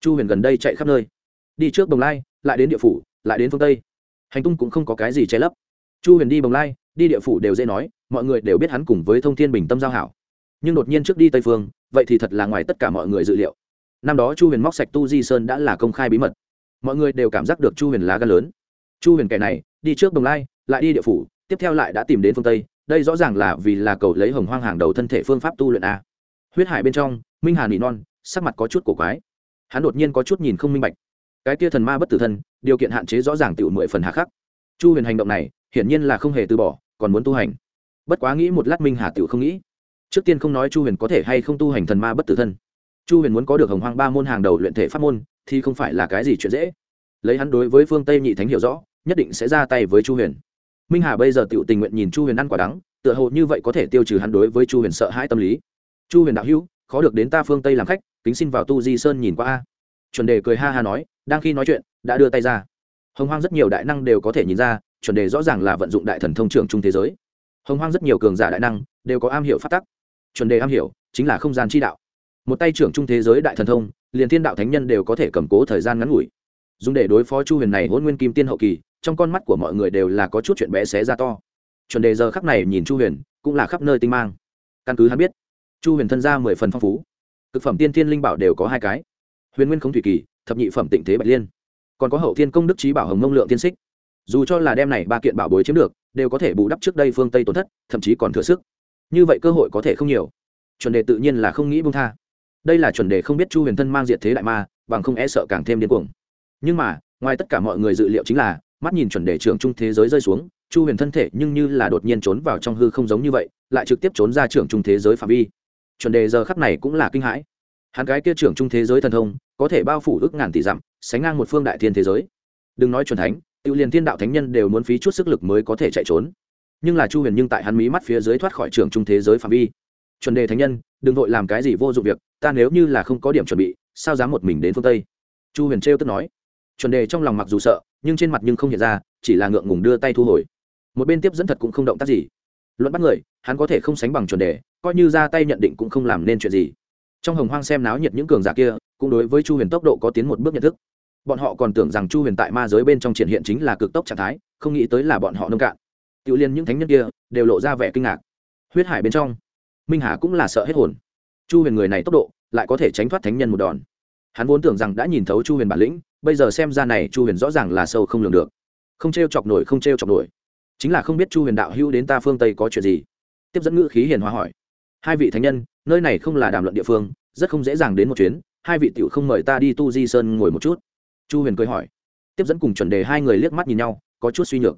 A: Chu huyền gần đây chạy khắp nơi. Đi trước đồng lai, lại đến địa phủ, lại đến phương tây. Hành tung cũng không có cái gì che lấp. Chu huyền đi bồng lai, đi địa phủ đều dễ nói, mọi người đều biết hắn cùng với thông thiên bình tâm giao hảo. Nhưng đột nhiên trước đi tây phương, vậy thì thật là ngoài tất cả mọi người dự liệu. Năm đó chu huyền móc sạch tu di sơn đã là công khai bí mật. Mọi người đều cảm giác được chu huyền lá gan lớn. Chu huyền kẻ này, đi trước đồng lai, lại đi địa phủ tiếp theo lại đã tìm đến phương tây, đây rõ ràng là vì là cầu lấy hồng hoang hàng đầu thân thể phương pháp tu luyện a. Huyết hải bên trong, minh hà nỉ non, sắc mặt có chút cổ quái. Hắn đột nhiên có chút nhìn không minh bạch. Cái kia thần ma bất tử thân, điều kiện hạn chế rõ ràng tiểu mười phần hà khắc. Chu huyền hành động này, hiển nhiên là không hề từ bỏ, còn muốn tu hành. Bất quá nghĩ một lát minh hà tiểu không nghĩ. Trước tiên không nói chu huyền có thể hay không tu hành thần ma bất tử thân. Chu huyền muốn có được hồng hoang ba môn hàng đầu luyện thể pháp môn, thì không phải là cái gì chuyện dễ. Lấy hắn đối với phương tây nhị thánh hiểu rõ, nhất định sẽ ra tay với chu huyền minh hà bây giờ tự tình nguyện nhìn chu huyền ăn quả đắng, tựa hồ như vậy có thể tiêu trừ hắn đối với chu huyền sợ hãi tâm lý. Chu huyền đạo hữu, khó được đến ta phương tây làm khách, kính xin vào tu di sơn nhìn qua a. Chuẩn đề cười ha ha nói, đang khi nói chuyện, đã đưa tay ra. Hồng hoang rất nhiều đại năng đều có thể nhìn ra, chuẩn đề rõ ràng là vận dụng đại thần thông trưởng trung thế giới. Hồng hoang rất nhiều cường giả đại năng đều có am hiểu phát tắc. Chuẩn đề am hiểu, chính là không gian chi đạo. Một tay trưởng trung thế giới đại thần thông, liền thiên đạo thánh nhân đều có thể cầm cố thời gian ngắn ngủi. Dùng để đối phó chu huyền này hôn nguyên kim tiên hậu kỳ trong con mắt của mọi người đều là có chút chuyện bé xé ra to. Chuẩn đề giờ khắc này nhìn chu huyền, cũng là khắp nơi tinh mang. Căn cứ hắn biết, chu huyền thân ra mười phần phong phú. Thực phẩm tiên thiên linh bảo đều có hai cái. Huyền nguyên không thủy kỳ, thập nhị phẩm tịnh thế bạch liên. Còn có hậu thiên công đức trí bảo hồng mông lượng tiên xích. Dù cho là đem này ba kiện bảo bối chiếm được, đều có thể bù đắp trước đây phương tây tổn thất, thậm chí còn thừa sức. Như vậy cơ hội có thể không nhiều. Chuẩn đề tự nhiên là không nghĩ bung tha. Đây là chuẩn đề không biết chu huyền thân mang diệt thế đại ma, bằng không e sợ càng thêm điên cuồng. Nhưng mà, ngoài tất cả mọi người dự liệu chính là mắt nhìn chuẩn đề trưởng trung thế giới rơi xuống, chu huyền thân thể nhưng như là đột nhiên trốn vào trong hư không giống như vậy, lại trực tiếp trốn ra trưởng trung thế giới phạm vi. Chuẩn đề giờ khắp này cũng là kinh hãi. Hắn cái kia trưởng trung thế giới thần thông, có thể bao phủ ước ngàn tỷ dặm, sánh ngang một phương đại thiên thế giới. Đừng nói chuẩn thánh tự liền thiên đạo thánh nhân đều muốn phí chút sức lực mới có thể chạy trốn. Nhưng là chu huyền nhưng tại hắn mí mắt phía dưới thoát khỏi trường trung thế giới phạm vi. Chuẩn đề thánh nhân, đừng vội làm cái gì vô dụng việc, ta nếu như là không có điểm chuẩn bị, sao dám một mình đến phương tây? Chu huyền trêu tức nói. Chuẩn đề trong lòng mặc dù sợ nhưng trên mặt nhưng không hiện ra, chỉ là ngượng ngùng đưa tay thu hồi. Một bên tiếp dẫn thật cũng không động tác gì. Luận bắt người, hắn có thể không sánh bằng chuẩn đề, coi như ra tay nhận định cũng không làm nên chuyện gì. Trong hồng hoang xem náo nhiệt những cường giả kia, cũng đối với chu huyền tốc độ có tiến một bước nhận thức. Bọn họ còn tưởng rằng chu huyền tại ma giới bên trong triển hiện chính là cực tốc trạng thái, không nghĩ tới là bọn họ nông cạn. Tự liên những thánh nhân kia đều lộ ra vẻ kinh ngạc. Huyết hải bên trong, minh hà cũng là sợ hết hồn. Chu huyền người này tốc độ, lại có thể tránh thoát thánh nhân một đòn hắn vốn tưởng rằng đã nhìn thấu chu huyền bản lĩnh, bây giờ xem ra này chu huyền rõ ràng là sâu không lường được. Không t r e o chọc nổi, không t r e o chọc nổi. Chính là không biết chu huyền đạo hữu đến ta phương tây có chuyện gì. Tiếp dẫn ngữ khí hiền hóa hỏi. Hai vị thánh nhân, nơi này không là đàm luận địa phương, rất không dễ dàng đến một chuyến, hai vị tiểu không mời ta đi tu di sơn ngồi một chút. Chu huyền cười hỏi. Tiếp dẫn cùng chuẩn đề hai người liếc mắt nhìn nhau, có chút suy nhược.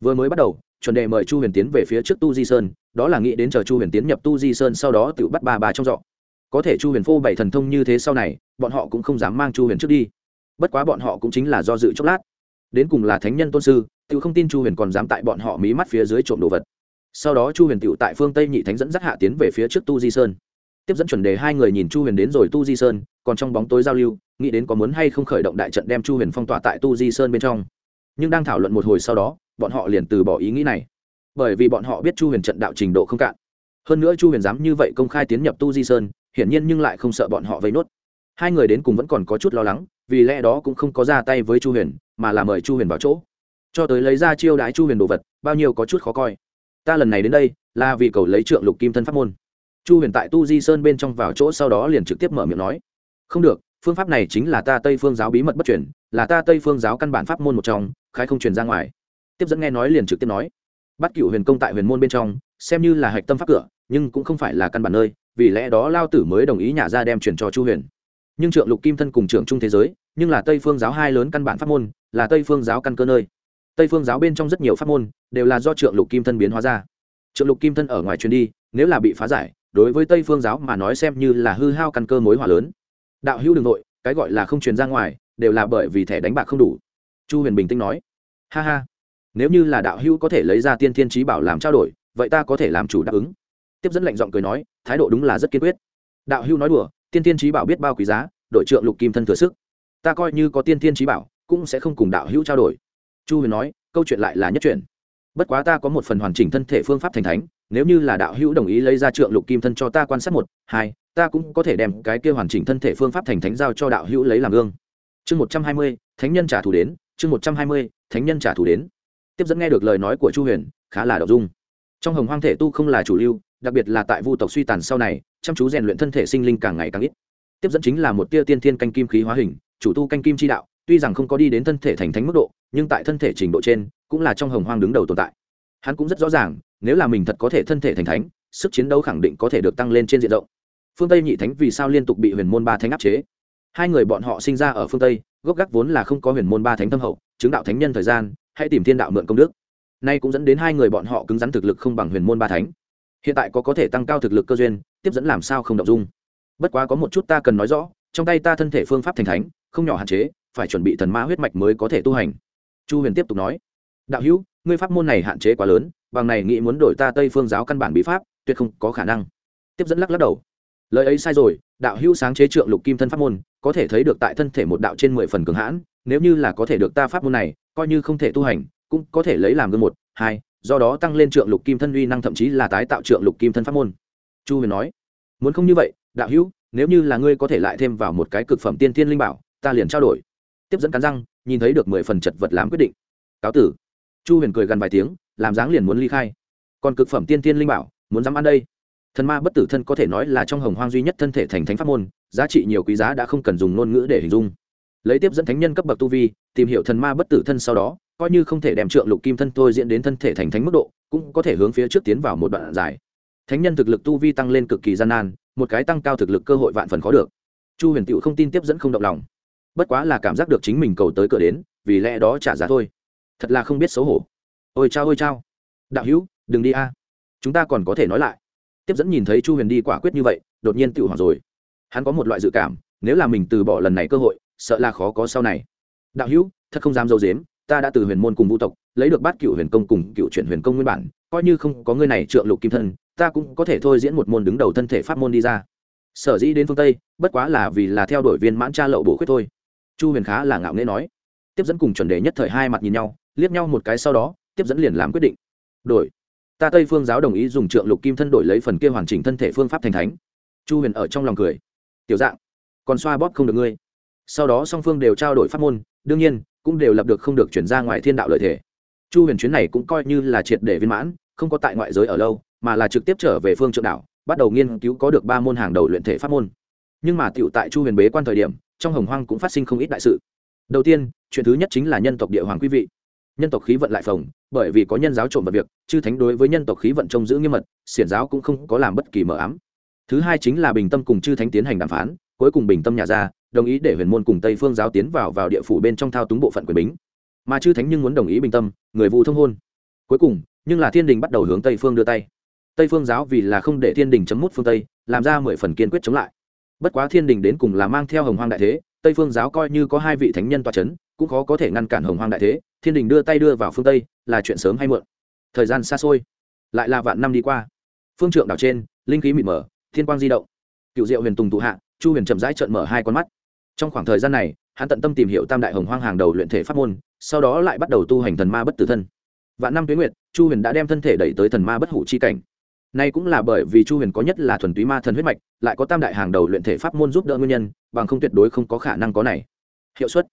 A: Vừa mới bắt đầu, chuẩn đề mời chu huyền tiến về phía trước tu di sơn, đó là nghĩ đến chờ chu huyền tiến nhập tu di sơn sau đó tự bắt bà bà trong dọ có thể chu huyền phô bảy thần thông như thế sau này, bọn họ cũng không dám mang chu huyền trước đi. Bất quá bọn họ cũng chính là do dự chốc lát. Đến cùng là thánh nhân tôn sư tự không tin chu huyền còn dám tại bọn họ mí mắt phía dưới trộm đồ vật. Sau đó chu huyền tựu tại phương tây nhị thánh dẫn dắt hạ tiến về phía trước tu di sơn. Tiếp dẫn chuẩn đề hai người nhìn chu huyền đến rồi tu di sơn, còn trong bóng tối giao lưu, nghĩ đến có muốn hay không khởi động đại trận đem chu huyền phong tỏa tại tu di sơn bên trong. Nhưng đang thảo luận một hồi sau đó, bọn họ liền từ bỏ ý nghĩ này. Bởi vì bọn họ biết chu huyền trận đạo trình độ không cạn. Hơn nữa chu huyền dám như vậy công khai tiến nhập tu di sơn hiển nhiên nhưng lại không sợ bọn họ vây nốt. Hai người đến cùng vẫn còn có chút lo lắng, vì lẽ đó cũng không có ra tay với chu huyền, mà là mời chu huyền vào chỗ. Cho tới lấy ra chiêu đái chu huyền đồ vật, bao nhiêu có chút khó coi. Ta lần này đến đây, là vì cầu lấy trượng lục kim thân pháp môn. Chu huyền tại tu di sơn bên trong vào chỗ sau đó liền trực tiếp mở miệng nói. Không được, phương pháp này chính là ta tây phương giáo bí mật bất chuyển là ta tây phương giáo căn bản pháp môn một trong khai không truyền ra ngoài. Tiếp dẫn nghe nói liền trực tiếp nói. Bắt cựu huyền công tại huyền môn bên trong, xem như là hạch tâm pháp cửa, nhưng cũng không phải là căn bản nơi vì lẽ đó lao tử mới đồng ý nhà ra đem truyền cho chu huyền. Nhưng trượng lục kim thân cùng trưởng trung thế giới, nhưng là tây phương giáo hai lớn căn bản pháp môn, là tây phương giáo căn cơ nơi. Tây phương giáo bên trong rất nhiều pháp môn, đều là do trượng lục kim thân biến hóa ra. Trượng lục kim thân ở ngoài truyền đi, nếu là bị phá giải, đối với tây phương giáo mà nói xem như là hư hao căn cơ mối hỏa lớn. Đạo hữu đường nội cái gọi là không truyền ra ngoài, đều là bởi vì thẻ đánh bạc không đủ. Chu huyền bình tĩnh nói. Ha ha. Nếu như là đạo hữu có thể lấy ra tiên thiên trí bảo làm trao đổi, vậy ta có thể làm chủ đáp ứng tiếp dẫn lạnh giọng cười nói, thái độ đúng là rất kiên quyết. Đạo hưu nói đùa, tiên thiên trí bảo biết bao quý giá, đội trượng lục kim thân thừa sức. Ta coi như có tiên thiên trí bảo, cũng sẽ không cùng đạo hữu trao đổi. Chu huyền nói, câu chuyện lại là nhất chuyện. Bất quá ta có một phần hoàn chỉnh thân thể phương pháp thành thánh, nếu như là đạo hữu đồng ý lấy ra trượng lục kim thân cho ta quan sát một, hai, ta cũng có thể đem cái kia hoàn chỉnh thân thể phương pháp thành thánh giao cho đạo hữu lấy làm gương. Chương một trăm hai mươi, thánh nhân trả thù đến, chương một trăm hai mươi, thánh nhân trả thù đến. Tiếp dẫn nghe được lời nói của chu huyền, khá là đậu dung. Trong hồng hoang thể tu không là chủ lưu đặc biệt là tại vu tộc suy tàn sau này, chăm chú rèn luyện thân thể sinh linh càng ngày càng ít. Tiếp dẫn chính là một tia tiên thiên canh kim khí hóa hình, chủ tu canh kim chi đạo, tuy rằng không có đi đến thân thể thành thánh mức độ, nhưng tại thân thể trình độ trên, cũng là trong hồng hoang đứng đầu tồn tại. Hắn cũng rất rõ ràng, nếu là mình thật có thể thân thể thành thánh, sức chiến đấu khẳng định có thể được tăng lên trên diện rộng. Phương tây nhị thánh vì sao liên tục bị huyền môn ba thánh áp chế? Hai người bọn họ sinh ra ở phương tây, gốc gác vốn là không có huyền môn ba thánh tâm hậu, chứng đạo thánh nhân thời gian, hãy tìm thiên đạo mượn công đức. Nay cũng dẫn đến hai người bọn họ cứng rắn thực lực không bằng huyền môn ba thánh hiện tại có có thể tăng cao thực lực cơ duyên, tiếp dẫn làm sao không động dung. Bất quá có một chút ta cần nói rõ, trong tay ta thân thể phương pháp thành thánh, không nhỏ hạn chế, phải chuẩn bị thần ma huyết mạch mới có thể tu hành. Chu huyền tiếp tục nói, đạo hữu, ngươi pháp môn này hạn chế quá lớn, bằng này nghĩ muốn đổi ta tây phương giáo căn bản bí pháp, tuyệt không có khả năng. Tiếp dẫn lắc lắc đầu, lời ấy sai rồi, đạo hữu sáng chế trượng lục kim thân pháp môn, có thể thấy được tại thân thể một đạo trên mười phần cường hãn, nếu như là có thể được ta pháp môn này, coi như không thể tu hành, cũng có thể lấy làm gương một, hai do đó tăng lên trượng lục kim thân uy năng, thậm chí là tái tạo trượng lục kim thân pháp môn. Chu huyền nói, muốn không như vậy, đạo hữu, nếu như là ngươi có thể lại thêm vào một cái cực phẩm tiên thiên linh bảo, ta liền trao đổi. Tiếp dẫn cắn răng, nhìn thấy được mười phần chật vật làm quyết định. Cáo tử. Chu huyền cười gần vài tiếng, làm dáng liền muốn ly khai. Còn cực phẩm tiên thiên linh bảo, muốn dám ăn đây? Thần ma bất tử thân có thể nói là trong hồng hoang duy nhất thân thể thành thánh pháp môn, giá trị nhiều quý giá đã không cần dùng ngôn ngữ để hình dung. Lấy tiếp dẫn thánh nhân cấp bậc tu vi, tìm hiểu thần ma bất tử thân sau đó coi như không thể đem trượng lục kim thân thôi diễn đến thân thể thành thánh mức độ, cũng có thể hướng phía trước tiến vào một đoạn dài. Thánh nhân thực lực tu vi tăng lên cực kỳ gian nan, một cái tăng cao thực lực cơ hội vạn phần khó được. Chu huyền tựu không tin tiếp dẫn không động lòng. Bất quá là cảm giác được chính mình cầu tới cửa đến, vì lẽ đó trả giá thôi. Thật là không biết xấu hổ. Ôi chao ôi chao. Đạo hữu, đừng đi a. Chúng ta còn có thể nói lại. Tiếp dẫn nhìn thấy chu huyền đi quả quyết như vậy, đột nhiên tự hoảng rồi. Hắn có một loại dự cảm, nếu là mình từ bỏ lần này cơ hội, sợ là khó có sau này. Đạo hữu, thật không dám dâu dếm ta đã từ huyền môn cùng vũ tộc, lấy được bát cựu huyền công cùng cựu chuyển huyền công nguyên bản, coi như không có ngươi này trượng lục kim thân, ta cũng có thể thôi diễn một môn đứng đầu thân thể pháp môn đi ra. Sở dĩ đến phương tây, bất quá là vì là theo đuổi viên mãn cha lậu bổ khuyết thôi. Chu huyền khá là ngạo nghễ nói. Tiếp dẫn cùng chuẩn đề nhất thời hai mặt nhìn nhau, liếc nhau một cái sau đó, tiếp dẫn liền làm quyết định. Đổi. Ta tây phương giáo đồng ý dùng trượng lục kim thân đổi lấy phần kia hoàn chỉnh thân thể phương pháp thành thánh. Chu huyền ở trong lòng cười. Tiểu dạng, còn xoa bóp không được ngươi. Sau đó song phương đều trao đổi pháp môn, đương nhiên cũng đều lập được không được chuyển ra ngoài thiên đạo lợi thể chu huyền chuyến này cũng coi như là triệt để viên mãn không có tại ngoại giới ở lâu mà là trực tiếp trở về phương trượng đảo, bắt đầu nghiên cứu có được ba môn hàng đầu luyện thể pháp môn. Nhưng mà tựu tại chu huyền bế quan thời điểm trong hồng hoang cũng phát sinh không ít đại sự. Đầu tiên chuyện thứ nhất chính là nhân tộc địa hoàng quý vị. Nhân tộc khí vận lại phồng bởi vì có nhân giáo trộm vào việc chư thánh đối với nhân tộc khí vận trông giữ nghiêm mật xiển giáo cũng không có làm bất kỳ mờ ám. Thứ hai chính là bình tâm cùng chư thánh tiến hành đàm phán cuối cùng bình tâm nhà ra đồng ý để huyền môn cùng tây phương giáo tiến vào vào địa phủ bên trong thao túng bộ phận quyền bính. Mà chư thánh nhưng muốn đồng ý bình tâm, người vụ thông hôn. Cuối cùng, nhưng là thiên đình bắt đầu hướng tây phương đưa tay. Tây phương giáo vì là không để thiên đình chấm mút phương tây, làm ra mười phần kiên quyết chống lại. Bất quá thiên đình đến cùng là mang theo hồng hoang đại thế, tây phương giáo coi như có hai vị thánh nhân toa c h ấ n cũng khó có thể ngăn cản hồng hoang đại thế, thiên đình đưa tay đưa vào phương tây, là chuyện sớm hay muộn. Thời gian xa xôi, lại là vạn năm đi qua. Phương trượng đảo trên, linh khí mịt mở thiên quang di động. Cựu diệu huyền tùng tụ hạ, chu huyền chậm rãi trợn mở hai con mắt trong khoảng thời gian này hắn tận tâm tìm hiểu tam đại hồng hoang hàng đầu luyện thể pháp môn sau đó lại bắt đầu tu hành thần ma bất tử thân vạn năm tuyến nguyệt chu huyền đã đem thân thể đẩy tới thần ma bất hủ chi cảnh Nay cũng là bởi vì Chu Huyền có nhất là thuần túy ma thần huyết mạch, lại có tam đại hàng đầu luyện thể pháp môn giúp đỡ nguyên nhân, bằng không tuyệt đối không có khả năng có này. Hiệu suất.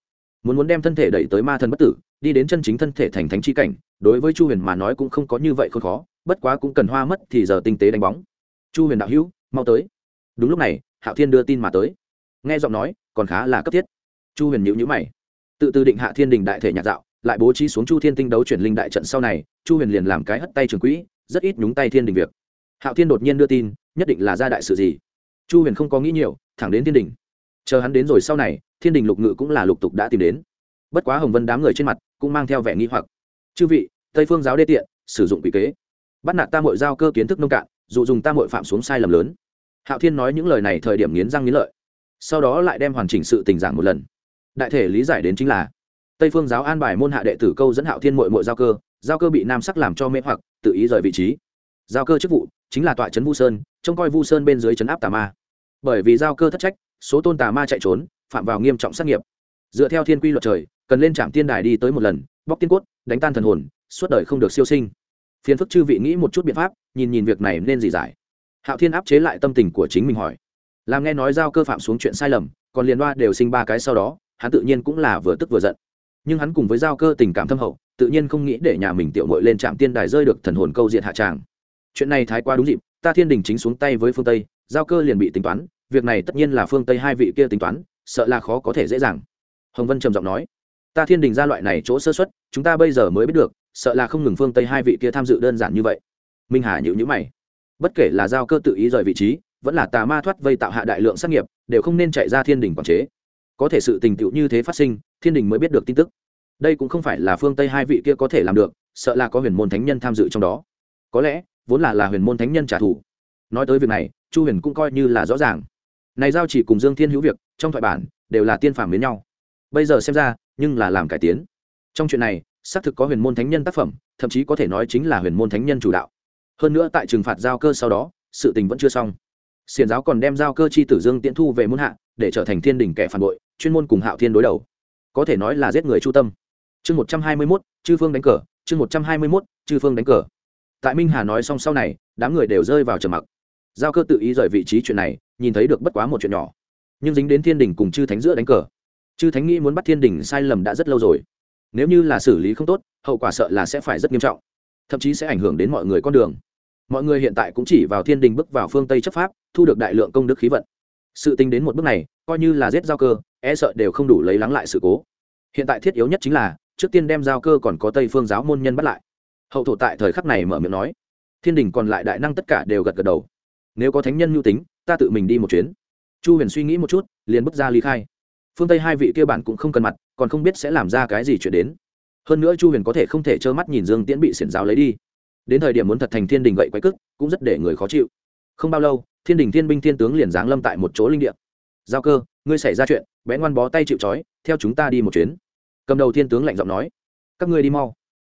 A: Muốn muốn đem thân thể đẩy tới ma thần bất tử, đi đến chân chính thân thể thành thánh chi cảnh, đối với Chu Huyền mà nói cũng không có như vậy không khó, bất quá cũng cần hoa mất thì giờ tinh tế đánh bóng. Chu Huyền đạo hữu, mau tới. Đúng lúc này, Hạo Thiên đưa tin mà tới. Nghe giọng nói, còn khá là cấp thiết. Chu Huyền nhữ nhữ mày. Tự tư định Hạ Thiên đình đại thể nhạc dạo, lại bố trí xuống Chu Thiên tinh đấu chuyển linh đại trận sau này, Chu Huyền liền làm cái hất tay trường quỹ, rất ít nhúng tay thiên đình việc. Hạo thiên đột nhiên đưa tin nhất định là ra đại sự gì? Chu huyền không có nghĩ nhiều thẳng đến thiên đình. Chờ hắn đến rồi sau này thiên đình lục ngự cũng là lục tục đã tìm đến. Bất quá hồng vân đám người trên mặt cũng mang theo vẻ nghi hoặc. Chư vị tây phương giáo đê tiện sử dụng quỷ kế. Bắt nạt ta mội giao cơ kiến thức nông cạn dụ dùng ta mội phạm xuống sai lầm lớn. Hạo thiên nói những lời này thời điểm nghiến răng nghiến lợi sau đó lại đem hoàn chỉnh sự tình giảng một lần. Đại thể lý giải đến chính là, tây phương giáo an bài môn hạ đệ tử câu dẫn hạo thiên mội mội giao cơ giao cơ bị nam sắc làm cho mê hoặc, tự ý rời vị trí. Giao cơ chức vụ chính là tọa trấn vu sơn, trông coi vu sơn bên dưới trấn áp tà ma. Bởi vì giao cơ thất trách, số tôn tà ma chạy trốn, phạm vào nghiêm trọng sát nghiệp. Dựa theo thiên quy luật trời, cần lên trạm tiên đài đi tới một lần, bóc tiên cốt, đánh tan thần hồn, suốt đời không được siêu sinh. Phiền phức chư vị nghĩ một chút biện pháp, nhìn nhìn việc này nên gì giải. Hạo thiên áp chế lại tâm tình của chính mình hỏi làm nghe nói giao cơ phạm xuống chuyện sai lầm, còn liền đoa đều sinh ba cái sau đó, hắn tự nhiên cũng là vừa tức vừa giận. Nhưng hắn cùng với giao cơ tình cảm thâm hậu, tự nhiên không nghĩ để nhà mình tiểu mội lên trạm tiên đài rơi được thần hồn câu diện hạ tràng. Chuyện này thái quá đúng dịp, ta thiên đình chính xuống tay với phương tây, giao cơ liền bị tính toán, việc này tất nhiên là phương tây hai vị kia tính toán, sợ là khó có thể dễ dàng. Hồng vân trầm giọng nói, ta thiên đình ra loại này chỗ sơ xuất chúng ta bây giờ mới biết được, sợ là không ngừng phương tây hai vị kia tham dự đơn giản như vậy. Minh hà nhữ nhữ mày, bất kể là giao cơ tự ý rời vị trí vẫn là tà ma thoát vây tạo hạ đại lượng sát nghiệp, đều không nên chạy ra thiên đình quản chế. Có thể sự tình tựu như thế phát sinh, thiên đình mới biết được tin tức. Đây cũng không phải là phương tây hai vị kia có thể làm được, sợ là có huyền môn thánh nhân tham dự trong đó. Có lẽ, vốn là là huyền môn thánh nhân trả thù. Nói tới việc này, chu huyền cũng coi như là rõ ràng. Này giao chỉ cùng dương thiên hữu việc, trong thoại bản, đều là tiên phàm đến nhau. Bây giờ xem ra, nhưng là làm cải tiến. Trong chuyện này, xác thực có huyền môn thánh nhân tác phẩm, thậm chí có thể nói chính là huyền môn thánh nhân chủ đạo. Hơn nữa tại trừng phạt giao cơ sau đó, sự tình vẫn chưa xong xiền giáo còn đem giao cơ chi tử dương tiễn thu về môn hạ, để trở thành thiên đình kẻ phản bội, chuyên môn cùng hạo thiên đối đầu. Có thể nói là giết người chu tâm. Chương một trăm hai mươi mốt, chư phương đánh cờ, chương một trăm hai mươi mốt, chư phương đánh cờ. Tại minh hà nói xong sau này, đám người đều rơi vào trầm mặc. Giao cơ tự ý rời vị trí chuyện này, nhìn thấy được bất quá một chuyện nhỏ. Nhưng dính đến thiên đình cùng chư thánh giữa đánh cờ. Chư thánh nghĩ muốn bắt thiên đình sai lầm đã rất lâu rồi. Nếu như là xử lý không tốt, hậu quả sợ là sẽ phải rất nghiêm trọng. Thậm chí sẽ ảnh hưởng đến mọi người con đường. Mọi người hiện tại cũng chỉ vào thiên đình bước vào phương tây chấp pháp thu được đại lượng công đức khí vận. Sự tính đến một bước này, coi như là giết giao cơ e sợ đều không đủ lấy lắng lại sự cố. Hiện tại thiết yếu nhất chính là, trước tiên đem giao cơ còn có tây phương giáo môn nhân bắt lại. Hậu thổ tại thời khắc này mở miệng nói. Thiên đình còn lại đại năng tất cả đều gật gật đầu. Nếu có thánh nhân mưu tính, ta tự mình đi một chuyến. Chu huyền suy nghĩ một chút, liền bước ra ly khai. Phương tây hai vị kia bản cũng không cần mặt, còn không biết sẽ làm ra cái gì chuyện đến. Hơn nữa chu huyền có thể không thể trơ mắt nhìn dương tiễn bị xiển giáo lấy đi. Đến thời điểm muốn thật thành thiên đình gậy quái cức, cũng rất để người khó chịu không bao lâu, thiên đình thiên binh thiên tướng liền giáng lâm tại một chỗ linh địa. Giao cơ, ngươi xảy ra chuyện bé ngoan bó tay chịu trói, theo chúng ta đi một chuyến. Cầm đầu thiên tướng lạnh giọng nói. Các ngươi đi mau.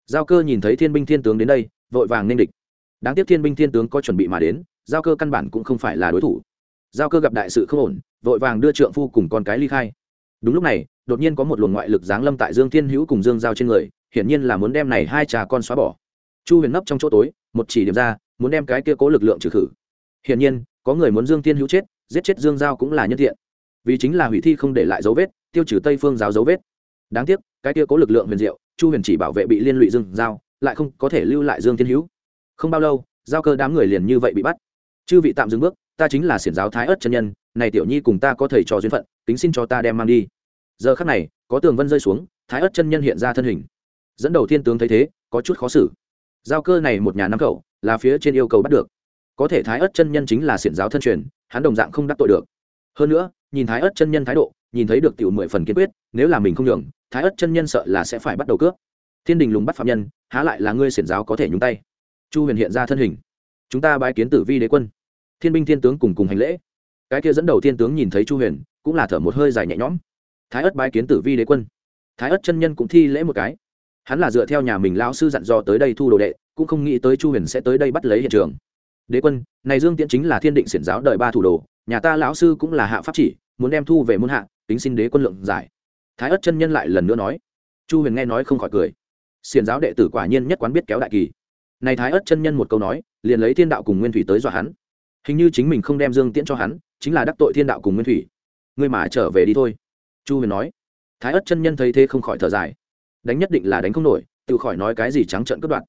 A: Giao cơ nhìn thấy thiên binh thiên tướng đến đây, vội vàng nên địch. Đáng tiếc thiên binh thiên tướng có chuẩn bị mà đến, giao cơ căn bản cũng không phải là đối thủ. Giao cơ gặp đại sự không ổn, vội vàng đưa trượng phu cùng con cái ly khai. Đúng lúc này, đột nhiên có một luồng ngoại lực giáng lâm tại dương thiên hữu cùng dương giao trên người, hiển nhiên là muốn đem này hai trà con xóa bỏ. Chu huyền nấp trong chỗ tối, một chỉ điểm ra, muốn đem cái kia cố lực lượng trừ khử hiển nhiên, có người muốn dương thiên hữu chết, giết chết dương giao cũng là nhân thiện vì chính là hủy thi không để lại dấu vết, tiêu trừ tây phương giáo dấu vết. Đáng tiếc, cái kia có lực lượng huyền diệu, chu huyền chỉ bảo vệ bị liên lụy dương giao, lại không có thể lưu lại dương thiên hữu. Không bao lâu, giao cơ đám người liền như vậy bị bắt. Chư vị tạm dừng bước, ta chính là xiển giáo thái ớt chân nhân, này tiểu nhi cùng ta có thầy trò duyên phận tính xin cho ta đem mang đi. Giờ khắc này, có tường vân rơi xuống, thái ớt chân nhân hiện ra thân hình. Dẫn đầu thiên tướng thấy thế, có chút khó xử. Giao cơ này một nhà năm cậu, là phía trên yêu cầu bắt được có thể thái ớt chân nhân chính là xiển giáo thân truyền, hắn đồng dạng không đắc tội được. Hơn nữa, nhìn thái ớt chân nhân thái độ, nhìn thấy được tiểu mười phần kiên quyết, nếu là mình không nhường, thái ớt chân nhân sợ là sẽ phải bắt đầu cướp. Thiên đình lùng bắt phạm nhân, há lại là ngươi xiển giáo có thể nhúng tay. Chu huyền hiện ra thân hình. Chúng ta bái kiến tử vi đế quân. Thiên binh thiên tướng cùng cùng hành lễ. Cái kia dẫn đầu thiên tướng nhìn thấy chu huyền, cũng là thở một hơi dài nhẹ nhõm. Thái ớt bái kiến tử vi đế quân. Thái ớt chân nhân cũng thi lễ một cái. Hắn là dựa theo nhà mình lao sư dặn dò tới đây thu đồ đệ, cũng không nghĩ tới chu huyền sẽ tới đây bắt lấy hiện trường đế quân, này dương tiễn chính là thiên định xiển giáo đời ba thủ đồ, nhà ta lão sư cũng là hạ pháp chỉ, muốn đem thu về môn hạ tính xin đế quân lượng giải. Thái ất chân nhân lại lần nữa nói. Chu huyền nghe nói không khỏi cười. Xiển giáo đệ tử quả nhiên nhất quán biết kéo đại kỳ. Này thái ất chân nhân một câu nói, liền lấy thiên đạo cùng nguyên thủy tới dọa hắn. Hình như chính mình không đem dương tiễn cho hắn, chính là đắc tội thiên đạo cùng nguyên thủy. Ngươi mà trở về đi thôi. Chu huyền nói. Thái ất chân nhân thấy thế không khỏi thở dài. Đánh nhất định là đánh không nổi, tự khỏi nói cái gì trắng trợn cướp đoạt.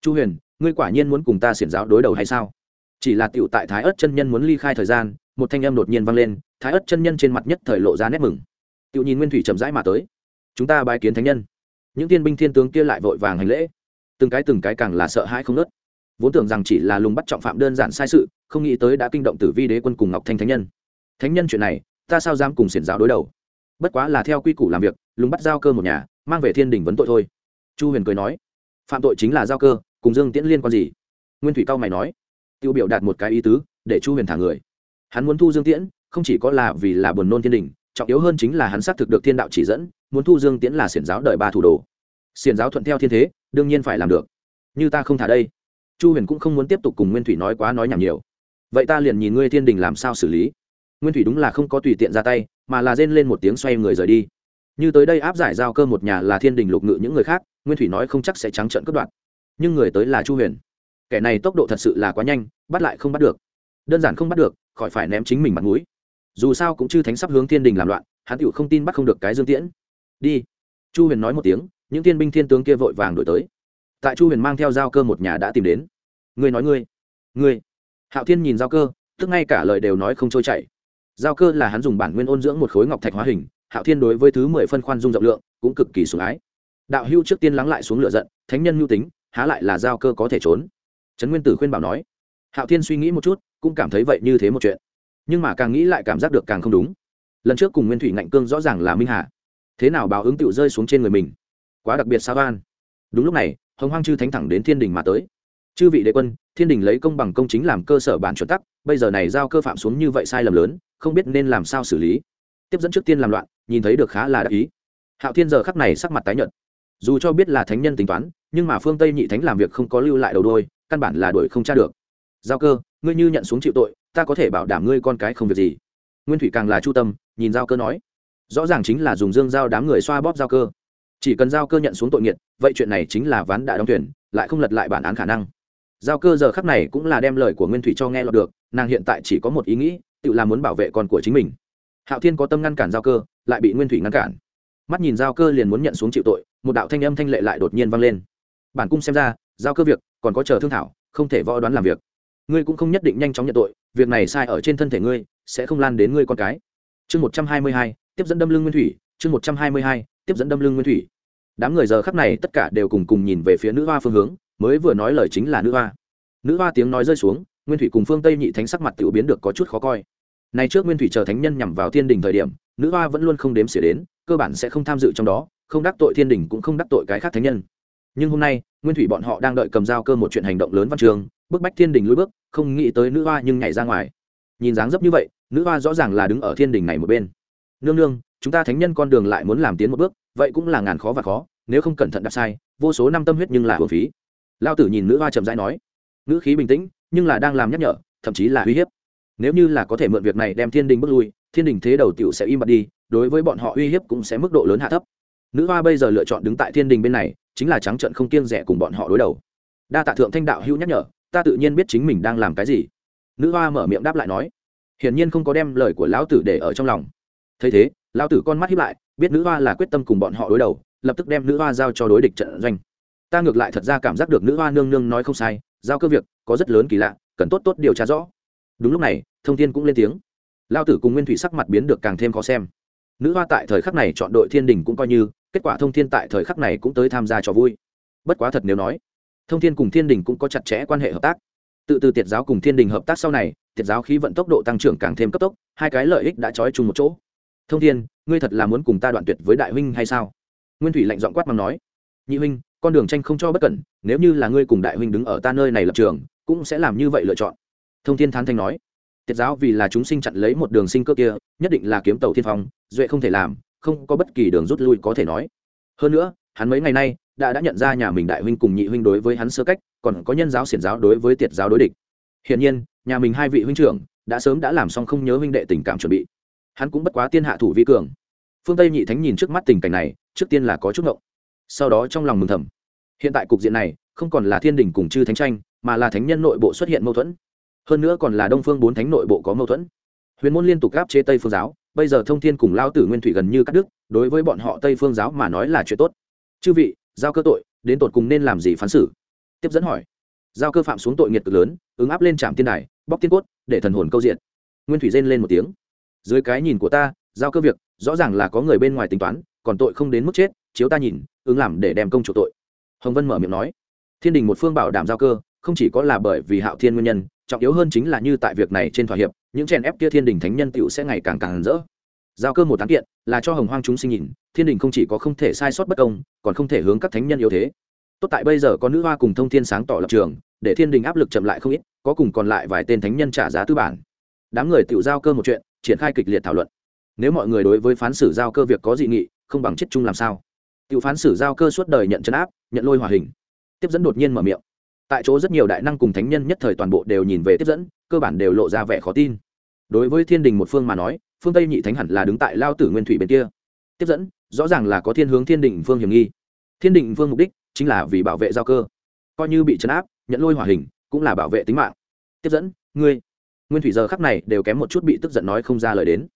A: Chu huyền, ngươi quả nhiên muốn cùng ta xiển giáo đối đầu hay sao? Chỉ là tiểu tại thái ớt chân nhân muốn ly khai thời gian, một thanh âm đột nhiên vang lên, thái ớt chân nhân trên mặt nhất thời lộ ra nét mừng. Tiểu nhìn nguyên thủy chậm rãi mà tới. Chúng ta bái kiến thánh nhân. Những tiên binh thiên tướng kia lại vội vàng hành lễ. Từng cái từng cái càng là sợ hãi không nớt vốn tưởng rằng chỉ là lùng bắt trọng phạm đơn giản sai sự, không nghĩ tới đã kinh động tử vi đế quân cùng ngọc thanh thánh nhân. Thánh nhân chuyện này, ta sao dám cùng xiển giáo đối đầu? Bất quá là theo quy củ làm việc, lùng bắt giao cơ một nhà, mang về thiên đình vấn tội thôi. Chu huyền cười nói, phạm tội chính là giao cơ, cùng dương tiễn liên quan gì? Nguyên thủy cao mày nói tiêu biểu đạt một cái ý tứ, để chu huyền thả người. Hắn muốn thu dương tiễn, không chỉ có là vì là buồn nôn thiên đình, trọng yếu hơn chính là hắn xác thực được thiên đạo chỉ dẫn, muốn thu dương tiễn là xiển giáo đời ba thủ đồ. Xiển giáo thuận theo thiên thế, đương nhiên phải làm được. Như ta không thả đây. Chu huyền cũng không muốn tiếp tục cùng nguyên thủy nói quá nói nhảm nhiều. Vậy ta liền nhìn ngươi thiên đình làm sao xử lý. Nguyên thủy đúng là không có tùy tiện ra tay, mà là rên lên một tiếng xoay người rời đi. Như tới đây áp giải giao cơ một nhà là thiên đình lục ngự những người khác, nguyên thủy nói không chắc sẽ trắng trợn cướp đoạt. Nhưng người tới là chu huyền kẻ này tốc độ thật sự là quá nhanh, bắt lại không bắt được. Đơn giản không bắt được, khỏi phải ném chính mình mặt mũi. Dù sao cũng chư thánh sắp hướng thiên đình làm loạn, hắn tựu không tin bắt không được cái dương tiễn. Đi. Chu huyền nói một tiếng, những thiên binh thiên tướng kia vội vàng đổi tới. Tại chu huyền mang theo giao cơ một nhà đã tìm đến. Ngươi nói ngươi. Ngươi. Hạo thiên nhìn giao cơ, tức ngay cả lời đều nói không trôi chảy. Giao cơ là hắn dùng bản nguyên ôn dưỡng một khối ngọc thạch hóa hình, hạo thiên đối với thứ mười phân khoan dung rộng lượng, cũng cực kỳ sủng ái. Đạo hưu trước tiên lắng lại xuống lửa giận, thánh nhân mưu tính, há lại là giao cơ có thể trốn trấn nguyên tử khuyên bảo nói, hạo thiên suy nghĩ một chút, cũng cảm thấy vậy như thế một chuyện. Nhưng mà càng nghĩ lại cảm giác được càng không đúng. Lần trước cùng nguyên thủy ngạnh cương rõ ràng là minh hà. Thế nào báo ứng tựu rơi xuống trên người mình? Quá đặc biệt sao van. Đúng lúc này, hồng hoang chư thánh thẳng đến thiên đình mà tới. Chư vị đế quân, thiên đình lấy công bằng công chính làm cơ sở bản chuẩn tắc, bây giờ này giao cơ phạm xuống như vậy sai lầm lớn, không biết nên làm sao xử lý. Tiếp dẫn trước tiên làm loạn, nhìn thấy được khá là đắc ý. Hạo thiên giờ khắc này sắc mặt tái nhợt. Dù cho biết là thánh nhân tính toán, nhưng mà phương tây nhị thánh làm việc không có lưu lại đầu đôi căn bản là đuổi không tra được. Giao cơ, ngươi như nhận xuống chịu tội, ta có thể bảo đảm ngươi con cái không việc gì. Nguyên thủy càng là chu tâm, nhìn giao cơ nói. Rõ ràng chính là dùng dương giao đám người xoa bóp giao cơ. Chỉ cần giao cơ nhận xuống tội nghiệt, vậy chuyện này chính là ván đã đóng tuyển lại không lật lại bản án khả năng. Giao cơ giờ khắc này cũng là đem lời của nguyên thủy cho nghe lọt được, nàng hiện tại chỉ có một ý nghĩ, tự là muốn bảo vệ con của chính mình. Hạo thiên có tâm ngăn cản giao cơ, lại bị nguyên thủy ngăn cản. Mắt nhìn giao cơ liền muốn nhận xuống chịu tội, một đạo thanh âm thanh lệ lại đột nhiên vang lên. Bản cung xem ra, giao cơ việc còn có chờ thương thảo, không thể võ đoán làm việc. Ngươi cũng không nhất định nhanh chóng nhận tội, việc này sai ở trên thân thể ngươi, sẽ không lan đến ngươi con cái. Chương một trăm hai mươi hai, tiếp dẫn đâm lưng nguyên thủy, chương một trăm hai mươi hai, tiếp dẫn đâm lưng nguyên thủy. Đám người giờ khắc này tất cả đều cùng cùng nhìn về phía nữ hoa phương hướng, mới vừa nói lời chính là nữ hoa. Nữ hoa tiếng nói rơi xuống, nguyên thủy cùng phương tây nhị thánh sắc mặt tự biến được có chút khó coi. Này trước nguyên thủy chờ thánh nhân nhằm vào thiên đình thời điểm, nữ hoa vẫn luôn không đếm xỉa đến, cơ bản sẽ không tham dự trong đó, không đắc tội thiên đình cũng không đắc tội cái khác thánh nhân nhưng hôm nay, nguyên thủy bọn họ đang đợi cầm dao cơ một chuyện hành động lớn văn trường bức bách thiên đình lùi bước, không nghĩ tới nữ hoa nhưng nhảy ra ngoài. Nhìn dáng dấp như vậy, nữ hoa rõ ràng là đứng ở thiên đình này một bên. Nương nương, chúng ta thánh nhân con đường lại muốn làm tiến một bước, vậy cũng là ngàn khó và khó, nếu không cẩn thận đặt sai, vô số năm tâm huyết nhưng là hồn phí. Lao tử nhìn nữ hoa chậm rãi nói nữ khí bình tĩnh, nhưng là đang làm nhắc nhở, thậm chí là uy hiếp. Nếu như là có thể mượn việc này đem thiên đình bước lui, thiên đình thế đầu tiểu sẽ im bặt đi, đối với bọn họ uy hiếp cũng sẽ mức độ lớn hạ thấp. Nữ hoa bây giờ lựa chọn đứng tại thiên đình bên này chính là trắng trận không kiêng rẻ cùng bọn họ đối đầu. Đa tạ thượng thanh đạo hữu nhắc nhở, ta tự nhiên biết chính mình đang làm cái gì. Nữ hoa mở miệng đáp lại nói, hiển nhiên không có đem lời của lão tử để ở trong lòng. Thấy thế, lão tử con mắt hiếp lại, biết nữ hoa là quyết tâm cùng bọn họ đối đầu, lập tức đem nữ hoa giao cho đối địch trận doanh. Ta ngược lại thật ra cảm giác được nữ hoa nương nương nói không sai, giao cơ việc, có rất lớn kỳ lạ, cần tốt tốt điều tra rõ. Đúng lúc này, thông tin cũng lên tiếng. Lao tử cùng nguyên thủy sắc mặt biến được càng thêm khó xem nữ hoa tại thời khắc này chọn đội thiên đình cũng coi như, kết quả thông thiên tại thời khắc này cũng tới tham gia trò vui. Bất quá thật nếu nói, thông thiên cùng thiên đình cũng có chặt chẽ quan hệ hợp tác. Tự từ tiệt giáo cùng thiên đình hợp tác sau này, tiệt giáo khí vận tốc độ tăng trưởng càng thêm cấp tốc, hai cái lợi ích đã trói chung một chỗ. Thông thiên, ngươi thật là muốn cùng ta đoạn tuyệt với đại huynh hay sao? Nguyên thủy lạnh giọng quát mắng nói. Nhị huynh, con đường tranh không cho bất cẩn, nếu như là ngươi cùng đại huynh đứng ở ta nơi này lập trường, cũng sẽ làm như vậy lựa chọn. Thông thiên thán thanh nói tiết giáo vì là chúng sinh chặn lấy một đường sinh cơ kia, nhất định là kiếm tàu thiên phong, duệ không thể làm, không có bất kỳ đường rút lui có thể nói. Hơn nữa, hắn mấy ngày nay đã đã nhận ra nhà mình đại huynh cùng nhị huynh đối với hắn sơ cách, còn có nhân giáo xiển giáo đối với tiệt giáo đối địch. Hiển nhiên, nhà mình hai vị huynh trưởng đã sớm đã làm xong không nhớ huynh đệ tình cảm chuẩn bị. Hắn cũng bất quá tiên hạ thủ vi cường. Phương tây nhị thánh nhìn trước mắt tình cảnh này, trước tiên là có chút ngộng. Sau đó trong lòng mừng thầm. Hiện tại cục diện này không còn là thiên đình cùng chư thánh tranh, mà là thánh nhân nội bộ xuất hiện mâu thuẫn hơn nữa còn là đông phương bốn thánh nội bộ có mâu thuẫn. Huyền môn liên tục gáp chế tây phương giáo, bây giờ thông thiên cùng lao tử nguyên thủy gần như cắt đứt, đối với bọn họ tây phương giáo mà nói là chuyện tốt. Chư vị, giao cơ tội, đến tột cùng nên làm gì phán xử? Tiếp dẫn hỏi. Giao cơ phạm xuống tội nghiệt cực lớn, ứng áp lên trạm tiên đài, bóc tiên cốt, để thần hồn câu diện. Nguyên thủy rên lên một tiếng. Dưới cái nhìn của ta, giao cơ việc, rõ ràng là có người bên ngoài tính toán, còn tội không đến mức chết, chiếu ta nhìn, ứng làm để đem công chủ tội. Hồng vân mở miệng nói. Thiên đình một phương bảo đảm giao cơ không chỉ có là bởi vì hạo thiên nguyên nhân, trọng yếu hơn chính là như tại việc này trên thỏa hiệp, những chèn ép kia thiên đình thánh nhân tựu sẽ ngày càng càng rỡ. Giao cơ một tán kiện, là cho hồng hoang chúng sinh nhìn, thiên đình không chỉ có không thể sai sót bất công, còn không thể hướng các thánh nhân yếu thế. Tốt tại bây giờ có nữ hoa cùng thông thiên sáng tỏ lập trường, để thiên đình áp lực chậm lại không ít, có cùng còn lại vài tên thánh nhân trả giá tư bản. Đám người tự giao cơ một chuyện, triển khai kịch liệt thảo luận. Nếu mọi người đối với phán xử giao cơ việc có dị nghị, không bằng chết chung làm sao. Tiểu phán xử giao cơ suốt đời nhận chấn áp, nhận lôi hòa hình. Tiếp dẫn đột nhiên mở miệng tại chỗ rất nhiều đại năng cùng thánh nhân nhất thời toàn bộ đều nhìn về tiếp dẫn, cơ bản đều lộ ra vẻ khó tin. Đối với thiên đình một phương mà nói, phương tây nhị thánh hẳn là đứng tại lao tử nguyên thủy bên kia. Tiếp dẫn, rõ ràng là có thiên hướng thiên đình phương hiểm nghi. Thiên đình phương mục đích chính là vì bảo vệ giao cơ. Coi như bị chấn áp, nhận lôi hỏa hình, cũng là bảo vệ tính mạng. Tiếp dẫn, ngươi. Nguyên thủy giờ khắc này đều kém một chút bị tức giận nói không ra lời đến.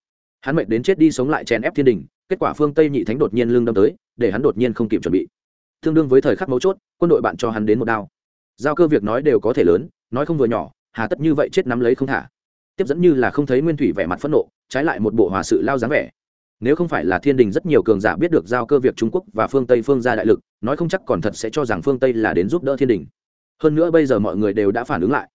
A: Hắn mệt đến chết đi sống lại chèn ép thiên đình, kết quả phương tây nhị thánh đột nhiên lương đâm tới, để hắn đột nhiên không kịp chuẩn bị. Tương đương với thời khắc mấu chốt, quân đội bạn cho hắn đến một đao giao cơ việc nói đều có thể lớn, nói không vừa nhỏ, hà tất như vậy chết nắm lấy không thả. Tiếp dẫn như là không thấy nguyên thủy vẻ mặt phẫn nộ, trái lại một bộ hòa sự lao dáng vẻ. Nếu không phải là thiên đình rất nhiều cường giả biết được giao cơ việc trung quốc và phương tây phương ra đại lực, nói không chắc còn thật sẽ cho rằng phương tây là đến giúp đỡ thiên đình. Hơn nữa bây giờ mọi người đều đã phản ứng lại.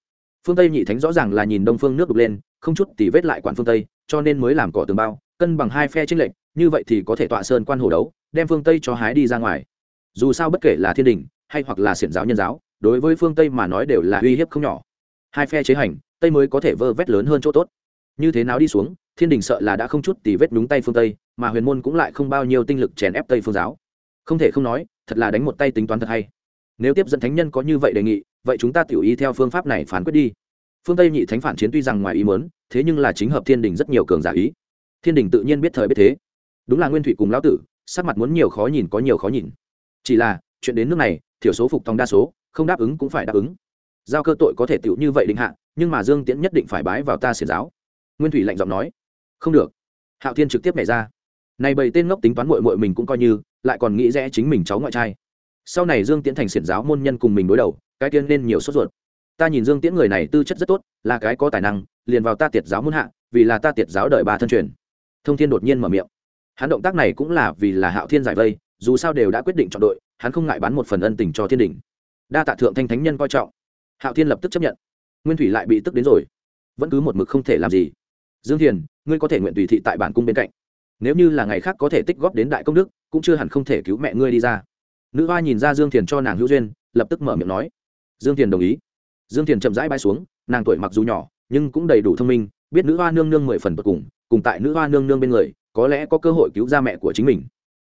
A: Phương tây nhị thánh rõ ràng là nhìn đông phương nước đục lên, không chút tỉ vết lại quản phương tây, cho nên mới làm cỏ tường bao, cân bằng hai phe tranh lệch, như vậy thì có thể tọa sơn quan hồ đấu, đem phương tây cho hái đi ra ngoài. Dù sao bất kể là thiên đình, hay hoặc là xiển giáo nhân giáo đối với phương tây mà nói đều là uy hiếp không nhỏ hai phe chế hành tây mới có thể vơ vét lớn hơn chỗ tốt như thế nào đi xuống thiên đình sợ là đã không chút tì vết đúng tay phương tây mà huyền môn cũng lại không bao nhiêu tinh lực chèn ép tây phương giáo không thể không nói thật là đánh một tay tính toán thật hay nếu tiếp dẫn thánh nhân có như vậy đề nghị vậy chúng ta tiểu ý theo phương pháp này phán quyết đi phương tây nhị thánh phản chiến tuy rằng ngoài ý mớn thế nhưng là chính hợp thiên đình rất nhiều cường giả ý thiên đình tự nhiên biết thời biết thế đúng là nguyên thủy cùng lão tử sắc mặt muốn nhiều khó nhìn có nhiều khó nhìn chỉ là chuyện đến nước này thiểu số phục tòng đa số không đáp ứng cũng phải đáp ứng. Giao cơ tội có thể tựu như vậy định hạ, nhưng mà dương tiễn nhất định phải bái vào ta xiển giáo. Nguyên thủy lạnh giọng nói. Không được. Hạo thiên trực tiếp nhảy ra. Này bầy tên ngốc tính toán mội mội mình cũng coi như, lại còn nghĩ rẽ chính mình cháu ngoại trai. Sau này dương tiễn thành xiển giáo môn nhân cùng mình đối đầu, cái tiên nên nhiều sốt ruột. Ta nhìn dương tiễn người này tư chất rất tốt, là cái có tài năng, liền vào ta tiệt giáo muôn hạ, vì là ta tiệt giáo đợi bà thân truyền. Thông thiên đột nhiên mở miệng. Hắn động tác này cũng là vì là hạo thiên giải vây, dù sao đều đã quyết định chọn đội, hắn không ngại bán một phần ân tình cho thiên đình đa tạ thượng thanh thánh nhân coi trọng. Hạo thiên lập tức chấp nhận. Nguyên thủy lại bị tức đến rồi. Vẫn cứ một mực không thể làm gì. Dương thiền, ngươi có thể nguyện tùy thị tại bản cung bên cạnh. Nếu như là ngày khác có thể tích góp đến đại công đức, cũng chưa hẳn không thể cứu mẹ ngươi đi ra. Nữ hoa nhìn ra dương thiền cho nàng hữu duyên, lập tức mở miệng nói. Dương thiền đồng ý. Dương thiền chậm rãi bay xuống, nàng tuổi mặc dù nhỏ, nhưng cũng đầy đủ thông minh, biết nữ hoa nương nương mười phần bậc cùng cùng tại nữ hoa nương nương bên người, có lẽ có cơ hội cứu ra mẹ của chính mình.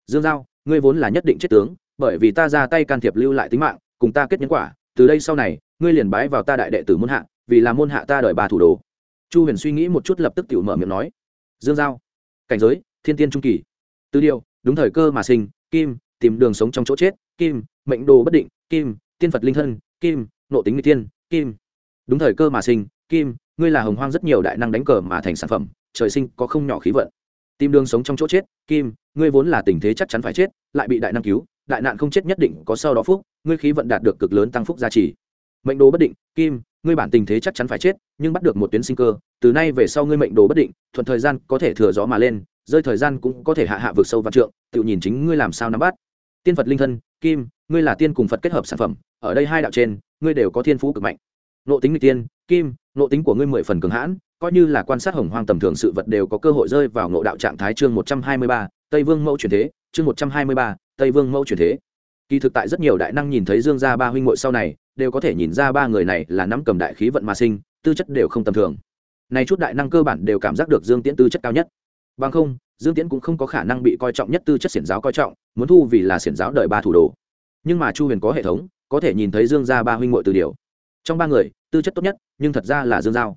A: Dương giao, ngươi vốn là nhất định chết tướng, bởi vì ta ra tay can thiệp lưu lại tính mạng cùng ta kết nhân quả, từ đây sau này, ngươi liền bái vào ta đại đệ tử môn hạ, vì là môn hạ ta đợi bà thủ đồ. Chu huyền suy nghĩ một chút lập tức tự mở miệng nói. Dương giao, cảnh giới, thiên tiên trung kỳ. Tư điều, đúng thời cơ mà sinh, kim, tìm đường sống trong chỗ chết, kim, mệnh đồ bất định, kim, tiên phật linh thân, kim, nộ tính n tiên kim. Đúng thời cơ mà sinh, kim, ngươi là hồng hoang rất nhiều đại năng đánh cờ mà thành sản phẩm, trời sinh có không nhỏ khí vận. Tìm đường sống trong chỗ chết, kim, ngươi vốn là tình thế chắc chắn phải chết, lại bị đại năng cứu đại nạn không chết nhất định có sau đó phúc, ngươi khí vận đạt được cực lớn tăng phúc gia trì. Mệnh đồ bất định, kim, ngươi bản tình thế chắc chắn phải chết, nhưng bắt được một tuyến sinh cơ, từ nay về sau ngươi mệnh đồ bất định, thuận thời gian có thể thừa gió mà lên, rơi thời gian cũng có thể hạ hạ vượt sâu văn trượng, tự nhìn chính ngươi làm sao nắm bắt. Tiên phật linh thân, kim, ngươi là tiên cùng phật kết hợp sản phẩm, ở đây hai đạo trên, ngươi đều có thiên phú cực mạnh. Nộ tính người tiên, kim, nộ tính của ngươi mười phần cường hãn, coi như là quan sát hồng hoang tầm thường sự vật đều có cơ hội rơi vào ngộ đạo trạng thái chương một trăm hai mươi ba, tây vương mẫu truyền thế, chương một trăm hai mươi ba tây vương mẫu truyền thế. Kỳ thực tại rất nhiều đại năng nhìn thấy dương gia ba huynh muội sau này, đều có thể nhìn ra ba người này là nắm cầm đại khí vận mà sinh, tư chất đều không tầm thường. Này chút đại năng cơ bản đều cảm giác được dương tiễn tư chất cao nhất. Bằng không, dương tiễn cũng không có khả năng bị coi trọng nhất tư chất xiển giáo coi trọng, muốn thu vì là xiển giáo đợi ba thủ đồ. Nhưng mà chu huyền có hệ thống, có thể nhìn thấy dương gia ba huynh muội từ điều. Trong ba người, tư chất tốt nhất, nhưng thật ra là dương giao.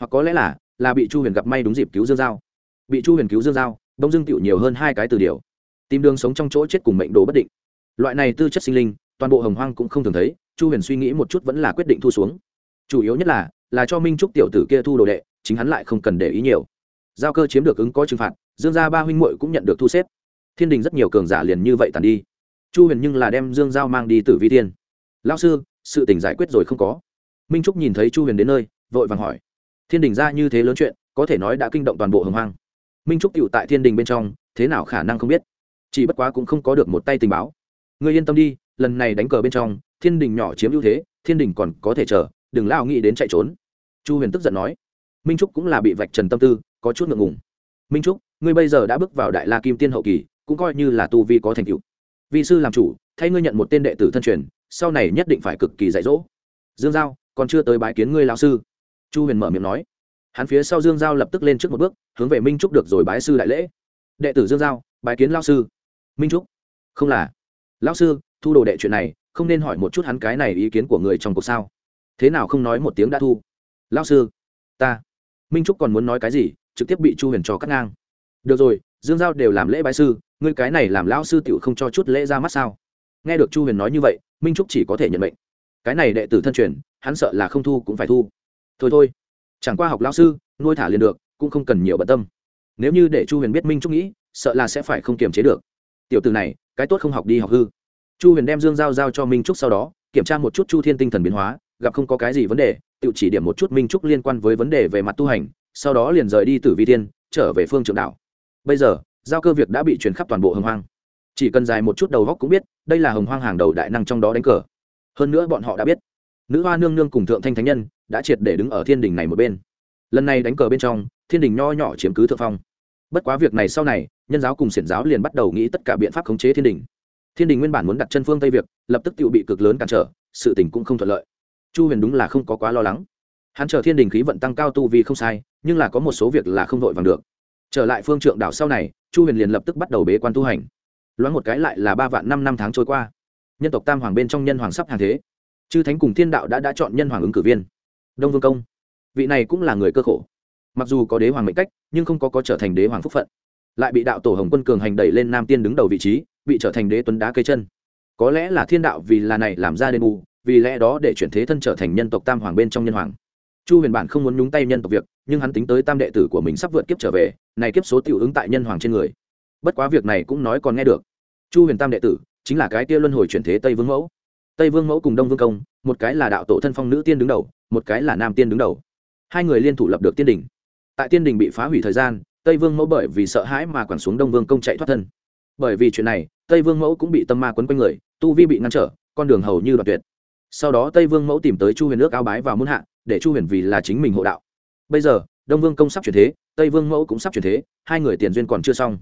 A: Hoặc có lẽ là là bị chu huyền gặp may đúng dịp cứu dương giao. Bị chu huyền cứu dương giao, đông dương tựu nhiều hơn hai cái từ điều tìm đường sống trong chỗ chết cùng mệnh đồ bất định. Loại này tư chất sinh linh, toàn bộ hồng hoang cũng không thường thấy, chu huyền suy nghĩ một chút vẫn là quyết định thu xuống. Chủ yếu nhất là là cho minh trúc tiểu tử kia thu đồ đệ, chính hắn lại không cần để ý nhiều. Giao cơ chiếm được ứng có trừng phạt, dương gia ba huynh muội cũng nhận được thu xếp. Thiên đình rất nhiều cường giả liền như vậy tàn đi. Chu huyền nhưng là đem dương giao mang đi tử vi tiên. Lao sư, sự tình giải quyết rồi không có. Minh trúc nhìn thấy chu huyền đến nơi, vội vàng hỏi. Thiên đình ra như thế lớn chuyện, có thể nói đã kinh động toàn bộ hồng hoang. Minh trúc cựu tại thiên đình bên trong, thế nào khả năng không biết chỉ bất quá cũng không có được một tay tình báo. Ngươi yên tâm đi, lần này đánh cờ bên trong, thiên đình nhỏ chiếm ưu thế, thiên đình còn có thể chờ, đừng lao nghĩ đến chạy trốn. Chu huyền tức giận nói. Minh trúc cũng là bị vạch trần tâm tư, có chút ngượng ngùng. Minh trúc, ngươi bây giờ đã bước vào đại la kim tiên hậu kỳ, cũng coi như là tu vi có thành tựu. Vị sư làm chủ, thay ngươi nhận một tên đệ tử thân truyền, sau này nhất định phải cực kỳ dạy dỗ. Dương giao, còn chưa tới bái kiến ngươi lão sư. Chu huyền mở miệng nói. Hắn phía sau dương giao lập tức lên trước một bước, hướng về minh trúc được rồi bái sư đại lễ. Đệ tử dương giao, bái kiến lao sư minh trúc. Không là. Lão sư, thu đồ đệ chuyện này, không nên hỏi một chút hắn cái này ý kiến của người trong cuộc sao. Thế nào không nói một tiếng đã thu? Lão sư. Ta. Minh trúc còn muốn nói cái gì, trực tiếp bị chu huyền cho cắt ngang. Được rồi, dương giao đều làm lễ bái sư, ngươi cái này làm lão sư tiểu không cho chút lễ ra mắt sao? Nghe được chu huyền nói như vậy, minh trúc chỉ có thể nhận mệnh. Cái này đệ tử thân truyền, hắn sợ là không thu cũng phải thu. Thôi thôi. Chẳng qua học lão sư, nuôi thả liền được, cũng không cần nhiều bận tâm. Nếu như để chu huyền biết minh trúc nghĩ, sợ là sẽ phải không kiềm chế được tiểu từ này, cái tốt không học đi học hư. Chu huyền đem dương giao giao cho minh trúc sau đó, kiểm tra một chút chu thiên tinh thần biến hóa, gặp không có cái gì vấn đề, tự chỉ điểm một chút minh trúc liên quan với vấn đề về mặt tu hành, sau đó liền rời đi từ vi tiên trở về phương trượng đảo. Bây giờ, giao cơ việc đã bị truyền khắp toàn bộ hồng hoang. Chỉ cần dài một chút đầu góc cũng biết, đây là hồng hoang hàng đầu đại năng trong đó đánh cờ. Hơn nữa bọn họ đã biết, nữ hoa nương nương cùng thượng thanh thánh nhân đã triệt để đứng ở thiên đình này một bên. Lần này đánh cờ bên trong, thiên đình nho nhỏ chiếm cứ thượng phong bất quá việc này sau này, nhân giáo cùng xiển giáo liền bắt đầu nghĩ tất cả biện pháp khống chế thiên đình. Thiên đình nguyên bản muốn đặt chân phương tây việc, lập tức tự bị cực lớn cản trở, sự tình cũng không thuận lợi. Chu huyền đúng là không có quá lo lắng. Hắn chờ thiên đình khí vận tăng cao tu vì không sai, nhưng là có một số việc là không vội vàng được. Trở lại phương trượng đảo sau này, chu huyền liền lập tức bắt đầu bế quan tu hành. Loáng một cái lại là ba vạn năm năm tháng trôi qua. Nhân tộc tam hoàng bên trong nhân hoàng sắp hàng thế. Chư thánh cùng thiên đạo đã đã chọn nhân hoàng ứng cử viên. Đông vương công. Vị này cũng là người cơ khổ mặc dù có đế hoàng mệnh cách, nhưng không có có trở thành đế hoàng phúc phận. Lại bị đạo tổ hồng quân cường hành đẩy lên nam tiên đứng đầu vị trí, bị trở thành đế tuấn đá cây chân. Có lẽ là thiên đạo vì là này làm ra đền bù, vì lẽ đó để chuyển thế thân trở thành nhân tộc tam hoàng bên trong nhân hoàng. Chu huyền bản không muốn nhúng tay nhân tộc việc, nhưng hắn tính tới tam đệ tử của mình sắp vượt kiếp trở về, này kiếp số tiểu ứng tại nhân hoàng trên người. Bất quá việc này cũng nói còn nghe được. Chu huyền tam đệ tử, chính là cái kia luân hồi chuyển thế tây vương mẫu. Tây vương mẫu cùng đông vương công, một cái là đạo tổ thân phong nữ tiên đứng đầu, một cái là nam tiên đứng đầu. Hai người liên thủ lập được tiên đình tại tiên đình bị phá hủy thời gian, tây vương mẫu bởi vì sợ hãi mà quản xuống đông vương công chạy thoát thân. Bởi vì chuyện này, tây vương mẫu cũng bị tâm ma quấn quanh người, tu vi bị ngăn trở, con đường hầu như đoạn tuyệt. Sau đó tây vương mẫu tìm tới chu huyền nước ao bái vào muôn hạ, để chu huyền vì là chính mình hộ đạo. Bây giờ, đông vương công sắp chuyển thế, tây vương mẫu cũng sắp chuyển thế, hai người tiền duyên còn chưa xong.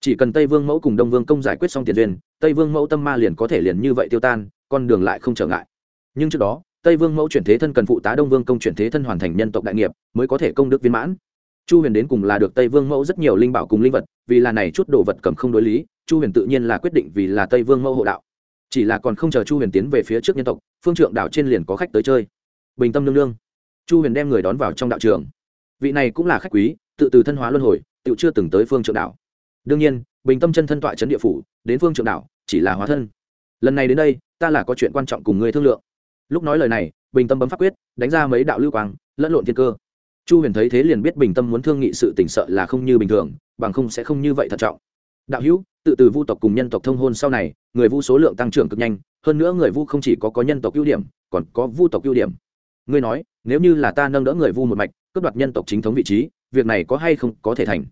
A: Chỉ cần tây vương mẫu cùng đông vương công giải quyết xong tiền duyên, tây vương mẫu tâm ma liền có thể liền như vậy tiêu tan, con đường lại không trở ngại. Nhưng trước đó, tây vương mẫu chuyển thế thân cần phụ tá đông vương công chuyển thế thân hoàn thành nhân tộc đại nghiệp, mới có thể công đức viên mãn chu huyền đến cùng là được tây vương mẫu rất nhiều linh bảo cùng linh vật, vì là này chút đồ vật cầm không đối lý, chu huyền tự nhiên là quyết định vì là tây vương mẫu hộ đạo. Chỉ là còn không chờ chu huyền tiến về phía trước nhân tộc, phương trượng đảo trên liền có khách tới chơi. Bình tâm nương nương. Chu huyền đem người đón vào trong đạo trường. Vị này cũng là khách quý, tự từ thân hóa luân hồi, tự chưa từng tới phương trượng đảo. Đương nhiên, bình tâm chân thân tọa trấn địa phủ, đến phương trượng đảo, chỉ là hóa thân. Lần này đến đây, ta là có chuyện quan trọng cùng ngươi thương lượng. Lúc nói lời này, bình tâm bấm pháp quyết, đánh ra mấy đạo lưu quang, lẫn lộn thiên cơ chu huyền thấy thế liền biết bình tâm muốn thương nghị sự tỉnh sợ là không như bình thường, bằng không sẽ không như vậy thận trọng. Đạo hữu, tự từ vu tộc cùng nhân tộc thông hôn sau này, người vu số lượng tăng trưởng cực nhanh, hơn nữa người vu không chỉ có có nhân tộc ưu điểm, còn có vu tộc ưu điểm. Ngươi nói, nếu như là ta nâng đỡ người vu một mạch, cướp đoạt nhân tộc chính thống vị trí, việc này có hay không có thể thành?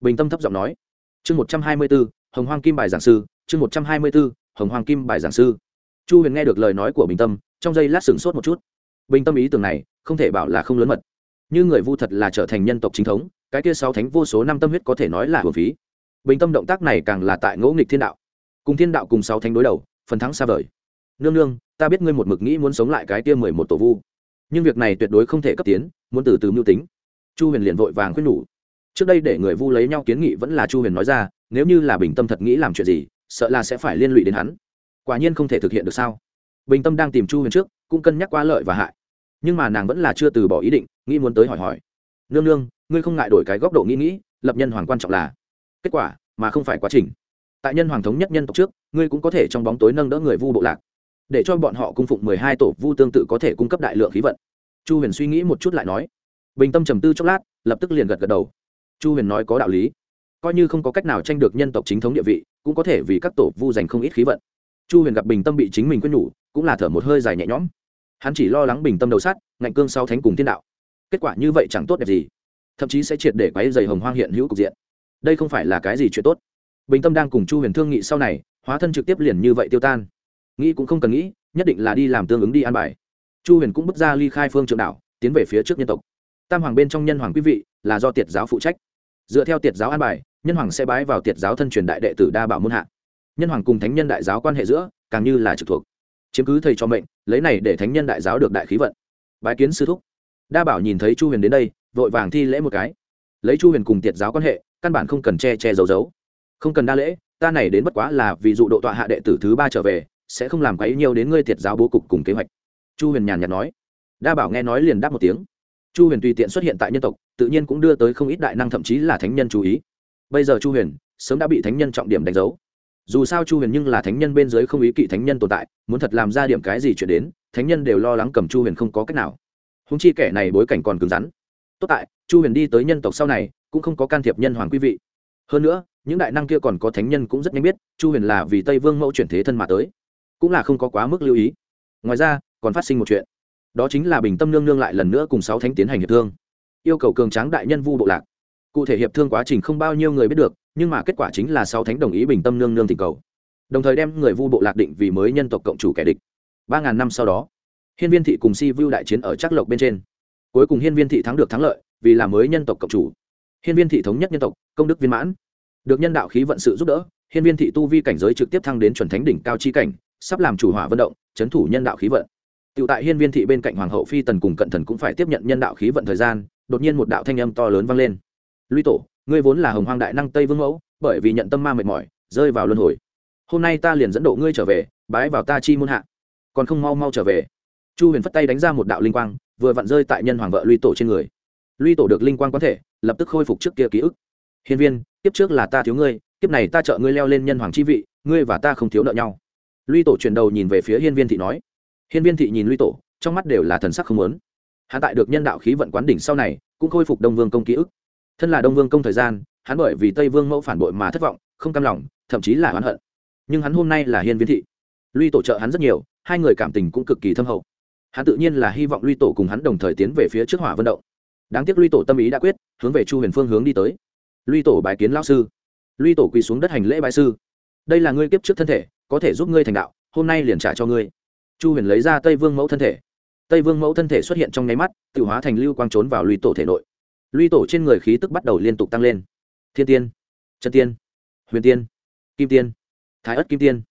A: Bình tâm thấp giọng nói. Chương một trăm hai mươi b ố hồng hoang kim bài giảng sư, chương một trăm hai mươi b ố hồng hoang kim bài giảng sư. Chu huyền nghe được lời nói của bình tâm, trong giây lát sửng sốt một chút. Bình tâm ý tưởng này, không thể bảo là không lớn mật như người vu thật là trở thành nhân tộc chính thống, cái kia sáu thánh vô số năm tâm huyết có thể nói là hồn phí. Bình tâm động tác này càng là tại ngỗ nghịch thiên đạo. Cùng thiên đạo cùng sáu thánh đối đầu, phần thắng xa vời. Nương nương, ta biết ngươi một mực nghĩ muốn sống lại cái kia mười một tổ vu. Nhưng việc này tuyệt đối không thể cấp tiến, muốn từ từ mưu tính. Chu huyền liền vội vàng khuyên nhủ. Trước đây để người vu lấy nhau kiến nghị vẫn là chu huyền nói ra, nếu như là bình tâm thật nghĩ làm chuyện gì, sợ là sẽ phải liên lụy đến hắn. Quả nhiên không thể thực hiện được sao? Bình tâm đang tìm chu huyền trước, cũng cân nhắc qua lợi và hại. Nhưng mà nàng vẫn là chưa từ bỏ ý định nghĩ muốn tới hỏi hỏi. Nương nương, ngươi không ngại đổi cái góc độ nghĩ nghĩ, lập nhân hoàng quan trọng là. Kết quả, mà không phải quá trình. Tại nhân hoàng thống nhất nhân tộc trước, ngươi cũng có thể trong bóng tối nâng đỡ người vu bộ lạc. Để cho bọn họ cung phụng mười hai tổ vu tương tự có thể cung cấp đại lượng khí vận. Chu huyền suy nghĩ một chút lại nói. Bình tâm trầm tư chốc lát, lập tức liền gật gật đầu. Chu huyền nói có đạo lý. Coi như không có cách nào tranh được nhân tộc chính thống địa vị, cũng có thể vì các tổ vu dành không ít khí vận. Chu huyền gặp bình tâm bị chính mình quyết nhủ, cũng là thở một hơi dài nhẹ nhõm. Hắn chỉ lo lắng bình tâm đầu sát ngạnh cương sau thánh cùng thiên đạo kết quả như vậy chẳng tốt đẹp gì. Thậm chí sẽ triệt để quáy dày hồng hoang hiện hữu cục diện. Đây không phải là cái gì chuyện tốt. Bình tâm đang cùng chu huyền thương nghị sau này, hóa thân trực tiếp liền như vậy tiêu tan. Nghĩ cũng không cần nghĩ, nhất định là đi làm tương ứng đi an bài. Chu huyền cũng bước ra ly khai phương trượng đảo, tiến về phía trước nhân tộc. Tam hoàng bên trong nhân hoàng quý vị, là do tiệt giáo phụ trách. Dựa theo tiệt giáo an bài, nhân hoàng sẽ bái vào tiệt giáo thân truyền đại đệ tử đa bảo môn hạ. Nhân hoàng cùng thánh nhân đại giáo quan hệ giữa, càng như là trực thuộc. Chiếm cứ thầy cho mệnh, lấy này để thánh nhân đại giáo được đại khí vận. Bái kiến sư thúc đa bảo nhìn thấy chu huyền đến đây, vội vàng thi lễ một cái. Lấy chu huyền cùng tiệt giáo quan hệ, căn bản không cần che che giấu giấu. Không cần đa lễ, ta này đến bất quá là vì dụ độ tọa hạ đệ tử thứ ba trở về, sẽ không làm quấy nhiều đến ngươi tiệt giáo bố cục cùng kế hoạch. Chu huyền nhàn nhạt nói. Đa bảo nghe nói liền đáp một tiếng. Chu huyền tùy tiện xuất hiện tại nhân tộc, tự nhiên cũng đưa tới không ít đại năng thậm chí là thánh nhân chú ý. Bây giờ chu huyền sớm đã bị thánh nhân trọng điểm đánh dấu. Dù sao chu huyền nhưng là thánh nhân bên dưới không ý kỵ thánh nhân tồn tại, muốn thật làm ra điểm cái gì chuyển đến, thánh nhân đều lo lắng cầm chu huyền không có cách nào húng chi kẻ này bối cảnh còn cứng rắn. Tốt tại, chu huyền đi tới nhân tộc sau này, cũng không có can thiệp nhân hoàng quý vị. Hơn nữa, những đại năng kia còn có thánh nhân cũng rất nhanh biết, chu huyền là vì tây vương mẫu chuyển thế thân mà tới. Cũng là không có quá mức lưu ý. Ngoài ra, còn phát sinh một chuyện. Đó chính là bình tâm nương nương lại lần nữa cùng sáu thánh tiến hành hiệp thương. Yêu cầu cường tráng đại nhân vu bộ lạc. Cụ thể hiệp thương quá trình không bao nhiêu người biết được, nhưng mà kết quả chính là sáu thánh đồng ý bình tâm nương nương tình cầu. Đồng thời đem người vu bộ lạc định vì mới nhân tộc cộng chủ kẻ địch. Ba ngàn năm sau đó hiên viên thị cùng si vu đại chiến ở trắc lộc bên trên cuối cùng hiên viên thị thắng được thắng lợi vì là mới nhân tộc cộng chủ hiên viên thị thống nhất nhân tộc công đức viên mãn được nhân đạo khí vận sự giúp đỡ hiên viên thị tu vi cảnh giới trực tiếp thăng đến chuẩn thánh đỉnh cao chi cảnh sắp làm chủ hỏa vận động chấn thủ nhân đạo khí vận Tiểu tại Hiên Viên thị bên cạnh Hoàng hậu phi tần cùng cận thần cũng phải tiếp nhận nhân đạo khí vận thời gian, đột nhiên một đạo thanh âm to lớn vang lên. "Lũy tổ, ngươi vốn là Hồng Hoang đại năng Tây Vương mẫu, bởi vì nhận tâm ma mệt mỏi, rơi vào luân hồi. Hôm nay ta liền dẫn độ ngươi trở về, bái vào ta chi môn hạ. Còn không mau mau trở về." Chu Huyền phất tay đánh ra một đạo linh quang, vừa vặn rơi tại nhân hoàng vợ luy tổ trên người. luy tổ được linh quang có thể, lập tức khôi phục trước kia ký ức. "Hiên Viên, tiếp trước là ta thiếu ngươi, tiếp này ta trợ ngươi leo lên nhân hoàng chi vị, ngươi và ta không thiếu nợ nhau." luy tổ chuyển đầu nhìn về phía Hiên Viên thị nói. Hiên Viên thị nhìn luy tổ, trong mắt đều là thần sắc không muốn hắn tại được nhân đạo khí vận quán đỉnh sau này cũng khôi phục đông vương công ký ức thân là đông vương công thời gian hắn bởi vì tây vương mẫu phản bội mà thất vọng không cam lòng thậm chí là oán hận nhưng hắn hôm nay là hiên viên thị luy tổ trợ hắn rất nhiều hai người cảm tình cũng cực kỳ thâm hậu hắn tự nhiên là hy vọng luy tổ cùng hắn đồng thời tiến về phía trước hỏa vận động. Đáng tiếc luy tổ tâm ý đã quyết, hướng về chu huyền phương hướng đi tới. Luy tổ bài kiến lao sư. Luy tổ quỳ xuống đất hành lễ bài sư. Đây là ngươi kiếp trước thân thể, có thể giúp ngươi thành đạo, hôm nay liền trả cho ngươi. Chu huyền lấy ra tây vương mẫu thân thể. Tây vương mẫu thân thể xuất hiện trong nháy mắt tự hóa thành lưu quang trốn vào luy tổ thể nội. Luy tổ trên người khí tức bắt đầu liên tục tăng lên. Thiên tiên, trần tiên, huyền tiên, kim tiên, thái ất kim tiên.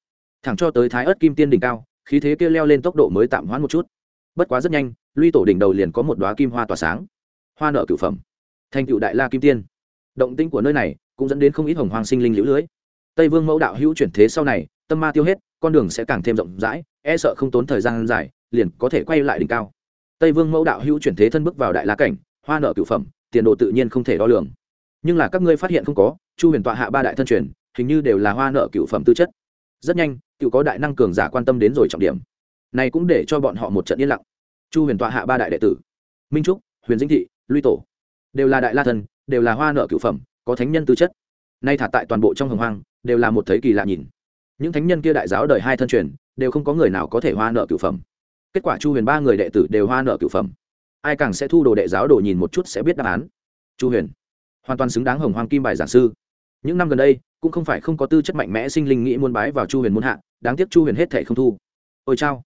A: Thẳng cho tới thái ất kim tiên đỉnh cao, khí thế kia leo lên tốc độ mới tạm hoãn một chút bất quá rất nhanh, luy tổ đỉnh đầu liền có một đoá kim hoa tỏa sáng. Hoa nợ cửu phẩm. Thành cựu đại la kim tiên. Động tinh của nơi này cũng dẫn đến không ít hồng hoàng sinh linh lũ lưới. Tây vương mẫu đạo hữu chuyển thế sau này, tâm ma tiêu hết, con đường sẽ càng thêm rộng rãi e sợ không tốn thời gian dài, liền có thể quay lại đỉnh cao. Tây vương mẫu đạo hữu chuyển thế thân bước vào đại la cảnh, hoa nợ cửu phẩm, tiền đồ tự nhiên không thể đo lường. Nhưng là các ngươi phát hiện không có, chu huyền tọa hạ ba đại thân truyền, hình như đều là hoa nợ cửu phẩm tư chất. Rất nhanh tự có đại năng cường giả quan tâm đến rồi trọng điểm này cũng để cho bọn họ một trận yên lặng. Chu huyền tọa hạ ba đại đệ tử. Minh trúc, huyền dĩnh thị, luy tổ. Đều là đại la thần, đều là hoa nợ cửu phẩm, có thánh nhân tư chất. Nay thả tại toàn bộ trong hồng hoang, đều là một thấy kỳ lạ nhìn. Những thánh nhân kia đại giáo đời hai thân truyền, đều không có người nào có thể hoa nợ cửu phẩm. Kết quả chu huyền ba người đệ tử đều hoa nợ cửu phẩm. Ai càng sẽ thu đồ đệ giáo đồ nhìn một chút sẽ biết đáp án. Chu huyền, hoàn toàn xứng đáng hồng hoàng kim bài giảng sư. Những năm gần đây, cũng không phải không có tư chất mạnh mẽ sinh linh nghĩ muốn bái vào chu huyền muôn hạ, đáng tiếc chu huyền hết thể không thu. Ôi chao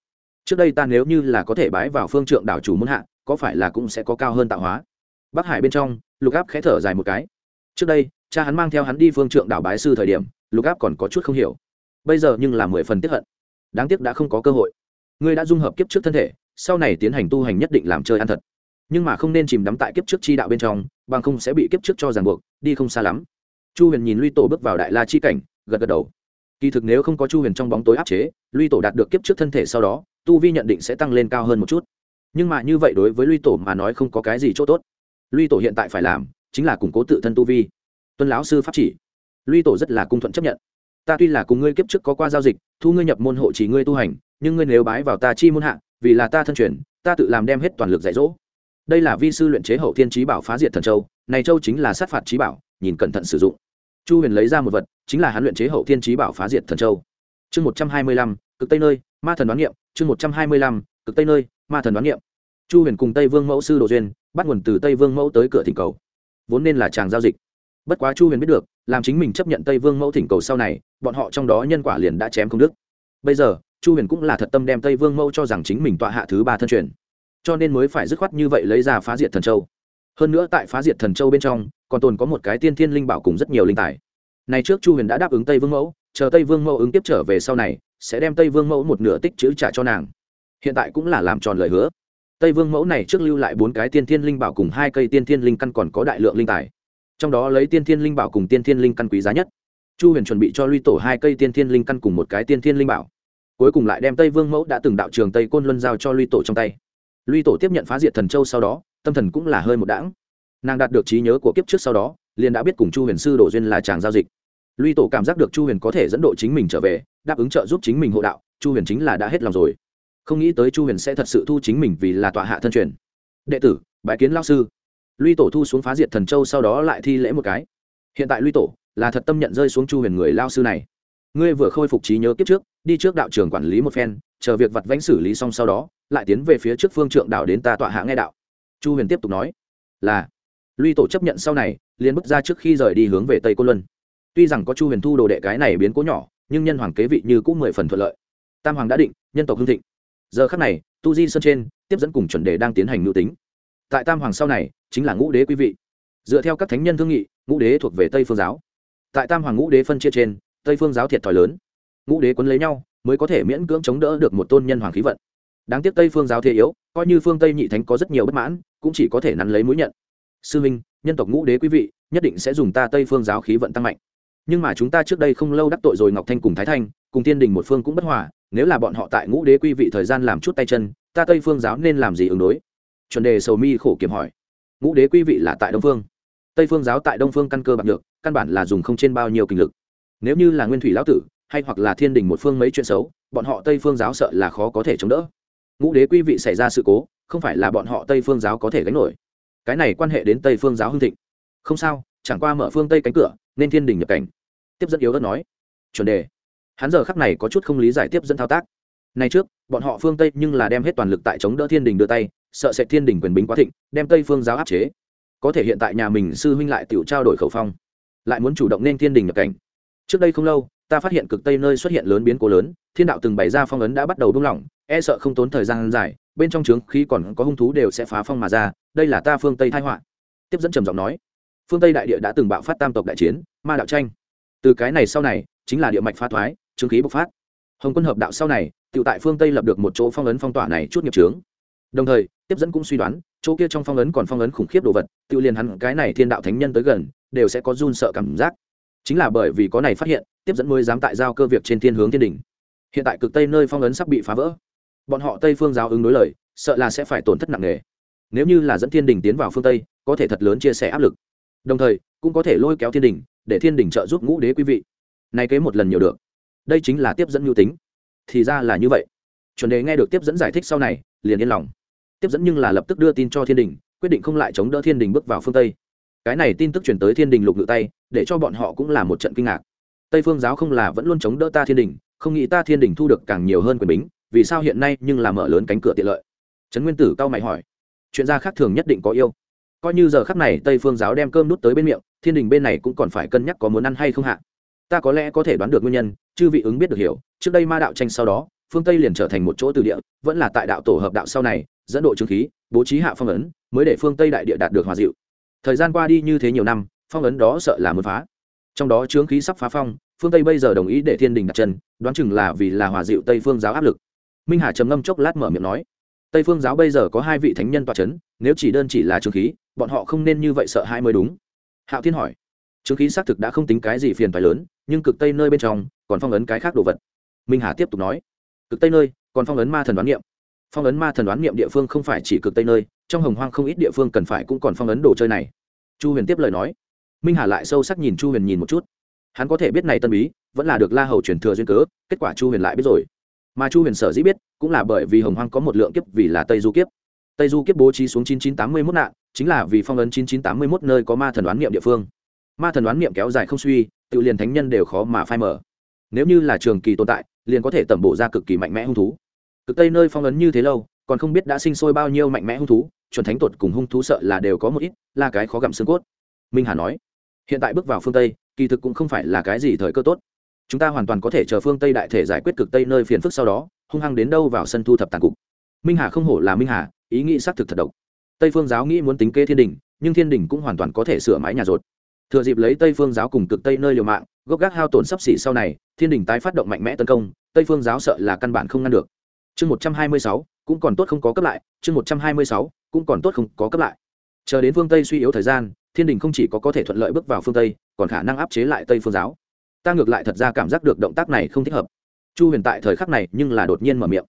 A: trước đây ta nếu như là có thể bái vào phương trượng đảo chủ muốn hạ, có phải là cũng sẽ có cao hơn tạo hóa? Bắc hải bên trong, lục áp khẽ thở dài một cái. Trước đây, cha hắn mang theo hắn đi phương trượng đảo bái sư thời điểm, lục áp còn có chút không hiểu. Bây giờ nhưng là mười phần tiếp hận. Đáng tiếc đã không có cơ hội. Ngươi đã dung hợp kiếp trước thân thể, sau này tiến hành tu hành nhất định làm chơi ăn thật. Nhưng mà không nên chìm đắm tại kiếp trước chi đạo bên trong, bằng không sẽ bị kiếp trước cho ràng buộc, đi không xa lắm. Chu huyền nhìn luy tổ bước vào đại la chi cảnh, gật gật đầu. Kỳ thực nếu không có chu huyền trong bóng tối áp chế, luy tổ đạt được kiếp trước thân thể sau đó tu vi nhận định sẽ tăng lên cao hơn một chút. Nhưng mà như vậy đối với luy tổ mà nói không có cái gì chỗ tốt. luy tổ hiện tại phải làm chính là củng cố tự thân tu vi. Tuân lão sư pháp chỉ. Luy tổ rất là cung thuận chấp nhận. Ta tuy là cùng ngươi kiếp trước có qua giao dịch, thu ngươi nhập môn hộ chỉ ngươi tu hành, nhưng ngươi nếu bái vào ta chi môn hạ, vì là ta thân truyền, ta tự làm đem hết toàn lực dạy dỗ. Đây là vi sư luyện chế hậu thiên trí bảo phá diệt thần châu, này châu chính là sát phạt trí bảo, nhìn cẩn thận sử dụng. Chu huyền lấy ra một vật, chính là hắn luyện chế hậu thiên trí bảo phá diệt thần châu. Chương một trăm hai mươi lăm, cực tây nơi ma thần đoán niệm, chương một trăm hai mươi lăm, cực tây nơi, ma thần đoán niệm. Chu huyền cùng tây vương mẫu sư đồ duyên, bắt nguồn từ tây vương mẫu tới cửa thỉnh cầu. Vốn nên là chàng giao dịch. Bất quá chu huyền biết được, làm chính mình chấp nhận tây vương mẫu thỉnh cầu sau này, bọn họ trong đó nhân quả liền đã chém không đức bây giờ, chu huyền cũng là thật tâm đem tây vương mẫu cho rằng chính mình tọa hạ thứ ba thân truyền. Cho nên mới phải dứt khoát như vậy lấy ra phá diệt thần châu. Hơn nữa tại phá diệt thần châu bên trong, còn tồn có một cái tiên thiên linh bảo cùng rất nhiều linh tài. Này trước chu huyền đã đáp ứng tây vương mẫu, chờ tây vương mẫu ứng tiếp trở về sau này sẽ đem tây vương mẫu một nửa tích chữ trả cho nàng. Hiện tại cũng là làm tròn lời hứa. Tây vương mẫu này trước lưu lại bốn cái tiên thiên linh bảo cùng hai cây tiên thiên linh căn còn có đại lượng linh tài. Trong đó lấy tiên thiên linh bảo cùng tiên thiên linh căn quý giá nhất. Chu huyền chuẩn bị cho luy tổ hai cây tiên thiên linh căn cùng một cái tiên thiên linh bảo. Cuối cùng lại đem tây vương mẫu đã từng đạo trường tây côn luân giao cho luy tổ trong tay. Luy tổ tiếp nhận phá diệt thần châu sau đó, tâm thần cũng là hơi một đãng. Nàng đạt được trí nhớ của kiếp trước sau đó, liền đã biết cùng chu huyền sư đổ duyên là chàng giao dịch. Lui tổ cảm giác được chu huyền có thể dẫn độ chính mình trở về, đáp ứng trợ giúp chính mình hộ đạo, chu huyền chính là đã hết lòng rồi. Không nghĩ tới chu huyền sẽ thật sự thu chính mình vì là tọa hạ thân truyền. Đệ tử, bái kiến lão sư. Lui tổ thu xuống phá diệt thần châu sau đó lại thi lễ một cái. Hiện tại Lui tổ là thật tâm nhận rơi xuống chu huyền người lão sư này. Ngươi vừa khôi phục trí nhớ kiếp trước, đi trước đạo trường quản lý một phen, chờ việc vặt vãnh xử lý xong sau đó, lại tiến về phía trước phương trượng đạo đến ta tọa hạ nghe đạo. Chu huyền tiếp tục nói, là. Lui tổ chấp nhận sau này, liền bước ra trước khi rời đi hướng về tây cô luân tuy rằng có chu huyền thu đồ đệ cái này biến cố nhỏ, nhưng nhân hoàng kế vị như cũng mười phần thuận lợi. Tam hoàng đã định, nhân tộc hương thịnh. Giờ khắc này, tu di sơn trên, tiếp dẫn cùng chuẩn đề đang tiến hành mưu tính. Tại tam hoàng sau này, chính là ngũ đế quý vị. Dựa theo các thánh nhân thương nghị, ngũ đế thuộc về tây phương giáo. Tại tam hoàng ngũ đế phân chia trên, tây phương giáo thiệt thòi lớn. Ngũ đế quấn lấy nhau, mới có thể miễn cưỡng chống đỡ được một tôn nhân hoàng khí vận. Đáng tiếc tây phương giáo thế yếu, coi như phương tây nhị thánh có rất nhiều bất mãn, cũng chỉ có thể nắn lấy mũi nhận. Sư minh, nhân tộc ngũ đế quý vị, nhất định sẽ dùng ta tây phương giáo khí vận tăng mạnh nhưng mà chúng ta trước đây không lâu đắc tội rồi ngọc thanh cùng thái thanh, cùng tiên đình một phương cũng bất hòa, nếu là bọn họ tại ngũ đế quy vị thời gian làm chút tay chân, ta tây phương giáo nên làm gì ứng đối? Chuẩn đề sầu mi khổ kiểm hỏi. Ngũ đế quy vị là tại đông phương. Tây phương giáo tại đông phương căn cơ bạc được căn bản là dùng không trên bao nhiêu kinh lực. Nếu như là nguyên thủy lão tử, hay hoặc là thiên đình một phương mấy chuyện xấu, bọn họ tây phương giáo sợ là khó có thể chống đỡ. Ngũ đế quy vị xảy ra sự cố, không phải là bọn họ tây phương giáo có thể gánh nổi. Cái này quan hệ đến tây phương giáo hưng thịnh. Không sao, chẳng qua mở phương tây cánh cửa, nên thiên đình nhập cảnh tiếp dẫn yếu ớt nói, chuẩn đề, hắn giờ khắc này có chút không lý giải tiếp dẫn thao tác. Nay trước, bọn họ phương tây nhưng là đem hết toàn lực tại chống đỡ thiên đình đưa tay, sợ sẽ thiên đình quyền bính quá thịnh, đem tây phương giáo áp chế. Có thể hiện tại nhà mình sư huynh lại tự trao đổi khẩu phong, lại muốn chủ động nên thiên đình nhập cảnh. Trước đây không lâu, ta phát hiện cực tây nơi xuất hiện lớn biến cố lớn, thiên đạo từng bày ra phong ấn đã bắt đầu buông lỏng e sợ không tốn thời gian dài, bên trong trướng khí còn có hung thú đều sẽ phá phong mà ra, đây là ta phương tây thái họa. Tiếp dẫn trầm giọng nói, phương tây đại địa đã từng bạo phát tam tộc đại chiến, ma đạo tranh từ cái này sau này, chính là địa mạch phá thoái trương khí bộc phát. Hồng quân hợp đạo sau này tự tại phương tây lập được một chỗ phong ấn phong tỏa này chút nghiệp trướng đồng thời, tiếp dẫn cũng suy đoán, chỗ kia trong phong ấn còn phong ấn khủng khiếp đồ vật tự liền hắn cái này thiên đạo thánh nhân tới gần, đều sẽ có run sợ cảm giác. Chính là bởi vì có này phát hiện, tiếp dẫn mới dám tại giao cơ việc trên thiên hướng thiên đình hiện tại cực tây nơi phong ấn sắp bị phá vỡ. Bọn họ tây phương giáo ứng đối lời, sợ là sẽ phải tổn thất nặng nề. Nếu như là dẫn thiên đình tiến vào phương tây, có thể thật lớn chia sẻ áp lực đồng thời cũng có thể lôi kéo thiên đình, để thiên đình trợ giúp ngũ đế quý vị. Nay kế một lần nhiều được. Đây chính là tiếp dẫn mưu tính. Thì ra là như vậy. Chuẩn đề nghe được tiếp dẫn giải thích sau này, liền yên lòng. Tiếp dẫn nhưng là lập tức đưa tin cho thiên đình, quyết định không lại chống đỡ thiên đình bước vào phương tây. Cái này tin tức chuyển tới thiên đình lục ngự tay, để cho bọn họ cũng là một trận kinh ngạc. Tây phương giáo không là vẫn luôn chống đỡ ta thiên đình, không nghĩ ta thiên đình thu được càng nhiều hơn quyền bính, vì sao hiện nay nhưng là mở lớn cánh cửa tiện lợi? Trấn nguyên tử cao mày hỏi. Chuyện gia khác thường nhất định có yêu coi như giờ khắc này tây phương giáo đem cơm nút tới bên miệng, thiên đình bên này cũng còn phải cân nhắc có muốn ăn hay không hạ. Ta có lẽ có thể đoán được nguyên nhân, chư vị ứng biết được hiểu, trước đây ma đạo tranh sau đó, phương tây liền trở thành một chỗ từ địa, vẫn là tại đạo tổ hợp đạo sau này, dẫn độ trương khí, bố trí hạ phong ấn, mới để phương tây đại địa đạt được hòa dịu. Thời gian qua đi như thế nhiều năm, phong ấn đó sợ là muốn phá. Trong đó trướng khí sắp phá phong, phương tây bây giờ đồng ý để thiên đình đặt chân, đoán chừng là vì là hòa dịu tây phương giáo áp lực. Minh hà trầm ngâm chốc lát mở miệng nói, tây phương giáo bây giờ có hai vị thánh nhân tọa c h ấ n nếu chỉ đơn chỉ là trương khí bọn họ không nên như vậy sợ hãi mới đúng. Hạo thiên hỏi, chứng khí xác thực đã không tính cái gì phiền phái lớn, nhưng cực tây nơi bên trong còn phong ấn cái khác đồ vật. Minh hà tiếp tục nói, cực tây nơi, còn phong ấn ma thần đoán niệm. Phong ấn ma thần đoán niệm địa phương không phải chỉ cực tây nơi, trong hồng hoang không ít địa phương cần phải cũng còn phong ấn đồ chơi này. Chu huyền tiếp lời nói, minh hà lại sâu sắc nhìn chu huyền nhìn một chút. Hắn có thể biết này tân bí, vẫn là được la hầu truyền thừa duyên cớ, kết quả chu huyền lại biết rồi. Mà chu huyền sở dĩ biết, cũng là bởi vì hồng hoang có một lượng kiếp vì là tây du kiếp tây du kiếp bố trí xuống chín chín tám mươi mốt nạn, chính là vì phong ấn chín chín tám mươi mốt nơi có ma thần đoán niệm địa phương. Ma thần đoán niệm kéo dài không suy, tự liền thánh nhân đều khó mà phai mở nếu như là trường kỳ tồn tại, liền có thể tẩm bổ ra cực kỳ mạnh mẽ hung thú. Cực tây nơi phong ấn như thế lâu, còn không biết đã sinh sôi bao nhiêu mạnh mẽ hung thú, chuẩn thánh tuột cùng hung thú sợ là đều có một ít, là cái khó gặm xương cốt. Minh hà nói, hiện tại bước vào phương tây, kỳ thực cũng không phải là cái gì thời cơ tốt. Chúng ta hoàn toàn có thể chờ phương tây đại thể giải quyết cực tây nơi phiền phức sau đó, hung hăng đến đâu vào sân thu thập tàn cục. Minh hà không hổ là minh hà ý nghĩ xác thực thật độc. Tây phương giáo nghĩ muốn tính kế thiên đình, nhưng thiên đình cũng hoàn toàn có thể sửa mái nhà rột thừa dịp lấy tây phương giáo cùng cực tây nơi liều mạng, gốc gác hao tổn sắp xỉ sau này, thiên đình tái phát động mạnh mẽ tấn công, tây phương giáo sợ là căn bản không ngăn được. Chương một trăm hai mươi sáu, cũng còn tốt không có cấp lại. Chương một trăm hai mươi sáu, cũng còn tốt không có cấp lại. Chờ đến phương tây suy yếu thời gian, thiên đình không chỉ có có thể thuận lợi bước vào phương tây, còn khả năng áp chế lại tây phương giáo. Ta ngược lại thật ra cảm giác được động tác này không thích hợp. Chu huyền tại thời khắc này nhưng là đột nhiên mở miệng.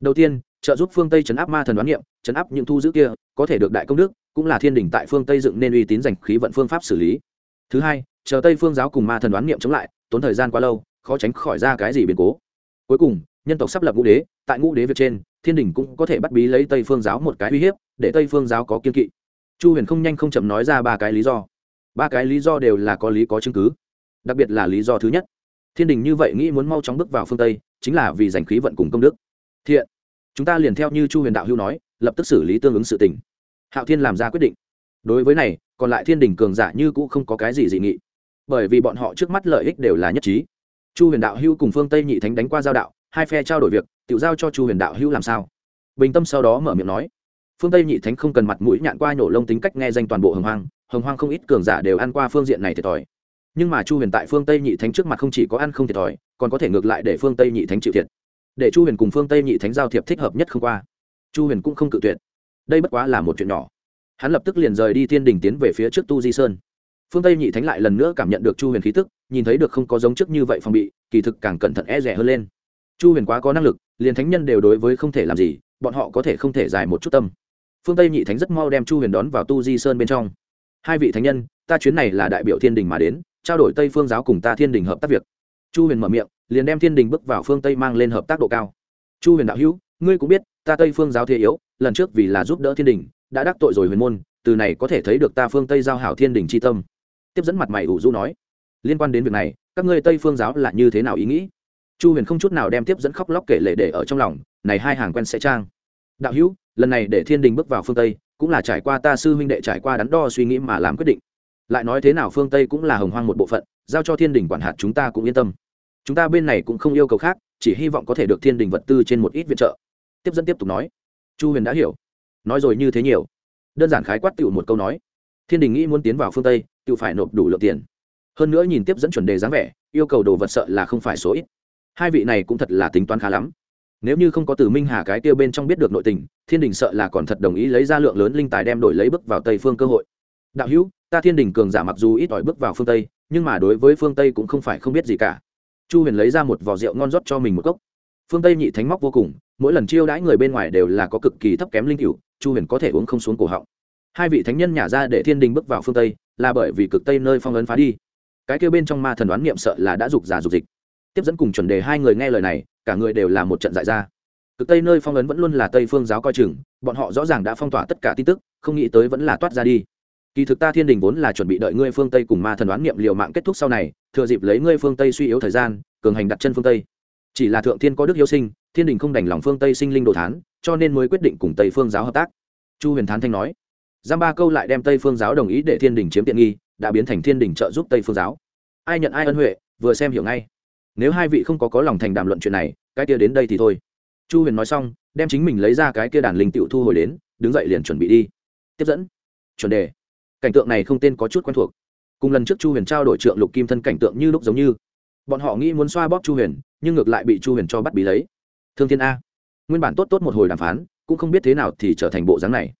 A: Đầu tiên, trợ giúp phương tây chấn áp ma thần đoán niệm chấn áp những thu giữ kia, có thể được đại công đức, cũng là thiên đình tại phương tây dựng nên uy tín dành khí vận phương pháp xử lý. Thứ hai, chờ tây phương giáo cùng ma thần đoán niệm chống lại, tốn thời gian quá lâu, khó tránh khỏi ra cái gì biến cố. Cuối cùng, nhân tộc sắp lập ngũ đế, tại ngũ đế việc trên, thiên đình cũng có thể bắt bí lấy tây phương giáo một cái uy hiếp, để tây phương giáo có kiên kỵ. Chu huyền không nhanh không chậm nói ra ba cái lý do. Ba cái lý do đều là có lý có chứng cứ. Đặc biệt là lý do thứ nhất. Thiên đình như vậy nghĩ muốn mau chóng bước vào phương tây, chính là vì giành khí vận cùng công đức. Thiện. Chúng ta liền theo như chu huyền đạo hữu nói lập tức xử lý tương ứng sự tình. Hạo thiên làm ra quyết định. Đối với này, còn lại thiên đình cường giả như cũ không có cái gì dị nghị. Bởi vì bọn họ trước mắt lợi ích đều là nhất trí. Chu huyền đạo Hưu cùng phương tây nhị thánh đánh qua giao đạo, hai phe trao đổi việc, tự giao cho chu huyền đạo Hưu làm sao? Bình tâm sau đó mở miệng nói. Phương tây nhị thánh không cần mặt mũi nhạn qua nhổ lông tính cách nghe danh toàn bộ hồng hoang hồng hoang không ít cường giả đều ăn qua phương diện này thiệt thòi. Nhưng mà chu huyền tại phương tây nhị thánh trước mặt không chỉ có ăn không thiệt thòi, còn có thể ngược lại để phương tây nhị thánh chịu thiệt. Để chu huyền cùng phương tây nhị thánh giao thiệp thích hợp nhất không qua chu huyền cũng không cự tuyệt. Đây bất quá là một chuyện nhỏ. Hắn lập tức liền rời đi thiên đình tiến về phía trước tu di sơn. Phương tây nhị thánh lại lần nữa cảm nhận được chu huyền khí tức, nhìn thấy được không có giống trước như vậy phòng bị, kỳ thực càng cẩn thận e rẻ hơn lên. Chu huyền quá có năng lực, liền thánh nhân đều đối với không thể làm gì, bọn họ có thể không thể dài một chút tâm. Phương tây nhị thánh rất mau đem chu huyền đón vào tu di sơn bên trong. Hai vị thánh nhân, ta chuyến này là đại biểu thiên đình mà đến, trao đổi tây phương giáo cùng ta thiên đình hợp tác việc. Chu huyền mở miệng, liền đem thiên đình bước vào phương tây mang lên hợp tác độ cao. Chu huyền đạo hữu, ngươi cũng biết ta tây phương giáo thế yếu, lần trước vì là giúp đỡ thiên đình, đã đắc tội rồi huyền môn, từ này có thể thấy được ta phương tây giao hảo thiên đình c h i tâm. Tiếp dẫn mặt mày ủ du nói, liên quan đến việc này, các ngươi tây phương giáo là như thế nào ý nghĩ? Chu huyền không chút nào đem tiếp dẫn khóc lóc kể lệ để ở trong lòng, này hai hàng quen sẽ trang. Đạo hữu, lần này để thiên đình bước vào phương tây, cũng là trải qua ta sư huynh đệ trải qua đắn đo suy nghĩ mà làm quyết định. Lại nói thế nào phương tây cũng là hồng hoang một bộ phận, giao cho thiên đình quản hạt chúng ta cũng yên tâm. Chúng ta bên này cũng không yêu cầu khác, chỉ hy vọng có thể được thiên đình vật tư trên một ít viện trợ tiếp dẫn tiếp tục nói. Chu huyền đã hiểu. Nói rồi như thế nhiều. Đơn giản khái quát tựu một câu nói. Thiên đình nghĩ muốn tiến vào phương tây tự phải nộp đủ lượng tiền. Hơn nữa nhìn tiếp dẫn chuẩn đề dáng vẻ, yêu cầu đồ vật sợ là không phải số ít. Hai vị này cũng thật là tính toán khá lắm. Nếu như không có từ minh hà cái tiêu bên trong biết được nội tình, thiên đình sợ là còn thật đồng ý lấy ra lượng lớn linh tài đem đổi lấy bước vào tây phương cơ hội. Đạo hữu, ta thiên đình cường giả mặc dù ít ỏi bước vào phương tây, nhưng mà đối với phương tây cũng không phải không biết gì cả. Chu huyền lấy ra một vỏ rượu ngon rót cho mình một cốc phương tây nhị thánh móc vô cùng, mỗi lần chiêu đãi người bên ngoài đều là có cực kỳ thấp kém linh cựu chu huyền có thể uống không xuống cổ họng. Hai vị thánh nhân nhả ra để thiên đình bước vào phương tây, là bởi vì cực tây nơi phong ấn phá đi. Cái kêu bên trong ma thần đoán niệm sợ là đã dục giả dục dịch. Tiếp dẫn cùng chuẩn đề hai người nghe lời này, cả người đều là một trận dại ra. Cực tây nơi phong ấn vẫn luôn là tây phương giáo coi chừng, bọn họ rõ ràng đã phong tỏa tất cả tin tức, không nghĩ tới vẫn là toát ra đi. Kỳ thực ta thiên đình vốn là chuẩn bị đợi ngươi phương tây cùng ma thần đoán niệm liều mạng kết thúc sau này, thừa dịp lấy ngươi phương tây suy yếu thời gian, cường hành đặt chân phương tây chỉ là thượng thiên có đức hiếu sinh, thiên đình không đành lòng phương tây sinh linh đồ thán, cho nên mới quyết định cùng tây phương giáo hợp tác. Chu huyền thán thanh nói giam ba câu lại đem tây phương giáo đồng ý để thiên đình chiếm tiện nghi, đã biến thành thiên đình trợ giúp tây phương giáo. Ai nhận ai ân huệ, vừa xem hiểu ngay. Nếu hai vị không có có lòng thành đàm luận chuyện này, cái kia đến đây thì thôi. Chu huyền nói xong, đem chính mình lấy ra cái kia đàn linh tựu thu hồi đến, đứng dậy liền chuẩn bị đi. Tiếp dẫn. Chuẩn đề. Cảnh tượng này không tên có chút quen thuộc. Cùng lần trước chu huyền trao đổi trượng lục kim thân cảnh tượng như lúc giống như. Bọn họ nghĩ muốn xoa bóp chu huyền nhưng ngược lại bị chu huyền cho bắt bí lấy. Thương thiên a. Nguyên bản tốt tốt một hồi đàm phán, cũng không biết thế nào thì trở thành bộ dáng này.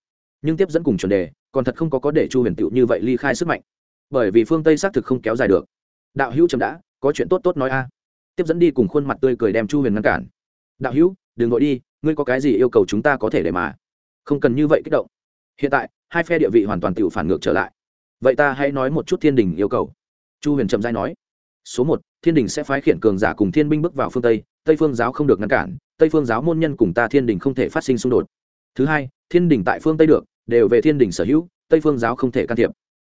A: Nhưng tiếp dẫn cùng chuẩn đề, còn thật không có có để chu huyền tựu như vậy ly khai sức mạnh. Bởi vì phương tây xác thực không kéo dài được. Đạo hữu chậm đã, có chuyện tốt tốt nói a. Tiếp dẫn đi cùng khuôn mặt tươi cười đem chu huyền ngăn cản. Đạo hữu, đừng vội đi, ngươi có cái gì yêu cầu chúng ta có thể để mà? Không cần như vậy kích động. Hiện tại, hai phe địa vị hoàn toàn tự phản ngược trở lại. Vậy ta hãy nói một chút thiên đình yêu cầu. Chu huyền trầm giai nói số một, thiên đình sẽ phái khiển cường giả cùng thiên binh bước vào phương tây tây phương giáo không được ngăn cản, tây phương giáo môn nhân cùng ta thiên đình không thể phát sinh xung đột. Thứ hai, thiên đình tại phương tây được, đều về thiên đình sở hữu, tây phương giáo không thể can thiệp.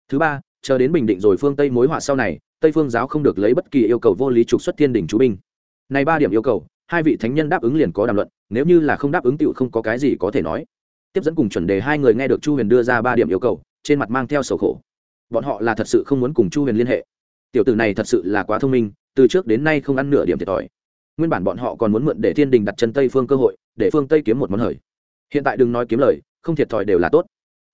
A: Thứ ba, chờ đến bình định rồi phương tây mối họa sau này, tây phương giáo không được lấy bất kỳ yêu cầu vô lý trục xuất thiên đình chú binh. Này ba điểm yêu cầu, hai vị thánh nhân đáp ứng liền có đàm luận, nếu như là không đáp ứng tựu không có cái gì có thể nói. Tiếp dẫn cùng chuẩn đề hai người nghe được chu huyền đưa ra ba điểm yêu cầu, trên mặt mang theo sầu khổ. Bọn họ là thật sự không muốn cùng chu huyền liên hệ tiểu tử này thật sự là quá thông minh, từ trước đến nay không ăn nửa điểm thiệt thòi. Nguyên bản bọn họ còn muốn mượn để thiên đình đặt chân tây phương cơ hội, để phương tây kiếm một món hời. Hiện tại đừng nói kiếm lời, không thiệt thòi đều là tốt.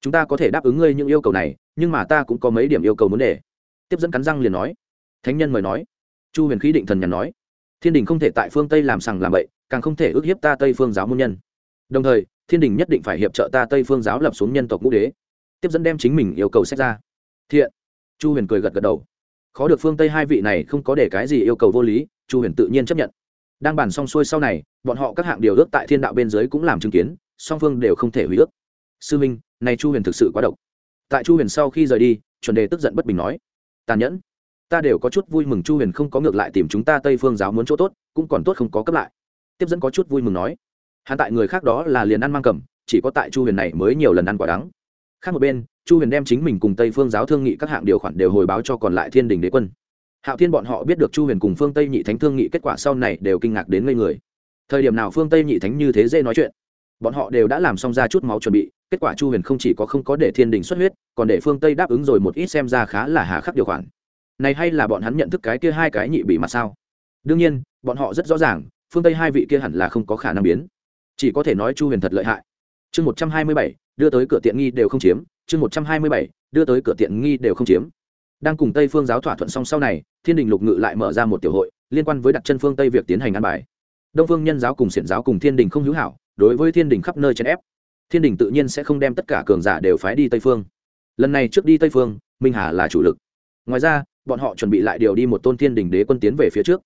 A: Chúng ta có thể đáp ứng ngươi những yêu cầu này, nhưng mà ta cũng có mấy điểm yêu cầu muốn để. Tiếp dẫn cắn răng liền nói. Thánh nhân mời nói. Chu huyền khí định thần nhàn nói. Thiên đình không thể tại phương tây làm sằng làm bậy, càng không thể ước hiếp ta tây phương giáo môn nhân. Đồng thời, thiên đình nhất định phải hiệp trợ ta tây phương giáo lập xuống nhân tộc ngũ đế. Tiếp dẫn đem chính mình yêu cầu xét ra. Thiện. Chu huyền cười gật gật đầu khó được phương tây hai vị này không có để cái gì yêu cầu vô lý, chu huyền tự nhiên chấp nhận. Đang bàn xong xuôi sau này, bọn họ các hạng điều ước tại thiên đạo bên dưới cũng làm chứng kiến, song phương đều không thể hủy ước. Sư minh, này chu huyền thực sự quá độc. Tại chu huyền sau khi rời đi, chuẩn đề tức giận bất bình nói, tàn nhẫn, ta đều có chút vui mừng chu huyền không có ngược lại tìm chúng ta tây phương giáo muốn chỗ tốt, cũng còn tốt không có cấp lại. Tiếp dẫn có chút vui mừng nói, hắn tại người khác đó là liền ăn mang cầm, chỉ có tại chu huyền này mới nhiều lần ăn quả đắng. Khác một bên chu huyền đem chính mình cùng tây phương giáo thương nghị các hạng điều khoản đều hồi báo cho còn lại thiên đình đế quân. Hạo thiên bọn họ biết được chu huyền cùng phương tây nhị thánh thương nghị kết quả sau này đều kinh ngạc đến ngây người. Thời điểm nào phương tây nhị thánh như thế dễ nói chuyện? Bọn họ đều đã làm xong ra chút máu chuẩn bị, kết quả chu huyền không chỉ có không có để thiên đình xuất huyết, còn để phương tây đáp ứng rồi một ít xem ra khá là hà khắc điều khoản. Này hay là bọn hắn nhận thức cái kia hai cái nhị bị mà sao? Đương nhiên, bọn họ rất rõ ràng, phương tây hai vị kia hẳn là không có khả năng biến. Chỉ có thể nói chu huyền thật lợi hại chương một trăm hai mươi bảy, đưa tới cửa tiện nghi đều không chiếm, chương một trăm hai mươi bảy, đưa tới cửa tiện nghi đều không chiếm. Đang cùng tây phương giáo thỏa thuận xong sau này, thiên đình lục ngự lại mở ra một tiểu hội, liên quan với đặt chân phương tây việc tiến hành ăn bài. Đông phương nhân giáo cùng xiển giáo cùng thiên đình không hữu hảo, đối với thiên đình khắp nơi chèn ép. Thiên đình tự nhiên sẽ không đem tất cả cường giả đều phái đi tây phương. Lần này trước đi tây phương, minh hà là chủ lực. Ngoài ra, bọn họ chuẩn bị lại điều đi một tôn thiên đình đế quân tiến về phía trước.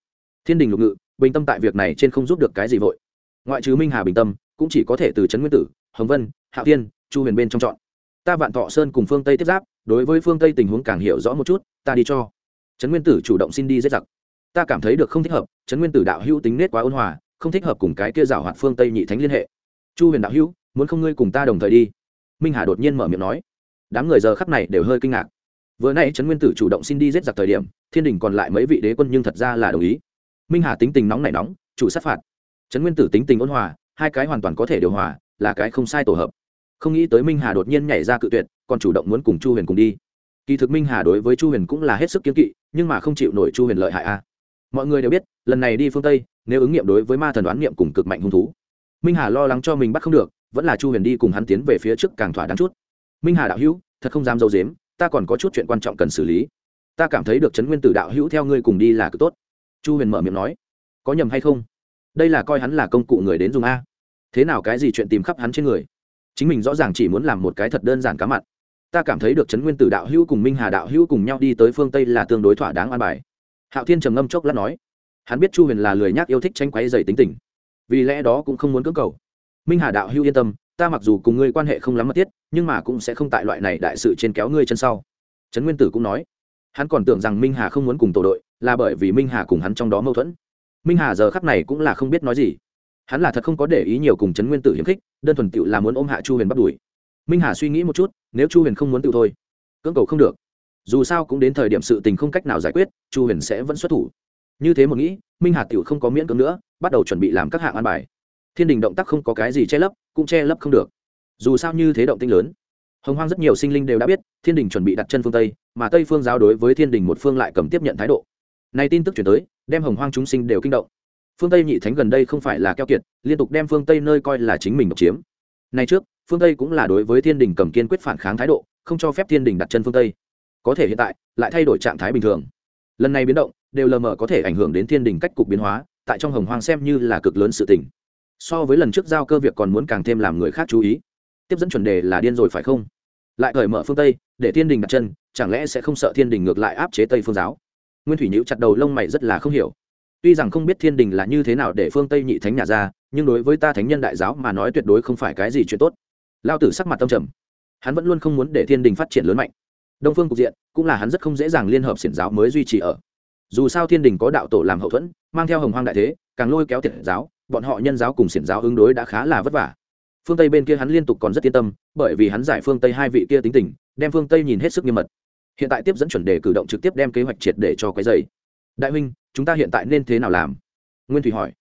A: Thiên đình lục ngự, bình tâm tại việc này trên không giúp được cái gì vội. Ngoại trừ minh hà bình tâm, cũng chỉ có thể từ trấn nguyên tử hồng vân hạ thiên, chu huyền bên trong chọn. Ta vạn thọ sơn cùng phương tây tiếp giáp, đối với phương tây tình huống càng hiểu rõ một chút, ta đi cho. Trấn nguyên tử chủ động xin đi giết giặc. Ta cảm thấy được không thích hợp, trấn nguyên tử đạo hữu tính nết quá ôn hòa, không thích hợp cùng cái kia rào hoạt phương tây nhị thánh liên hệ. Chu huyền đạo hữu, muốn không ngươi cùng ta đồng thời đi? Minh hà đột nhiên mở miệng nói. Đám người giờ khắp này đều hơi kinh ngạc. Vừa nay trấn nguyên tử chủ động xin đi giết giặc thời điểm, thiên đình còn lại mấy vị đế quân nhưng thật ra là đồng ý. Minh hà tính tình nóng nảy nóng, chủ sát phạt. Trấn nguyên tử tính tình ôn hòa, hai cái hoàn toàn có thể điều hòa là cái không sai tổ hợp. Không nghĩ tới minh hà đột nhiên nhảy ra cự tuyệt, còn chủ động muốn cùng chu huyền cùng đi. Kỳ thực minh hà đối với chu huyền cũng là hết sức kiếm kỵ, nhưng mà không chịu nổi chu huyền lợi hại a. Mọi người đều biết, lần này đi phương tây, nếu ứng nghiệm đối với ma thần đoán nghiệm cùng cực mạnh hung thú, minh hà lo lắng cho mình bắt không được, vẫn là chu huyền đi cùng hắn tiến về phía trước càng thỏa đáng chút. Minh hà đạo hữu, thật không dám dâu dếm ta còn có chút chuyện quan trọng cần xử lý. Ta cảm thấy được trấn nguyên tử đạo hữu theo ngươi cùng đi là cực tốt. Chu huyền mở miệng nói, có nhầm hay không? Đây là coi hắn là công cụ người đến dùng a thế nào cái gì chuyện tìm khắp hắn trên người? Chính mình rõ ràng chỉ muốn làm một cái thật đơn giản cá mặn. Ta cảm thấy được trấn nguyên tử đạo hữu cùng minh hà đạo hữu cùng nhau đi tới phương tây là tương đối thỏa đáng an bài. Hạo thiên trầm ngâm chốc lát nói, hắn biết chu huyền là lười nhác yêu thích tranh quáy dày tính tình, vì lẽ đó cũng không muốn cưỡng cầu. Minh hà đạo hữu yên tâm, ta mặc dù cùng ngươi quan hệ không lắm mật thiết, nhưng mà cũng sẽ không tại loại này đại sự trên kéo ngươi chân sau. Trấn nguyên tử cũng nói, hắn còn tưởng rằng minh hà không muốn cùng tổ đội, là bởi vì minh hà cùng hắn trong đó mâu thuẫn. Minh hà giờ khắp này cũng là không biết nói gì hắn là thật không có để ý nhiều cùng trấn nguyên tử hiếm khích, đơn thuần tựu là muốn ôm hạ chu huyền bắt đuổi minh hà suy nghĩ một chút, nếu chu huyền không muốn tự thôi, cưỡng cầu không được. Dù sao cũng đến thời điểm sự tình không cách nào giải quyết, chu huyền sẽ vẫn xuất thủ. Như thế một nghĩ, minh hà tựu không có miễn cưỡng nữa, bắt đầu chuẩn bị làm các hạng an bài. Thiên đình động tác không có cái gì che lấp, cũng che lấp không được. Dù sao như thế động tinh lớn. Hồng hoang rất nhiều sinh linh đều đã biết, thiên đình chuẩn bị đặt chân phương tây, mà tây phương giáo đối với thiên đình một phương lại cầm tiếp nhận thái độ. Này tin tức chuyển tới, đem hồng hoang chúng sinh đều kinh động phương tây nhị thánh gần đây không phải là keo kiệt, liên tục đem phương tây nơi coi là chính mình độc chiếm. Nay trước, phương tây cũng là đối với thiên đình cầm kiên quyết phản kháng thái độ, không cho phép thiên đình đặt chân phương tây. Có thể hiện tại, lại thay đổi trạng thái bình thường. Lần này biến động, đều lờ mờ có thể ảnh hưởng đến thiên đình cách cục biến hóa, tại trong hồng hoang xem như là cực lớn sự tình. So với lần trước giao cơ việc còn muốn càng thêm làm người khác chú ý. Tiếp dẫn chuẩn đề là điên rồi phải không? Lại cởi mở phương tây, để thiên đình đặt chân, chẳng lẽ sẽ không sợ thiên đình ngược lại áp chế tây phương giáo? Nguyên thủy nhữ chặt đầu lông mày rất là không hiểu tuy rằng không biết thiên đình là như thế nào để phương tây nhị thánh nhà ra, nhưng đối với ta thánh nhân đại giáo mà nói tuyệt đối không phải cái gì chuyện tốt. Lao tử sắc mặt tâm trầm. Hắn vẫn luôn không muốn để thiên đình phát triển lớn mạnh. Đông phương cục diện, cũng là hắn rất không dễ dàng liên hợp xiển giáo mới duy trì ở. Dù sao thiên đình có đạo tổ làm hậu thuẫn, mang theo hồng hoang đại thế, càng lôi kéo thiện giáo, bọn họ nhân giáo cùng xiển giáo ứng đối đã khá là vất vả. Phương tây bên kia hắn liên tục còn rất yên tâm, bởi vì hắn giải phương tây hai vị kia tính tình, đem phương tây nhìn hết sức nghiêm mật. Hiện tại tiếp dẫn chuẩn đề cử động trực tiếp đem kế hoạch triệt để cho cái dày đại huynh, chúng ta hiện tại nên thế nào làm? Nguyên thủy hỏi.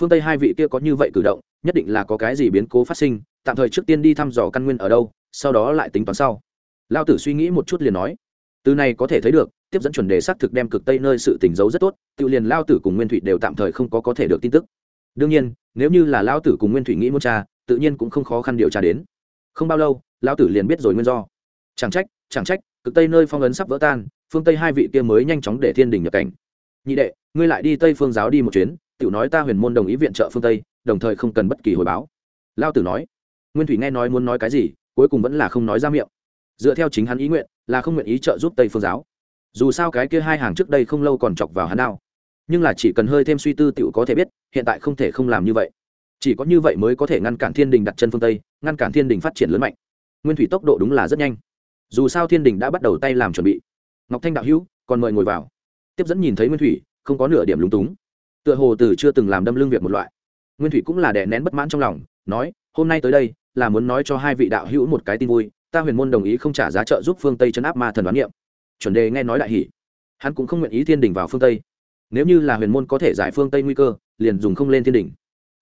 A: Phương tây hai vị kia có như vậy cử động, nhất định là có cái gì biến cố phát sinh, tạm thời trước tiên đi thăm dò căn nguyên ở đâu, sau đó lại tính toán sau. Lao tử suy nghĩ một chút liền nói. Từ này có thể thấy được, tiếp dẫn chuẩn đề xác thực đem cực tây nơi sự tình giấu rất tốt, tự liền lao tử cùng nguyên thủy đều tạm thời không có có thể được tin tức. Đương nhiên, nếu như là lao tử cùng nguyên thủy nghĩ muốn cha tự nhiên cũng không khó khăn điều tra đến. Không bao lâu, lao tử liền biết rồi nguyên do. Chẳng trách chẳng trách, cực tây nơi phong ấn sắp vỡ tan, phương tây hai vị kia mới nhanh chóng để thiên đình nhập cảnh nhị đệ, ngươi lại đi tây phương giáo đi một chuyến tự nói ta huyền môn đồng ý viện trợ phương tây, đồng thời không cần bất kỳ hồi báo. Lao tử nói. Nguyên thủy nghe nói muốn nói cái gì, cuối cùng vẫn là không nói ra miệng. Dựa theo chính hắn ý nguyện, là không nguyện ý trợ giúp tây phương giáo. Dù sao cái kia hai hàng trước đây không lâu còn chọc vào hắn nào nhưng là chỉ cần hơi thêm suy tư t có thể biết, hiện tại không thể không làm như vậy. Chỉ có như vậy mới có thể ngăn cản thiên đình đặt chân phương tây, ngăn cản thiên đình phát triển lớn mạnh. Nguyên thủy tốc độ đúng là rất nhanh. Dù sao thiên đình đã bắt đầu tay làm chuẩn bị. Ngọc thanh đạo hữu, còn mời ngồi vào tiếp dẫn nhìn thấy nguyên thủy, không có nửa điểm lúng túng. Tựa hồ từ chưa từng làm đâm lương việc một loại. Nguyên thủy cũng là đè nén bất mãn trong lòng, nói, hôm nay tới đây, là muốn nói cho hai vị đạo hữu một cái tin vui, ta huyền môn đồng ý không trả giá trợ giúp phương tây chấn áp ma thần đoán niệm. Chuẩn đề nghe nói đại hỷ hắn cũng không nguyện ý thiên đình vào phương tây. Nếu như là huyền môn có thể giải phương tây nguy cơ, liền dùng không lên thiên đình.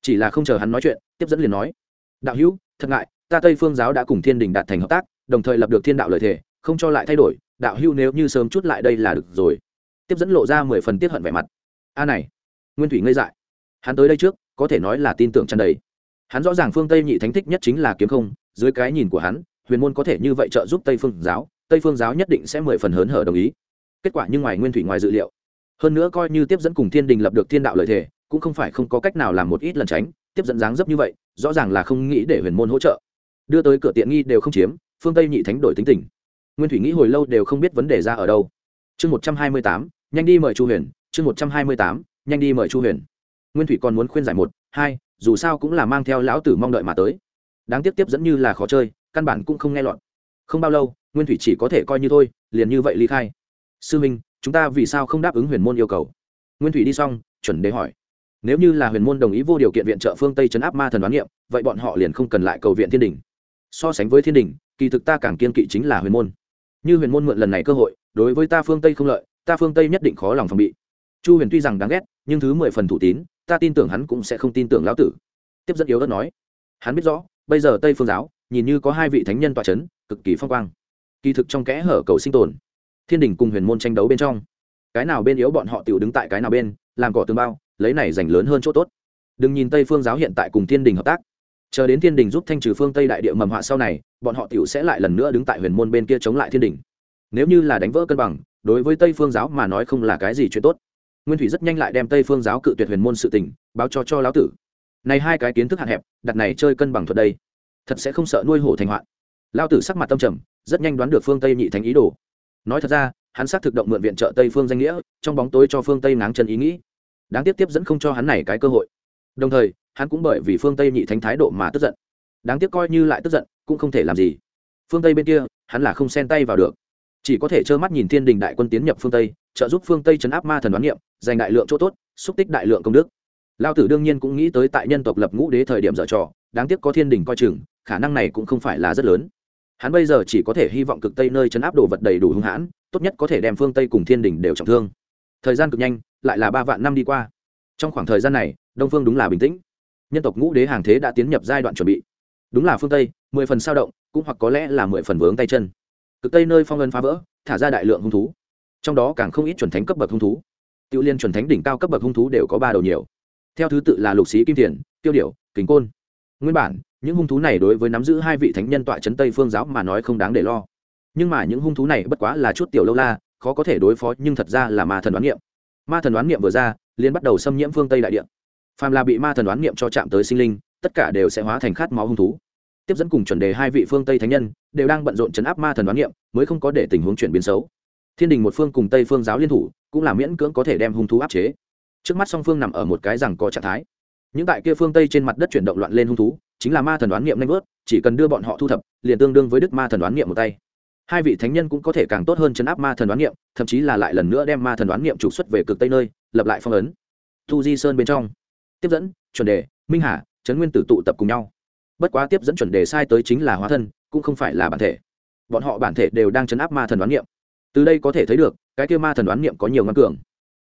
A: Chỉ là không chờ hắn nói chuyện, tiếp dẫn liền nói, đạo hữu, thật ngại, ta tây phương giáo đã cùng thiên đình đạt thành hợp tác, đồng thời lập được thiên đạo lợi thể không cho lại thay đổi. Đạo hữu nếu như sớm chút lại đây là được rồi tiếp dẫn lộ ra mười phần tiết hận vẻ mặt. A này, nguyên thủy ngây dại. Hắn tới đây trước, có thể nói là tin tưởng tràn đầy. Hắn rõ ràng phương tây nhị thánh thích nhất chính là kiếm không, dưới cái nhìn của hắn, huyền môn có thể như vậy trợ giúp tây phương giáo, tây phương giáo nhất định sẽ mười phần hớn hở đồng ý. Kết quả như ngoài nguyên thủy ngoài dự liệu. Hơn nữa coi như tiếp dẫn cùng thiên đình lập được thiên đạo lợi thể cũng không phải không có cách nào làm một ít lần tránh, tiếp dẫn dáng dấp như vậy, rõ ràng là không nghĩ để huyền môn hỗ trợ. Đưa tới cửa tiện nghi đều không chiếm, phương tây nhị thánh đổi tính tình. Nguyên thủy nghĩ hồi lâu đều không biết vấn đề ra ở đâu. Chương một trăm hai mươi tám nhanh đi mời chu huyền, chương một trăm hai mươi tám, nhanh đi mời chu huyền. Nguyên thủy còn muốn khuyên giải một, hai, dù sao cũng là mang theo lão tử mong đợi mà tới. Đáng tiếc tiếp dẫn như là khó chơi, căn bản cũng không nghe lọt. Không bao lâu, nguyên thủy chỉ có thể coi như thôi, liền như vậy ly khai. Sư minh, chúng ta vì sao không đáp ứng huyền môn yêu cầu? Nguyên thủy đi xong, chuẩn đế hỏi. Nếu như là huyền môn đồng ý vô điều kiện viện trợ phương tây chấn áp ma thần đoán niệm, vậy bọn họ liền không cần lại cầu viện thiên đình. So sánh với thiên đình, kỳ thực ta càng kiên kỵ chính là huyền môn. Như huyền môn mượn lần này cơ hội, đối với ta phương tây không lợi ta phương tây nhất định khó lòng phòng bị chu huyền tuy rằng đáng ghét nhưng thứ mười phần thủ tín ta tin tưởng hắn cũng sẽ không tin tưởng lão tử tiếp dẫn yếu ớt nói hắn biết rõ bây giờ tây phương giáo nhìn như có hai vị thánh nhân tọa c h ấ n cực kỳ phong quang kỳ thực trong kẽ hở cầu sinh tồn thiên đình cùng huyền môn tranh đấu bên trong cái nào bên yếu bọn họ tự đứng tại cái nào bên làm cỏ tương bao lấy này giành lớn hơn chỗ tốt đừng nhìn tây phương giáo hiện tại cùng thiên đình hợp tác chờ đến thiên đình giúp thanh trừ phương tây đại địa mầm họa sau này bọn họ tiểu sẽ lại lần nữa đứng tại huyền môn bên kia chống lại thiên đình nếu như là đánh vỡ cân bằng đối với tây phương giáo mà nói không là cái gì chuyện tốt. Nguyên thủy rất nhanh lại đem tây phương giáo cự tuyệt huyền môn sự tình, báo cho cho lão tử. Này hai cái kiến thức hạn hẹp, đặt này chơi cân bằng thuật đây, thật sẽ không sợ nuôi hổ thành hoạn. Lão tử sắc mặt tâm trầm, rất nhanh đoán được phương tây nhị thành ý đồ. Nói thật ra, hắn xác thực động mượn viện trợ tây phương danh nghĩa, trong bóng tối cho phương tây ngáng chân ý nghĩ. Đáng tiếc tiếp dẫn không cho hắn này cái cơ hội. Đồng thời, hắn cũng bởi vì phương tây nhị thánh thái độ mà tức giận. Đáng tiếc coi như lại tức giận, cũng không thể làm gì. Phương tây bên kia, hắn là không xen tay vào được chỉ có thể trơ mắt nhìn thiên đình đại quân tiến nhập phương tây, trợ giúp phương tây chấn áp ma thần đoán niệm, giành đại lượng chỗ tốt, xúc tích đại lượng công đức. Lao tử đương nhiên cũng nghĩ tới tại nhân tộc lập ngũ đế thời điểm dở trò, đáng tiếc có thiên đình coi chừng, khả năng này cũng không phải là rất lớn. Hắn bây giờ chỉ có thể hy vọng cực tây nơi chấn áp đồ vật đầy đủ hung hãn, tốt nhất có thể đem phương tây cùng thiên đình đều trọng thương. Thời gian cực nhanh, lại là ba vạn năm đi qua. Trong khoảng thời gian này, đông phương đúng là bình tĩnh. Nhân tộc ngũ đế hàng thế đã tiến nhập giai đoạn chuẩn bị. Đúng là phương tây, mười phần sao động, cũng hoặc có lẽ là mười phần vướng tay chân cực tây nơi phong ân phá vỡ, thả ra đại lượng hung thú. Trong đó càng không ít chuẩn thánh cấp bậc hung thú. Tiêu liên chuẩn thánh đỉnh cao cấp bậc hung thú đều có ba đầu nhiều. Theo thứ tự là lục sĩ kim thiền, tiêu điểu kính côn. Nguyên bản, những hung thú này đối với nắm giữ hai vị thánh nhân tọa trấn tây phương giáo mà nói không đáng để lo. Nhưng mà những hung thú này bất quá là chút tiểu lâu la, khó có thể đối phó, nhưng thật ra là ma thần đoán niệm. Ma thần đoán niệm vừa ra liên bắt đầu xâm nhiễm phương tây đại địa. Phàm là bị ma thần đoán niệm cho chạm tới sinh linh, tất cả đều sẽ hóa thành khát máu hung thú tiếp dẫn cùng chuẩn đề hai vị phương tây thánh nhân, đều đang bận rộn chấn áp ma thần đoán niệm, mới không có để tình huống chuyển biến xấu. Thiên đình một phương cùng tây phương giáo liên thủ, cũng là miễn cưỡng có thể đem hung thú áp chế. Trước mắt song phương nằm ở một cái rằng có trạng thái. Những tại kia phương tây trên mặt đất chuyển động loạn lên hung thú, chính là ma thần đoán niệm nanh vớt, chỉ cần đưa bọn họ thu thập, liền tương đương với đức ma thần đoán niệm một tay. Hai vị thánh nhân cũng có thể càng tốt hơn chấn áp ma thần đoán niệm, thậm chí là lại lần nữa đem ma thần đoán niệm trục xuất về cực tây nơi, lập lại phong ấn. Thu di sơn bên trong. Tiếp dẫn, chuẩn đề, minh hà, trấn nguyên tử tụ tập cùng nhau bất quá tiếp dẫn chuẩn đề sai tới chính là hóa thân, cũng không phải là bản thể. Bọn họ bản thể đều đang chấn áp ma thần đoán niệm. Từ đây có thể thấy được, cái kia ma thần đoán niệm có nhiều ngăn cường.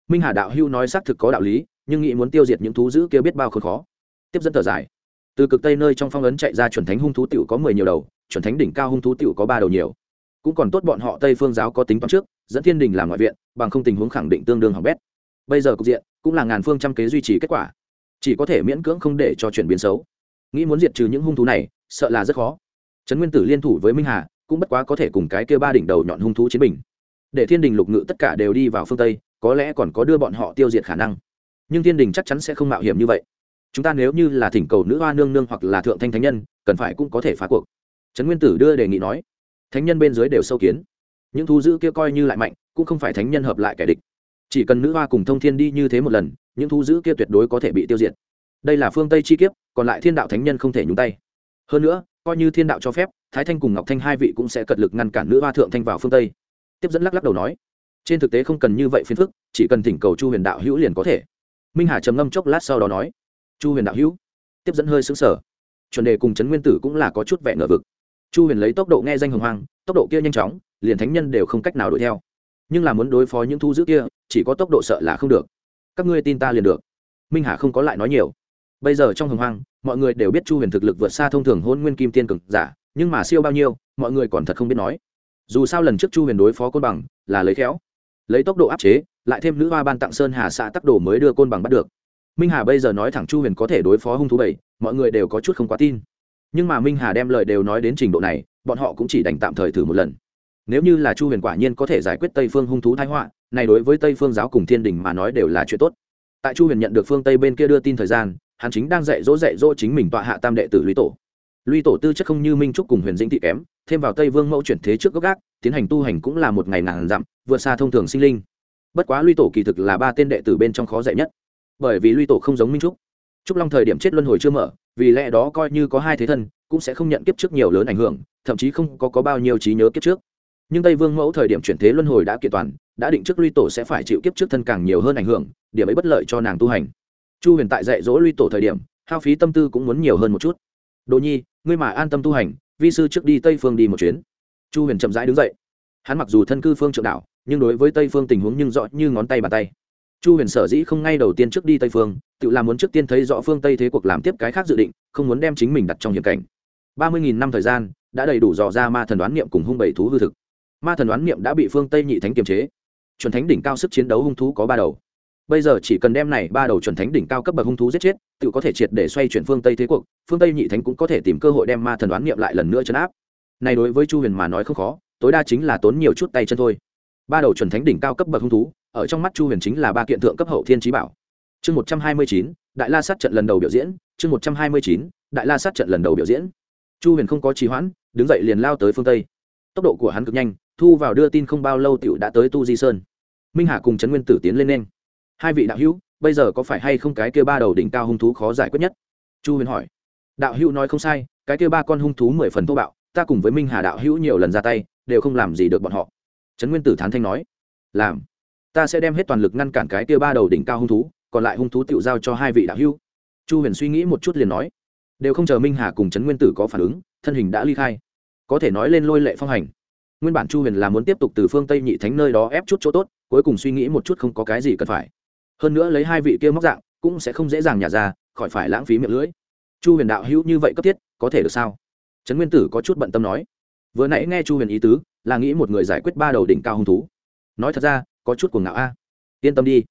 A: Minh hà đạo hưu nói xác thực có đạo lý, nhưng nghĩ muốn tiêu diệt những thú dữ kia biết bao khốn khó. Tiếp dẫn thở dài. Từ cực tây nơi trong phong ấn chạy ra chuẩn thánh hung thú tiểu có mười nhiều đầu, chuẩn thánh đỉnh cao hung thú tiểu có ba đầu nhiều. Cũng còn tốt bọn họ tây phương giáo có tính toán trước, dẫn thiên đình làm ngoại viện, bằng không tình huống khẳng định tương đương hỏng bét. Bây giờ cục diện, cũng là ngàn phương trăm kế duy trì kết quả. Chỉ có thể miễn cưỡng không để cho chuyển biến xấu nghĩ muốn diệt trừ những hung thú này, sợ là rất khó. Trấn nguyên tử liên thủ với minh hà, cũng bất quá có thể cùng cái kia ba đỉnh đầu nhọn hung thú chiến bình. Để thiên đình lục ngự tất cả đều đi vào phương tây, có lẽ còn có đưa bọn họ tiêu diệt khả năng. Nhưng thiên đình chắc chắn sẽ không mạo hiểm như vậy. Chúng ta nếu như là thỉnh cầu nữ hoa nương nương hoặc là thượng thanh thánh nhân, cần phải cũng có thể phá cuộc. Trấn nguyên tử đưa đề nghị nói, thánh nhân bên dưới đều sâu kiến. Những thú dữ kia coi như lại mạnh, cũng không phải thánh nhân hợp lại kẻ địch. Chỉ cần nữ hoa cùng thông thiên đi như thế một lần, những thú dữ kia tuyệt đối có thể bị tiêu diệt đây là phương tây chi kiếp, còn lại thiên đạo thánh nhân không thể nhúng tay. Hơn nữa, coi như thiên đạo cho phép, thái thanh cùng ngọc thanh hai vị cũng sẽ cật lực ngăn cản nữ hoa thượng thanh vào phương tây. Tiếp dẫn lắc lắc đầu nói, trên thực tế không cần như vậy phiền phức, chỉ cần thỉnh cầu chu huyền đạo hữu liền có thể. Minh hà trầm ngâm chốc lát sau đó nói, chu huyền đạo hữu, tiếp dẫn hơi xứng sở chuẩn đề cùng trấn nguyên tử cũng là có chút vẻ ngờ vực. Chu huyền lấy tốc độ nghe danh hồng hoang, tốc độ kia nhanh chóng, liền thánh nhân đều không cách nào đuổi theo. Nhưng là muốn đối phó những thu giữ kia, chỉ có tốc độ sợ là không được. Các ngươi tin ta liền được. Minh hà không có lại nói nhiều bây giờ trong hồng hoang, mọi người đều biết chu huyền thực lực vượt xa thông thường hôn nguyên kim tiên cực giả, nhưng mà siêu bao nhiêu, mọi người còn thật không biết nói. Dù sao lần trước chu huyền đối phó côn bằng là lấy khéo, lấy tốc độ áp chế, lại thêm nữ hoa ban tặng sơn hà xã tắc đồ mới đưa côn bằng bắt được. Minh hà bây giờ nói thẳng chu huyền có thể đối phó hung thú bảy, mọi người đều có chút không quá tin. Nhưng mà minh hà đem lời đều nói đến trình độ này, bọn họ cũng chỉ đành tạm thời thử một lần. Nếu như là chu huyền quả nhiên có thể giải quyết tây phương hung thú thái họa, này đối với tây phương giáo cùng thiên đình mà nói đều là chuyện tốt. Tại chu huyền nhận được phương tây bên kia đưa tin thời gian hắn chính đang dạy dỗ dạy dỗ chính mình tọa hạ tam đệ tử lũy tổ. Lũy tổ tư chất không như minh trúc cùng huyền dĩnh thị kém thêm vào tây vương mẫu chuyển thế trước gốc gác tiến hành tu hành cũng là một ngày ngàn dặm vượt xa thông thường sinh linh. Bất quá lũy tổ kỳ thực là ba tên đệ tử bên trong khó dạy nhất. Bởi vì lũy tổ không giống minh trúc. Trúc long thời điểm chết luân hồi chưa mở vì lẽ đó coi như có hai thế thân cũng sẽ không nhận kiếp trước nhiều lớn ảnh hưởng thậm chí không có, có bao nhiêu trí nhớ kiếp trước. Nhưng tây vương mẫu thời điểm chuyển thế luân hồi đã kiện toàn đã định trước lũy tổ sẽ phải chịu kiếp trước thân càng nhiều hơn ảnh hưởng điểm ấy bất lợi cho nàng tu hành chu huyền tại dạy dỗ luy tổ thời điểm, hao phí tâm tư cũng muốn nhiều hơn một chút. Đồ nhi, ngươi mà an tâm tu hành, vi sư trước đi tây phương đi một chuyến. Chu huyền chậm rãi đứng dậy. Hắn mặc dù thân cư phương trượng đạo nhưng đối với tây phương tình huống nhưng rõ như ngón tay bàn tay. Chu huyền sở dĩ không ngay đầu tiên trước đi tây phương, tự làm muốn trước tiên thấy rõ phương tây thế cuộc làm tiếp cái khác dự định, không muốn đem chính mình đặt trong hiểm cảnh. Ba mươi nghìn năm thời gian, đã đầy đủ dò ra ma thần đoán niệm cùng hung bảy thú hư thực. Ma thần đoán niệm đã bị phương tây nhị thánh kiềm chế. Chuẩn thánh đỉnh cao sức chiến đấu hung thú có ba đầu bây giờ chỉ cần đem này ba đầu chuẩn thánh đỉnh cao cấp bậc hung thú giết chết, tự có thể triệt để xoay chuyển phương tây thế cuộc, phương tây nhị thánh cũng có thể tìm cơ hội đem ma thần đoán niệm lại lần nữa chấn áp. Này đối với chu huyền mà nói không khó, tối đa chính là tốn nhiều chút tay chân thôi. Ba đầu chuẩn thánh đỉnh cao cấp bậc hung thú, ở trong mắt chu huyền chính là ba kiện thượng cấp hậu thiên trí bảo. Chương một trăm hai mươi chín, đại la sát trận lần đầu biểu diễn, chương một trăm hai mươi chín, đại la sát trận lần đầu biểu diễn. Chu huyền không có trì hoãn, đứng dậy liền lao tới phương tây. Tốc độ của hắn cực nhanh, thu vào đưa tin không bao lâu t đã tới tu di sơn. Minh hà cùng trấn nguyên tử tiến lên nên hai vị đạo hữu, bây giờ có phải hay không cái kia ba đầu đỉnh cao hung thú khó giải quyết nhất? Chu huyền hỏi. Đạo hữu nói không sai, cái kia ba con hung thú mười phần thô bạo, ta cùng với minh hà đạo hữu nhiều lần ra tay, đều không làm gì được bọn họ. Trấn nguyên tử thán thanh nói. Làm. Ta sẽ đem hết toàn lực ngăn cản cái kia ba đầu đỉnh cao hung thú, còn lại hung thú tự giao cho hai vị đạo hữu. Chu huyền suy nghĩ một chút liền nói. Đều không chờ minh hà cùng trấn nguyên tử có phản ứng, thân hình đã ly khai. Có thể nói lên lôi lệ phong hành. Nguyên bản chu huyền là muốn tiếp tục từ phương tây nhị thánh nơi đó ép chút chỗ tốt, cuối cùng suy nghĩ một chút không có cái gì cần phải hơn nữa lấy hai vị kia móc dạng, cũng sẽ không dễ dàng nhả ra, khỏi phải lãng phí miệng lưỡi. Chu huyền đạo hữu như vậy cấp thiết, có thể được sao? Trấn nguyên tử có chút bận tâm nói. Vừa nãy nghe chu huyền ý tứ, là nghĩ một người giải quyết ba đầu đỉnh cao hung thú. Nói thật ra, có chút cuồng ngạo a. Yên tâm đi.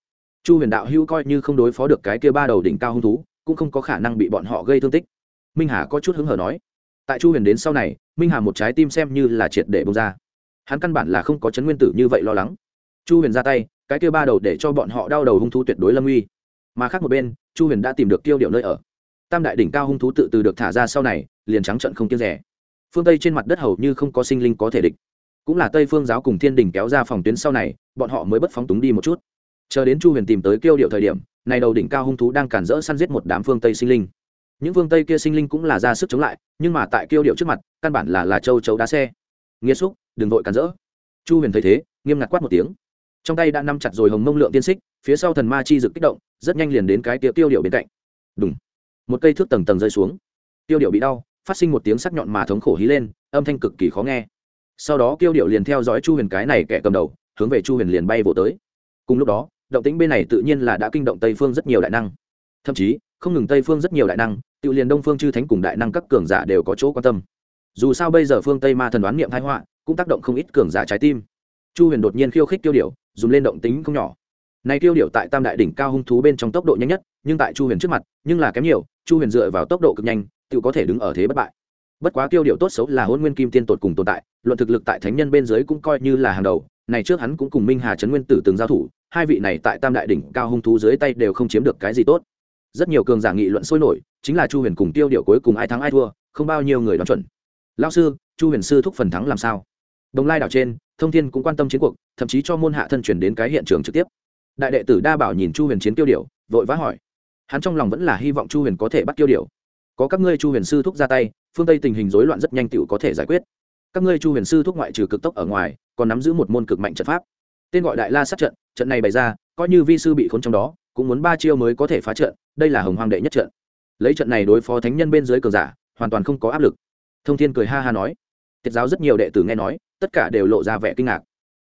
A: Chu huyền đạo hữu coi như không đối phó được cái kia ba đầu đỉnh cao hung thú, cũng không có khả năng bị bọn họ gây thương tích. Minh hà có chút hứng hở nói. Tại chu huyền đến sau này, minh hà một trái tim xem như là triệt để bông ra. Hắn căn bản là không có chấn nguyên tử như vậy lo lắng. Chu huyền ra tay cái kia ba đầu để cho bọn họ đau đầu hung thú tuyệt đối lâm uy. Mà khác một bên, chu huyền đã tìm được tiêu điệu nơi ở. Tam đại đỉnh cao hung thú tự từ được thả ra sau này, liền trắng trận không kiêng rẻ. Phương tây trên mặt đất hầu như không có sinh linh có thể địch. Cũng là tây phương giáo cùng thiên đình kéo ra phòng tuyến sau này, bọn họ mới bất phóng túng đi một chút. Chờ đến chu huyền tìm tới kêu điệu thời điểm, này đầu đỉnh cao hung thú đang cản rỡ săn giết một đám phương tây sinh linh. Những phương tây kia sinh linh cũng là ra sức chống lại, nhưng mà tại kêu điệu trước mặt, căn bản là là châu chấu đá xe. Nghĩa xúc, đừng vội cản rỡ. Chu huyền thấy thế, nghiêm ngặt quát một tiếng trong tay đã nắm chặt rồi hồng mông lượng tiên xích, phía sau thần ma chi dực kích động, rất nhanh liền đến cái tiêu tiêu điệu bên cạnh. Đúng một cây thước tầng tầng rơi xuống. Tiêu điệu bị đau, phát sinh một tiếng sắc nhọn mà thống khổ hí lên, âm thanh cực kỳ khó nghe. Sau đó tiêu điệu liền theo dõi chu huyền cái này kẻ cầm đầu, hướng về chu huyền liền bay vỗ tới. Cùng lúc đó, động tĩnh bên này tự nhiên là đã kinh động tây phương rất nhiều đại năng. Thậm chí, không ngừng tây phương rất nhiều đại năng, tự liền đông phương chư thánh cùng đại năng các cường giả đều có chỗ quan tâm. Dù sao bây giờ phương tây ma thần đoán niệm thái họa, cũng tác động không ít cường giả trái tim. Chu huyền đột nhiên khiêu khích tiêu điệu dùng lên động tính không nhỏ. Này tiêu điệu tại tam đại đỉnh cao hung thú bên trong tốc độ nhanh nhất, nhưng tại chu huyền trước mặt, nhưng là kém nhiều, chu huyền dựa vào tốc độ cực nhanh, tự có thể đứng ở thế bất bại. Bất quá tiêu điệu tốt xấu là hôn nguyên kim tiên tột cùng tồn tại, luận thực lực tại thánh nhân bên dưới cũng coi như là hàng đầu, này trước hắn cũng cùng minh hà trấn nguyên tử từng giao thủ, hai vị này tại tam đại đỉnh cao hung thú dưới tay đều không chiếm được cái gì tốt. Rất nhiều cường giả nghị luận sôi nổi, chính là chu huyền cùng tiêu điệu cuối cùng ai thắng ai thua, không bao nhiêu người đoán chuẩn. Lao sư, chu huyền sư thúc phần thắng làm sao? Đồng lai đảo trên, thông thiên cũng quan tâm chiến cuộc, thậm chí cho môn hạ thân chuyển đến cái hiện trường trực tiếp. Đại đệ tử đa bảo nhìn chu huyền chiến tiêu điều, vội vã hỏi. Hắn trong lòng vẫn là hy vọng chu huyền có thể bắt tiêu điều. Có các ngươi chu huyền sư thúc ra tay, phương tây tình hình rối loạn rất nhanh tựu có thể giải quyết. Các ngươi chu huyền sư thúc ngoại trừ cực tốc ở ngoài, còn nắm giữ một môn cực mạnh trận pháp. Tên gọi đại la sát trận trận này bày ra, coi như vi sư bị khốn trong đó, cũng muốn ba chiêu mới có thể phá trận, đây là hồng hoàng đệ nhất trận. Lấy trận này đối phó thánh nhân bên dưới cờ giả, hoàn toàn không có áp lực. Thông thiên cười ha ha nói tiết giáo rất nhiều đệ tử nghe nói, tất cả đều lộ ra vẻ kinh ngạc.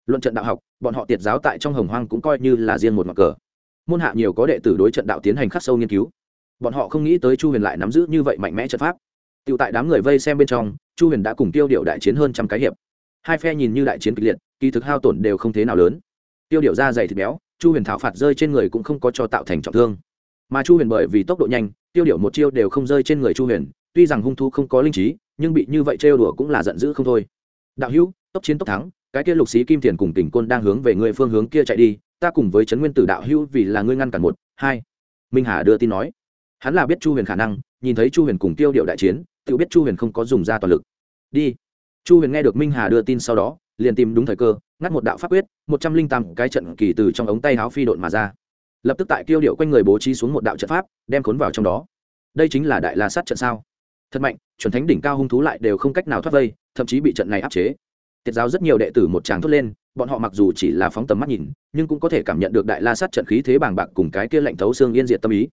A: Luận trận đạo học, bọn họ Tiết giáo tại trong hồng hoang cũng coi như là riêng một mặt cờ. Môn hạ nhiều có đệ tử đối trận đạo tiến hành khắc sâu nghiên cứu. Bọn họ không nghĩ tới chu huyền lại nắm giữ như vậy mạnh mẽ trận pháp. Tựu tại đám người vây xem bên trong, chu huyền đã cùng tiêu điệu đại chiến hơn trăm cái hiệp. Hai phe nhìn như đại chiến kịch liệt, kỳ thực hao tổn đều không thế nào lớn. Tiêu điệu da dày thịt béo, chu huyền thảo phạt rơi trên người cũng không có cho tạo thành trọng thương. Mà chu huyền bởi vì tốc độ nhanh, tiêu điệu một chiêu đều không rơi trên người chu huyền, tuy rằng hung thu không có linh trí nhưng bị như vậy trêu đùa cũng là giận dữ không thôi. Đạo hữu, tốc chiến tốc thắng, cái kia lục sĩ kim thiền cùng tỉnh côn đang hướng về người phương hướng kia chạy đi, ta cùng với trấn nguyên tử đạo hữu vì là ngươi ngăn cản một, hai. Minh hà đưa tin nói. Hắn là biết chu huyền khả năng, nhìn thấy chu huyền cùng tiêu điệu đại chiến, tự biết chu huyền không có dùng ra toàn lực. Đi. Chu huyền nghe được minh hà đưa tin sau đó, liền tìm đúng thời cơ, ngắt một đạo pháp quyết, một trăm linh tám cái trận kỳ từ trong ống tay háo phi độn mà ra. Lập tức tại tiêu điệu quanh người bố trí xuống một đạo trận pháp, đem khốn vào trong đó. Đây chính là đại la sát trận sao? Thật mạnh, chuẩn thánh đỉnh cao hung thú lại đều không cách nào thoát vây, thậm chí bị trận này áp chế. Tiết giáo rất nhiều đệ tử một tràng thốt lên, bọn họ mặc dù chỉ là phóng tầm mắt nhìn, nhưng cũng có thể cảm nhận được đại la sát trận khí thế bàng bạc cùng cái kia lạnh thấu xương yên diệt tâm ý.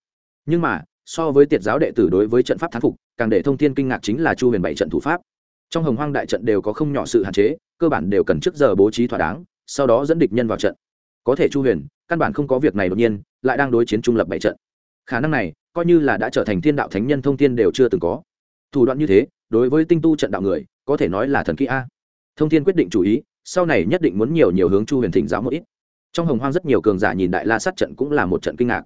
A: Nhưng mà, so với tiệt giáo đệ tử đối với trận pháp thán phục, càng để thông thiên kinh ngạc chính là chu huyền bảy trận thủ pháp. Trong hồng hoang đại trận đều có không nhỏ sự hạn chế, cơ bản đều cần trước giờ bố trí thỏa đáng, sau đó dẫn địch nhân vào trận. Có thể chu huyền, căn bản không có việc này đột nhiên, lại đang đối chiến trung lập bảy trận. Khả năng này, coi như là đã trở thành thiên đạo thánh nhân thông thiên đều chưa từng có thủ đoạn như thế, đối với tinh tu trận đạo người, có thể nói là thần kỹ a. Thông thiên quyết định chủ ý, sau này nhất định muốn nhiều nhiều hướng chu huyền thỉnh giáo một ít. Trong hồng hoang rất nhiều cường giả nhìn đại la sát trận cũng là một trận kinh ngạc.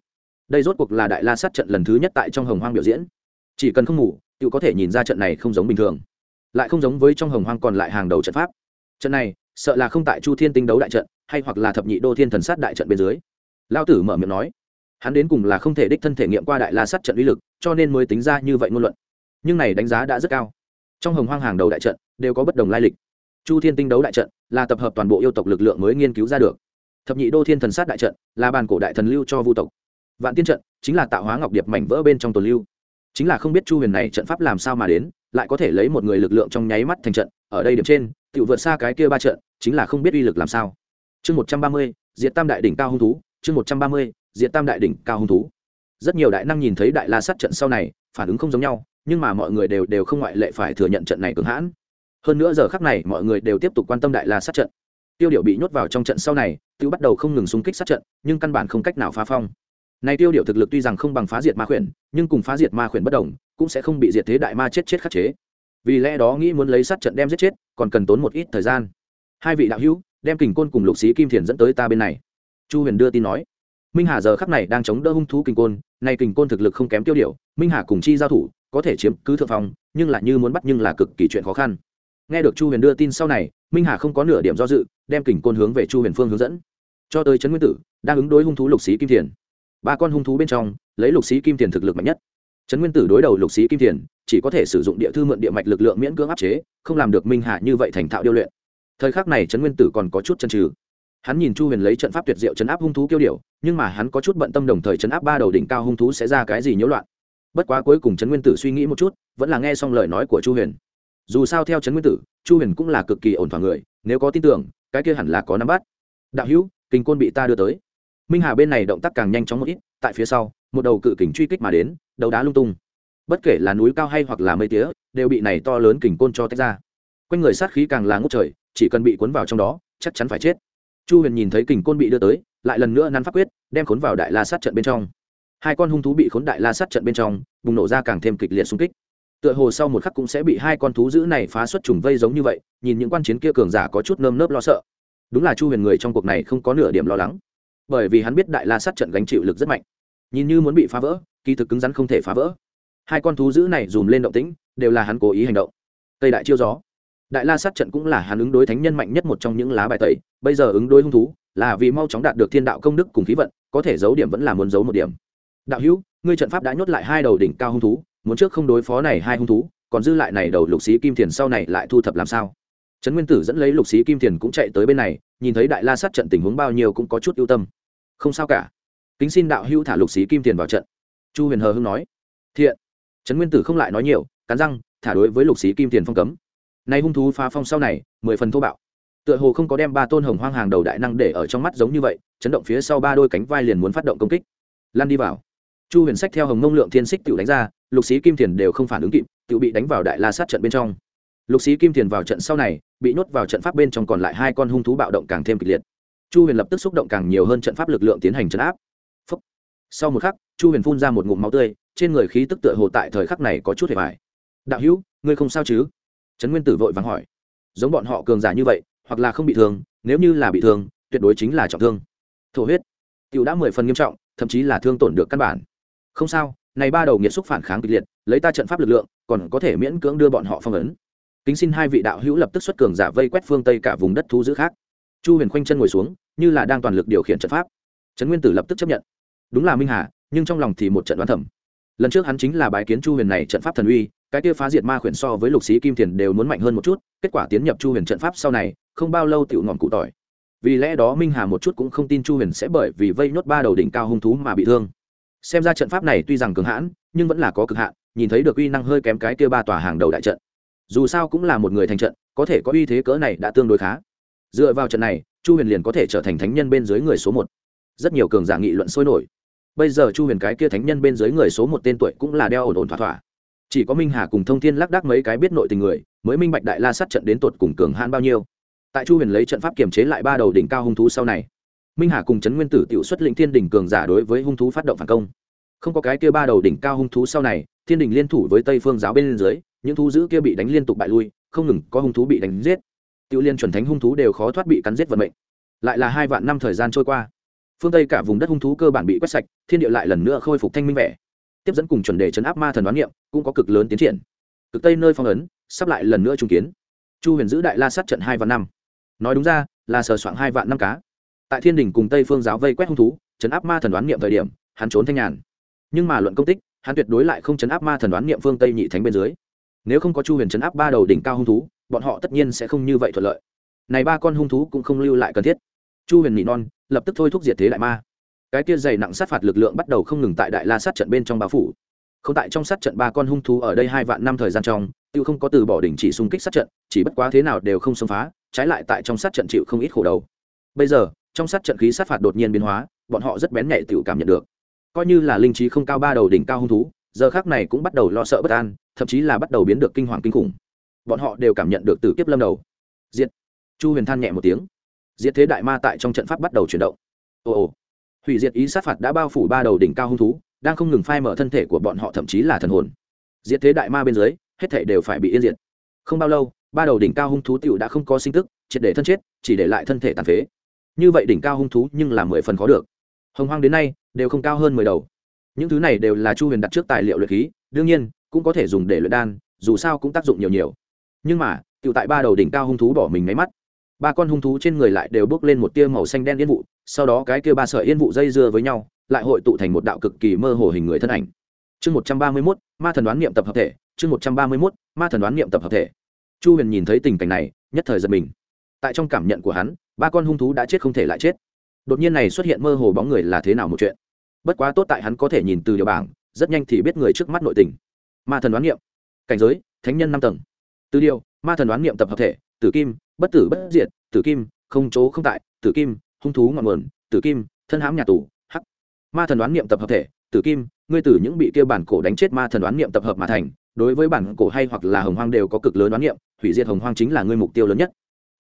A: Đây rốt cuộc là đại la sát trận lần thứ nhất tại trong hồng hoang biểu diễn. Chỉ cần không ngủ tự có thể nhìn ra trận này không giống bình thường. Lại không giống với trong hồng hoang còn lại hàng đầu trận pháp. Trận này, sợ là không tại chu thiên tinh đấu đại trận, hay hoặc là thập nhị đô thiên thần sát đại trận bên dưới. Lao tử mở miệng nói, hắn đến cùng là không thể đích thân thể nghiệm qua đại la sát trận uy lực, cho nên mới tính ra như vậy ngôn luận nhưng này đánh giá đã rất cao. Trong hồng hoang hàng đầu đại trận, đều có bất đồng lai lịch. Chu thiên tinh đấu đại trận là tập hợp toàn bộ yêu tộc lực lượng mới nghiên cứu ra được. Thập nhị đô thiên thần sát đại trận là bàn cổ đại thần lưu cho vu tộc. Vạn tiên trận chính là tạo hóa ngọc điệp mảnh vỡ bên trong tồn lưu. Chính là không biết chu huyền này trận pháp làm sao mà đến, lại có thể lấy một người lực lượng trong nháy mắt thành trận, ở đây điểm trên tự vượt xa cái kia ba trận, chính là không biết uy lực làm sao. Chương một trăm ba mươi diện tam đại đỉnh cao hung thú, chương một trăm ba mươi diện tam đại đỉnh cao hung thú. Rất nhiều đại năng nhìn thấy đại la sát trận sau này, phản ứng không giống nhau nhưng mà mọi người đều đều không ngoại lệ phải thừa nhận trận này cường hãn. Hơn nữa giờ khắc này mọi người đều tiếp tục quan tâm đại la sát trận. Tiêu điệu bị nhốt vào trong trận sau này, tiêu bắt đầu không ngừng xung kích sát trận, nhưng căn bản không cách nào phá phong. Này tiêu điệu thực lực tuy rằng không bằng phá diệt ma khuyển, nhưng cùng phá diệt ma khuyển bất đồng, cũng sẽ không bị diệt thế đại ma chết chết khắc chế. Vì lẽ đó nghĩ muốn lấy sát trận đem giết chết, còn cần tốn một ít thời gian. Hai vị đạo hữu, đem kình côn cùng lục sĩ kim thiền dẫn tới ta bên này. Chu huyền đưa tin nói. Minh hà giờ khắc này đang chống đỡ hung thú kình côn nay kình côn thực lực không kém tiêu điệu minh hà cùng chi giao thủ có thể chiếm cứ thượng phong, nhưng lại như muốn bắt nhưng là cực kỳ chuyện khó khăn. Nghe được chu huyền đưa tin sau này, minh hà không có nửa điểm do dự, đem kình côn hướng về chu huyền phương hướng dẫn. Cho tới trấn nguyên tử, đang ứng đối hung thú lục sĩ kim thiền. Ba con hung thú bên trong, lấy lục sĩ kim thiền thực lực mạnh nhất. Trấn nguyên tử đối đầu lục sĩ kim thiền, chỉ có thể sử dụng địa thư mượn địa mạch lực lượng miễn cưỡng áp chế, không làm được minh hà như vậy thành thạo điêu luyện. Thời khắc này trấn nguyên tử còn có chút chân trừ hắn nhìn chu huyền lấy trận pháp tuyệt diệu chấn áp hung thú kiêu điều nhưng mà hắn có chút bận tâm đồng thời chấn áp ba đầu đỉnh cao hung thú sẽ ra cái gì nhiễu loạn bất quá cuối cùng trấn nguyên tử suy nghĩ một chút, vẫn là nghe xong lời nói của chu huyền. Dù sao theo trấn nguyên tử, chu huyền cũng là cực kỳ ổn thỏa người, nếu có tin tưởng, cái kia hẳn là có nắm bắt. Đạo hữu kinh côn bị ta đưa tới. Minh hà bên này động tác càng nhanh chóng một ít, tại phía sau, một đầu cự kình truy kích mà đến, đầu đá lung tung. Bất kể là núi cao hay hoặc là mây tía, đều bị này to lớn kình côn cho tách ra. Quanh người sát khí càng là ngốc trời, chỉ cần bị cuốn vào trong đó, chắc chắn phải chết. Chu huyền nhìn thấy kình côn bị đưa tới, lại lần nữa nắn pháp quyết, đem khốn vào đại la sát trận bên trong hai con hung thú bị khốn đại la sát trận bên trong, bùng nổ ra càng thêm kịch liệt xung kích. Tựa hồ sau một khắc cũng sẽ bị hai con thú dữ này phá xuất trùng vây giống như vậy, nhìn những quan chiến kia cường giả có chút nơm nớp lo sợ. Đúng là chu huyền người trong cuộc này không có nửa điểm lo lắng, bởi vì hắn biết đại la sát trận gánh chịu lực rất mạnh. Nhìn như muốn bị phá vỡ, kỳ thực cứng rắn không thể phá vỡ. Hai con thú dữ này dùm lên động tĩnh, đều là hắn cố ý hành động. Tây đại chiêu gió. Đại la sát trận cũng là hắn ứng đối thánh nhân mạnh nhất một trong những lá bài tẩy, bây giờ ứng đối hung thú, là vì mau chóng đạt được thiên đạo công đức cùng khí vận, có thể giấu điểm vẫn là muốn giấu một điểm đạo hữu, ngươi trận pháp đã nhốt lại hai đầu đỉnh cao hung thú, muốn trước không đối phó này hai hung thú, còn dư lại này đầu lục sĩ kim thiền sau này lại thu thập làm sao? Trấn nguyên tử dẫn lấy lục sĩ kim thiền cũng chạy tới bên này, nhìn thấy đại la sát trận tình huống bao nhiêu cũng có chút ưu tâm. Không sao cả. Kính xin đạo hữu thả lục sĩ kim thiền vào trận. Chu huyền hờ hưng nói. Thiện. Trấn nguyên tử không lại nói nhiều, cắn răng, thả đối với lục sĩ kim thiền phong cấm. Nay hung thú phá phong sau này, mười phần thô bạo. Tựa hồ không có đem ba tôn hồng hoang hàng đầu đại năng để ở trong mắt giống như vậy, chấn động phía sau ba đôi cánh vai liền muốn phát động công kích. Lan đi vào chu huyền sách theo hồng mông lượng thiên xích tự đánh ra, lục sĩ kim thiền đều không phản ứng kịp tự bị đánh vào đại la sát trận bên trong. Lục sĩ kim thiền vào trận sau này, bị nhốt vào trận pháp bên trong còn lại hai con hung thú bạo động càng thêm kịch liệt. Chu huyền lập tức xúc động càng nhiều hơn trận pháp lực lượng tiến hành chấn áp. Phúc. sau một khắc, chu huyền phun ra một ngụm máu tươi, trên người khí tức tựa hồ tại thời khắc này có chút hề vải đạo hữu, ngươi không sao chứ? Trấn nguyên tử vội vàng hỏi. Giống bọn họ cường giả như vậy, hoặc là không bị thương, nếu như là bị thương, tuyệt đối chính là trọng thương. Thổ huyết. Tiểu đã mười phần nghiêm trọng, thậm chí là thương tổn được căn bản không sao, này ba đầu nghiệt xúc phản kháng kịch liệt, lấy ta trận pháp lực lượng, còn có thể miễn cưỡng đưa bọn họ phong ấn. Kính xin hai vị đạo hữu lập tức xuất cường giả vây quét phương tây cả vùng đất thu giữ khác. Chu huyền khoanh chân ngồi xuống, như là đang toàn lực điều khiển trận pháp. Trấn nguyên tử lập tức chấp nhận. Đúng là minh hà, nhưng trong lòng thì một trận đoán thẩm lần trước hắn chính là bái kiến chu huyền này trận pháp thần uy, cái kia phá diệt ma khuyển so với lục sĩ kim thiền đều muốn mạnh hơn một chút, kết quả tiến nhập chu huyền trận pháp sau này, không bao lâu tựu ngọn cụ tỏi. Vì lẽ đó minh hà một chút cũng không tin chu huyền sẽ bởi vì vây nhốt ba đầu đỉnh cao hung thú mà bị thương xem ra trận pháp này tuy rằng cường hãn, nhưng vẫn là có cực hạn, nhìn thấy được uy năng hơi kém cái kia ba tòa hàng đầu đại trận. Dù sao cũng là một người thành trận, có thể có uy thế cỡ này đã tương đối khá. Dựa vào trận này, chu huyền liền có thể trở thành thánh nhân bên dưới người số một. Rất nhiều cường giả nghị luận sôi nổi. Bây giờ chu huyền cái kia thánh nhân bên dưới người số một tên tuổi cũng là đeo ổn ổn thỏa thỏa. Chỉ có minh hà cùng thông thiên lác đác mấy cái biết nội tình người, mới minh bạch đại la sát trận đến tột cùng cường hãn bao nhiêu. Tại chu huyền lấy trận pháp kiềm chế lại ba đầu đỉnh cao hung thú sau này minh hà cùng trấn nguyên tử tự xuất lĩnh thiên đình cường giả đối với hung thú phát động phản công. Không có cái kia ba đầu đỉnh cao hung thú sau này, thiên đình liên thủ với tây phương giáo bên dưới, những thú dữ kia bị đánh liên tục bại lui, không ngừng có hung thú bị đánh giết. Tiểu liên chuẩn thánh hung thú đều khó thoát bị cắn giết vận mệnh. Lại là hai vạn năm thời gian trôi qua. Phương tây cả vùng đất hung thú cơ bản bị quét sạch, thiên địa lại lần nữa khôi phục thanh minh vẻ. Tiếp dẫn cùng chuẩn đề chấn áp ma thần đoán niệm, cũng có cực lớn tiến triển. Cực tây nơi phong ấn, sắp lại lần nữa trung kiến. Chu huyền giữ đại la sát trận hai vạn năm. Nói đúng ra, là sờ soạn hai vạn năm cá tại thiên đình cùng tây phương giáo vây quét hung thú, chấn áp ma thần đoán niệm thời điểm, hắn trốn thanh nhàn. Nhưng mà luận công tích, hắn tuyệt đối lại không chấn áp ma thần đoán niệm phương tây nhị thánh bên dưới. Nếu không có chu huyền chấn áp ba đầu đỉnh cao hung thú, bọn họ tất nhiên sẽ không như vậy thuận lợi. Này ba con hung thú cũng không lưu lại cần thiết. Chu huyền nhị non, lập tức thôi thúc diệt thế đại ma. Cái kia dày nặng sát phạt lực lượng bắt đầu không ngừng tại đại la sát trận bên trong báo phủ. Không tại trong sát trận ba con hung thú ở đây hai vạn năm thời gian trong, tiêu không có từ bỏ đỉnh chỉ xung kích sát trận, chỉ bất quá thế nào đều không xông phá, trái lại tại trong sát trận chịu không ít khổ đầu. Bây giờ trong sát trận khí sát phạt đột nhiên biến hóa, bọn họ rất bén nhạy tự cảm nhận được. Coi như là linh trí không cao ba đầu đỉnh cao hung thú, giờ khác này cũng bắt đầu lo sợ bất an, thậm chí là bắt đầu biến được kinh hoàng kinh khủng. Bọn họ đều cảm nhận được từ kiếp lâm đầu. Diệt. Chu huyền than nhẹ một tiếng. Diệt thế đại ma tại trong trận pháp bắt đầu chuyển động. Ồ ồ. Hủy diệt ý sát phạt đã bao phủ ba đầu đỉnh cao hung thú, đang không ngừng phai mở thân thể của bọn họ thậm chí là thần hồn. Diệt thế đại ma bên dưới, hết thể đều phải bị yên diệt. Không bao lâu, ba đầu đỉnh cao hung thú tiểu đã không có sinh tức, triệt để thân chết, chỉ để lại thân thể tàn phế như vậy đỉnh cao hung thú nhưng là mười phần khó được. Hồng hoang đến nay đều không cao hơn mười đầu. Những thứ này đều là chu huyền đặt trước tài liệu luyện khí, đương nhiên cũng có thể dùng để luyện đan, dù sao cũng tác dụng nhiều nhiều. Nhưng mà tựu tại ba đầu đỉnh cao hung thú bỏ mình máy mắt. Ba con hung thú trên người lại đều bước lên một tia màu xanh đen yên vụ, sau đó cái kia ba sợi yên vụ dây dưa với nhau, lại hội tụ thành một đạo cực kỳ mơ hồ hình người thân ảnh. Chương một trăm ba mươi mốt, ma thần đoán niệm tập hợp thể, chương một trăm ba mươi mốt, ma thần đoán niệm tập hợp thể. Chu huyền nhìn thấy tình cảnh này, nhất thời giật mình. Tại trong cảm nhận của hắn ba con hung thú đã chết không thể lại chết. Đột nhiên này xuất hiện mơ hồ bóng người là thế nào một chuyện? Bất quá tốt tại hắn có thể nhìn từ điều bảng, rất nhanh thì biết người trước mắt nội tình. Ma thần đoán niệm. Cảnh giới, thánh nhân năm tầng. Từ điều, ma thần đoán niệm tập hợp thể, tử kim, bất tử bất diệt, tử kim, không chỗ không tại, tử kim, hung thú ngọn nguồn, tử kim, thân hãm nhà tù, hắc. Ma thần đoán niệm tập hợp thể, tử kim, ngươi tử những bị kia bản cổ đánh chết ma thần đoán niệm tập hợp mà thành, đối với bản cổ hay hoặc là hồng hoang đều có cực lớn đoán niệm, hủy diệt hồng hoang chính là ngươi mục tiêu lớn nhất.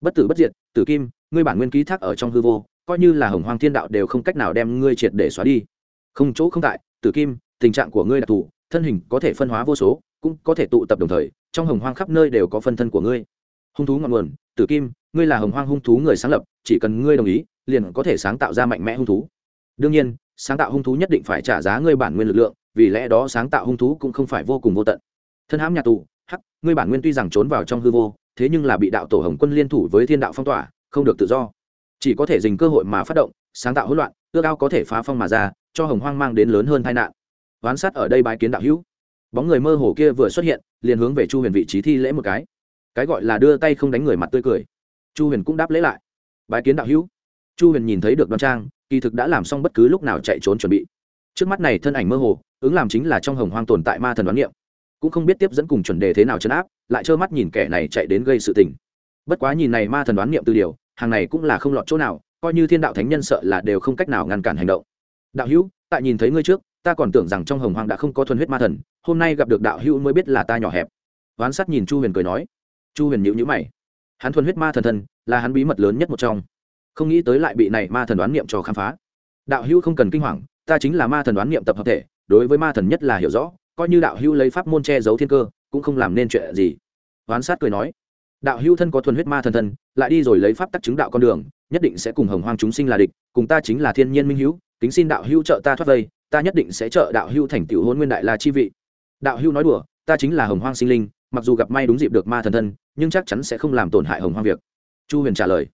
A: Bất tử bất diệt, tử kim ngươi bản nguyên ký thác ở trong hư vô, coi như là hồng hoang thiên đạo đều không cách nào đem ngươi triệt để xóa đi. Không chỗ không tại, tử kim, tình trạng của ngươi đặc thù, thân hình có thể phân hóa vô số, cũng có thể tụ tập đồng thời, trong hồng hoang khắp nơi đều có phân thân của ngươi. Hung thú ngọn nguồn, tử kim, ngươi là hồng hoang hung thú người sáng lập, chỉ cần ngươi đồng ý, liền có thể sáng tạo ra mạnh mẽ hung thú. Đương nhiên, sáng tạo hung thú nhất định phải trả giá ngươi bản nguyên lực lượng, vì lẽ đó sáng tạo hung thú cũng không phải vô cùng vô tận. Thân hãm nhà tù, hắc, ngươi bản nguyên tuy rằng trốn vào trong hư vô, thế nhưng là bị đạo tổ hồng quân liên thủ với thiên đạo phong tỏa không được tự do. Chỉ có thể dình cơ hội mà phát động, sáng tạo hỗn loạn, ước ao có thể phá phong mà ra, cho hồng hoang mang đến lớn hơn tai nạn. Oán sát ở đây bái kiến đạo hữu. Bóng người mơ hồ kia vừa xuất hiện, liền hướng về chu huyền vị trí thi lễ một cái. Cái gọi là đưa tay không đánh người mặt tươi cười. Chu huyền cũng đáp lễ lại. Bái kiến đạo hữu. Chu huyền nhìn thấy được đoan trang, kỳ thực đã làm xong bất cứ lúc nào chạy trốn chuẩn bị. Trước mắt này thân ảnh mơ hồ, ứng làm chính là trong hồng hoang tồn tại ma thần đoán niệm. Cũng không biết tiếp dẫn cùng chuẩn đề thế nào chấn áp, lại trơ mắt nhìn kẻ này chạy đến gây sự tình. Bất quá nhìn này ma thần đoán niệm từ điều hàng này cũng là không lọt chỗ nào, coi như thiên đạo thánh nhân sợ là đều không cách nào ngăn cản hành động. Đạo hữu, tại nhìn thấy ngươi trước, ta còn tưởng rằng trong hồng Hoàng đã không có thuần huyết ma thần, hôm nay gặp được đạo hữu mới biết là ta nhỏ hẹp. Oán sát nhìn chu huyền cười nói. Chu huyền nhữ nhữ mày. Hắn thuần huyết ma thần thần là hắn bí mật lớn nhất một trong. Không nghĩ tới lại bị này ma thần đoán niệm cho khám phá. Đạo hữu không cần kinh hoàng, ta chính là ma thần đoán niệm tập hợp thể, đối với ma thần nhất là hiểu rõ, coi như đạo hữu lấy pháp môn che giấu thiên cơ, cũng không làm nên chuyện gì. Oán sát cười nói đạo hữu thân có thuần huyết ma thần thân lại đi rồi lấy pháp tắc chứng đạo con đường, nhất định sẽ cùng hồng hoang chúng sinh là địch, cùng ta chính là thiên nhiên minh hữu, kính xin đạo hữu trợ ta thoát vây, ta nhất định sẽ trợ đạo hữu thành tựu hôn nguyên đại la chi vị. Đạo hữu nói đùa, ta chính là hồng hoang sinh linh, mặc dù gặp may đúng dịp được ma thần thân nhưng chắc chắn sẽ không làm tổn hại hồng hoang việc. Chu huyền trả lời.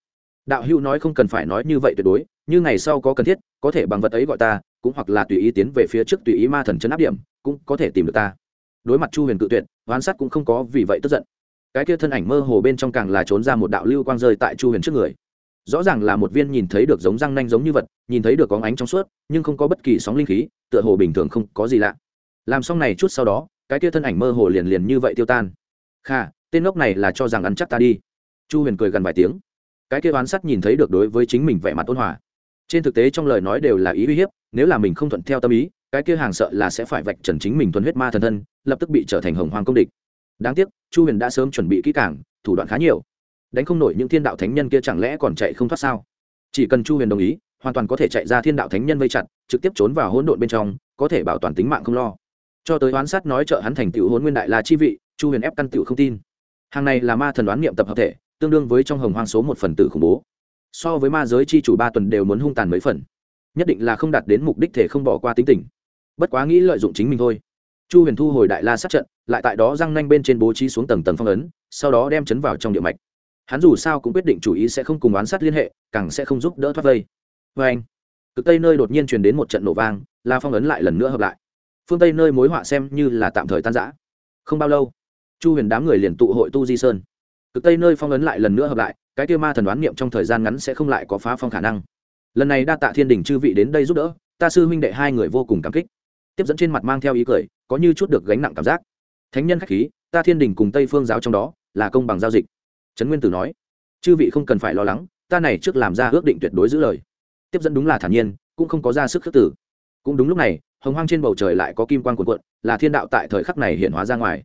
A: Đạo hữu nói không cần phải nói như vậy tuyệt đối, như ngày sau có cần thiết, có thể bằng vật ấy gọi ta, cũng hoặc là tùy ý tiến về phía trước tùy ý ma thần chấn áp điểm, cũng có thể tìm được ta. Đối mặt chu huyền cự tuyệt, oán sát cũng không có vì vậy tức giận cái kia thân ảnh mơ hồ bên trong càng là trốn ra một đạo lưu quang rơi tại chu huyền trước người. Rõ ràng là một viên nhìn thấy được giống răng nanh giống như vật, nhìn thấy được có ánh trong suốt, nhưng không có bất kỳ sóng linh khí, tựa hồ bình thường không có gì lạ. Làm xong này chút sau đó, cái kia thân ảnh mơ hồ liền liền như vậy tiêu tan. Kha, tên ngốc này là cho rằng ăn chắc ta đi. Chu huyền cười gần vài tiếng. Cái kia oán sắt nhìn thấy được đối với chính mình vẻ mặt ôn hòa. Trên thực tế trong lời nói đều là ý uy hiếp, nếu là mình không thuận theo tâm ý, cái kia hàng sợ là sẽ phải vạch trần chính mình thuần huyết ma thần thân, lập tức bị trở thành hồng hoàng công địch đáng tiếc, chu huyền đã sớm chuẩn bị kỹ càng, thủ đoạn khá nhiều. Đánh không nổi những thiên đạo thánh nhân kia chẳng lẽ còn chạy không thoát sao? Chỉ cần chu huyền đồng ý, hoàn toàn có thể chạy ra thiên đạo thánh nhân vây chặt, trực tiếp trốn vào hỗn độn bên trong, có thể bảo toàn tính mạng không lo. Cho tới oán sát nói trợ hắn thành tựu hôn nguyên đại là chi vị, chu huyền ép căn tựu không tin. Hàng này là ma thần đoán niệm tập hợp thể, tương đương với trong hồng hoang số một phần tử khủng bố. So với ma giới chi chủ ba tuần đều muốn hung tàn mấy phần. Nhất định là không đạt đến mục đích thể không bỏ qua tính tình. Bất quá nghĩ lợi dụng chính mình thôi chu huyền thu hồi đại la sát trận, lại tại đó răng nanh bên trên bố trí xuống tầng tầng phong ấn, sau đó đem chấn vào trong địa mạch. Hắn dù sao cũng quyết định chủ ý sẽ không cùng oán sát liên hệ, càng sẽ không giúp đỡ thoát vây. Vê anh cực tây nơi đột nhiên truyền đến một trận nổ vang, la phong ấn lại lần nữa hợp lại. Phương tây nơi mối họa xem như là tạm thời tan giã không bao lâu, chu huyền đám người liền tụ hội tu di sơn. Cực tây nơi phong ấn lại lần nữa hợp lại, cái kia ma thần đoán niệm trong thời gian ngắn sẽ không lại có phá phong khả năng. Lần này đa tạ thiên đình chư vị đến đây giúp đỡ, ta sư huynh đệ hai người vô cùng cảm kích tiếp dẫn trên mặt mang theo ý cười, có như chút được gánh nặng cảm giác. Thánh nhân khách khí, ta thiên đình cùng tây phương giáo trong đó, là công bằng giao dịch. Trấn nguyên tử nói, chư vị không cần phải lo lắng, ta này trước làm ra ước định tuyệt đối giữ lời. Tiếp dẫn đúng là thản nhiên, cũng không có ra sức khước tử cũng đúng lúc này, hồng hoang trên bầu trời lại có kim quan cuộn cuộn, là thiên đạo tại thời khắc này hiện hóa ra ngoài.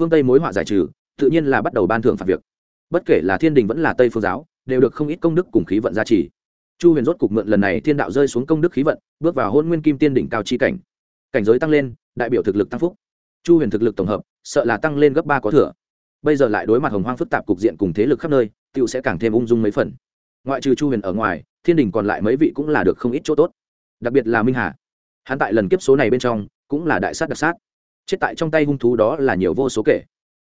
A: Phương tây mối họa giải trừ, tự nhiên là bắt đầu ban thưởng phạt việc. Bất kể là thiên đình vẫn là tây phương giáo, đều được không ít công đức cùng khí vận gia trì. Chu huyền rốt cục mượn lần này thiên đạo rơi xuống công đức khí vận, bước vào hôn nguyên kim tiên đỉnh cao chi cảnh cảnh giới tăng lên, đại biểu thực lực tăng phúc. Chu huyền thực lực tổng hợp, sợ là tăng lên gấp ba có thừa. Bây giờ lại đối mặt hồng hoang phức tạp cục diện cùng thế lực khắp nơi tựu sẽ càng thêm ung dung mấy phần. Ngoại trừ chu huyền ở ngoài, thiên đình còn lại mấy vị cũng là được không ít chỗ tốt. Đặc biệt là minh hà. Hắn tại lần kiếp số này bên trong, cũng là đại sát đặc sát. Chết tại trong tay hung thú đó là nhiều vô số kể.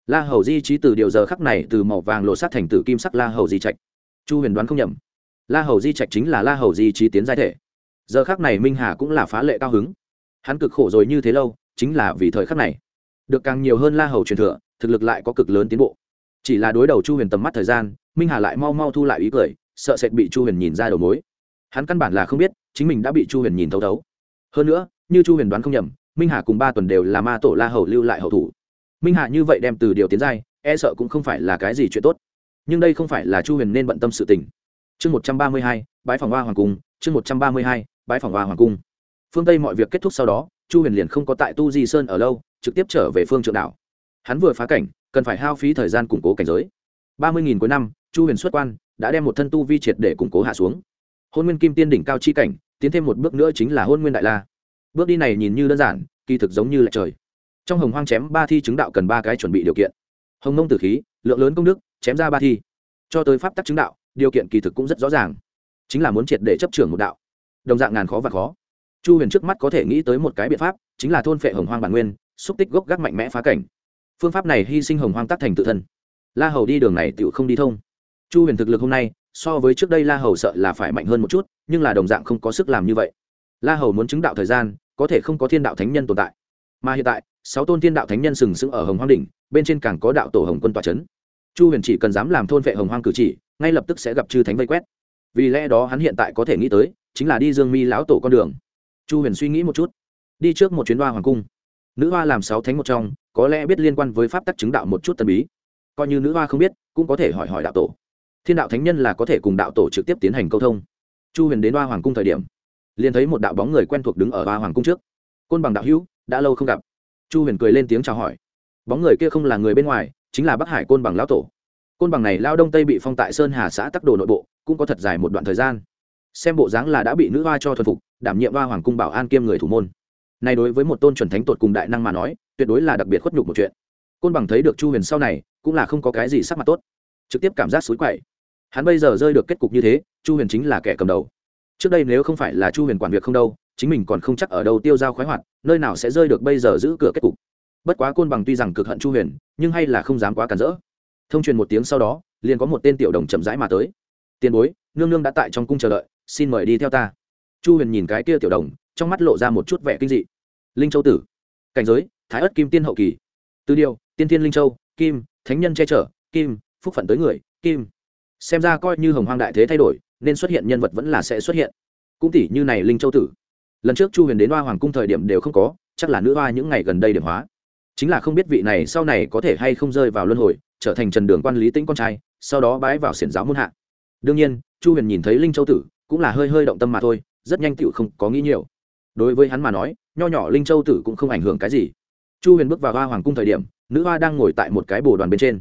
A: La hầu di trí từ điều giờ khắc này từ màu vàng lộ sát thành tử kim sắc la hầu di trạch. Chu huyền đoán không nhầm. La hầu di trạch chính là la hầu di trí tiến giai thể. Giờ khắc này minh hà cũng là phá lệ cao hứng hắn cực khổ rồi như thế lâu, chính là vì thời khắc này. Được càng nhiều hơn la hầu truyền thừa, thực lực lại có cực lớn tiến bộ. Chỉ là đối đầu chu huyền tầm mắt thời gian, minh hà lại mau mau thu lại ý cười, sợ sệt bị chu huyền nhìn ra đầu mối. Hắn căn bản là không biết, chính mình đã bị chu huyền nhìn thấu thấu. Hơn nữa, như chu huyền đoán không nhầm, minh hà cùng ba tuần đều là ma tổ la hầu lưu lại hậu thủ. Minh hà như vậy đem từ điều tiến giai e sợ cũng không phải là cái gì chuyện tốt. Nhưng đây không phải là chu huyền nên bận tâm sự tình. Chương một trăm ba mươi hai bãi phòng hoa hoàng cung, chương một trăm ba mươi hai bãi phòng hoa hoàng cung phương tây mọi việc kết thúc sau đó chu huyền liền không có tại tu di sơn ở lâu trực tiếp trở về phương trượng đảo hắn vừa phá cảnh cần phải hao phí thời gian củng cố cảnh giới ba mươi nghìn cuối năm chu huyền xuất quan đã đem một thân tu vi triệt để củng cố hạ xuống hôn nguyên kim tiên đỉnh cao chi cảnh tiến thêm một bước nữa chính là hôn nguyên đại la bước đi này nhìn như đơn giản kỳ thực giống như lệch trời trong hồng hoang chém ba thi chứng đạo cần ba cái chuẩn bị điều kiện hồng nông tử khí lượng lớn công đức chém ra ba thi cho tới pháp tắc chứng đạo điều kiện kỳ thực cũng rất rõ ràng chính là muốn triệt để chấp trưởng một đạo đồng dạng ngàn khó và khó chu huyền trước mắt có thể nghĩ tới một cái biện pháp, chính là thôn phệ hồng hoang bản nguyên, xúc tích gốc gác mạnh mẽ phá cảnh. Phương pháp này hy sinh hồng hoang tác thành tự thân. La hầu đi đường này tự không đi thông. Chu huyền thực lực hôm nay, so với trước đây la hầu sợ là phải mạnh hơn một chút, nhưng là đồng dạng không có sức làm như vậy. La hầu muốn chứng đạo thời gian, có thể không có thiên đạo thánh nhân tồn tại. Mà hiện tại, sáu tôn thiên đạo thánh nhân sừng sững ở hồng hoang đỉnh, bên trên càng có đạo tổ hồng quân tòa c h ấ n chu huyền chỉ cần dám làm thôn vệ hồng hoang cử chỉ, ngay lập tức sẽ gặp chư thánh vây quét. Vì lẽ đó hắn hiện tại có thể nghĩ tới, chính là đi dương mi lão tổ con đường chu huyền suy nghĩ một chút. Đi trước một chuyến hoa hoàng cung. Nữ hoa làm sáu thánh một trong, có lẽ biết liên quan với pháp tắc chứng đạo một chút tân bí. Coi như nữ hoa không biết, cũng có thể hỏi hỏi đạo tổ. Thiên đạo thánh nhân là có thể cùng đạo tổ trực tiếp tiến hành câu thông. Chu huyền đến hoa hoàng cung thời điểm, liền thấy một đạo bóng người quen thuộc đứng ở hoa hoàng cung trước. Côn bằng đạo hữu, đã lâu không gặp. Chu huyền cười lên tiếng chào hỏi. Bóng người kia không là người bên ngoài, chính là bắc hải côn bằng lão tổ. Côn bằng này lao đông tây bị phong tại sơn hà xã tắc đồ nội bộ, cũng có thật dài một đoạn thời gian xem bộ dáng là đã bị nữ hoa cho thuần phục, đảm nhiệm hoa hoàng cung bảo an kiêm người thủ môn. Này đối với một tôn chuẩn thánh tột cùng đại năng mà nói, tuyệt đối là đặc biệt khuất nhục một chuyện. Côn bằng thấy được chu huyền sau này, cũng là không có cái gì sắc mặt tốt. Trực tiếp cảm giác xối quậy. Hắn bây giờ rơi được kết cục như thế, chu huyền chính là kẻ cầm đầu. Trước đây nếu không phải là chu huyền quản việc không đâu, chính mình còn không chắc ở đâu tiêu dao khoái hoạt, nơi nào sẽ rơi được bây giờ giữ cửa kết cục. Bất quá côn bằng tuy rằng cực hận chu huyền, nhưng hay là không dám quá cản rỡ. Thông truyền một tiếng sau đó, liền có một tên tiểu đồng chậm rãi mà tới. Tiền bối nương nương đã tại trong cung chờ đợi, xin mời đi theo ta. Chu huyền nhìn cái kia tiểu đồng, trong mắt lộ ra một chút vẻ kinh dị. Linh châu tử. Cảnh giới, thái ất kim tiên hậu kỳ. Tư điều, tiên tiên linh châu, kim, thánh nhân che chở, kim, phúc phận tới người, kim. Xem ra coi như hồng hoang đại thế thay đổi, nên xuất hiện nhân vật vẫn là sẽ xuất hiện. Cũng tỷ như này linh châu tử. Lần trước chu huyền đến hoa hoàng cung thời điểm đều không có, chắc là nữ hoa những ngày gần đây điểm hóa. Chính là không biết vị này sau này có thể hay không rơi vào luân hồi, trở thành trần đường quan lý tĩnh con trai, sau đó bái vào xiển giáo muôn hạ đương nhiên, chu huyền nhìn thấy linh châu tử, cũng là hơi hơi động tâm mà thôi, rất nhanh tựu không có nghĩ nhiều. Đối với hắn mà nói, nho nhỏ linh châu tử cũng không ảnh hưởng cái gì. Chu huyền bước vào hoa hoàng cung thời điểm, nữ hoa đang ngồi tại một cái bồ đoàn bên trên.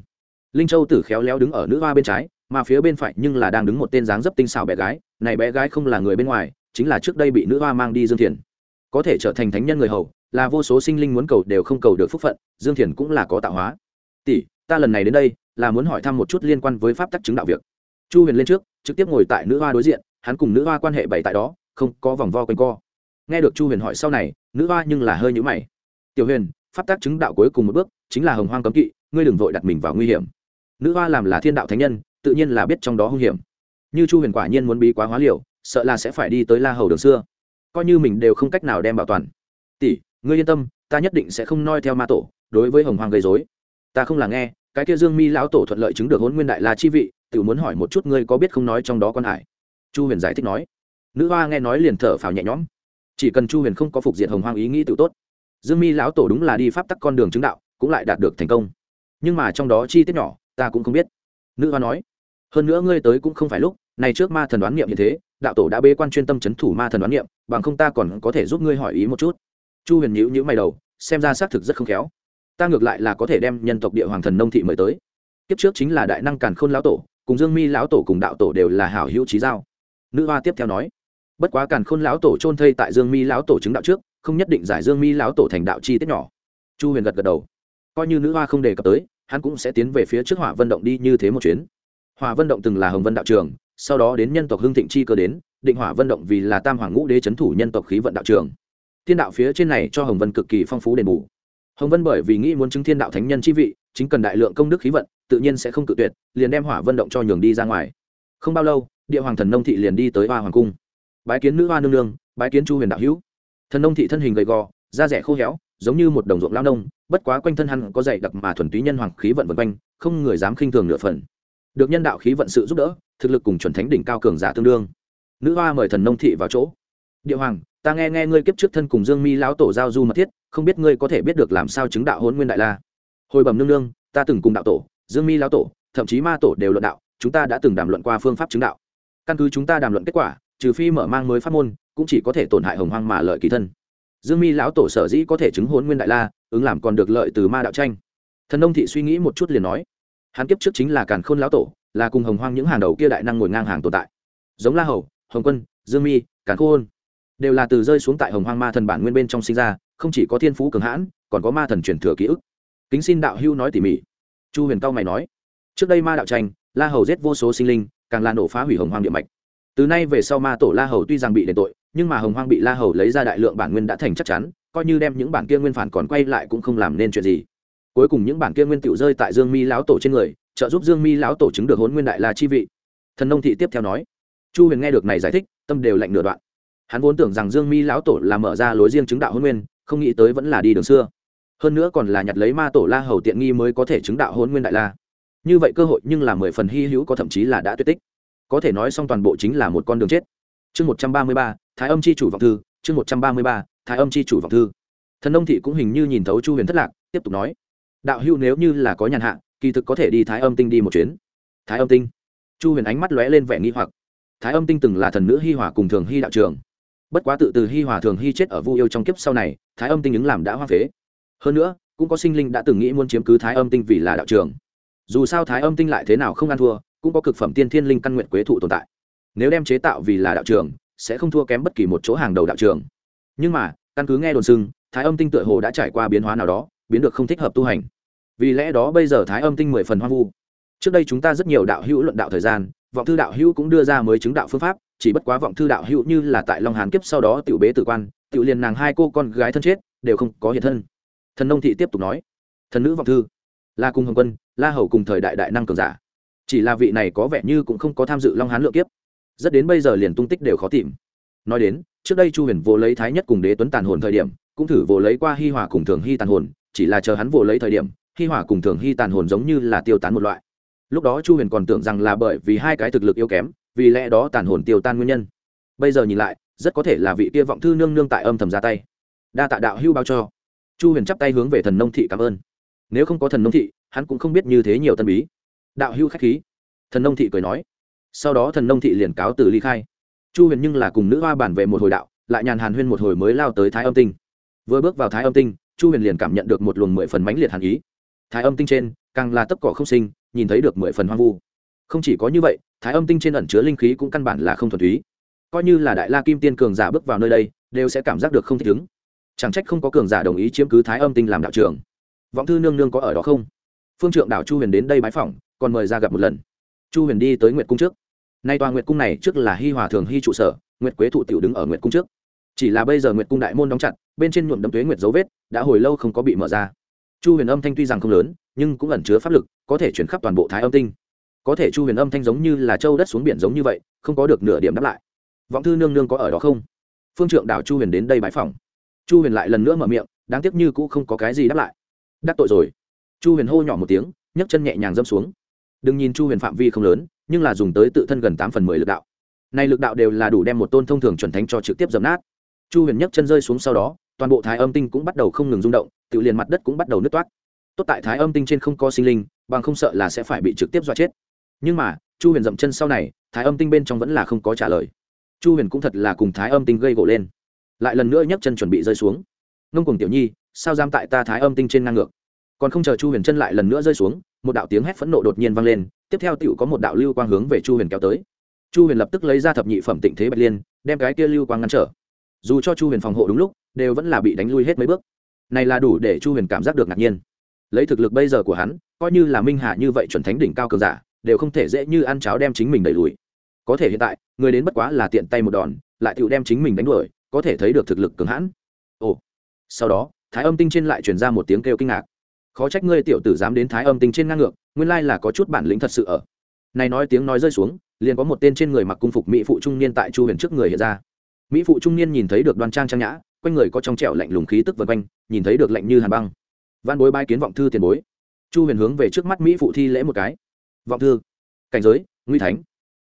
A: Linh châu tử khéo léo đứng ở nữ hoa bên trái, mà phía bên phải nhưng là đang đứng một tên dáng dấp tinh xảo bé gái, này bé gái không là người bên ngoài, chính là trước đây bị nữ hoa mang đi dương thiền. Có thể trở thành thánh nhân người hầu, là vô số sinh linh muốn cầu đều không cầu được phúc phận, dương thiền cũng là có tạo hóa. Tỷ, ta lần này đến đây, là muốn hỏi thăm một chút liên quan với pháp tắc chứng đạo việc chu huyền lên trước, trực tiếp ngồi tại nữ hoa đối diện, hắn cùng nữ hoa quan hệ bày tại đó, không có vòng vo quanh co. Nghe được chu huyền hỏi sau này, nữ hoa nhưng là hơi nhũ mày. Tiểu huyền, pháp tác chứng đạo cuối cùng một bước, chính là hồng hoang cấm kỵ, ngươi đừng vội đặt mình vào nguy hiểm. Nữ hoa làm là thiên đạo thánh nhân, tự nhiên là biết trong đó hung hiểm. Như chu huyền quả nhiên muốn bí quá hóa liều, sợ là sẽ phải đi tới la hầu đường xưa. Coi như mình đều không cách nào đem bảo toàn. Tỷ, ngươi yên tâm, ta nhất định sẽ không noi theo ma tổ, đối với hồng hoàng gây dối ta không là nghe, cái kia dương mi lão tổ thuận lợi chứng được hôn nguyên đại la chi vị tự muốn hỏi một chút ngươi có biết không nói trong đó con hải? Chu huyền giải thích nói. Nữ hoa nghe nói liền thở phào nhẹ nhõm. Chỉ cần chu huyền không có phục diện hồng hoang ý nghĩ tự tốt, dương mi lão tổ đúng là đi pháp tắc con đường chứng đạo, cũng lại đạt được thành công. Nhưng mà trong đó chi tiết nhỏ, ta cũng không biết. Nữ hoa nói. Hơn nữa ngươi tới cũng không phải lúc, này trước ma thần đoán niệm như thế, đạo tổ đã bế quan chuyên tâm c h ấ n thủ ma thần đoán niệm, bằng không ta còn có thể giúp ngươi hỏi ý một chút. Chu huyền nhữ nhữ mày đầu, xem ra xác thực rất không khéo. Ta ngược lại là có thể đem nhân tộc địa hoàng thần nông thị mời tới. Kiếp trước chính là đại năng càn khôn lão tổ cùng dương mi lão tổ cùng đạo tổ đều là hảo hữu trí giao. Nữ hoa tiếp theo nói, bất quá càn khôn lão tổ trôn thây tại dương mi lão tổ chứng đạo trước, không nhất định giải dương mi lão tổ thành đạo chi tiết nhỏ. Chu huyền gật gật đầu. Coi như nữ hoa không đề cập tới, hắn cũng sẽ tiến về phía trước hỏa Vận động đi như thế một chuyến. Hỏa Vận động từng là hồng vân đạo trường, sau đó đến nhân tộc hưng thịnh chi cơ đến, định hỏa Vận động vì là tam hoàng ngũ đế c h ấ n thủ nhân tộc khí vận đạo trường. Thiên đạo phía trên này cho hồng vân cực kỳ phong phú đền bù. Hồng vân bởi vì nghĩ muốn chứng thiên đạo thánh nhân chi vị, chính cần đại lượng công đức khí vận tự nhiên sẽ không cự tuyệt, liền đem hỏa vân động cho nhường đi ra ngoài. Không bao lâu, địa hoàng thần nông thị liền đi tới hoa hoàng cung. Bái kiến nữ hoa nương nương, bái kiến chu huyền đạo hữu. Thần nông thị thân hình gầy gò, da rẻ khô héo, giống như một đồng ruộng lao nông, bất quá quanh thân hắn có dày đặc mà thuần túy nhân hoàng khí vận vân quanh, không người dám khinh thường nửa phần. Được nhân đạo khí vận sự giúp đỡ, thực lực cùng chuẩn thánh đỉnh cao cường giả tương đương. Nữ hoa mời thần nông thị vào chỗ. Địa hoàng, ta nghe nghe ngươi kiếp trước thân cùng dương mi lão tổ giao du mật thiết, không biết ngươi có thể biết được làm sao chứng đạo hôn nguyên đại la. Hồi bẩm nương nương, ta từng cùng đạo tổ dương mi lão tổ, thậm chí ma tổ đều luận đạo, chúng ta đã từng đàm luận qua phương pháp chứng đạo. Căn cứ chúng ta đàm luận kết quả, trừ phi mở mang mới pháp môn, cũng chỉ có thể tổn hại hồng hoang mà lợi kỳ thân. Dương mi lão tổ sở dĩ có thể chứng hôn nguyên đại la, ứng làm còn được lợi từ ma đạo tranh. Thần nông thị suy nghĩ một chút liền nói, hắn kiếp trước chính là càn khôn lão tổ, là cùng hồng hoang những hàng đầu kia đại năng ngồi ngang hàng tồn tại. Giống la hầu, hồng quân, dương mi, càn khôn, đều là từ rơi xuống tại hồng hoang ma thần bản nguyên bên trong sinh ra, không chỉ có thiên phú cường hãn, còn có ma thần truyền thừa ký ức. Kính xin đạo hưu nói tỉ mỉ chu huyền cao mày nói, trước đây ma đạo tranh, la hầu giết vô số sinh linh, càng là nổ phá hủy hồng hoang địa mạch. Từ nay về sau ma tổ la hầu tuy rằng bị đền tội, nhưng mà hồng hoang bị la hầu lấy ra đại lượng bản nguyên đã thành chắc chắn, coi như đem những bản kia nguyên phản còn quay lại cũng không làm nên chuyện gì. Cuối cùng những bản kia nguyên tựu rơi tại dương mi lão tổ trên người, trợ giúp dương mi lão tổ chứng được hốn nguyên đại la chi vị. Thần nông thị tiếp theo nói. Chu huyền nghe được này giải thích, tâm đều lạnh nửa đoạn. Hắn vốn tưởng rằng dương mi lão tổ là mở ra lối riêng chứng đạo hôn nguyên, không nghĩ tới vẫn là đi đường xưa hơn nữa còn là nhặt lấy ma tổ la hầu tiện nghi mới có thể chứng đạo hôn nguyên đại la. Như vậy cơ hội nhưng là mười phần hy hữu có thậm chí là đã tuyệt tích. Có thể nói xong toàn bộ chính là một con đường chết. Chương một trăm ba mươi ba, thái âm c h i chủ vọng thư. Chương một trăm ba mươi ba, thái âm c h i chủ vọng thư. Thần nông thị cũng hình như nhìn thấu chu huyền thất lạc, tiếp tục nói. Đạo hữu nếu như là có nhàn hạ, kỳ thực có thể đi thái âm tinh đi một chuyến. Thái âm tinh. Chu huyền ánh mắt lóe lên vẻ nghi hoặc. Thái âm tinh từng là thần nữ hi hòa cùng thường hy đạo trường. Bất quá tự từ hi hòa thường hy chết ở vu yêu trong kiếp sau này, thái âm tinh ứng làm đã hoa phế hơn nữa, cũng có sinh linh đã từng nghĩ muốn chiếm cứ thái âm tinh vì là đạo trường. Dù sao thái âm tinh lại thế nào không ăn thua, cũng có cực phẩm tiên thiên linh căn nguyện quế thụ tồn tại. Nếu đem chế tạo vì là đạo trường, sẽ không thua kém bất kỳ một chỗ hàng đầu đạo trường. Nhưng mà, căn cứ nghe đồn xưng, thái âm tinh tựa hồ đã trải qua biến hóa nào đó, biến được không thích hợp tu hành. Vì lẽ đó bây giờ thái âm tinh mười phần hoang vu. Trước đây chúng ta rất nhiều đạo hữu luận đạo thời gian, vọng thư đạo hữu cũng đưa ra mới chứng đạo phương pháp, chỉ bất quá vọng thư đạo hữu như là tại long hàn kiếp sau đó tiểu bế tử quan, tiểu liền nàng hai cô con gái thân chết, đều không có hiện thân thần nông thị tiếp tục nói, thần nữ vọng thư, la cung hồng quân, la hầu cùng thời đại đại năng cường giả, chỉ là vị này có vẻ như cũng không có tham dự long hán lượng kiếp, rất đến bây giờ liền tung tích đều khó tìm. Nói đến, trước đây chu huyền vô lấy thái nhất cùng đế tuấn tàn hồn thời điểm, cũng thử vô lấy qua hi hòa cùng thường hy tàn hồn, chỉ là chờ hắn vô lấy thời điểm, hi hòa cùng thường hy tàn hồn giống như là tiêu tán một loại. Lúc đó chu huyền còn tưởng rằng là bởi vì hai cái thực lực yếu kém, vì lẽ đó tàn hồn tiêu tan nguyên nhân. Bây giờ nhìn lại, rất có thể là vị kia vọng thư nương nương tại âm thầm ra tay. Đa tạ đạo hưu bao cho chu huyền chắp tay hướng về thần nông thị cảm ơn. Nếu không có thần nông thị, hắn cũng không biết như thế nhiều tân bí. Đạo hữu k h á c h khí. Thần nông thị cười nói. Sau đó thần nông thị liền cáo từ ly khai. Chu huyền nhưng là cùng nữ hoa bản về một hồi đạo, lại nhàn hàn huyên một hồi mới lao tới thái âm tinh. Vừa bước vào thái âm tinh, chu huyền liền cảm nhận được một luồng mười phần mãnh liệt hàn ý. Thái âm tinh trên, càng là tấp cỏ không sinh, nhìn thấy được mười phần hoang vu. Không chỉ có như vậy, thái âm tinh trên ẩn chứa linh khí cũng căn bản là không thuần túy. Coi như là đại la kim tiên cường giả bước vào nơi đây, đều sẽ cảm giác được không thích ứng chẳng trách không có cường giả đồng ý chiếm cứ thái âm tinh làm đạo trường vọng thư nương nương có ở đó không? Phương trượng đảo chu huyền đến đây bái phỏng, còn mời ra gặp một lần. Chu huyền đi tới nguyệt cung trước. Nay toàn nguyệt cung này trước là hi hòa thường hi trụ sở, nguyệt quế thụ tiểu đứng ở nguyệt cung trước. Chỉ là bây giờ nguyệt cung đại môn đóng chặt, bên trên nhuộm đấm tuế nguyệt dấu vết, đã hồi lâu không có bị mở ra. Chu huyền âm thanh tuy rằng không lớn, nhưng cũng ẩn chứa pháp lực, có thể chuyển khắp toàn bộ thái âm tinh. Có thể chu huyền âm thanh giống như là châu đất xuống biển giống như vậy, không có được nửa điểm đáp lại. Vọng thư nương nương có ở đó không? Phương trượng đảo chu huyền đến đây bãi phòng chu huyền lại lần nữa mở miệng, đáng tiếc như cũ không có cái gì đáp lại. Đắc tội rồi. Chu huyền hô nhỏ một tiếng, nhấc chân nhẹ nhàng dâm xuống. Đừng nhìn chu huyền phạm vi không lớn, nhưng là dùng tới tự thân gần tám phần mười lực đạo. Này lực đạo đều là đủ đem một tôn thông thường chuẩn thánh cho trực tiếp dập nát. Chu huyền nhấc chân rơi xuống sau đó, toàn bộ thái âm tinh cũng bắt đầu không ngừng rung động, tự liền mặt đất cũng bắt đầu nứt toát. Tốt tại thái âm tinh trên không có sinh linh, bằng không sợ là sẽ phải bị trực tiếp dọa chết. Nhưng mà, chu huyền dậm chân sau này, thái âm tinh bên trong vẫn là không có trả lời. Chu huyền cũng thật là cùng thái âm tinh gây gỗ lên lại lần nữa nhấc chân chuẩn bị rơi xuống. Ngông cùng tiểu nhi, sao giam tại ta thái âm tinh trên ngang ngược? Còn không chờ chu huyền chân lại lần nữa rơi xuống, một đạo tiếng hét phẫn nộ đột nhiên vang lên, tiếp theo tựu có một đạo lưu quang hướng về chu huyền kéo tới. Chu huyền lập tức lấy ra thập nhị phẩm tịnh thế bạch liên, đem cái kia lưu quang ngăn trở. Dù cho chu huyền phòng hộ đúng lúc, đều vẫn là bị đánh lui hết mấy bước. Này là đủ để chu huyền cảm giác được ngạc nhiên. Lấy thực lực bây giờ của hắn, coi như là minh hạ như vậy chuẩn thánh đỉnh cao cường giả, đều không thể dễ như ăn cháo đem chính mình đẩy lùi. Có thể hiện tại, người đến bất quá là tiện tay một đòn, lại tựu đem chính mình đánh đuổi có thể thấy được thực lực cường hãn. Ồ. Sau đó thái âm tinh trên lại truyền ra một tiếng kêu kinh ngạc. Khó trách ngươi tiểu tử dám đến thái âm tinh trên ngang ngược nguyên lai là có chút bản lĩnh thật sự ở. Này nói tiếng nói rơi xuống liền có một tên trên người mặc cung phục mỹ phụ trung niên tại chu huyền trước người hiện ra. Mỹ phụ trung niên nhìn thấy được đoan trang trang nhã quanh người có trong trẻo lạnh lùng khí tức vân quanh nhìn thấy được lạnh như hàn băng. Văn bối bái kiến vọng thư tiền bối. Chu huyền hướng về trước mắt mỹ phụ thi lễ một cái. Vọng thư. Cảnh giới nguy thánh.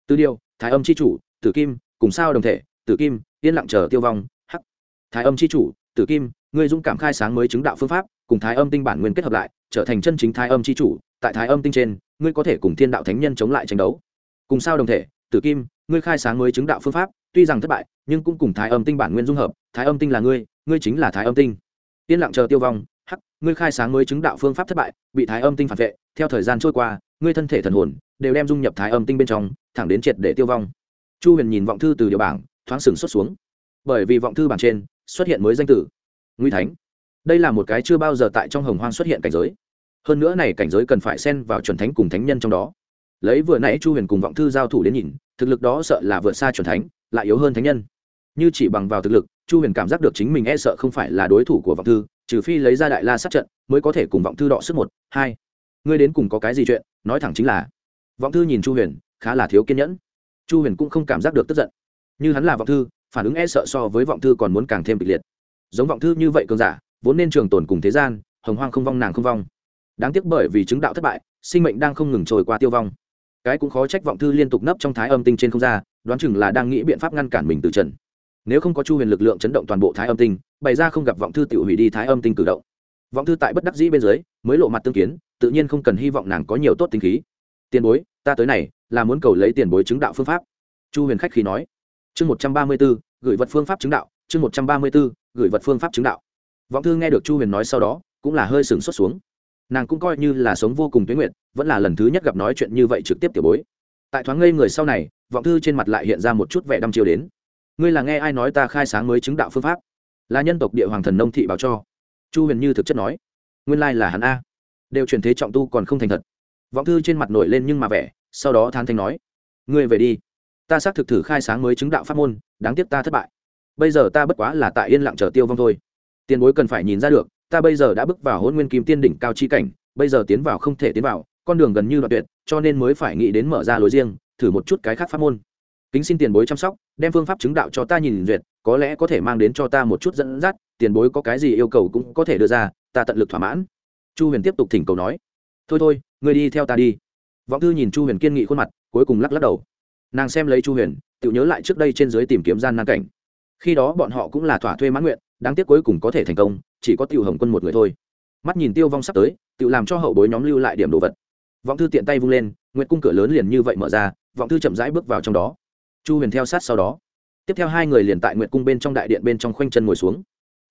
A: Tư điều, thái âm c h i chủ tử kim cùng sao đồng thể tử kim yên lặng chờ tiêu vong, hắc. Thái âm c h i chủ, tử kim, ngươi dũng cảm khai sáng mới chứng đạo phương pháp, cùng thái âm tinh bản nguyên kết hợp lại, trở thành chân chính thái âm c h i chủ, tại thái âm tinh trên, ngươi có thể cùng thiên đạo thánh nhân chống lại tranh đấu. Cùng sao đồng thể, tử kim, ngươi khai sáng mới chứng đạo phương pháp, tuy rằng thất bại, nhưng cũng cùng thái âm tinh bản nguyên dung hợp, thái âm tinh là ngươi ngươi chính là thái âm tinh. Yên lặng chờ tiêu vong, hắc, ngươi khai sáng mới chứng đạo phương pháp thất bại, bị thái âm tinh phản vệ, theo thời gian trôi qua, ngươi thân thể thần hồn đều đem dung nhập thái âm tinh bên trong, thẳng đến triệt để tiêu vong. Chu huyền nhìn vọng thư từ điều bảng thoáng sừng xuất xuống. Bởi vì vọng thư bản trên xuất hiện mới danh tử nguy thánh. Đây là một cái chưa bao giờ tại trong hồng hoang xuất hiện cảnh giới. Hơn nữa này cảnh giới cần phải xen vào chuẩn thánh cùng thánh nhân trong đó. Lấy vừa nãy chu huyền cùng vọng thư giao thủ đến nhìn, thực lực đó sợ là vượt xa chuẩn thánh, lại yếu hơn thánh nhân. Như chỉ bằng vào thực lực, chu huyền cảm giác được chính mình e sợ không phải là đối thủ của vọng thư, trừ phi lấy ra đại la sát trận mới có thể cùng vọng thư đọ sức một, hai. Ngươi đến cùng có cái gì chuyện? Nói thẳng chính là, vọng thư nhìn chu huyền, khá là thiếu kiên nhẫn. Chu huyền cũng không cảm giác được tức giận như hắn là vọng thư, phản ứng e sợ so với vọng thư còn muốn càng thêm kịch liệt. Giống vọng thư như vậy cường giả, vốn nên trường tồn cùng thế gian, hồng hoang không vong nàng không vong. Đáng tiếc bởi vì chứng đạo thất bại, sinh mệnh đang không ngừng trôi qua tiêu vong. Cái cũng khó trách vọng thư liên tục nấp trong thái âm tinh trên không ra, đoán chừng là đang nghĩ biện pháp ngăn cản mình từ trần. Nếu không có chu huyền lực lượng chấn động toàn bộ thái âm tinh, bày ra không gặp vọng thư tự hủy đi thái âm tinh cử động. Vọng thư tại bất đắc dĩ bên dưới, mới lộ mặt tương kiến, tự nhiên không cần hy vọng nàng có nhiều tốt tính khí. Tiền bối, ta tới này, là muốn cầu lấy tiền bối chứng đạo phương pháp. Chu huyền khách khí nói chương một trăm ba mươi b ố gửi vật phương pháp chứng đạo. Chương một trăm ba mươi b ố gửi vật phương pháp chứng đạo. Vọng thư nghe được chu huyền nói sau đó, cũng là hơi sừng xuất xuống. Nàng cũng coi như là sống vô cùng tuyến nguyện, vẫn là lần thứ nhất gặp nói chuyện như vậy trực tiếp tiểu bối. Tại thoáng ngây người sau này, vọng thư trên mặt lại hiện ra một chút vẻ đăm chiêu đến. Ngươi là nghe ai nói ta khai sáng mới chứng đạo phương pháp? Là nhân tộc địa hoàng thần nông thị báo cho. Chu huyền như thực chất nói. Nguyên lai là hắn a. Đều chuyển thế trọng tu còn không thành thật. Vọng thư trên mặt nổi lên nhưng mà vẻ, sau đó thán thanh nói. Ngươi về đi ta xác thực thử khai sáng mới chứng đạo pháp môn, đáng tiếc ta thất bại. Bây giờ ta bất quá là tại yên lặng chờ tiêu vong thôi. Tiền bối cần phải nhìn ra được, ta bây giờ đã bước vào hôn nguyên kim tiên đỉnh cao chi cảnh, bây giờ tiến vào không thể tiến vào, con đường gần như đoạn tuyệt, cho nên mới phải nghĩ đến mở ra lối riêng, thử một chút cái khác pháp môn. Kính xin tiền bối chăm sóc, đem phương pháp chứng đạo cho ta nhìn duyệt, có lẽ có thể mang đến cho ta một chút dẫn dắt, tiền bối có cái gì yêu cầu cũng có thể đưa ra, ta tận lực thỏa mãn. Chu huyền tiếp tục thỉnh cầu nói. Thôi thôi người đi theo ta đi. Vọng thư nhìn chu huyền kiên nghị khuôn mặt, cuối cùng lắc lắc đầu nàng xem lấy chu huyền, tự nhớ lại trước đây trên dưới tìm kiếm gian nan cảnh. Khi đó bọn họ cũng là thỏa thuê mãn nguyện, đáng tiếc cuối cùng có thể thành công, chỉ có tiêu hồng quân một người thôi. Mắt nhìn tiêu vong sắp tới, tự làm cho hậu bối nhóm lưu lại điểm đồ vật. Vọng thư tiện tay vung lên, nguyện cung cửa lớn liền như vậy mở ra, vọng thư chậm rãi bước vào trong đó. Chu huyền theo sát sau đó. Tiếp theo hai người liền tại nguyện cung bên trong đại điện bên trong khoanh chân ngồi xuống.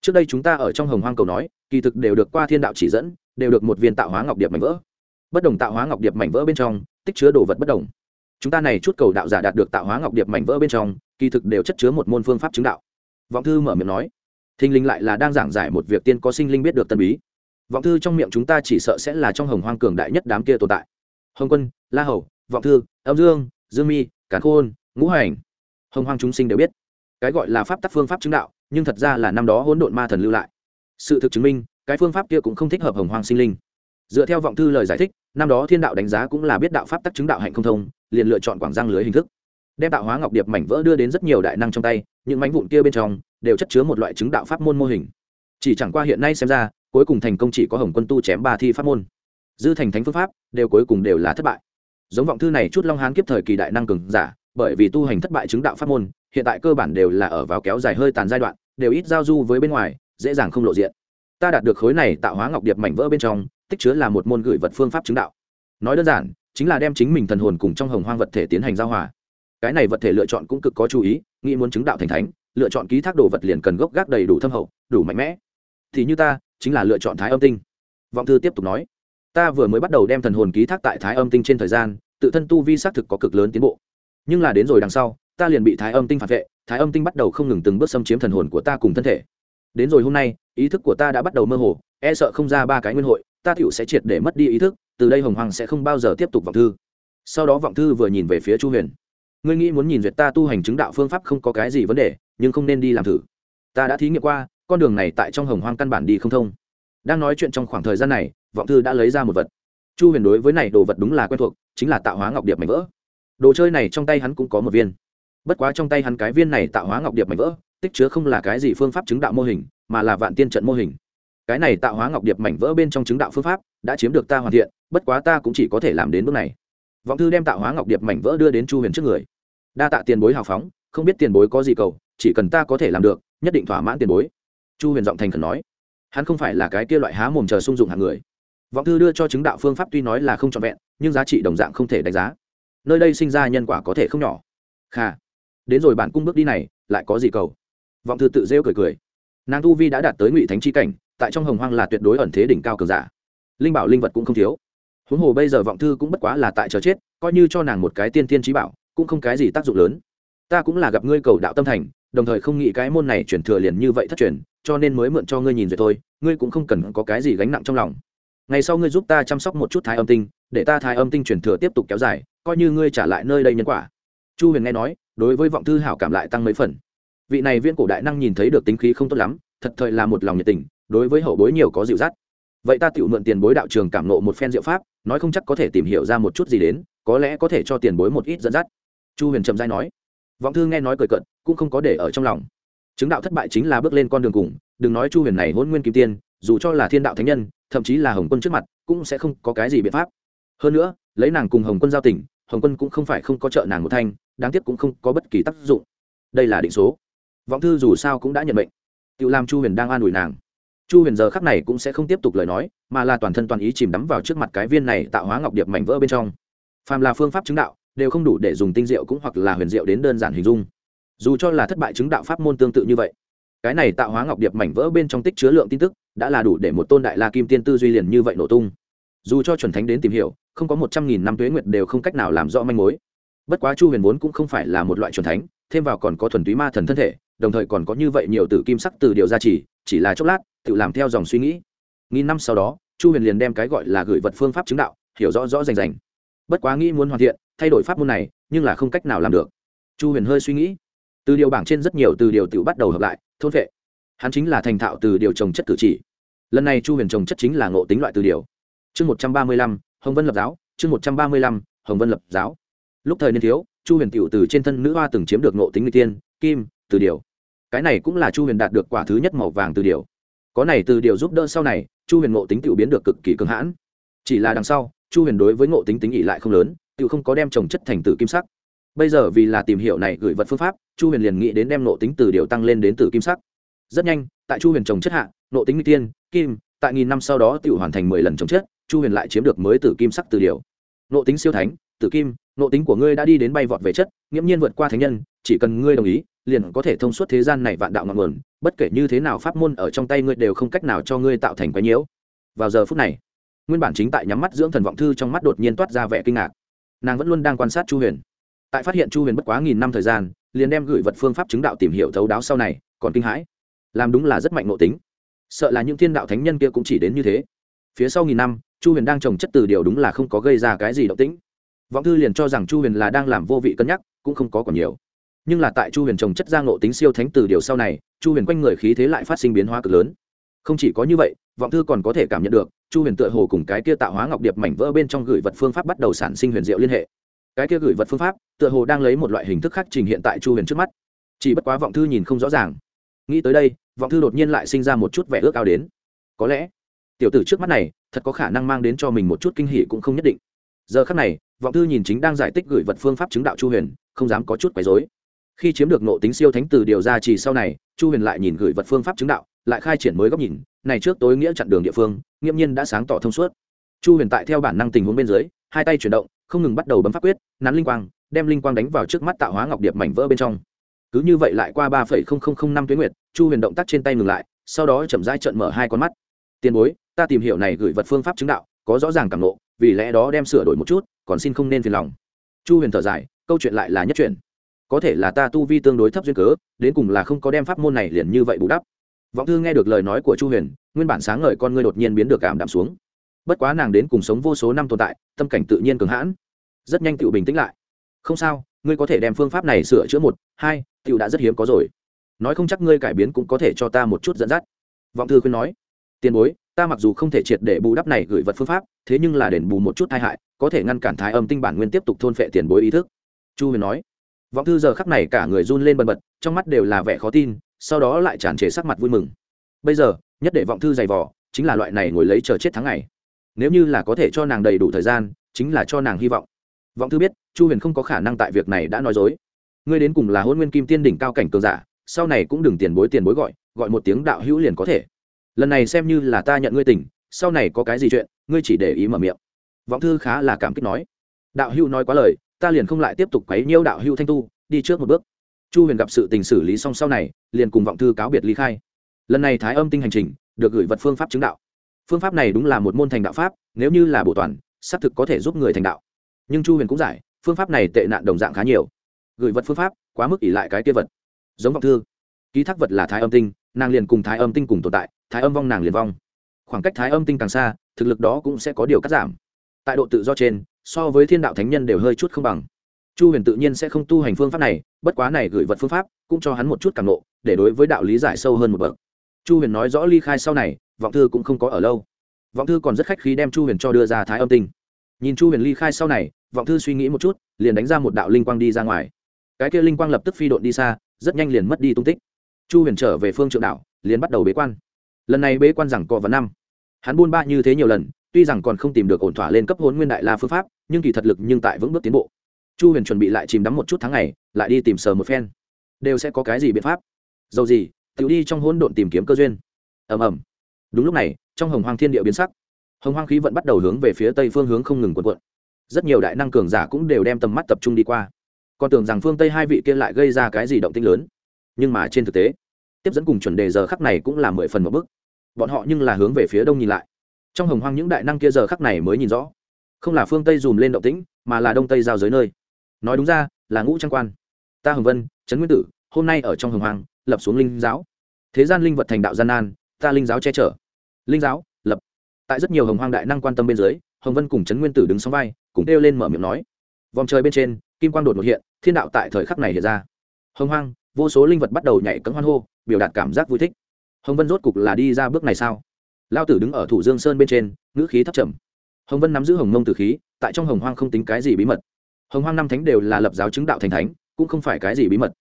A: Trước đây chúng ta ở trong hồng hoang cầu nói, kỳ thực đều được qua thiên đạo chỉ dẫn, đều được một viên tạo hóa ngọc điệp mảnh vỡ. Bất đồng tạo hóa ngọc điệp mảnh vỡ bên trong, tích chứa đồ vật bất đồng chúng ta này chút cầu đạo giả đạt được tạo hóa ngọc điệp mảnh vỡ bên trong, kỳ thực đều chất chứa một môn phương pháp chứng đạo. Vọng thư mở miệng nói. Thinh linh lại là đang giảng giải một việc tiên có sinh linh biết được tân bí. Vọng thư trong miệng chúng ta chỉ sợ sẽ là trong hồng hoang cường đại nhất đám kia tồn tại. Hồng quân, la hầu, vọng thư, âm dương dương mi cản khôn, ngũ hành. Hồng hoang chúng sinh đều biết. Cái gọi là pháp tắc phương pháp chứng đạo, nhưng thật ra là năm đó hỗn độn ma thần lưu lại. Sự thực chứng minh, cái phương pháp kia cũng không thích hợp hồng hoang sinh linh. Dựa theo vọng thư lời giải thích, năm đó thiên đạo đánh giá cũng là biết đạo pháp tắc chứng đạo hạnh không thông liền lựa chọn quảng giang lưới hình thức. Đem tạo hóa ngọc điệp mảnh vỡ đưa đến rất nhiều đại năng trong tay, những mảnh vụn kia bên trong đều chất chứa một loại chứng đạo pháp môn mô hình. Chỉ chẳng qua hiện nay xem ra, cuối cùng thành công chỉ có hồng quân tu chém ba thi pháp môn. Dư thành thánh phương pháp đều cuối cùng đều là thất bại. Giống vọng thư này chút long hán kiếp thời kỳ đại năng cường giả, bởi vì tu hành thất bại chứng đạo pháp môn, hiện tại cơ bản đều là ở vào kéo dài hơi tàn giai đoạn, đều ít giao du với bên ngoài, dễ dàng không lộ diện. Ta đạt được khối này tạo hóa ngọc điệp mảnh vỡ bên trong, tích chứa là một môn gửi vật phương pháp chứng đạo. Nói đơn giản chính là đem chính mình thần hồn cùng trong hồng hoang vật thể tiến hành giao hòa. Cái này vật thể lựa chọn cũng cực có chú ý, nghĩ muốn chứng đạo thành thánh, lựa chọn ký thác đồ vật liền cần gốc gác đầy đủ thâm hậu, đủ mạnh mẽ. Thì như ta, chính là lựa chọn thái âm tinh. Vọng thư tiếp tục nói, ta vừa mới bắt đầu đem thần hồn ký thác tại thái âm tinh trên thời gian, tự thân tu vi xác thực có cực lớn tiến bộ. Nhưng là đến rồi đằng sau, ta liền bị thái âm tinh phản vệ, thái âm tinh bắt đầu không ngừng từng bước xâm chiếm thần hồn của ta cùng thân thể. Đến rồi hôm nay, ý thức của ta đã bắt đầu mơ hồ e sợ không ra ba cái nguyên hội, ta tựu sẽ triệt để mất đi ý thức từ đây hồng hoàng sẽ không bao giờ tiếp tục vọng thư. Sau đó vọng thư vừa nhìn về phía chu huyền. Ngươi nghĩ muốn nhìn duyệt ta tu hành chứng đạo phương pháp không có cái gì vấn đề, nhưng không nên đi làm thử. Ta đã thí nghiệm qua, con đường này tại trong hồng hoang căn bản đi không thông. Đang nói chuyện trong khoảng thời gian này, vọng thư đã lấy ra một vật. Chu huyền đối với này đồ vật đúng là quen thuộc, chính là tạo hóa ngọc điệp mảnh vỡ. Đồ chơi này trong tay hắn cũng có một viên. Bất quá trong tay hắn cái viên này tạo hóa ngọc điệp mảnh vỡ, tích chứa không là cái gì phương pháp chứng đạo mô hình, mà là vạn tiên trận mô hình. Cái này tạo hóa ngọc điệp mảnh vỡ bên trong chứng đạo phương pháp, đã chiếm được ta hoàn thiện bất quá ta cũng chỉ có thể làm đến bước này. Vọng thư đem tạo hóa ngọc điệp mảnh vỡ đưa đến chu huyền trước người. Đa tạ tiền bối hào phóng, không biết tiền bối có gì cầu, chỉ cần ta có thể làm được, nhất định thỏa mãn tiền bối. Chu huyền giọng thành khẩn nói. Hắn không phải là cái kia loại há mồm chờ sung dụng hàng người. Vọng thư đưa cho chứng đạo phương pháp tuy nói là không trọn vẹn, nhưng giá trị đồng dạng không thể đánh giá. Nơi đây sinh ra nhân quả có thể không nhỏ. Kha. Đến rồi bản cung bước đi này, lại có gì cầu? Vọng thư tự rêu cười cười. Nàng tu vi đã đạt tới ngụy thánh chi cảnh, tại trong hồng hoang là tuyệt đối ẩn thế đỉnh cao cường giả. Linh bảo linh vật cũng không thiếu huống hồ bây giờ vọng thư cũng bất quá là tại chờ chết, coi như cho nàng một cái tiên tiên trí bảo, cũng không cái gì tác dụng lớn. Ta cũng là gặp ngươi cầu đạo tâm thành, đồng thời không nghĩ cái môn này chuyển thừa liền như vậy thất truyền, cho nên mới mượn cho ngươi nhìn rồi thôi, ngươi cũng không cần có cái gì gánh nặng trong lòng. Ngày sau ngươi giúp ta chăm sóc một chút thái âm tinh, để ta thái âm tinh chuyển thừa tiếp tục kéo dài, coi như ngươi trả lại nơi đây nhân quả. Chu huyền nghe nói, đối với vọng thư hảo cảm lại tăng mấy phần. Vị này viên cổ đại năng nhìn thấy được tính khí không tốt lắm, thật thời là một lòng nhiệt tình, đối với hậu bối nhiều có dịu dắt vậy ta tự mượn tiền bối đạo trường cảm nộ một phen diệu pháp, nói không chắc có thể tìm hiểu ra một chút gì đến, có lẽ có thể cho tiền bối một ít dẫn dắt. Chu huyền trầm dai nói. Vọng thư nghe nói cười cận cũng không có để ở trong lòng. Chứng đạo thất bại chính là bước lên con đường cùng, đừng nói chu huyền này hôn nguyên kim tiên, dù cho là thiên đạo thánh nhân, thậm chí là hồng quân trước mặt, cũng sẽ không có cái gì biện pháp. Hơn nữa, lấy nàng cùng hồng quân giao tình, hồng quân cũng không phải không có trợ nàng một thanh, đáng tiếc cũng không có bất kỳ tác dụng. Đây là định số. Vọng thư dù sao cũng đã nhận mệnh. Tự làm chu huyền đang an ủi nàng chu huyền giờ khắc này cũng sẽ không tiếp tục lời nói, mà là toàn thân toàn ý chìm đắm vào trước mặt cái viên này tạo hóa ngọc điệp mảnh vỡ bên trong. Phàm là phương pháp chứng đạo, đều không đủ để dùng tinh diệu cũng hoặc là huyền diệu đến đơn giản hình dung. Dù cho là thất bại chứng đạo pháp môn tương tự như vậy, cái này tạo hóa ngọc điệp mảnh vỡ bên trong tích chứa lượng tin tức, đã là đủ để một tôn đại la kim tiên tư duy liền như vậy nổ tung. Dù cho chuẩn thánh đến tìm hiểu, không có một trăm nghìn năm tuế nguyệt đều không cách nào làm rõ manh mối. Bất quá chu huyền vốn cũng không phải là một loại chuẩn thánh, thêm vào còn có thuần túy ma thần thân thể, đồng thời còn có như vậy nhiều tử kim sắc từ điều gia trì chỉ là chốc lát tự làm theo dòng suy nghĩ. Nghìn năm sau đó, chu huyền liền đem cái gọi là gửi vật phương pháp chứng đạo, hiểu rõ rõ rành rành. Bất quá nghĩ muốn hoàn thiện, thay đổi pháp môn này, nhưng là không cách nào làm được. Chu huyền hơi suy nghĩ. Từ điều bảng trên rất nhiều từ điều tự bắt đầu hợp lại, thôn vệ. Hắn chính là thành thạo từ điều trồng chất cử chỉ. Lần này chu huyền trồng chất chính là ngộ tính loại từ điều. Chương một trăm ba mươi lăm, hồng vân lập giáo, chương một trăm ba mươi lăm, hồng vân lập giáo. Lúc thời niên thiếu, chu huyền tiểu từ trên thân nữ hoa từng chiếm được ngộ tính n tiên, kim, từ điều. Cái này cũng là chu huyền đạt được quả thứ nhất màu vàng từ điều có này từ điều giúp đỡ sau này, chu huyền ngộ tính tiểu biến được cực kỳ cường hãn. Chỉ là đằng sau, chu huyền đối với ngộ tính tính ỉ lại không lớn tự không có đem trồng chất thành tử kim sắc. Bây giờ vì là tìm hiểu này gửi vật phương pháp, chu huyền liền nghĩ đến đem ngộ tính từ điều tăng lên đến tử kim sắc. Rất nhanh, tại chu huyền trồng chất hạ, ngộ tính n tiên, kim, tại nghìn năm sau đó tự hoàn thành mười lần trồng chất, chu huyền lại chiếm được mới tử kim sắc từ điều. Ngộ tính siêu thánh, tử kim, ngộ tính của ngươi đã đi đến bay vọt về chất, nghiễm nhiên vượt qua thánh nhân, chỉ cần ngươi đồng ý liền có thể thông suốt thế gian này vạn đạo ngọn nguồn, bất kể như thế nào pháp môn ở trong tay ngươi đều không cách nào cho ngươi tạo thành quái nhiễu. Vào giờ phút này, nguyên bản chính tại nhắm mắt dưỡng thần vọng thư trong mắt đột nhiên toát ra vẻ kinh ngạc. Nàng vẫn luôn đang quan sát chu huyền. Tại phát hiện chu huyền bất quá nghìn năm thời gian, liền đem gửi vật phương pháp chứng đạo tìm hiểu thấu đáo sau này, còn kinh hãi. Làm đúng là rất mạnh nội tính. Sợ là những thiên đạo thánh nhân kia cũng chỉ đến như thế. Phía sau nghìn năm, chu huyền đang trồng chất từ điều đúng là không có gây ra cái gì động tĩnh. Vọng thư liền cho rằng chu huyền là đang làm vô vị cân nhắc, cũng không có còn nhiều nhưng là tại chu huyền trồng chất ra ngộ tính siêu thánh từ điều sau này, chu huyền quanh người khí thế lại phát sinh biến hóa cực lớn. Không chỉ có như vậy, vọng thư còn có thể cảm nhận được, chu huyền tựa hồ cùng cái kia tạo hóa ngọc điệp mảnh vỡ bên trong gửi vật phương pháp bắt đầu sản sinh huyền diệu liên hệ. Cái kia gửi vật phương pháp, tựa hồ đang lấy một loại hình thức khác trình hiện tại chu huyền trước mắt. Chỉ bất quá vọng thư nhìn không rõ ràng. Nghĩ tới đây, vọng thư đột nhiên lại sinh ra một chút vẻ ước ao đến. Có lẽ, tiểu tử trước mắt này, thật có khả năng mang đến cho mình một chút kinh hỉ cũng không nhất định. Giờ khắc này, vọng thư nhìn chính đang giải tích gửi vật phương pháp chứng đạo chu huyền, không dám có chút quấy dối khi chiếm được nộ tính siêu thánh từ điều ra chỉ sau này, chu huyền lại nhìn gửi vật phương pháp chứng đạo, lại khai triển mới góc nhìn, này trước tối nghĩa chặn đường địa phương, nghiễm nhiên đã sáng tỏ thông suốt. Chu huyền tại theo bản năng tình huống bên dưới, hai tay chuyển động, không ngừng bắt đầu bấm pháp quyết, nắn linh quang, đem linh quang đánh vào trước mắt tạo hóa ngọc điệp mảnh vỡ bên trong. Cứ như vậy lại qua ba năm tuyến nguyệt, chu huyền động tác trên tay ngừng lại, sau đó chậm rãi trợn mở hai con mắt. Tiền bối, ta tìm hiểu này gửi vật phương pháp chứng đạo, có rõ ràng cảm nộ vì lẽ đó đem sửa đổi một chút, còn xin không nên phiền lòng. Chu huyền thở dài, câu chuyện lại là nhất chuyện có thể là ta tu vi tương đối thấp duyên cớ, đến cùng là không có đem pháp môn này liền như vậy bù đắp. Vọng thư nghe được lời nói của chu huyền, nguyên bản sáng ngời con ngươi đột nhiên biến được cảm đạm xuống. Bất quá nàng đến cùng sống vô số năm tồn tại, tâm cảnh tự nhiên cường hãn. Rất nhanh tự bình tĩnh lại. Không sao, ngươi có thể đem phương pháp này sửa chữa một, hai tự đã rất hiếm có rồi. Nói không chắc ngươi cải biến cũng có thể cho ta một chút dẫn dắt. Vọng thư khuyên nói. Tiền bối, ta mặc dù không thể triệt để bù đắp này gửi vật phương pháp, thế nhưng là đền bù một chút tai hại, có thể ngăn cản thái âm tinh bản nguyên tiếp tục thôn phệ tiền bối ý thức. Chu huyền nói vọng thư giờ khắc này cả người run lên bần bật, trong mắt đều là vẻ khó tin, sau đó lại tràn trề sắc mặt vui mừng. Bây giờ, nhất để vọng thư dày vỏ chính là loại này ngồi lấy chờ chết tháng ngày. Nếu như là có thể cho nàng đầy đủ thời gian, chính là cho nàng hy vọng. Vọng thư biết, chu huyền không có khả năng tại việc này đã nói dối. Ngươi đến cùng là hôn nguyên kim tiên đỉnh cao cảnh cường giả, sau này cũng đừng tiền bối tiền bối gọi gọi một tiếng đạo hữu liền có thể. Lần này xem như là ta nhận ngươi tỉnh sau này có cái gì chuyện, ngươi chỉ để ý mở miệng. Vọng thư khá là cảm kích nói. Đạo hữu nói quá lời ta liền không lại tiếp tục quấy nhiễu đạo hữu thanh tu, đi trước một bước. Chu huyền gặp sự tình xử lý xong sau này, liền cùng vọng thư cáo biệt ly khai. Lần này thái âm tinh hành trình, được gửi vật phương pháp chứng đạo. Phương pháp này đúng là một môn thành đạo pháp, nếu như là bổ toàn, xác thực có thể giúp người thành đạo. Nhưng chu huyền cũng giải, phương pháp này tệ nạn đồng dạng khá nhiều. Gửi vật phương pháp, quá mức ỷ lại cái kia vật. Giống vọng thư. Ký thác vật là thái âm tinh, nàng liền cùng thái âm tinh cùng tồn tại, thái âm vong nàng liền vong. Khoảng cách thái âm tinh càng xa, thực lực đó cũng sẽ có điều cắt giảm. Tại độ tự do trên so với thiên đạo thánh nhân đều hơi chút không bằng. Chu huyền tự nhiên sẽ không tu hành phương pháp này, bất quá này gửi vật phương pháp cũng cho hắn một chút cảm nộ để đối với đạo lý giải sâu hơn một bậc. Chu huyền nói rõ ly khai sau này, vọng thư cũng không có ở lâu. Vọng thư còn rất khách khí đem chu huyền cho đưa ra thái âm tinh. Nhìn chu huyền ly khai sau này, vọng thư suy nghĩ một chút, liền đánh ra một đạo linh quang đi ra ngoài. Cái kia linh quang lập tức phi đội đi xa, rất nhanh liền mất đi tung tích. Chu huyền trở về phương trượng đạo, liền bắt đầu bế quan. Lần này bế quan rằng cọ vào năm. Hắn buôn ba như thế nhiều lần tuy rằng còn không tìm được ổn thỏa lên cấp hôn nguyên đại la phương pháp, nhưng kỳ thật lực nhưng tại vững bước tiến bộ. Chu huyền chuẩn bị lại chìm đắm một chút tháng ngày, lại đi tìm sờ một phen. Đều sẽ có cái gì biện pháp? Dầu gì tự đi trong hỗn độn tìm kiếm cơ duyên. Ầm ầm. Đúng lúc này, trong hồng hoang thiên địa biến sắc. Hồng hoang khí vẫn bắt đầu hướng về phía tây phương hướng không ngừng quần quận rất nhiều đại năng cường giả cũng đều đem tầm mắt tập trung đi qua. Còn tưởng rằng phương tây hai vị kia lại gây ra cái gì động tinh lớn. Nhưng mà trên thực tế, tiếp dẫn cùng chuẩn đề giờ khắc này cũng là mười phần một bức bọn họ nhưng là hướng về phía đông nhìn lại trong hồng hoang những đại năng kia giờ khắc này mới nhìn rõ. Không là phương tây dùm lên động tĩnh, mà là đông tây giao giới nơi. Nói đúng ra, là ngũ trang quan. Ta hồng vân, trấn nguyên tử, hôm nay ở trong hồng hoang, lập xuống linh giáo. Thế gian linh vật thành đạo gian nan, ta linh giáo che chở. Linh giáo, lập. Tại rất nhiều hồng hoang đại năng quan tâm bên dưới, hồng vân cùng trấn nguyên tử đứng sóng vai, cùng kêu lên mở miệng nói. Vòng trời bên trên, kim quang đột một hiện, thiên đạo tại thời khắc này hiện ra. Hồng hoang, vô số linh vật bắt đầu nhảy cấm hoan hô, biểu đạt cảm giác vui thích. Hồng vân rốt cục là đi ra bước này sao? Lao tử đứng ở thủ dương sơn bên trên, ngữ khí thấp trầm. Hồng vân nắm giữ hồng mông tử khí, tại trong hồng hoang không tính cái gì bí mật. Hồng hoang năm thánh đều là lập giáo chứng đạo thành thánh, cũng không phải cái gì bí mật.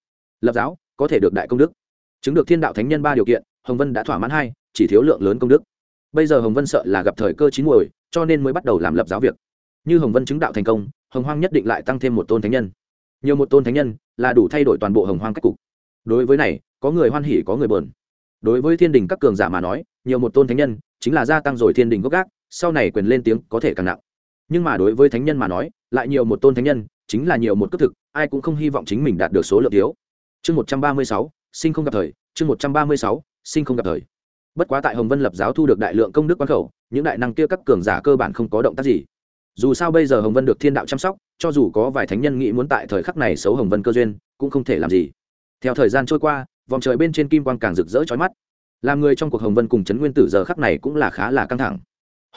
A: Lập giáo, có thể được đại công đức. Chứng được thiên đạo thánh nhân ba điều kiện, hồng vân đã thỏa mãn hai, chỉ thiếu lượng lớn công đức. Bây giờ hồng vân sợ là gặp thời cơ chín muồi, cho nên mới bắt đầu làm lập giáo việc. Như hồng vân chứng đạo thành công, hồng hoang nhất định lại tăng thêm một tôn thánh nhân. Nhiều một tôn thánh nhân là đủ thay đổi toàn bộ hồng hoang cách cục. Đối với này, có người hoan hỉ, có người bờn đối với thiên đình các cường giả mà nói, nhiều một tôn thánh nhân chính là gia tăng rồi thiên đình gốc gác, sau này quyền lên tiếng có thể càng nặng. Nhưng mà đối với thánh nhân mà nói, lại nhiều một tôn thánh nhân chính là nhiều một cấp thực, ai cũng không hy vọng chính mình đạt được số lượng thiếu. Chương một trăm ba mươi sáu, sinh không gặp thời, chương một trăm ba mươi sáu, sinh không gặp thời. Bất quá tại hồng vân lập giáo thu được đại lượng công đức quan khẩu, những đại năng kia các cường giả cơ bản không có động tác gì. Dù sao bây giờ hồng vân được thiên đạo chăm sóc, cho dù có vài thánh nhân nghĩ muốn tại thời khắc này xấu hồng vân cơ duyên, cũng không thể làm gì. Theo thời gian trôi qua vòng trời bên trên kim quang càng rực rỡ chói mắt. Làm người trong cuộc hồng vân cùng trấn nguyên tử giờ khắc này cũng là khá là căng thẳng.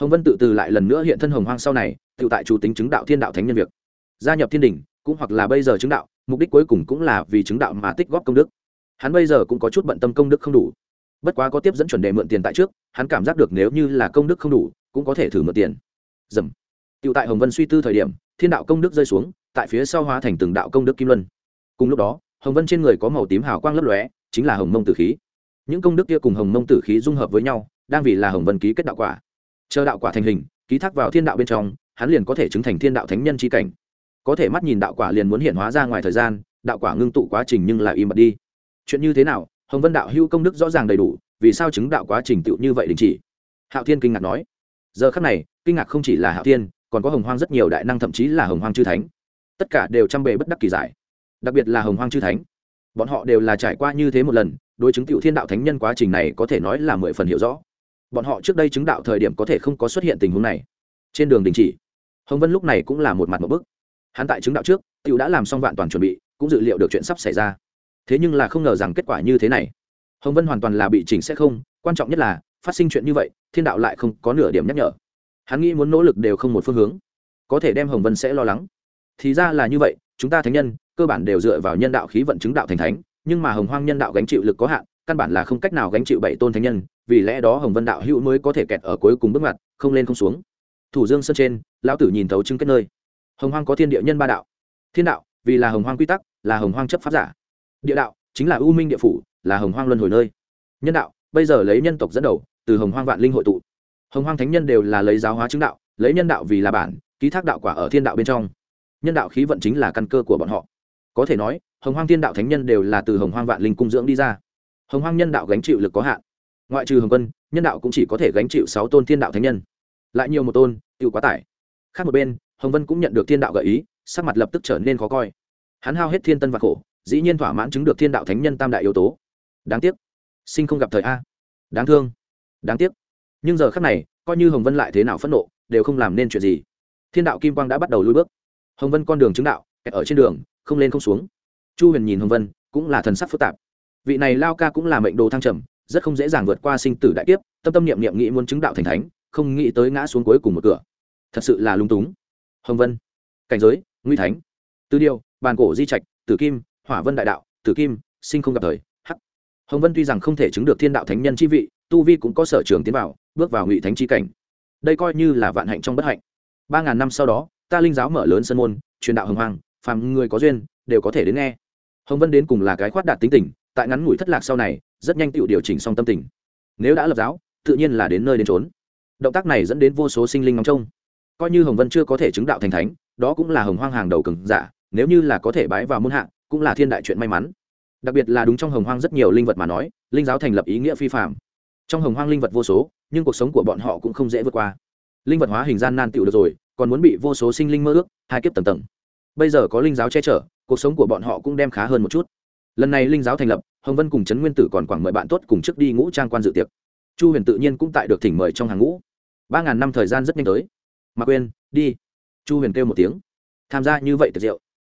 A: Hồng vân tự từ lại lần nữa hiện thân hồng hoang sau này tự tại chủ tính chứng đạo thiên đạo thánh nhân việc. Gia nhập thiên đình cũng hoặc là bây giờ chứng đạo, mục đích cuối cùng cũng là vì chứng đạo mà tích góp công đức. Hắn bây giờ cũng có chút bận tâm công đức không đủ. Bất quá có tiếp dẫn chuẩn đề mượn tiền tại trước, hắn cảm giác được nếu như là công đức không đủ, cũng có thể thử mượn tiền. Dầm. Tựu tại hồng vân suy tư thời điểm, thiên đạo công đức rơi xuống, tại phía sau hóa thành từng đạo công đức kim luân. Cùng lúc đó, hồng vân trên người có màu tím hào quang lấp lóe chính là hồng mông tử khí. Những công đức kia cùng hồng mông tử khí dung hợp với nhau, đang vì là hồng vân ký kết đạo quả. Chờ đạo quả thành hình, ký thác vào thiên đạo bên trong, hắn liền có thể chứng thành thiên đạo thánh nhân c cảnh. Có thể mắt nhìn đạo quả liền muốn hiện hóa ra ngoài thời gian, đạo quả ngưng tụ quá trình nhưng lại im bật đi. Chuyện như thế nào, hồng vân đạo hữu công đức rõ ràng đầy đủ, vì sao chứng đạo quá trình tựu như vậy đình chỉ? Hạo thiên kinh ngạc nói. Giờ khắc này, kinh ngạc không chỉ là hạo thiên, còn có hồng hoang rất nhiều đại năng thậm chí là hồng hoang chư thánh. Tất cả đều chăm bề bất đắc kỳ giải. Đặc biệt là hồng hoang chư thánh bọn họ đều là trải qua như thế một lần, đối chứng cựu thiên đạo thánh nhân quá trình này có thể nói là mười phần hiểu rõ. Bọn họ trước đây chứng đạo thời điểm có thể không có xuất hiện tình huống này. Trên đường đình chỉ, hồng vân lúc này cũng là một mặt một bức. Hắn tại chứng đạo trước cựu đã làm xong vạn toàn chuẩn bị, cũng dự liệu được chuyện sắp xảy ra. Thế nhưng là không ngờ rằng kết quả như thế này. Hồng vân hoàn toàn là bị chỉnh sẽ không, quan trọng nhất là, phát sinh chuyện như vậy, thiên đạo lại không có nửa điểm nhắc nhở. Hắn nghĩ muốn nỗ lực đều không một phương hướng. Có thể đem hồng vân sẽ lo lắng. Thì ra là như vậy, chúng ta thánh nhân cơ bản đều dựa vào nhân đạo khí vận chứng đạo thành thánh, nhưng mà hồng hoang nhân đạo gánh chịu lực có hạn, căn bản là không cách nào gánh chịu bảy tôn thánh nhân, vì lẽ đó hồng vân đạo hữu mới có thể kẹt ở cuối cùng bước mặt không lên không xuống. Thủ dương sân trên, lão tử nhìn thấu chứng kết nơi. Hồng hoang có thiên địa nhân ba đạo. Thiên đạo, vì là hồng hoang quy tắc, là hồng hoang chấp pháp giả. Địa đạo, chính là ưu minh địa phủ, là hồng hoang luân hồi nơi. Nhân đạo, bây giờ lấy nhân tộc dẫn đầu, từ hồng hoang vạn linh hội tụ. Hồng hoang thánh nhân đều là lấy giáo hóa chứng đạo, lấy nhân đạo vì là bản, ký thác đạo quả ở thiên đạo bên trong. Nhân đạo khí vận chính là căn cơ của bọn họ có thể nói, hồng hoang thiên đạo thánh nhân đều là từ hồng hoang vạn linh cung dưỡng đi ra. Hồng hoang nhân đạo gánh chịu lực có hạn. Ngoại trừ hồng quân, nhân đạo cũng chỉ có thể gánh chịu sáu tôn thiên đạo thánh nhân. Lại nhiều một tôn tự quá tải. Khác một bên, hồng vân cũng nhận được thiên đạo gợi ý, sắc mặt lập tức trở nên khó coi. Hắn hao hết thiên tân và khổ, dĩ nhiên thỏa mãn chứng được thiên đạo thánh nhân tam đại yếu tố. Đáng tiếc, sinh không gặp thời a. Đáng thương, đáng tiếc. Nhưng giờ khác này, coi như hồng vân lại thế nào phẫn nộ, đều không làm nên chuyện gì. Thiên đạo kim quang đã bắt đầu lui bước. Hồng vân con đường chứng đạo, kẹt ở trên đường không lên không xuống. Chu huyền nhìn hồng vân cũng là thần sắc phức tạp. Vị này lao ca cũng là mệnh đồ thăng trầm rất không dễ dàng vượt qua sinh tử đại kiếp tâm tâm niệm niệm nghĩ muốn chứng đạo thành thánh không nghĩ tới ngã xuống cuối cùng một cửa. Thật sự là lung túng. Hồng vân cảnh giới nguy thánh. Tư điều, bàn cổ di trạch tử kim hỏa vân đại đạo tử kim sinh không gặp thời hắc. Hồng vân tuy rằng không thể chứng được thiên đạo thánh nhân chi vị tu vi cũng có sở trường tiến vào bước vào ngụy thánh chi cảnh. Đây coi như là vạn hạnh trong bất hạnh. Ba ngàn năm sau đó ta linh giáo mở lớn sân môn truyền đạo hồng hoàng phàm người có duyên, đều có thể đến nghe. Hồng vân đến cùng là cái khoát đạt tính tình, tại ngắn ngủi thất lạc sau này, rất nhanh tự điều chỉnh xong tâm tình. Nếu đã lập giáo, tự nhiên là đến nơi đến trốn động tác này dẫn đến vô số sinh linh ngóng trông. Coi như hồng vân chưa có thể chứng đạo thành thánh, đó cũng là hồng hoang hàng đầu cường giả, nếu như là có thể bái vào môn hạ, cũng là thiên đại chuyện may mắn. Đặc biệt là đúng trong hồng hoang rất nhiều linh vật mà nói, linh giáo thành lập ý nghĩa phi phạm trong hồng hoang linh vật vô số, nhưng cuộc sống của bọn họ cũng không dễ vượt qua. Linh vật hóa hình gian nan tựu được rồi, còn muốn bị vô số sinh linh mơ ước, hai kiếp tầng tầng bây giờ có linh giáo che chở, cuộc sống của bọn họ cũng đem khá hơn một chút. Lần này linh giáo thành lập, hồng vân cùng trấn nguyên tử còn khoảng mời bạn tốt cùng trước đi ngũ trang quan dự tiệc. Chu huyền tự nhiên cũng tại được thỉnh mời trong hàng ngũ. Ba ngàn năm thời gian rất nhanh tới. Mà quên đi. Chu huyền kêu một tiếng. Tham gia như vậy tiệc rượu.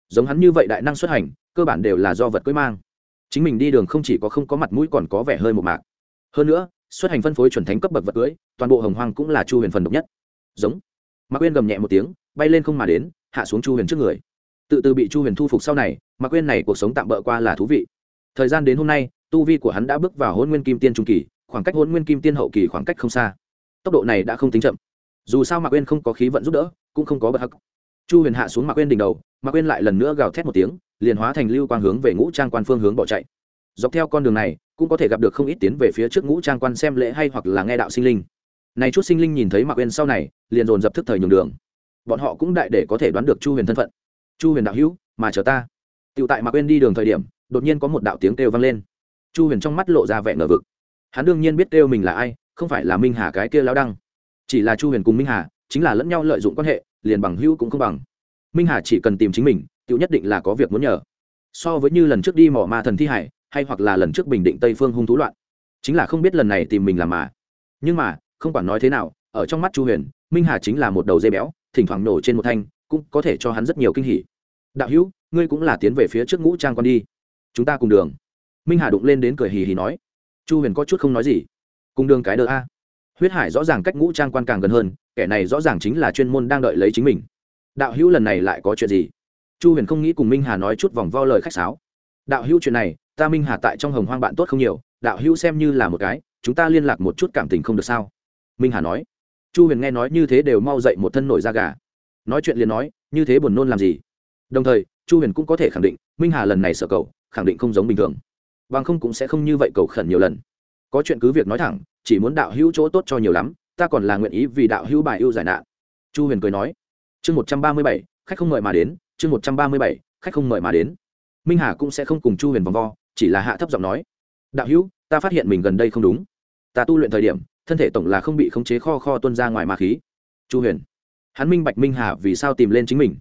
A: Giống hắn như vậy đại năng xuất hành, cơ bản đều là do vật cưới mang. Chính mình đi đường không chỉ có không có mặt mũi còn có vẻ hơi một mạc. Hơn nữa, xuất hành phân phối chuẩn thánh cấp bậc vật cưới, toàn bộ hồng hoang cũng là chu huyền phần độc nhất. Giống. Mạc quên gầm nhẹ một tiếng, bay lên không mà đến, hạ xuống chu huyền trước người tự từ bị chu huyền thu phục sau này, mà quên này cuộc sống tạm bỡ qua là thú vị. Thời gian đến hôm nay, tu vi của hắn đã bước vào hôn nguyên kim tiên trung kỳ, khoảng cách hôn nguyên kim tiên hậu kỳ khoảng cách không xa. Tốc độ này đã không tính chậm. Dù sao mạc quên không có khí vận giúp đỡ, cũng không có bậc hắc. Chu huyền hạ xuống mạc quên đỉnh đầu, mạc quên lại lần nữa gào thét một tiếng, liền hóa thành lưu quang hướng về ngũ trang quan phương hướng bỏ chạy. Dọc theo con đường này, cũng có thể gặp được không ít tiến về phía trước ngũ trang quan xem lễ hay hoặc là nghe đạo sinh linh. Này chút sinh linh nhìn thấy mạc quên sau này, liền dồn dập thức thời nhường đường. Bọn họ cũng đại để có thể đoán được chu huyền thân phận chu huyền đạo hữu, mà chờ ta. Tựu tại mạc quên đi đường thời điểm, đột nhiên có một đạo tiếng kêu vang lên. Chu huyền trong mắt lộ ra vẻ ngờ vực. Hắn đương nhiên biết kêu mình là ai, không phải là minh hà cái kia lao đăng. Chỉ là chu huyền cùng minh hà, chính là lẫn nhau lợi dụng quan hệ, liền bằng hữu cũng không bằng. Minh hà chỉ cần tìm chính mình tự nhất định là có việc muốn nhờ. So với như lần trước đi mỏ ma thần thi hải, hay hoặc là lần trước bình định tây phương hung thú loạn, chính là không biết lần này tìm mình làm mà. Nhưng mà, không quản nói thế nào, ở trong mắt chu huyền, minh hà chính là một đầu dây béo, thỉnh thoảng nổ trên một thanh cũng có thể cho hắn rất nhiều kinh hỉ. Đạo hữu, ngươi cũng là tiến về phía trước ngũ trang con đi. Chúng ta cùng đường. Minh hà đụng lên đến cười hì hì nói. Chu huyền có chút không nói gì. Cùng đường cái đờ a. Huyết hải rõ ràng cách ngũ trang quan càng gần hơn, kẻ này rõ ràng chính là chuyên môn đang đợi lấy chính mình. Đạo hữu lần này lại có chuyện gì? Chu huyền không nghĩ cùng minh hà nói chút vòng vo lời khách sáo. Đạo hữu chuyện này, ta minh hà tại trong hồng hoang bạn tốt không nhiều, đạo hữu xem như là một cái, chúng ta liên lạc một chút cảm tình không được sao? Minh hà nói. Chu huyền nghe nói như thế đều mau dậy một thân nổi da gà nói chuyện liền nói, như thế buồn nôn làm gì? Đồng thời, chu huyền cũng có thể khẳng định, minh hà lần này sợ cầu khẳng định không giống bình thường. Bằng không cũng sẽ không như vậy cầu khẩn nhiều lần. Có chuyện cứ việc nói thẳng, chỉ muốn đạo hữu chỗ tốt cho nhiều lắm, ta còn là nguyện ý vì đạo hữu bài ưu giải nạn. Chu huyền cười nói. Chương một trăm ba mươi bảy, khách không mời mà đến, chương một trăm ba mươi bảy, khách không mời mà đến. Minh hà cũng sẽ không cùng chu huyền vòng vo, chỉ là hạ thấp giọng nói. Đạo hữu, ta phát hiện mình gần đây không đúng. Ta tu luyện thời điểm, thân thể tổng là không bị khống chế kho kho tuân ra ngoài ma khí. Chu huyền hắn minh bạch minh hà vì sao tìm lên chính mình.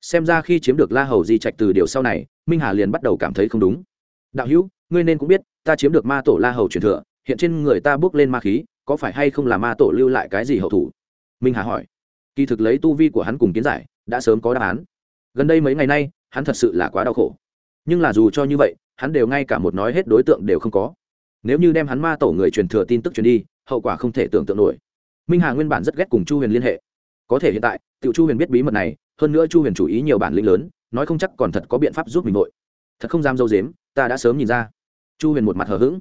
A: Xem ra khi chiếm được la hầu di trạch từ điều sau này, minh hà liền bắt đầu cảm thấy không đúng. Đạo hữu, ngươi nên cũng biết, ta chiếm được ma tổ la hầu truyền thừa, hiện trên người ta bước lên ma khí, có phải hay không là ma tổ lưu lại cái gì hậu thủ? Minh hà hỏi. Kỳ thực lấy tu vi của hắn cùng kiến giải, đã sớm có đáp án. Gần đây mấy ngày nay, hắn thật sự là quá đau khổ. Nhưng là dù cho như vậy, hắn đều ngay cả một nói hết đối tượng đều không có. Nếu như đem hắn ma tổ người truyền thừa tin tức truyền đi, hậu quả không thể tưởng tượng nổi. Minh hà nguyên bản rất ghét cùng chu huyền liên hệ có thể hiện tại, tiểu chu huyền biết bí mật này, hơn nữa chu huyền chủ ý nhiều bản lĩnh lớn, nói không chắc còn thật có biện pháp giúp mình vội thật không dám dâu dếm, ta đã sớm nhìn ra. Chu huyền một mặt hờ hững.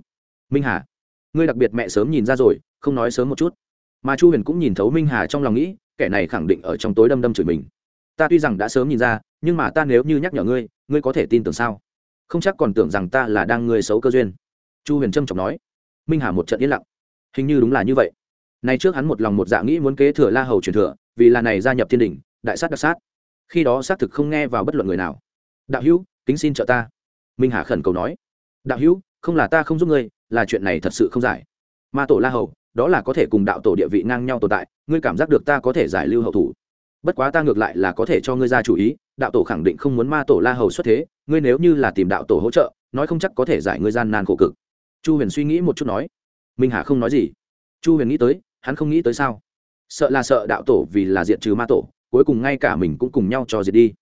A: Minh hà, ngươi đặc biệt mẹ sớm nhìn ra rồi, không nói sớm một chút. Mà chu huyền cũng nhìn thấu minh hà trong lòng nghĩ, kẻ này khẳng định ở trong tối đâm đâm chửi mình. Ta tuy rằng đã sớm nhìn ra, nhưng mà ta nếu như nhắc nhở ngươi ngươi có thể tin tưởng sao? Không chắc còn tưởng rằng ta là đang ngươi xấu cơ duyên. Chu huyền trâm trọng nói. Minh hà một trận yên lặng. Hình như đúng là như vậy. Nay trước hắn một lòng một dạ nghĩ muốn kế thừa la hầu truyền thừa vì là này gia nhập thiên đình, đại sát đặc sát. Khi đó xác thực không nghe vào bất luận người nào. Đạo hữu, kính xin trợ ta. Minh hà khẩn cầu nói. Đạo hữu, không là ta không giúp ngươi, là chuyện này thật sự không giải. Ma tổ la hầu, đó là có thể cùng đạo tổ địa vị ngang nhau tồn tại, ngươi cảm giác được ta có thể giải lưu hậu thủ. Bất quá ta ngược lại là có thể cho ngươi ra chủ ý, đạo tổ khẳng định không muốn ma tổ la hầu xuất thế, ngươi nếu như là tìm đạo tổ hỗ trợ, nói không chắc có thể giải ngươi gian nan khổ cực. Chu huyền suy nghĩ một chút nói. Minh hà không nói gì. Chu huyền nghĩ tới, hắn không nghĩ tới sao? Sợ là sợ đạo tổ vì là diện trừ ma tổ, cuối cùng ngay cả mình cũng cùng nhau cho diệt đi.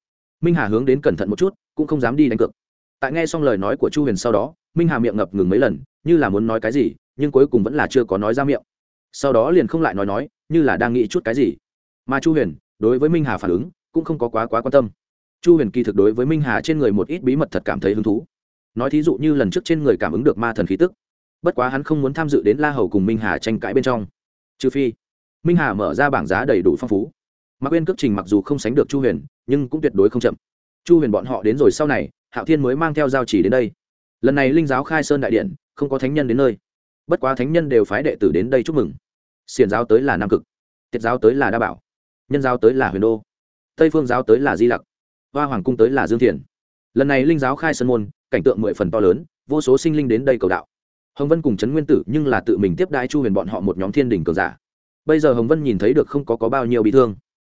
A: Minh hà hướng đến cẩn thận một chút, cũng không dám đi đánh cược. Tại nghe xong lời nói của chu huyền sau đó, minh hà miệng ngập ngừng mấy lần, như là muốn nói cái gì, nhưng cuối cùng vẫn là chưa có nói ra miệng. Sau đó liền không lại nói nói, như là đang nghĩ chút cái gì. Mà chu huyền, đối với minh hà phản ứng, cũng không có quá quá quan tâm. Chu huyền kỳ thực đối với minh hà trên người một ít bí mật thật cảm thấy hứng thú. Nói thí dụ như lần trước trên người cảm ứng được ma thần khí tức, bất quá hắn không muốn tham dự đến la hầu cùng minh hà tranh cãi bên trong. Trừ phi minh hà mở ra bảng giá đầy đủ phong phú. Mạc quên cước trình mặc dù không sánh được chu huyền, nhưng cũng tuyệt đối không chậm. Chu huyền bọn họ đến rồi sau này, hạo thiên mới mang theo giao chỉ đến đây. Lần này linh giáo khai sơn đại điện, không có thánh nhân đến nơi. Bất quá thánh nhân đều phái đệ tử đến đây chúc mừng. Xiền giáo tới là nam cực tiết giáo tới là đa bảo, nhân giáo tới là huyền đô, tây phương giáo tới là di lặc, hoa hoàng cung tới là dương thiền. Lần này linh giáo khai sơn môn, cảnh tượng mười phần to lớn, vô số sinh linh đến đây cầu đạo. Hồng vân cùng trấn nguyên tử nhưng là tự mình tiếp đãi chu huyền bọn họ một nhóm thiên đình cường giả bây giờ hồng vân nhìn thấy được không có, có bao nhiêu bị thương.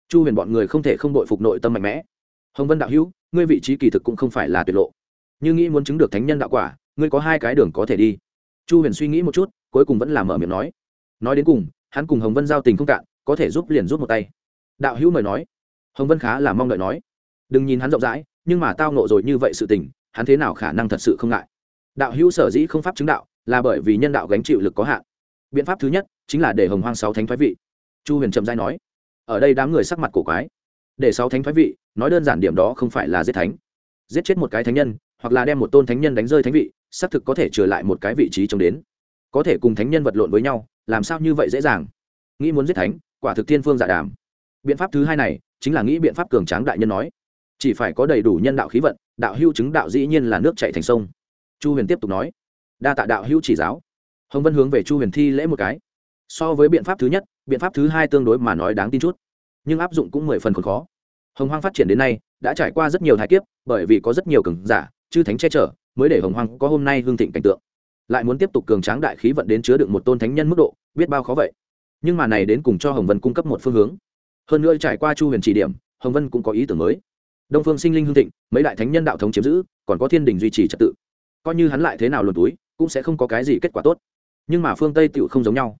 A: Chu huyền bọn người không thể không đội phục nội tâm mạnh mẽ. Hồng vân đạo hữu ngươi vị trí kỳ thực cũng không phải là tuyệt lộ. Như nghĩ muốn chứng được thánh nhân đạo quả ngươi có hai cái đường có thể đi. Chu huyền suy nghĩ một chút cuối cùng vẫn là mở miệng nói. Nói đến cùng hắn cùng hồng vân giao tình không cạn có thể giúp liền giúp một tay. Đạo hữu mời nói. Hồng vân khá là mong đợi nói. Đừng nhìn hắn rộng rãi nhưng mà tao nộ rồi như vậy sự tình hắn thế nào khả năng thật sự không ngại? Đạo hữu sở dĩ không pháp chứng đạo là bởi vì nhân đạo gánh chịu lực có hạn biện pháp thứ nhất chính là để hồng hoang sáu thánh thoái vị. Chu huyền trầm giai nói, ở đây đám người sắc mặt cổ quái. Để sáu thánh thoái vị nói đơn giản điểm đó không phải là giết thánh. Giết chết một cái thánh nhân hoặc là đem một tôn thánh nhân đánh rơi thánh vị, xác thực có thể trừ lại một cái vị trí chống đến. Có thể cùng thánh nhân vật lộn với nhau, làm sao như vậy dễ dàng? Nghĩ muốn giết thánh, quả thực thiên phương giả đàm. Biện pháp thứ hai này chính là nghĩ biện pháp cường tráng đại nhân nói, chỉ phải có đầy đủ nhân đạo khí vận, đạo hưu chứng đạo dĩ nhiên là nước chạy thành sông. Chu huyền tiếp tục nói, đa tạ đạo hưu chỉ giáo hồng vân hướng về chu huyền thi lễ một cái. So với biện pháp thứ nhất, biện pháp thứ hai tương đối mà nói đáng tin chút, nhưng áp dụng cũng mười phần còn khó. Hồng hoang phát triển đến nay, đã trải qua rất nhiều thái kiếp, bởi vì có rất nhiều cường giả, chư thánh che chở, mới để hồng hoang có hôm nay hương thịnh cảnh tượng. Lại muốn tiếp tục cường tráng đại khí vận đến chứa đựng một tôn thánh nhân mức độ, biết bao khó vậy. Nhưng mà này đến cùng cho hồng vân cung cấp một phương hướng. Hơn nữa trải qua chu huyền chỉ điểm, hồng vân cũng có ý tưởng mới. Đông phương sinh linh hương thịnh, mấy đại thánh nhân đạo thống chiếm giữ, còn có thiên đình duy trì trật tự. Coi như hắn lại thế nào luồn túi, cũng sẽ không có cái gì kết quả tốt nhưng mà phương tây tựu không giống nhau.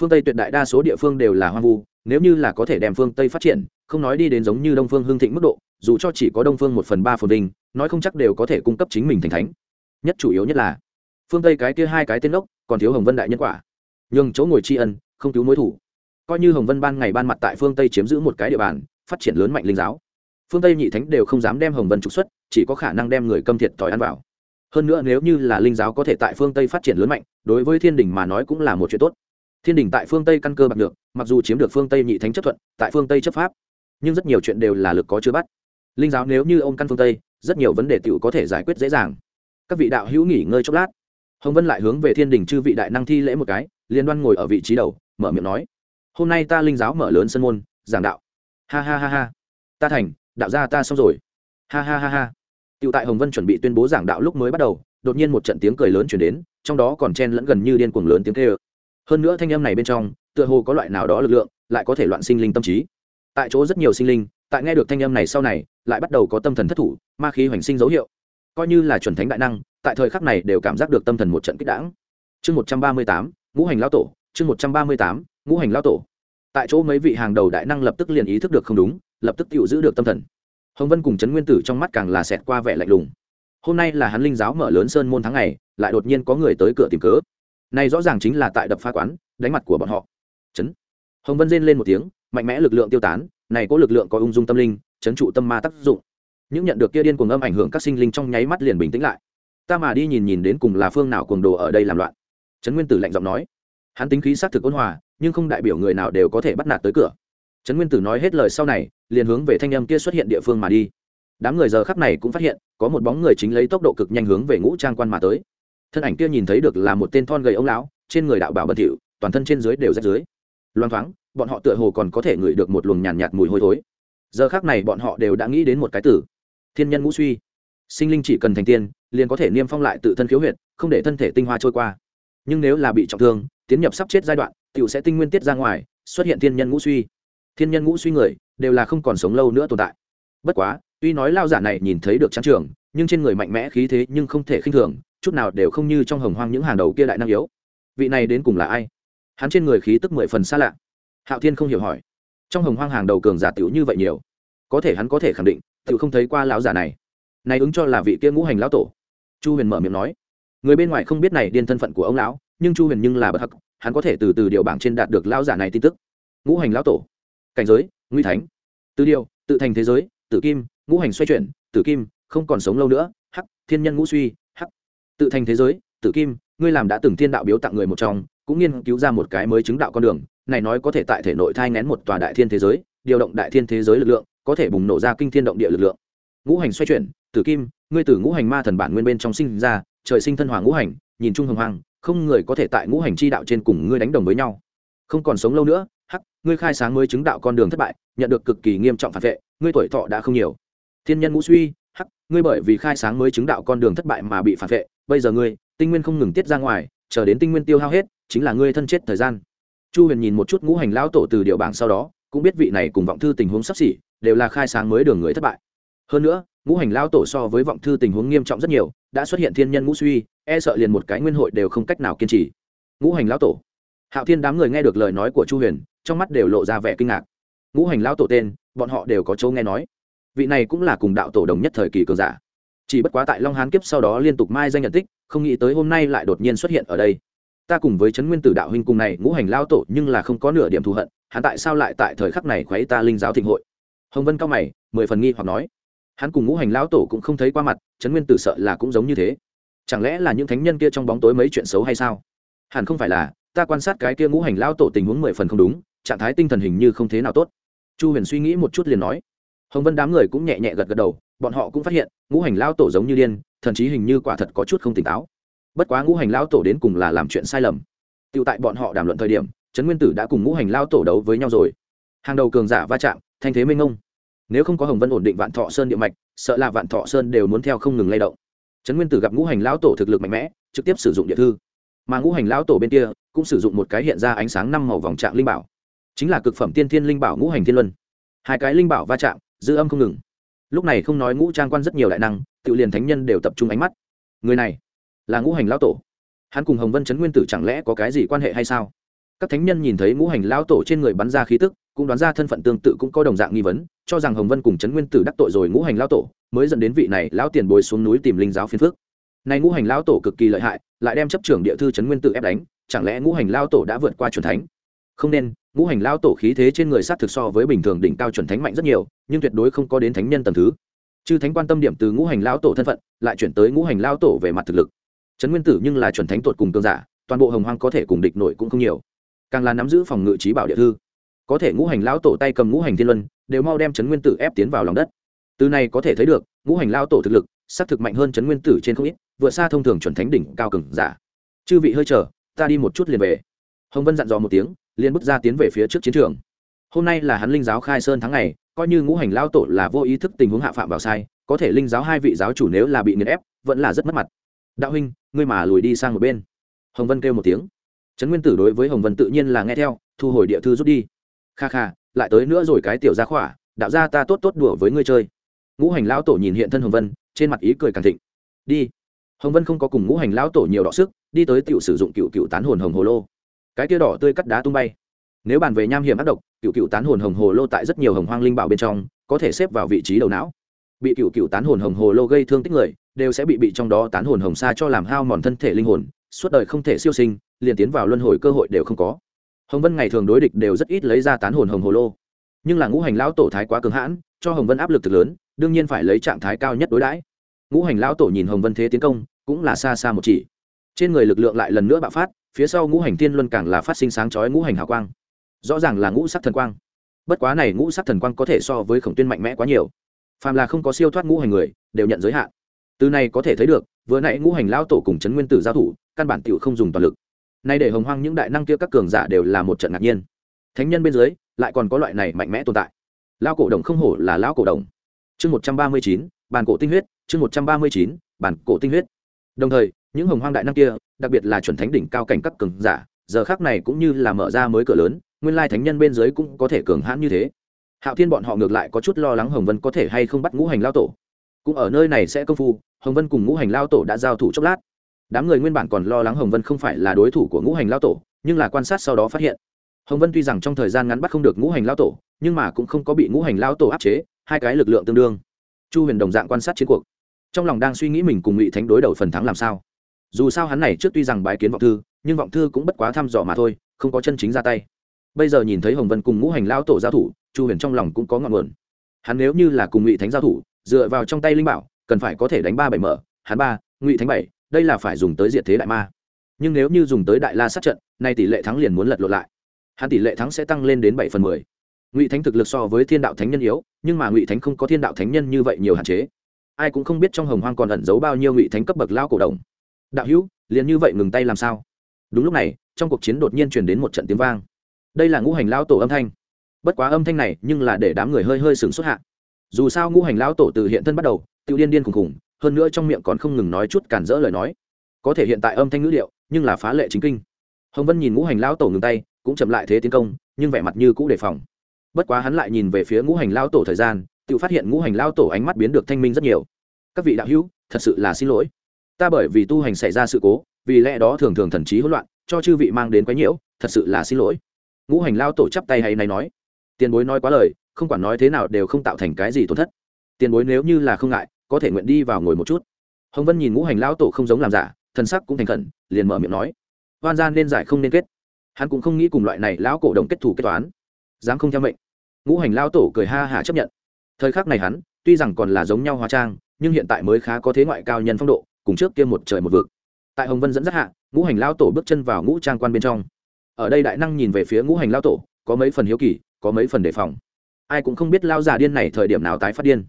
A: Phương tây tuyệt đại đa số địa phương đều là hoang vu, nếu như là có thể đem phương tây phát triển, không nói đi đến giống như đông phương hương thịnh mức độ, dù cho chỉ có đông phương một phần ba phồn vinh, nói không chắc đều có thể cung cấp chính mình thành thánh. Nhất chủ yếu nhất là, phương tây cái kia hai cái tên ốc, còn thiếu hồng vân đại nhân quả. Nhường chỗ ngồi tri ân, không cứu mối thủ. Coi như hồng vân ban ngày ban mặt tại phương tây chiếm giữ một cái địa bàn, phát triển lớn mạnh linh giáo. Phương tây nhị thánh đều không dám đem hồng vân trục xuất, chỉ có khả năng đem người câm thiệt thòi ăn vào hơn nữa nếu như là linh giáo có thể tại phương tây phát triển lớn mạnh, đối với thiên đình mà nói cũng là một chuyện tốt. Thiên đình tại phương tây căn cơ bạc được mặc dù chiếm được phương tây nhị thánh chấp thuận, tại phương tây chấp pháp, nhưng rất nhiều chuyện đều là lực có chưa bắt. Linh giáo nếu như ông căn phương tây, rất nhiều vấn đề t có thể giải quyết dễ dàng. Các vị đạo hữu nghỉ ngơi chốc lát. Hồng vân lại hướng về thiên đình chư vị đại năng thi lễ một cái, liên đoan ngồi ở vị trí đầu, mở miệng nói, hôm nay ta linh giáo mở lớn sân môn, giảng đạo. Ha ha ha ha. Ta thành, đạo gia ta xong rồi. Ha ha ha ha. Tiểu tại Hồng Vân chuẩn bị tuyên bố giảng đạo lúc mới bắt đầu, đột nhiên một trận tiếng cười lớn truyền đến, trong đó còn chen lẫn gần như điên cuồng lớn tiếng thê Hơn nữa thanh âm này bên trong, tựa hồ có loại nào đó lực lượng, lại có thể loạn sinh linh tâm trí. Tại chỗ rất nhiều sinh linh, tại nghe được thanh âm này sau này, lại bắt đầu có tâm thần thất thủ, ma khí hoành sinh dấu hiệu. Coi như là chuẩn thánh đại năng, tại thời khắc này đều cảm giác được tâm thần một trận kích đãng. Chương một trăm ba mươi tám, Ngũ hành lão tổ, chương một trăm ba mươi tám, Ngũ hành lão tổ. Tại chỗ mấy vị hàng đầu đại năng lập tức liền ý thức được không đúng, lập tức tiểu giữ được tâm thần hồng vân cùng trấn nguyên tử trong mắt càng là xẹt qua vẻ lạnh lùng. Hôm nay là hắn linh giáo mở lớn sơn môn tháng ngày, lại đột nhiên có người tới cửa tìm cớ. Này rõ ràng chính là tại đập phá quán, đánh mặt của bọn họ. Chấn hồng vân rên lên một tiếng, mạnh mẽ lực lượng tiêu tán, này có lực lượng có ung dung tâm linh chấn trụ tâm ma tác dụng. Những nhận được kia điên cuồng âm ảnh hưởng các sinh linh trong nháy mắt liền bình tĩnh lại. Ta mà đi nhìn nhìn đến cùng là phương nào cuồng đồ ở đây làm loạn. Trấn nguyên tử lạnh giọng nói. Hắn tính khí xác thực ôn hòa, nhưng không đại biểu người nào đều có thể bắt nạt tới cửa trấn nguyên tử nói hết lời sau này liền hướng về thanh âm kia xuất hiện địa phương mà đi. Đám người giờ khắp này cũng phát hiện có một bóng người chính lấy tốc độ cực nhanh hướng về ngũ trang quan mà tới. Thân ảnh kia nhìn thấy được là một tên thon gầy ông lão trên người đạo bảo bẩn thỉu toàn thân trên dưới đều rách dưới. Loang thoáng bọn họ tựa hồ còn có thể ngửi được một luồng nhàn nhạt, nhạt mùi hôi thối. Giờ khác này bọn họ đều đã nghĩ đến một cái tử. Thiên nhân ngũ suy. Sinh linh chỉ cần thành tiên liền có thể niêm phong lại tự thân khiếu huyệt không để thân thể tinh hoa trôi qua. Nhưng nếu là bị trọng thương tiến nhập sắp chết giai đoạn t sẽ tinh nguyên tiết ra ngoài xuất hiện thiên nhân ngũ suy thiên nhân ngũ suy người, đều là không còn sống lâu nữa tồn tại. Bất quá, tuy nói lao giả này nhìn thấy được trắng trường, nhưng trên người mạnh mẽ khí thế nhưng không thể khinh thường, chút nào đều không như trong hồng hoang những hàng đầu kia đại năng yếu. Vị này đến cùng là ai? Hắn trên người khí tức mười phần xa lạ. Hạo thiên không hiểu hỏi. Trong hồng hoang hàng đầu cường giả tiểu như vậy nhiều, có thể hắn có thể khẳng định, tiểu không thấy qua lão giả này. Này ứng cho là vị kia ngũ hành lão tổ. Chu huyền mở miệng nói. Người bên ngoài không biết này điên thân phận của ông lão, nhưng chu huyền nhưng là bất hắc, hắn có thể từ từ điều bảng trên đạt được lão giả này tin tức. Ngũ hành lão tổ cảnh giới, nguy thánh. Tư điều, tự thành thế giới, tử kim, ngũ hành xoay chuyển, tử kim, không còn sống lâu nữa, hắc, thiên nhân ngũ suy, hắc. Tự thành thế giới, tử kim, ngươi làm đã từng thiên đạo biếu tặng người một trong, cũng nghiên cứu ra một cái mới chứng đạo con đường, này nói có thể tại thể nội thai ngén một tòa đại thiên thế giới, điều động đại thiên thế giới lực lượng, có thể bùng nổ ra kinh thiên động địa lực lượng. Ngũ hành xoay chuyển, tử kim, ngươi từ ngũ hành ma thần bản nguyên bên trong sinh ra, trời sinh thân hoàng ngũ hành, nhìn chung hồng hoàng không người có thể tại ngũ hành chi đạo trên cùng ngươi đánh đồng với nhau. Không còn sống lâu nữa ngươi khai sáng mới chứng đạo con đường thất bại, nhận được cực kỳ nghiêm trọng phản vệ, ngươi tuổi thọ đã không nhiều. Thiên nhân ngũ suy, hắc, ngươi bởi vì khai sáng mới chứng đạo con đường thất bại mà bị phản vệ, bây giờ ngươi, tinh nguyên không ngừng tiết ra ngoài, chờ đến tinh nguyên tiêu hao hết, chính là ngươi thân chết thời gian. Chu huyền nhìn một chút ngũ hành lão tổ từ điều bảng sau đó, cũng biết vị này cùng vọng thư tình huống sắp xỉ, đều là khai sáng mới đường người thất bại. Hơn nữa, ngũ hành lão tổ so với vọng thư tình huống nghiêm trọng rất nhiều, đã xuất hiện thiên nhân ngũ suy e sợ liền một cái nguyên hội đều không cách nào kiên trì. Ngũ hành lão tổ. Hạo thiên đám người nghe được lời nói của chu huyền trong mắt đều lộ ra vẻ kinh ngạc. Ngũ hành lão tổ tên, bọn họ đều có châu nghe nói. Vị này cũng là cùng đạo tổ đồng nhất thời kỳ cường giả. Chỉ bất quá tại long hán kiếp sau đó liên tục mai danh nhận tích, không nghĩ tới hôm nay lại đột nhiên xuất hiện ở đây. Ta cùng với trấn nguyên tử đạo huynh cùng này, ngũ hành lao tổ nhưng là không có nửa điểm thù hận, hắn tại sao lại tại thời khắc này khoáy ta linh giáo thịnh hội? Hồng vân cao mày, mười phần nghi hoặc nói. Hắn cùng ngũ hành lão tổ cũng không thấy qua mặt trấn nguyên tử sợ là cũng giống như thế. Chẳng lẽ là những thánh nhân kia trong bóng tối mấy chuyện xấu hay sao? Hẳn không phải là, ta quan sát cái kia ngũ hành lão tổ tình huống mười phần không đúng trạng thái tinh thần hình như không thế nào tốt. Chu huyền suy nghĩ một chút liền nói. Hồng vân đám người cũng nhẹ nhẹ gật gật đầu, bọn họ cũng phát hiện, ngũ hành lão tổ giống như điên, thần chí hình như quả thật có chút không tỉnh táo. Bất quá ngũ hành lão tổ đến cùng là làm chuyện sai lầm. Tựu tại bọn họ đàm luận thời điểm, trấn nguyên tử đã cùng ngũ hành lão tổ đấu với nhau rồi. Hàng đầu cường giả va chạm, thanh thế minh ông nếu không có hồng vân ổn định vạn thọ sơn địa mạch, sợ là vạn thọ sơn đều muốn theo không ngừng lay động. Trấn nguyên tử gặp ngũ hành lão tổ thực lực mạnh mẽ, trực tiếp sử dụng địa thư. Mà ngũ hành lão tổ bên kia, cũng sử dụng một cái hiện ra ánh sáng năm màu vòng trạng linh bảo chính là cực phẩm tiên thiên linh bảo ngũ hành thiên luân. Hai cái linh bảo va chạm, dư âm không ngừng. Lúc này không nói ngũ trang quan rất nhiều đại năng, tự liền thánh nhân đều tập trung ánh mắt. Người này là ngũ hành lão tổ. Hắn cùng hồng vân chấn nguyên tử chẳng lẽ có cái gì quan hệ hay sao? Các thánh nhân nhìn thấy ngũ hành lão tổ trên người bắn ra khí tức, cũng đoán ra thân phận tương tự cũng có đồng dạng nghi vấn, cho rằng hồng vân cùng chấn nguyên tử đắc tội rồi ngũ hành lão tổ, mới dẫn đến vị này lão tiền bồi xuống núi tìm linh giáo phiên phước này ngũ hành lão tổ cực kỳ lợi hại, lại đem chấp trưởng địa thư chấn nguyên tử ép đánh, chẳng lẽ ngũ hành lão tổ đã vượt qua chuẩn thánh? Không nên ngũ hành lao tổ khí thế trên người sát thực so với bình thường đỉnh cao chuẩn thánh mạnh rất nhiều, nhưng tuyệt đối không có đến thánh nhân tầm thứ. Chư thánh quan tâm điểm từ ngũ hành lao tổ thân phận, lại chuyển tới ngũ hành lao tổ về mặt thực lực. Trấn nguyên tử nhưng là chuẩn thánh tột cùng tương giả, toàn bộ hồng hoang có thể cùng địch nổi cũng không nhiều. Càng là nắm giữ phòng ngự trí bảo địa thư. Có thể ngũ hành lao tổ tay cầm ngũ hành thiên luân, đều mau đem trấn nguyên tử ép tiến vào lòng đất. Từ này có thể thấy được, ngũ hành lao tổ thực lực xác thực mạnh hơn trấn nguyên tử trên không ít, vượt xa thông thường chuẩn thánh đỉnh cao cường giả. Chư vị hơi chờ, ta đi một chút liền về. Hồng vân dặn dò một tiếng liền bước ra tiến về phía trước chiến trường. Hôm nay là hắn linh giáo khai sơn tháng ngày, coi như ngũ hành lão tổ là vô ý thức tình huống hạ phạm vào sai, có thể linh giáo hai vị giáo chủ nếu là bị nghiền ép, vẫn là rất mất mặt. Đạo huynh, ngươi mà lùi đi sang một bên. Hồng vân kêu một tiếng. Trấn nguyên tử đối với hồng vân tự nhiên là nghe theo, thu hồi địa thư rút đi. Kha kha, lại tới nữa rồi cái tiểu gia khỏa, đạo gia ta tốt tốt đùa với ngươi chơi. Ngũ hành lão tổ nhìn hiện thân hồng vân, trên mặt ý cười càng thịnh. Đi. Hồng vân không có cùng ngũ hành lão tổ nhiều đọ sức, đi tới tiểu sử dụng cựu cựu tán hồn hồng hồ lô cái tia đỏ tươi cắt đá tung bay. Nếu bàn về nham hiểm ác độc, cựu cựu tán hồn hồng hồ lô tại rất nhiều hồng hoang linh bảo bên trong, có thể xếp vào vị trí đầu não. Bị cựu cựu tán hồn hồng hồ lô gây thương tích người, đều sẽ bị bị trong đó tán hồn hồng sa cho làm hao mòn thân thể linh hồn, suốt đời không thể siêu sinh, liền tiến vào luân hồi cơ hội đều không có. Hồng vân ngày thường đối địch đều rất ít lấy ra tán hồn hồng hồ lô. Nhưng là ngũ hành lão tổ thái quá cứng hãn, cho hồng vân áp lực thực lớn, đương nhiên phải lấy trạng thái cao nhất đối đãi. Ngũ hành lão tổ nhìn hồng vân thế tiến công, cũng là xa xa một chỉ. Trên người lực lượng lại lần nữa bạo phát phía sau ngũ hành tiên luân càng là phát sinh sáng chói ngũ hành hào quang. Rõ ràng là ngũ sắc thần quang. Bất quá này ngũ sắc thần quang có thể so với khổng tuyên mạnh mẽ quá nhiều. Phàm là không có siêu thoát ngũ hành người, đều nhận giới hạn. Từ này có thể thấy được, vừa nãy ngũ hành lao tổ cùng trấn nguyên tử giao thủ, căn bản tiểu không dùng toàn lực. Nay để hồng hoang những đại năng kia các cường giả đều là một trận ngạc nhiên. Thánh nhân bên dưới, lại còn có loại này mạnh mẽ tồn tại. Lao cổ đồng không hổ là lao cổ đồng. Chương một trăm ba mươi chín, bản cổ tinh huyết, chương một trăm ba mươi chín, bản cổ tinh huyết. Đồng thời những hồng hoang đại năng kia, đặc biệt là chuẩn thánh đỉnh cao cảnh các cường giả, giờ khác này cũng như là mở ra mới cửa lớn, nguyên lai thánh nhân bên dưới cũng có thể cường hãn như thế. Hạo thiên bọn họ ngược lại có chút lo lắng hồng vân có thể hay không bắt ngũ hành lao tổ. Cũng ở nơi này sẽ công phu, hồng vân cùng ngũ hành lao tổ đã giao thủ chốc lát. Đám người nguyên bản còn lo lắng hồng vân không phải là đối thủ của ngũ hành lao tổ, nhưng là quan sát sau đó phát hiện, hồng vân tuy rằng trong thời gian ngắn bắt không được ngũ hành lao tổ, nhưng mà cũng không có bị ngũ hành lao tổ áp chế, hai cái lực lượng tương đương. Chu huyền đồng dạng quan sát chiến cuộc. Trong lòng đang suy nghĩ mình cùng ngụy thánh đối đầu phần thắng làm sao dù sao hắn này trước tuy rằng bái kiến vọng thư, nhưng vọng thư cũng bất quá thăm dò mà thôi, không có chân chính ra tay. Bây giờ nhìn thấy hồng vân cùng ngũ hành lao tổ giao thủ, chu huyền trong lòng cũng có ngọn nguồn. Hắn nếu như là cùng ngụy thánh giao thủ, dựa vào trong tay linh bảo, cần phải có thể đánh ba bảy mở, hắn ba, ngụy thánh bảy, đây là phải dùng tới diệt thế đại ma. Nhưng nếu như dùng tới đại la sát trận, nay tỷ lệ thắng liền muốn lật lộn lại. Hắn tỷ lệ thắng sẽ tăng lên đến bảy phần mười. Ngụy thánh thực lực so với thiên đạo thánh nhân yếu, nhưng mà ngụy thánh không có thiên đạo thánh nhân như vậy nhiều hạn chế. Ai cũng không biết trong hồng hoang còn ẩn giấu bao nhiêu ngụy thánh cấp bậc lao cổ đồng đạo hữu, liền như vậy ngừng tay làm sao? Đúng lúc này, trong cuộc chiến đột nhiên chuyển đến một trận tiếng vang. Đây là ngũ hành lao tổ âm thanh. Bất quá âm thanh này nhưng là để đám người hơi hơi sừng xuất hạ. Dù sao ngũ hành lao tổ từ hiện thân bắt đầu tự điên điên khùng khùng, hơn nữa trong miệng còn không ngừng nói chút cản rỡ lời nói. Có thể hiện tại âm thanh ngữ liệu nhưng là phá lệ chính kinh. Hồng vân nhìn ngũ hành lao tổ ngừng tay, cũng chậm lại thế tiến công, nhưng vẻ mặt như cũ đề phòng. Bất quá hắn lại nhìn về phía ngũ hành lao tổ thời gian, tự phát hiện ngũ hành lao tổ ánh mắt biến được thanh minh rất nhiều. Các vị đạo hữu, thật sự là xin lỗi ta bởi vì tu hành xảy ra sự cố, vì lẽ đó thường thường thần trí hỗn loạn, cho chư vị mang đến quái nhiễu, thật sự là xin lỗi. Ngũ hành lao tổ chắp tay hay này nói. Tiền bối nói quá lời, không quản nói thế nào đều không tạo thành cái gì tổn thất. Tiền bối nếu như là không ngại, có thể nguyện đi vào ngồi một chút. Hồng vân nhìn ngũ hành lao tổ không giống làm giả, thần sắc cũng thành khẩn, liền mở miệng nói. Hoan gian nên giải không nên kết. Hắn cũng không nghĩ cùng loại này lão cổ đồng kết thủ kết toán. Dám không theo mệnh. Ngũ hành lao tổ cười ha hả chấp nhận. Thời khắc này hắn, tuy rằng còn là giống nhau hóa trang, nhưng hiện tại mới khá có thế ngoại cao nhân phong độ cùng trước kia một trời một vực. Tại hồng vân dẫn dắt hạ, ngũ hành lao tổ bước chân vào ngũ trang quan bên trong. Ở đây đại năng nhìn về phía ngũ hành lao tổ, có mấy phần hiếu kỳ, có mấy phần đề phòng. Ai cũng không biết lao già điên này thời điểm nào tái phát điên.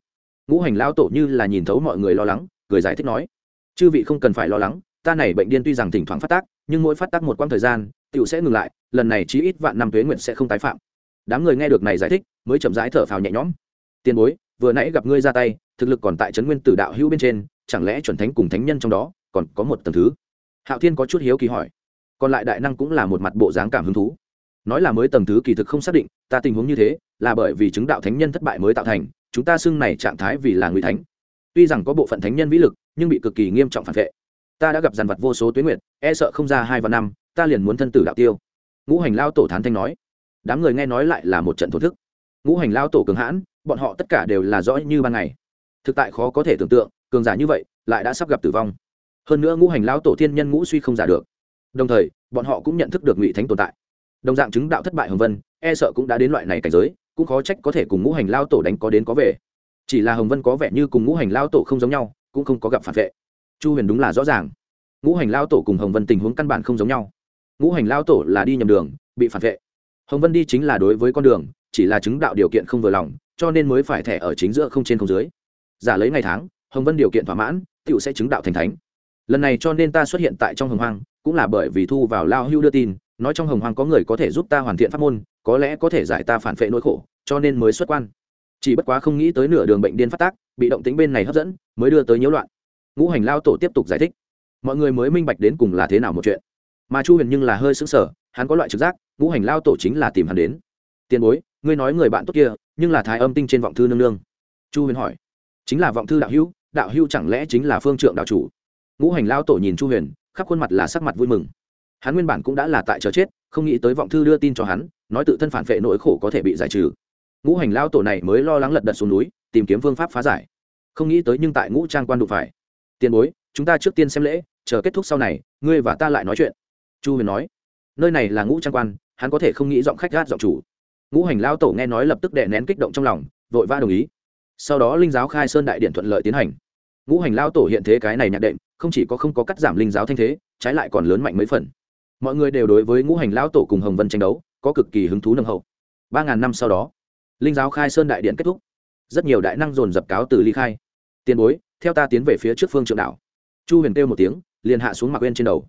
A: Ngũ hành lao tổ như là nhìn thấu mọi người lo lắng, cười giải thích nói, chư vị không cần phải lo lắng, ta này bệnh điên tuy rằng thỉnh thoảng phát tác, nhưng mỗi phát tác một quãng thời gian tựu sẽ ngừng lại, lần này chí ít vạn năm tuế nguyện sẽ không tái phạm. Đám người nghe được này giải thích, mới chậm rãi thở phào nhẹ nhõm. Tiền bối vừa nãy gặp ngươi ra tay, thực lực còn tại trấn nguyên tử đạo hữu bên trên, chẳng lẽ chuẩn thánh cùng thánh nhân trong đó còn có một tầng thứ? Hạo thiên có chút hiếu kỳ hỏi. Còn lại đại năng cũng là một mặt bộ dáng cảm hứng thú. Nói là mới tầng thứ kỳ thực không xác định, ta tình huống như thế, là bởi vì chứng đạo thánh nhân thất bại mới tạo thành, chúng ta xưng này trạng thái vì là nguy thánh. Tuy rằng có bộ phận thánh nhân vĩ lực, nhưng bị cực kỳ nghiêm trọng phản vệ. Ta đã gặp dàn vật vô số tuyến nguyệt e sợ không ra hai và năm, ta liền muốn thân tử đạo tiêu. Ngũ hành lao tổ thán thanh nói. Đám người nghe nói lại là một trận thổ thức. Ngũ hành lao tổ cường hãn bọn họ tất cả đều là rõ như ban ngày. Thực tại khó có thể tưởng tượng, cường giả như vậy lại đã sắp gặp tử vong. Hơn nữa ngũ hành lao tổ thiên nhân ngũ suy không giả được. Đồng thời, bọn họ cũng nhận thức được ngụy thánh tồn tại. Đồng dạng chứng đạo thất bại hồng vân e sợ cũng đã đến loại này cảnh giới, cũng khó trách có thể cùng ngũ hành lao tổ đánh có đến có về. Chỉ là hồng vân có vẻ như cùng ngũ hành lao tổ không giống nhau, cũng không có gặp phản vệ. Chu huyền đúng là rõ ràng. Ngũ hành lao tổ cùng hồng vân tình huống căn bản không giống nhau. Ngũ hành lao tổ là đi nhầm đường, bị phản vệ. Hồng vân đi chính là đối với con đường, chỉ là chứng đạo điều kiện không vừa lòng cho nên mới phải thẻ ở chính giữa không trên không dưới. Giả lấy ngày tháng, hồng vân điều kiện thỏa mãn t i ể u sẽ chứng đạo thành thánh. Lần này cho nên ta xuất hiện tại trong hồng hoang, cũng là bởi vì thu vào lao hưu đưa tin, nói trong hồng hoang có người có thể giúp ta hoàn thiện pháp môn, có lẽ có thể giải ta phản phệ nỗi khổ, cho nên mới xuất quan. Chỉ bất quá không nghĩ tới nửa đường bệnh điên phát tác, bị động tính bên này hấp dẫn, mới đưa tới nhiễu loạn. Ngũ hành lao tổ tiếp tục giải thích. Mọi người mới minh bạch đến cùng là thế nào một chuyện. Mà chu huyền nhưng là hơi xứng sở hắn có loại trực giác, ngũ hành lao tổ chính là tìm hắn đến. Tiền bối, ngươi nói người bạn tốt kia nhưng là thái âm tinh trên vọng thư nương nương. Chu huyền hỏi, chính là vọng thư đạo hữu đạo hữu chẳng lẽ chính là phương trượng đạo chủ? Ngũ hành lao tổ nhìn chu huyền, khắp khuôn mặt là sắc mặt vui mừng. Hắn nguyên bản cũng đã là tại chờ chết, không nghĩ tới vọng thư đưa tin cho hắn, nói tự thân phản vệ nỗi khổ có thể bị giải trừ. Ngũ hành lao tổ này mới lo lắng lật đật xuống núi, tìm kiếm phương pháp phá giải. Không nghĩ tới nhưng tại ngũ trang quan đụng phải. Tiền bối, chúng ta trước tiên xem lễ, chờ kết thúc sau này, ngươi và ta lại nói chuyện. Chu huyền nói. Nơi này là ngũ trang quan, hắn có thể không nghĩ giọng khách gát giọng chủ ngũ hành lao tổ nghe nói lập tức đệ nén kích động trong lòng, vội va đồng ý. Sau đó linh giáo khai sơn đại điện thuận lợi tiến hành. Ngũ hành lao tổ hiện thế cái này nhạc đệm, không chỉ có không có cắt giảm linh giáo thanh thế, trái lại còn lớn mạnh mấy phần. Mọi người đều đối với ngũ hành lao tổ cùng hồng vân tranh đấu, có cực kỳ hứng thú nâng hậu. Ba ngàn năm sau đó, linh giáo khai sơn đại điện kết thúc. Rất nhiều đại năng dồn dập cáo từ ly khai. Tiền bối, theo ta tiến về phía trước phương trượng đảo. Chu huyền kêu một tiếng, liền hạ xuống mạc quên trên đầu.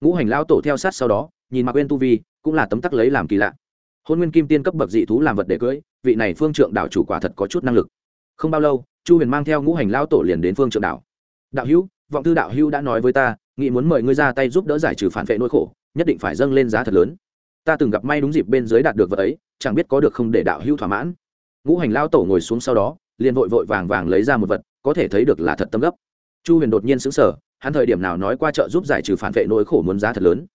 A: Ngũ hành lao tổ theo sát sau đó, nhìn mạc quên tu vi, cũng là tấm tắc lấy làm kỳ lạ hôn nguyên kim tiên cấp bậc dị thú làm vật để cưỡi vị này phương trượng đảo chủ quả thật có chút năng lực. Không bao lâu, chu huyền mang theo ngũ hành lao tổ liền đến phương trượng đảo. Đạo hữu, vọng thư đạo hữu đã nói với ta, nghĩ muốn mời ngươi ra tay giúp đỡ giải trừ phản vệ nỗi khổ, nhất định phải dâng lên giá thật lớn. Ta từng gặp may đúng dịp bên dưới đạt được vật ấy, chẳng biết có được không để đạo hữu thỏa mãn. Ngũ hành lao tổ ngồi xuống sau đó, liền vội vội vàng vàng lấy ra một vật, có thể thấy được là thật tâm gấp. Chu huyền đột nhiên xứng sở hắn thời điểm nào nói qua trợ giúp giải trừ phản vệ nỗi khổ muốn giá thật lớn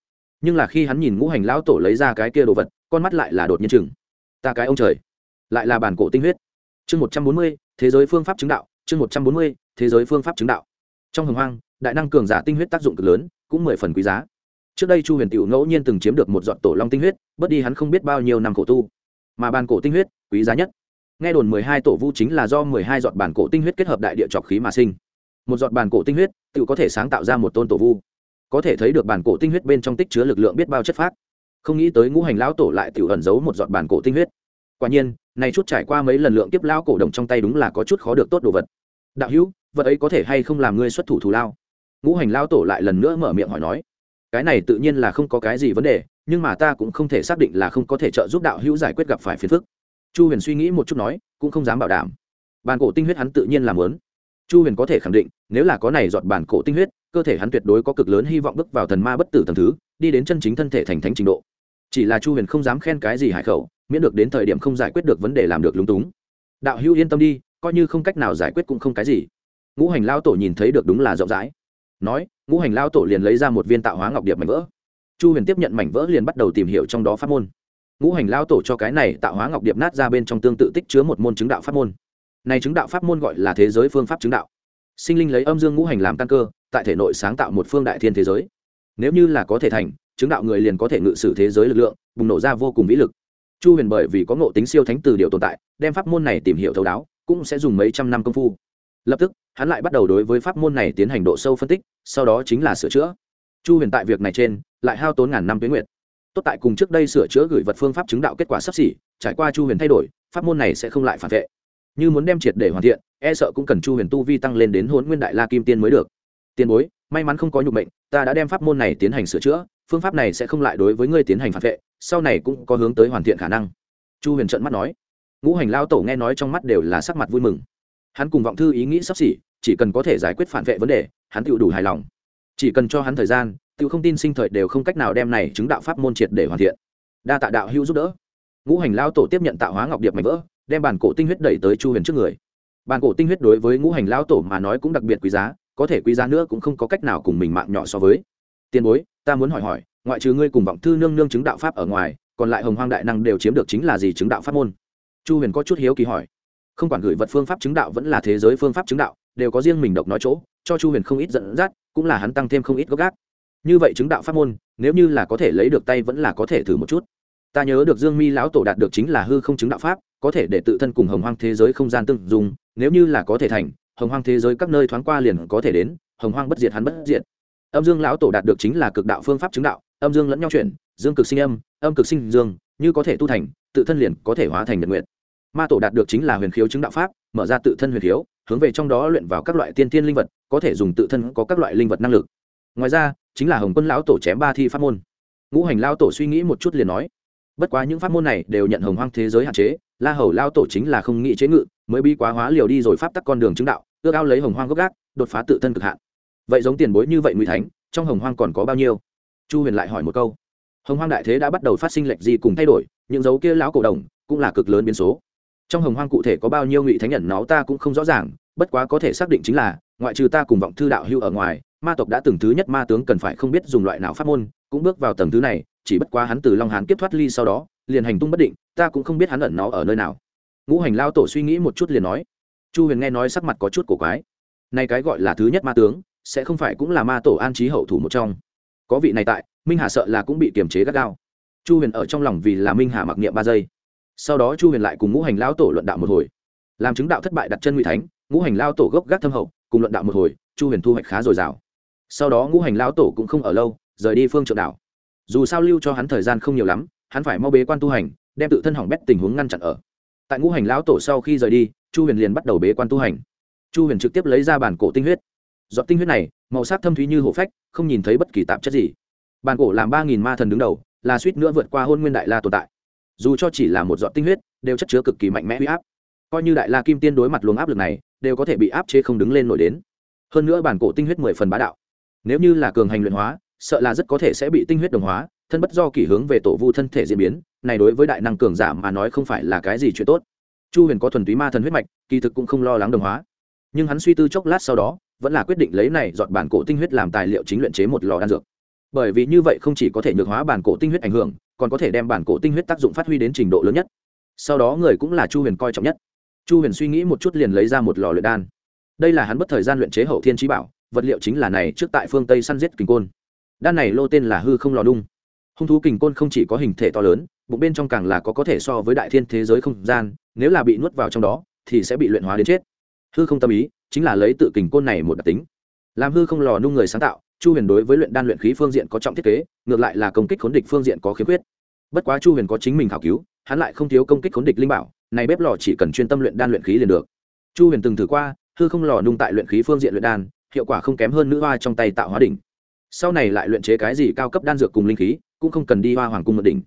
A: nhưng là khi hắn nhìn ngũ hành lão tổ lấy ra cái kia đồ vật, con mắt lại là đột nhiên chừng ta cái ông trời, lại là bản cổ tinh huyết. Chương một trăm bốn mươi, thế giới phương pháp chứng đạo, chương một trăm bốn mươi, thế giới phương pháp chứng đạo. Trong hồng hoang, đại năng cường giả tinh huyết tác dụng cực lớn, cũng mười phần quý giá. Trước đây chu huyền t ngẫu nhiên từng chiếm được một dọn tổ long tinh huyết, bớt đi hắn không biết bao nhiêu năm khổ tu. Mà bàn cổ tinh huyết, quý giá nhất. Nghe đồn mười hai tổ vu chính là do mười hai giọt bản cổ tinh huyết kết hợp đại địa trọc khí mà sinh. Một giọt bản cổ tinh huyết, tự có thể sáng tạo ra một tôn tổ vu có thể thấy được bản cổ tinh huyết bên trong tích chứa lực lượng biết bao chất phác. Không nghĩ tới ngũ hành lão tổ lại tiểu ẩn giấu một giọt bản cổ tinh huyết. Quả nhiên này chút trải qua mấy lần lượng tiếp lao cổ đồng trong tay đúng là có chút khó được tốt đồ vật. Đạo hữu, vật ấy có thể hay không làm ngươi xuất thủ thù lao? Ngũ hành lao tổ lại lần nữa mở miệng hỏi nói. Cái này tự nhiên là không có cái gì vấn đề, nhưng mà ta cũng không thể xác định là không có thể trợ giúp đạo hữu giải quyết gặp phải phiền phức. Chu huyền suy nghĩ một chút nói, cũng không dám bảo đảm. Bản cổ tinh huyết hắn tự nhiên làm lớn chu huyền có thể khẳng định, nếu là có này dọn bản cổ tinh huyết cơ thể hắn tuyệt đối có cực lớn hy vọng bước vào thần ma bất tử tầng thứ, đi đến chân chính thân thể thành thánh trình độ. Chỉ là chu huyền không dám khen cái gì hải khẩu, miễn được đến thời điểm không giải quyết được vấn đề làm được lúng túng. Đạo hữu yên tâm đi, coi như không cách nào giải quyết cũng không cái gì. Ngũ hành lao tổ nhìn thấy được đúng là rộng rãi. Nói, ngũ hành lao tổ liền lấy ra một viên tạo hóa ngọc điệp mảnh vỡ. Chu huyền tiếp nhận mảnh vỡ liền bắt đầu tìm hiểu trong đó pháp môn. Ngũ hành lao tổ cho cái này tạo hóa ngọc điệp nát ra bên trong tương tự tích chứa một môn chứng đạo pháp môn. Này chứng đạo pháp môn gọi là thế giới phương pháp chứng đạo sinh linh lấy âm dương ngũ hành làm căn cơ, tại thể nội sáng tạo một phương đại thiên thế giới. Nếu như là có thể thành, chứng đạo người liền có thể ngự sử thế giới lực lượng, bùng nổ ra vô cùng vĩ lực. Chu huyền bởi vì có ngộ tính siêu thánh từ điều tồn tại, đem pháp môn này tìm hiểu thấu đáo, cũng sẽ dùng mấy trăm năm công phu. Lập tức, hắn lại bắt đầu đối với pháp môn này tiến hành độ sâu phân tích, sau đó chính là sửa chữa. Chu huyền tại việc này trên, lại hao tốn ngàn năm tuyến nguyệt. Tốt tại cùng trước đây sửa chữa gửi vật phương pháp chứng đạo kết quả sắp xỉ, trải qua chu huyền thay đổi, pháp môn này sẽ không lại phản vệ như muốn đem triệt để hoàn thiện e sợ cũng cần chu huyền tu vi tăng lên đến hôn nguyên đại la kim tiên mới được. Tiền bối, may mắn không có nhục mệnh, ta đã đem pháp môn này tiến hành sửa chữa, phương pháp này sẽ không lại đối với ngươi tiến hành phản vệ, sau này cũng có hướng tới hoàn thiện khả năng. Chu huyền trợn mắt nói. Ngũ hành lao tổ nghe nói trong mắt đều là sắc mặt vui mừng. Hắn cùng vọng thư ý nghĩ sắp xỉ, chỉ cần có thể giải quyết phản vệ vấn đề, hắn tự đủ hài lòng. Chỉ cần cho hắn thời gian tự không tin sinh thời đều không cách nào đem này chứng đạo pháp môn triệt để hoàn thiện. Đa tạ đạo hữu giúp đỡ. Ngũ hành lao tổ tiếp nhận tạo hóa ngọc điệp mảnh vỡ đem bản cổ tinh huyết đẩy tới chu huyền trước người. Bản cổ tinh huyết đối với ngũ hành lão tổ mà nói cũng đặc biệt quý giá, có thể quý giá nữa cũng không có cách nào cùng mình mạng nhỏ so với. Tiền bối, ta muốn hỏi hỏi, ngoại trừ ngươi cùng vọng thư nương nương chứng đạo pháp ở ngoài, còn lại hồng hoang đại năng đều chiếm được chính là gì chứng đạo pháp môn? Chu huyền có chút hiếu kỳ hỏi. Không quản gửi vật phương pháp chứng đạo vẫn là thế giới phương pháp chứng đạo, đều có riêng mình độc nói chỗ, cho chu huyền không ít dẫn dắt, cũng là hắn tăng thêm không ít gốc gác. Như vậy chứng đạo pháp môn, nếu như là có thể lấy được tay vẫn là có thể thử một chút. Ta nhớ được dương mi lão tổ đạt được chính là hư không chứng đạo pháp có thể để tự thân cùng hồng hoang thế giới không gian tương dùng nếu như là có thể thành, hồng hoang thế giới các nơi thoáng qua liền có thể đến, hồng hoang bất diệt hắn bất diệt. Âm dương lão tổ đạt được chính là cực đạo phương pháp chứng đạo, âm dương lẫn nhau chuyển, dương cực sinh âm âm cực sinh dương, như có thể tu thành, tự thân liền có thể hóa thành nhật nguyện ma tổ đạt được chính là huyền khiếu chứng đạo pháp, mở ra tự thân huyền khiếu, hướng về trong đó luyện vào các loại tiên thiên linh vật, có thể dùng tự thân có các loại linh vật năng lực. Ngoài ra, chính là hồng quân lão tổ chém ba thi pháp môn. Ngũ hành lao tổ suy nghĩ một chút liền nói bất quá những pháp môn này đều nhận hồng hoang thế giới hạn chế, la hầu lao tổ chính là không nghĩ chế ngự, mới bi quá hóa liều đi rồi pháp tắc con đường chứng đạo, ước ao lấy hồng hoang gốc gác, đột phá tự thân cực hạn. Vậy giống tiền bối như vậy nguy thánh, trong hồng hoang còn có bao nhiêu? Chu huyền lại hỏi một câu. Hồng hoang đại thế đã bắt đầu phát sinh lệch gì cùng thay đổi, những dấu kia lão cổ đồng cũng là cực lớn biến số. Trong hồng hoang cụ thể có bao nhiêu ngụy thánh nhận nó ta cũng không rõ ràng, bất quá có thể xác định chính là, ngoại trừ ta cùng vọng thư đạo hưu ở ngoài, ma tộc đã từng thứ nhất ma tướng cần phải không biết dùng loại nào pháp môn, cũng bước vào tầng thứ này chỉ bất quá hắn từ long hán kiếp thoát ly sau đó, liền hành tung bất định, ta cũng không biết hắn ẩn nó ở nơi nào. Ngũ hành lao tổ suy nghĩ một chút liền nói, chu huyền nghe nói sắc mặt có chút cổ quái. Nay cái gọi là thứ nhất ma tướng, sẽ không phải cũng là ma tổ an trí hậu thủ một trong. Có vị này tại, minh hà sợ là cũng bị kiềm chế gắt gao. Chu huyền ở trong lòng vì là minh hà mặc niệm ba giây. Sau đó chu huyền lại cùng ngũ hành lao tổ luận đạo một hồi. Làm chứng đạo thất bại đặt chân ngụy thánh, ngũ hành lao tổ gốc gác thâm hậu, cùng luận đạo một hồi, chu huyền thu hoạch khá dồi dào. Sau đó ngũ hành lao tổ cũng không ở lâu, rời đi phương trượng đảo dù sao lưu cho hắn thời gian không nhiều lắm, hắn phải mau bế quan tu hành, đem tự thân hỏng bét tình huống ngăn chặn ở. Tại ngũ hành lão tổ sau khi rời đi, chu huyền liền bắt đầu bế quan tu hành. Chu huyền trực tiếp lấy ra bản cổ tinh huyết. Dọn tinh huyết này, màu sắc thâm thúy như hổ phách, không nhìn thấy bất kỳ tạp chất gì. Bản cổ làm ba nghìn ma thần đứng đầu, là suýt nữa vượt qua hôn nguyên đại la tồn tại. Dù cho chỉ là một dọn tinh huyết, đều chất chứa cực kỳ mạnh mẽ huy áp. Coi như đại la kim tiên đối mặt luồng áp lực này, đều có thể bị áp chế không đứng lên nổi đến. Hơn nữa bản cổ tinh huyết mười phần bá đạo. Nếu như là cường hành luyện hóa sợ là rất có thể sẽ bị tinh huyết đồng hóa, thân bất do kỷ hướng về tổ vu thân thể diễn biến, này đối với đại năng cường giả mà nói không phải là cái gì chuyện tốt. Chu huyền có thuần túy ma thần huyết mạch, kỳ thực cũng không lo lắng đồng hóa. Nhưng hắn suy tư chốc lát sau đó, vẫn là quyết định lấy này dọn bản cổ tinh huyết làm tài liệu chính luyện chế một lò đan dược. Bởi vì như vậy không chỉ có thể nhược hóa bản cổ tinh huyết ảnh hưởng, còn có thể đem bản cổ tinh huyết tác dụng phát huy đến trình độ lớn nhất. Sau đó người cũng là chu huyền coi trọng nhất. Chu huyền suy nghĩ một chút liền lấy ra một lò luyện đan. Đây là hắn bất thời gian luyện chế hậu thiên trí bảo, vật liệu chính là này trước tại phương tây săn giết kình côn đan này lô tên là hư không lò đung. Hung thú kình côn không chỉ có hình thể to lớn, bụng bên trong càng là có có thể so với đại thiên thế giới không gian, nếu là bị nuốt vào trong đó, thì sẽ bị luyện hóa đến chết. Hư không tâm ý, chính là lấy tự kình côn này một đặc tính. Làm hư không lò nung người sáng tạo, chu huyền đối với luyện đan luyện khí phương diện có trọng thiết kế, ngược lại là công kích khốn địch phương diện có khiếm khuyết. Bất quá chu huyền có chính mình khảo cứu, hắn lại không thiếu công kích khốn địch linh bảo, này bếp lò chỉ cần chuyên tâm luyện đan luyện khí liền được. Chu huyền từng thử qua, hư không lò nung tại luyện khí phương diện luyện đan, hiệu quả không kém hơn nữ hoa trong tay tạo hóa đỉnh sau này lại luyện chế cái gì cao cấp đan dược cùng linh khí, cũng không cần đi hoa hoàng cung một đỉnh.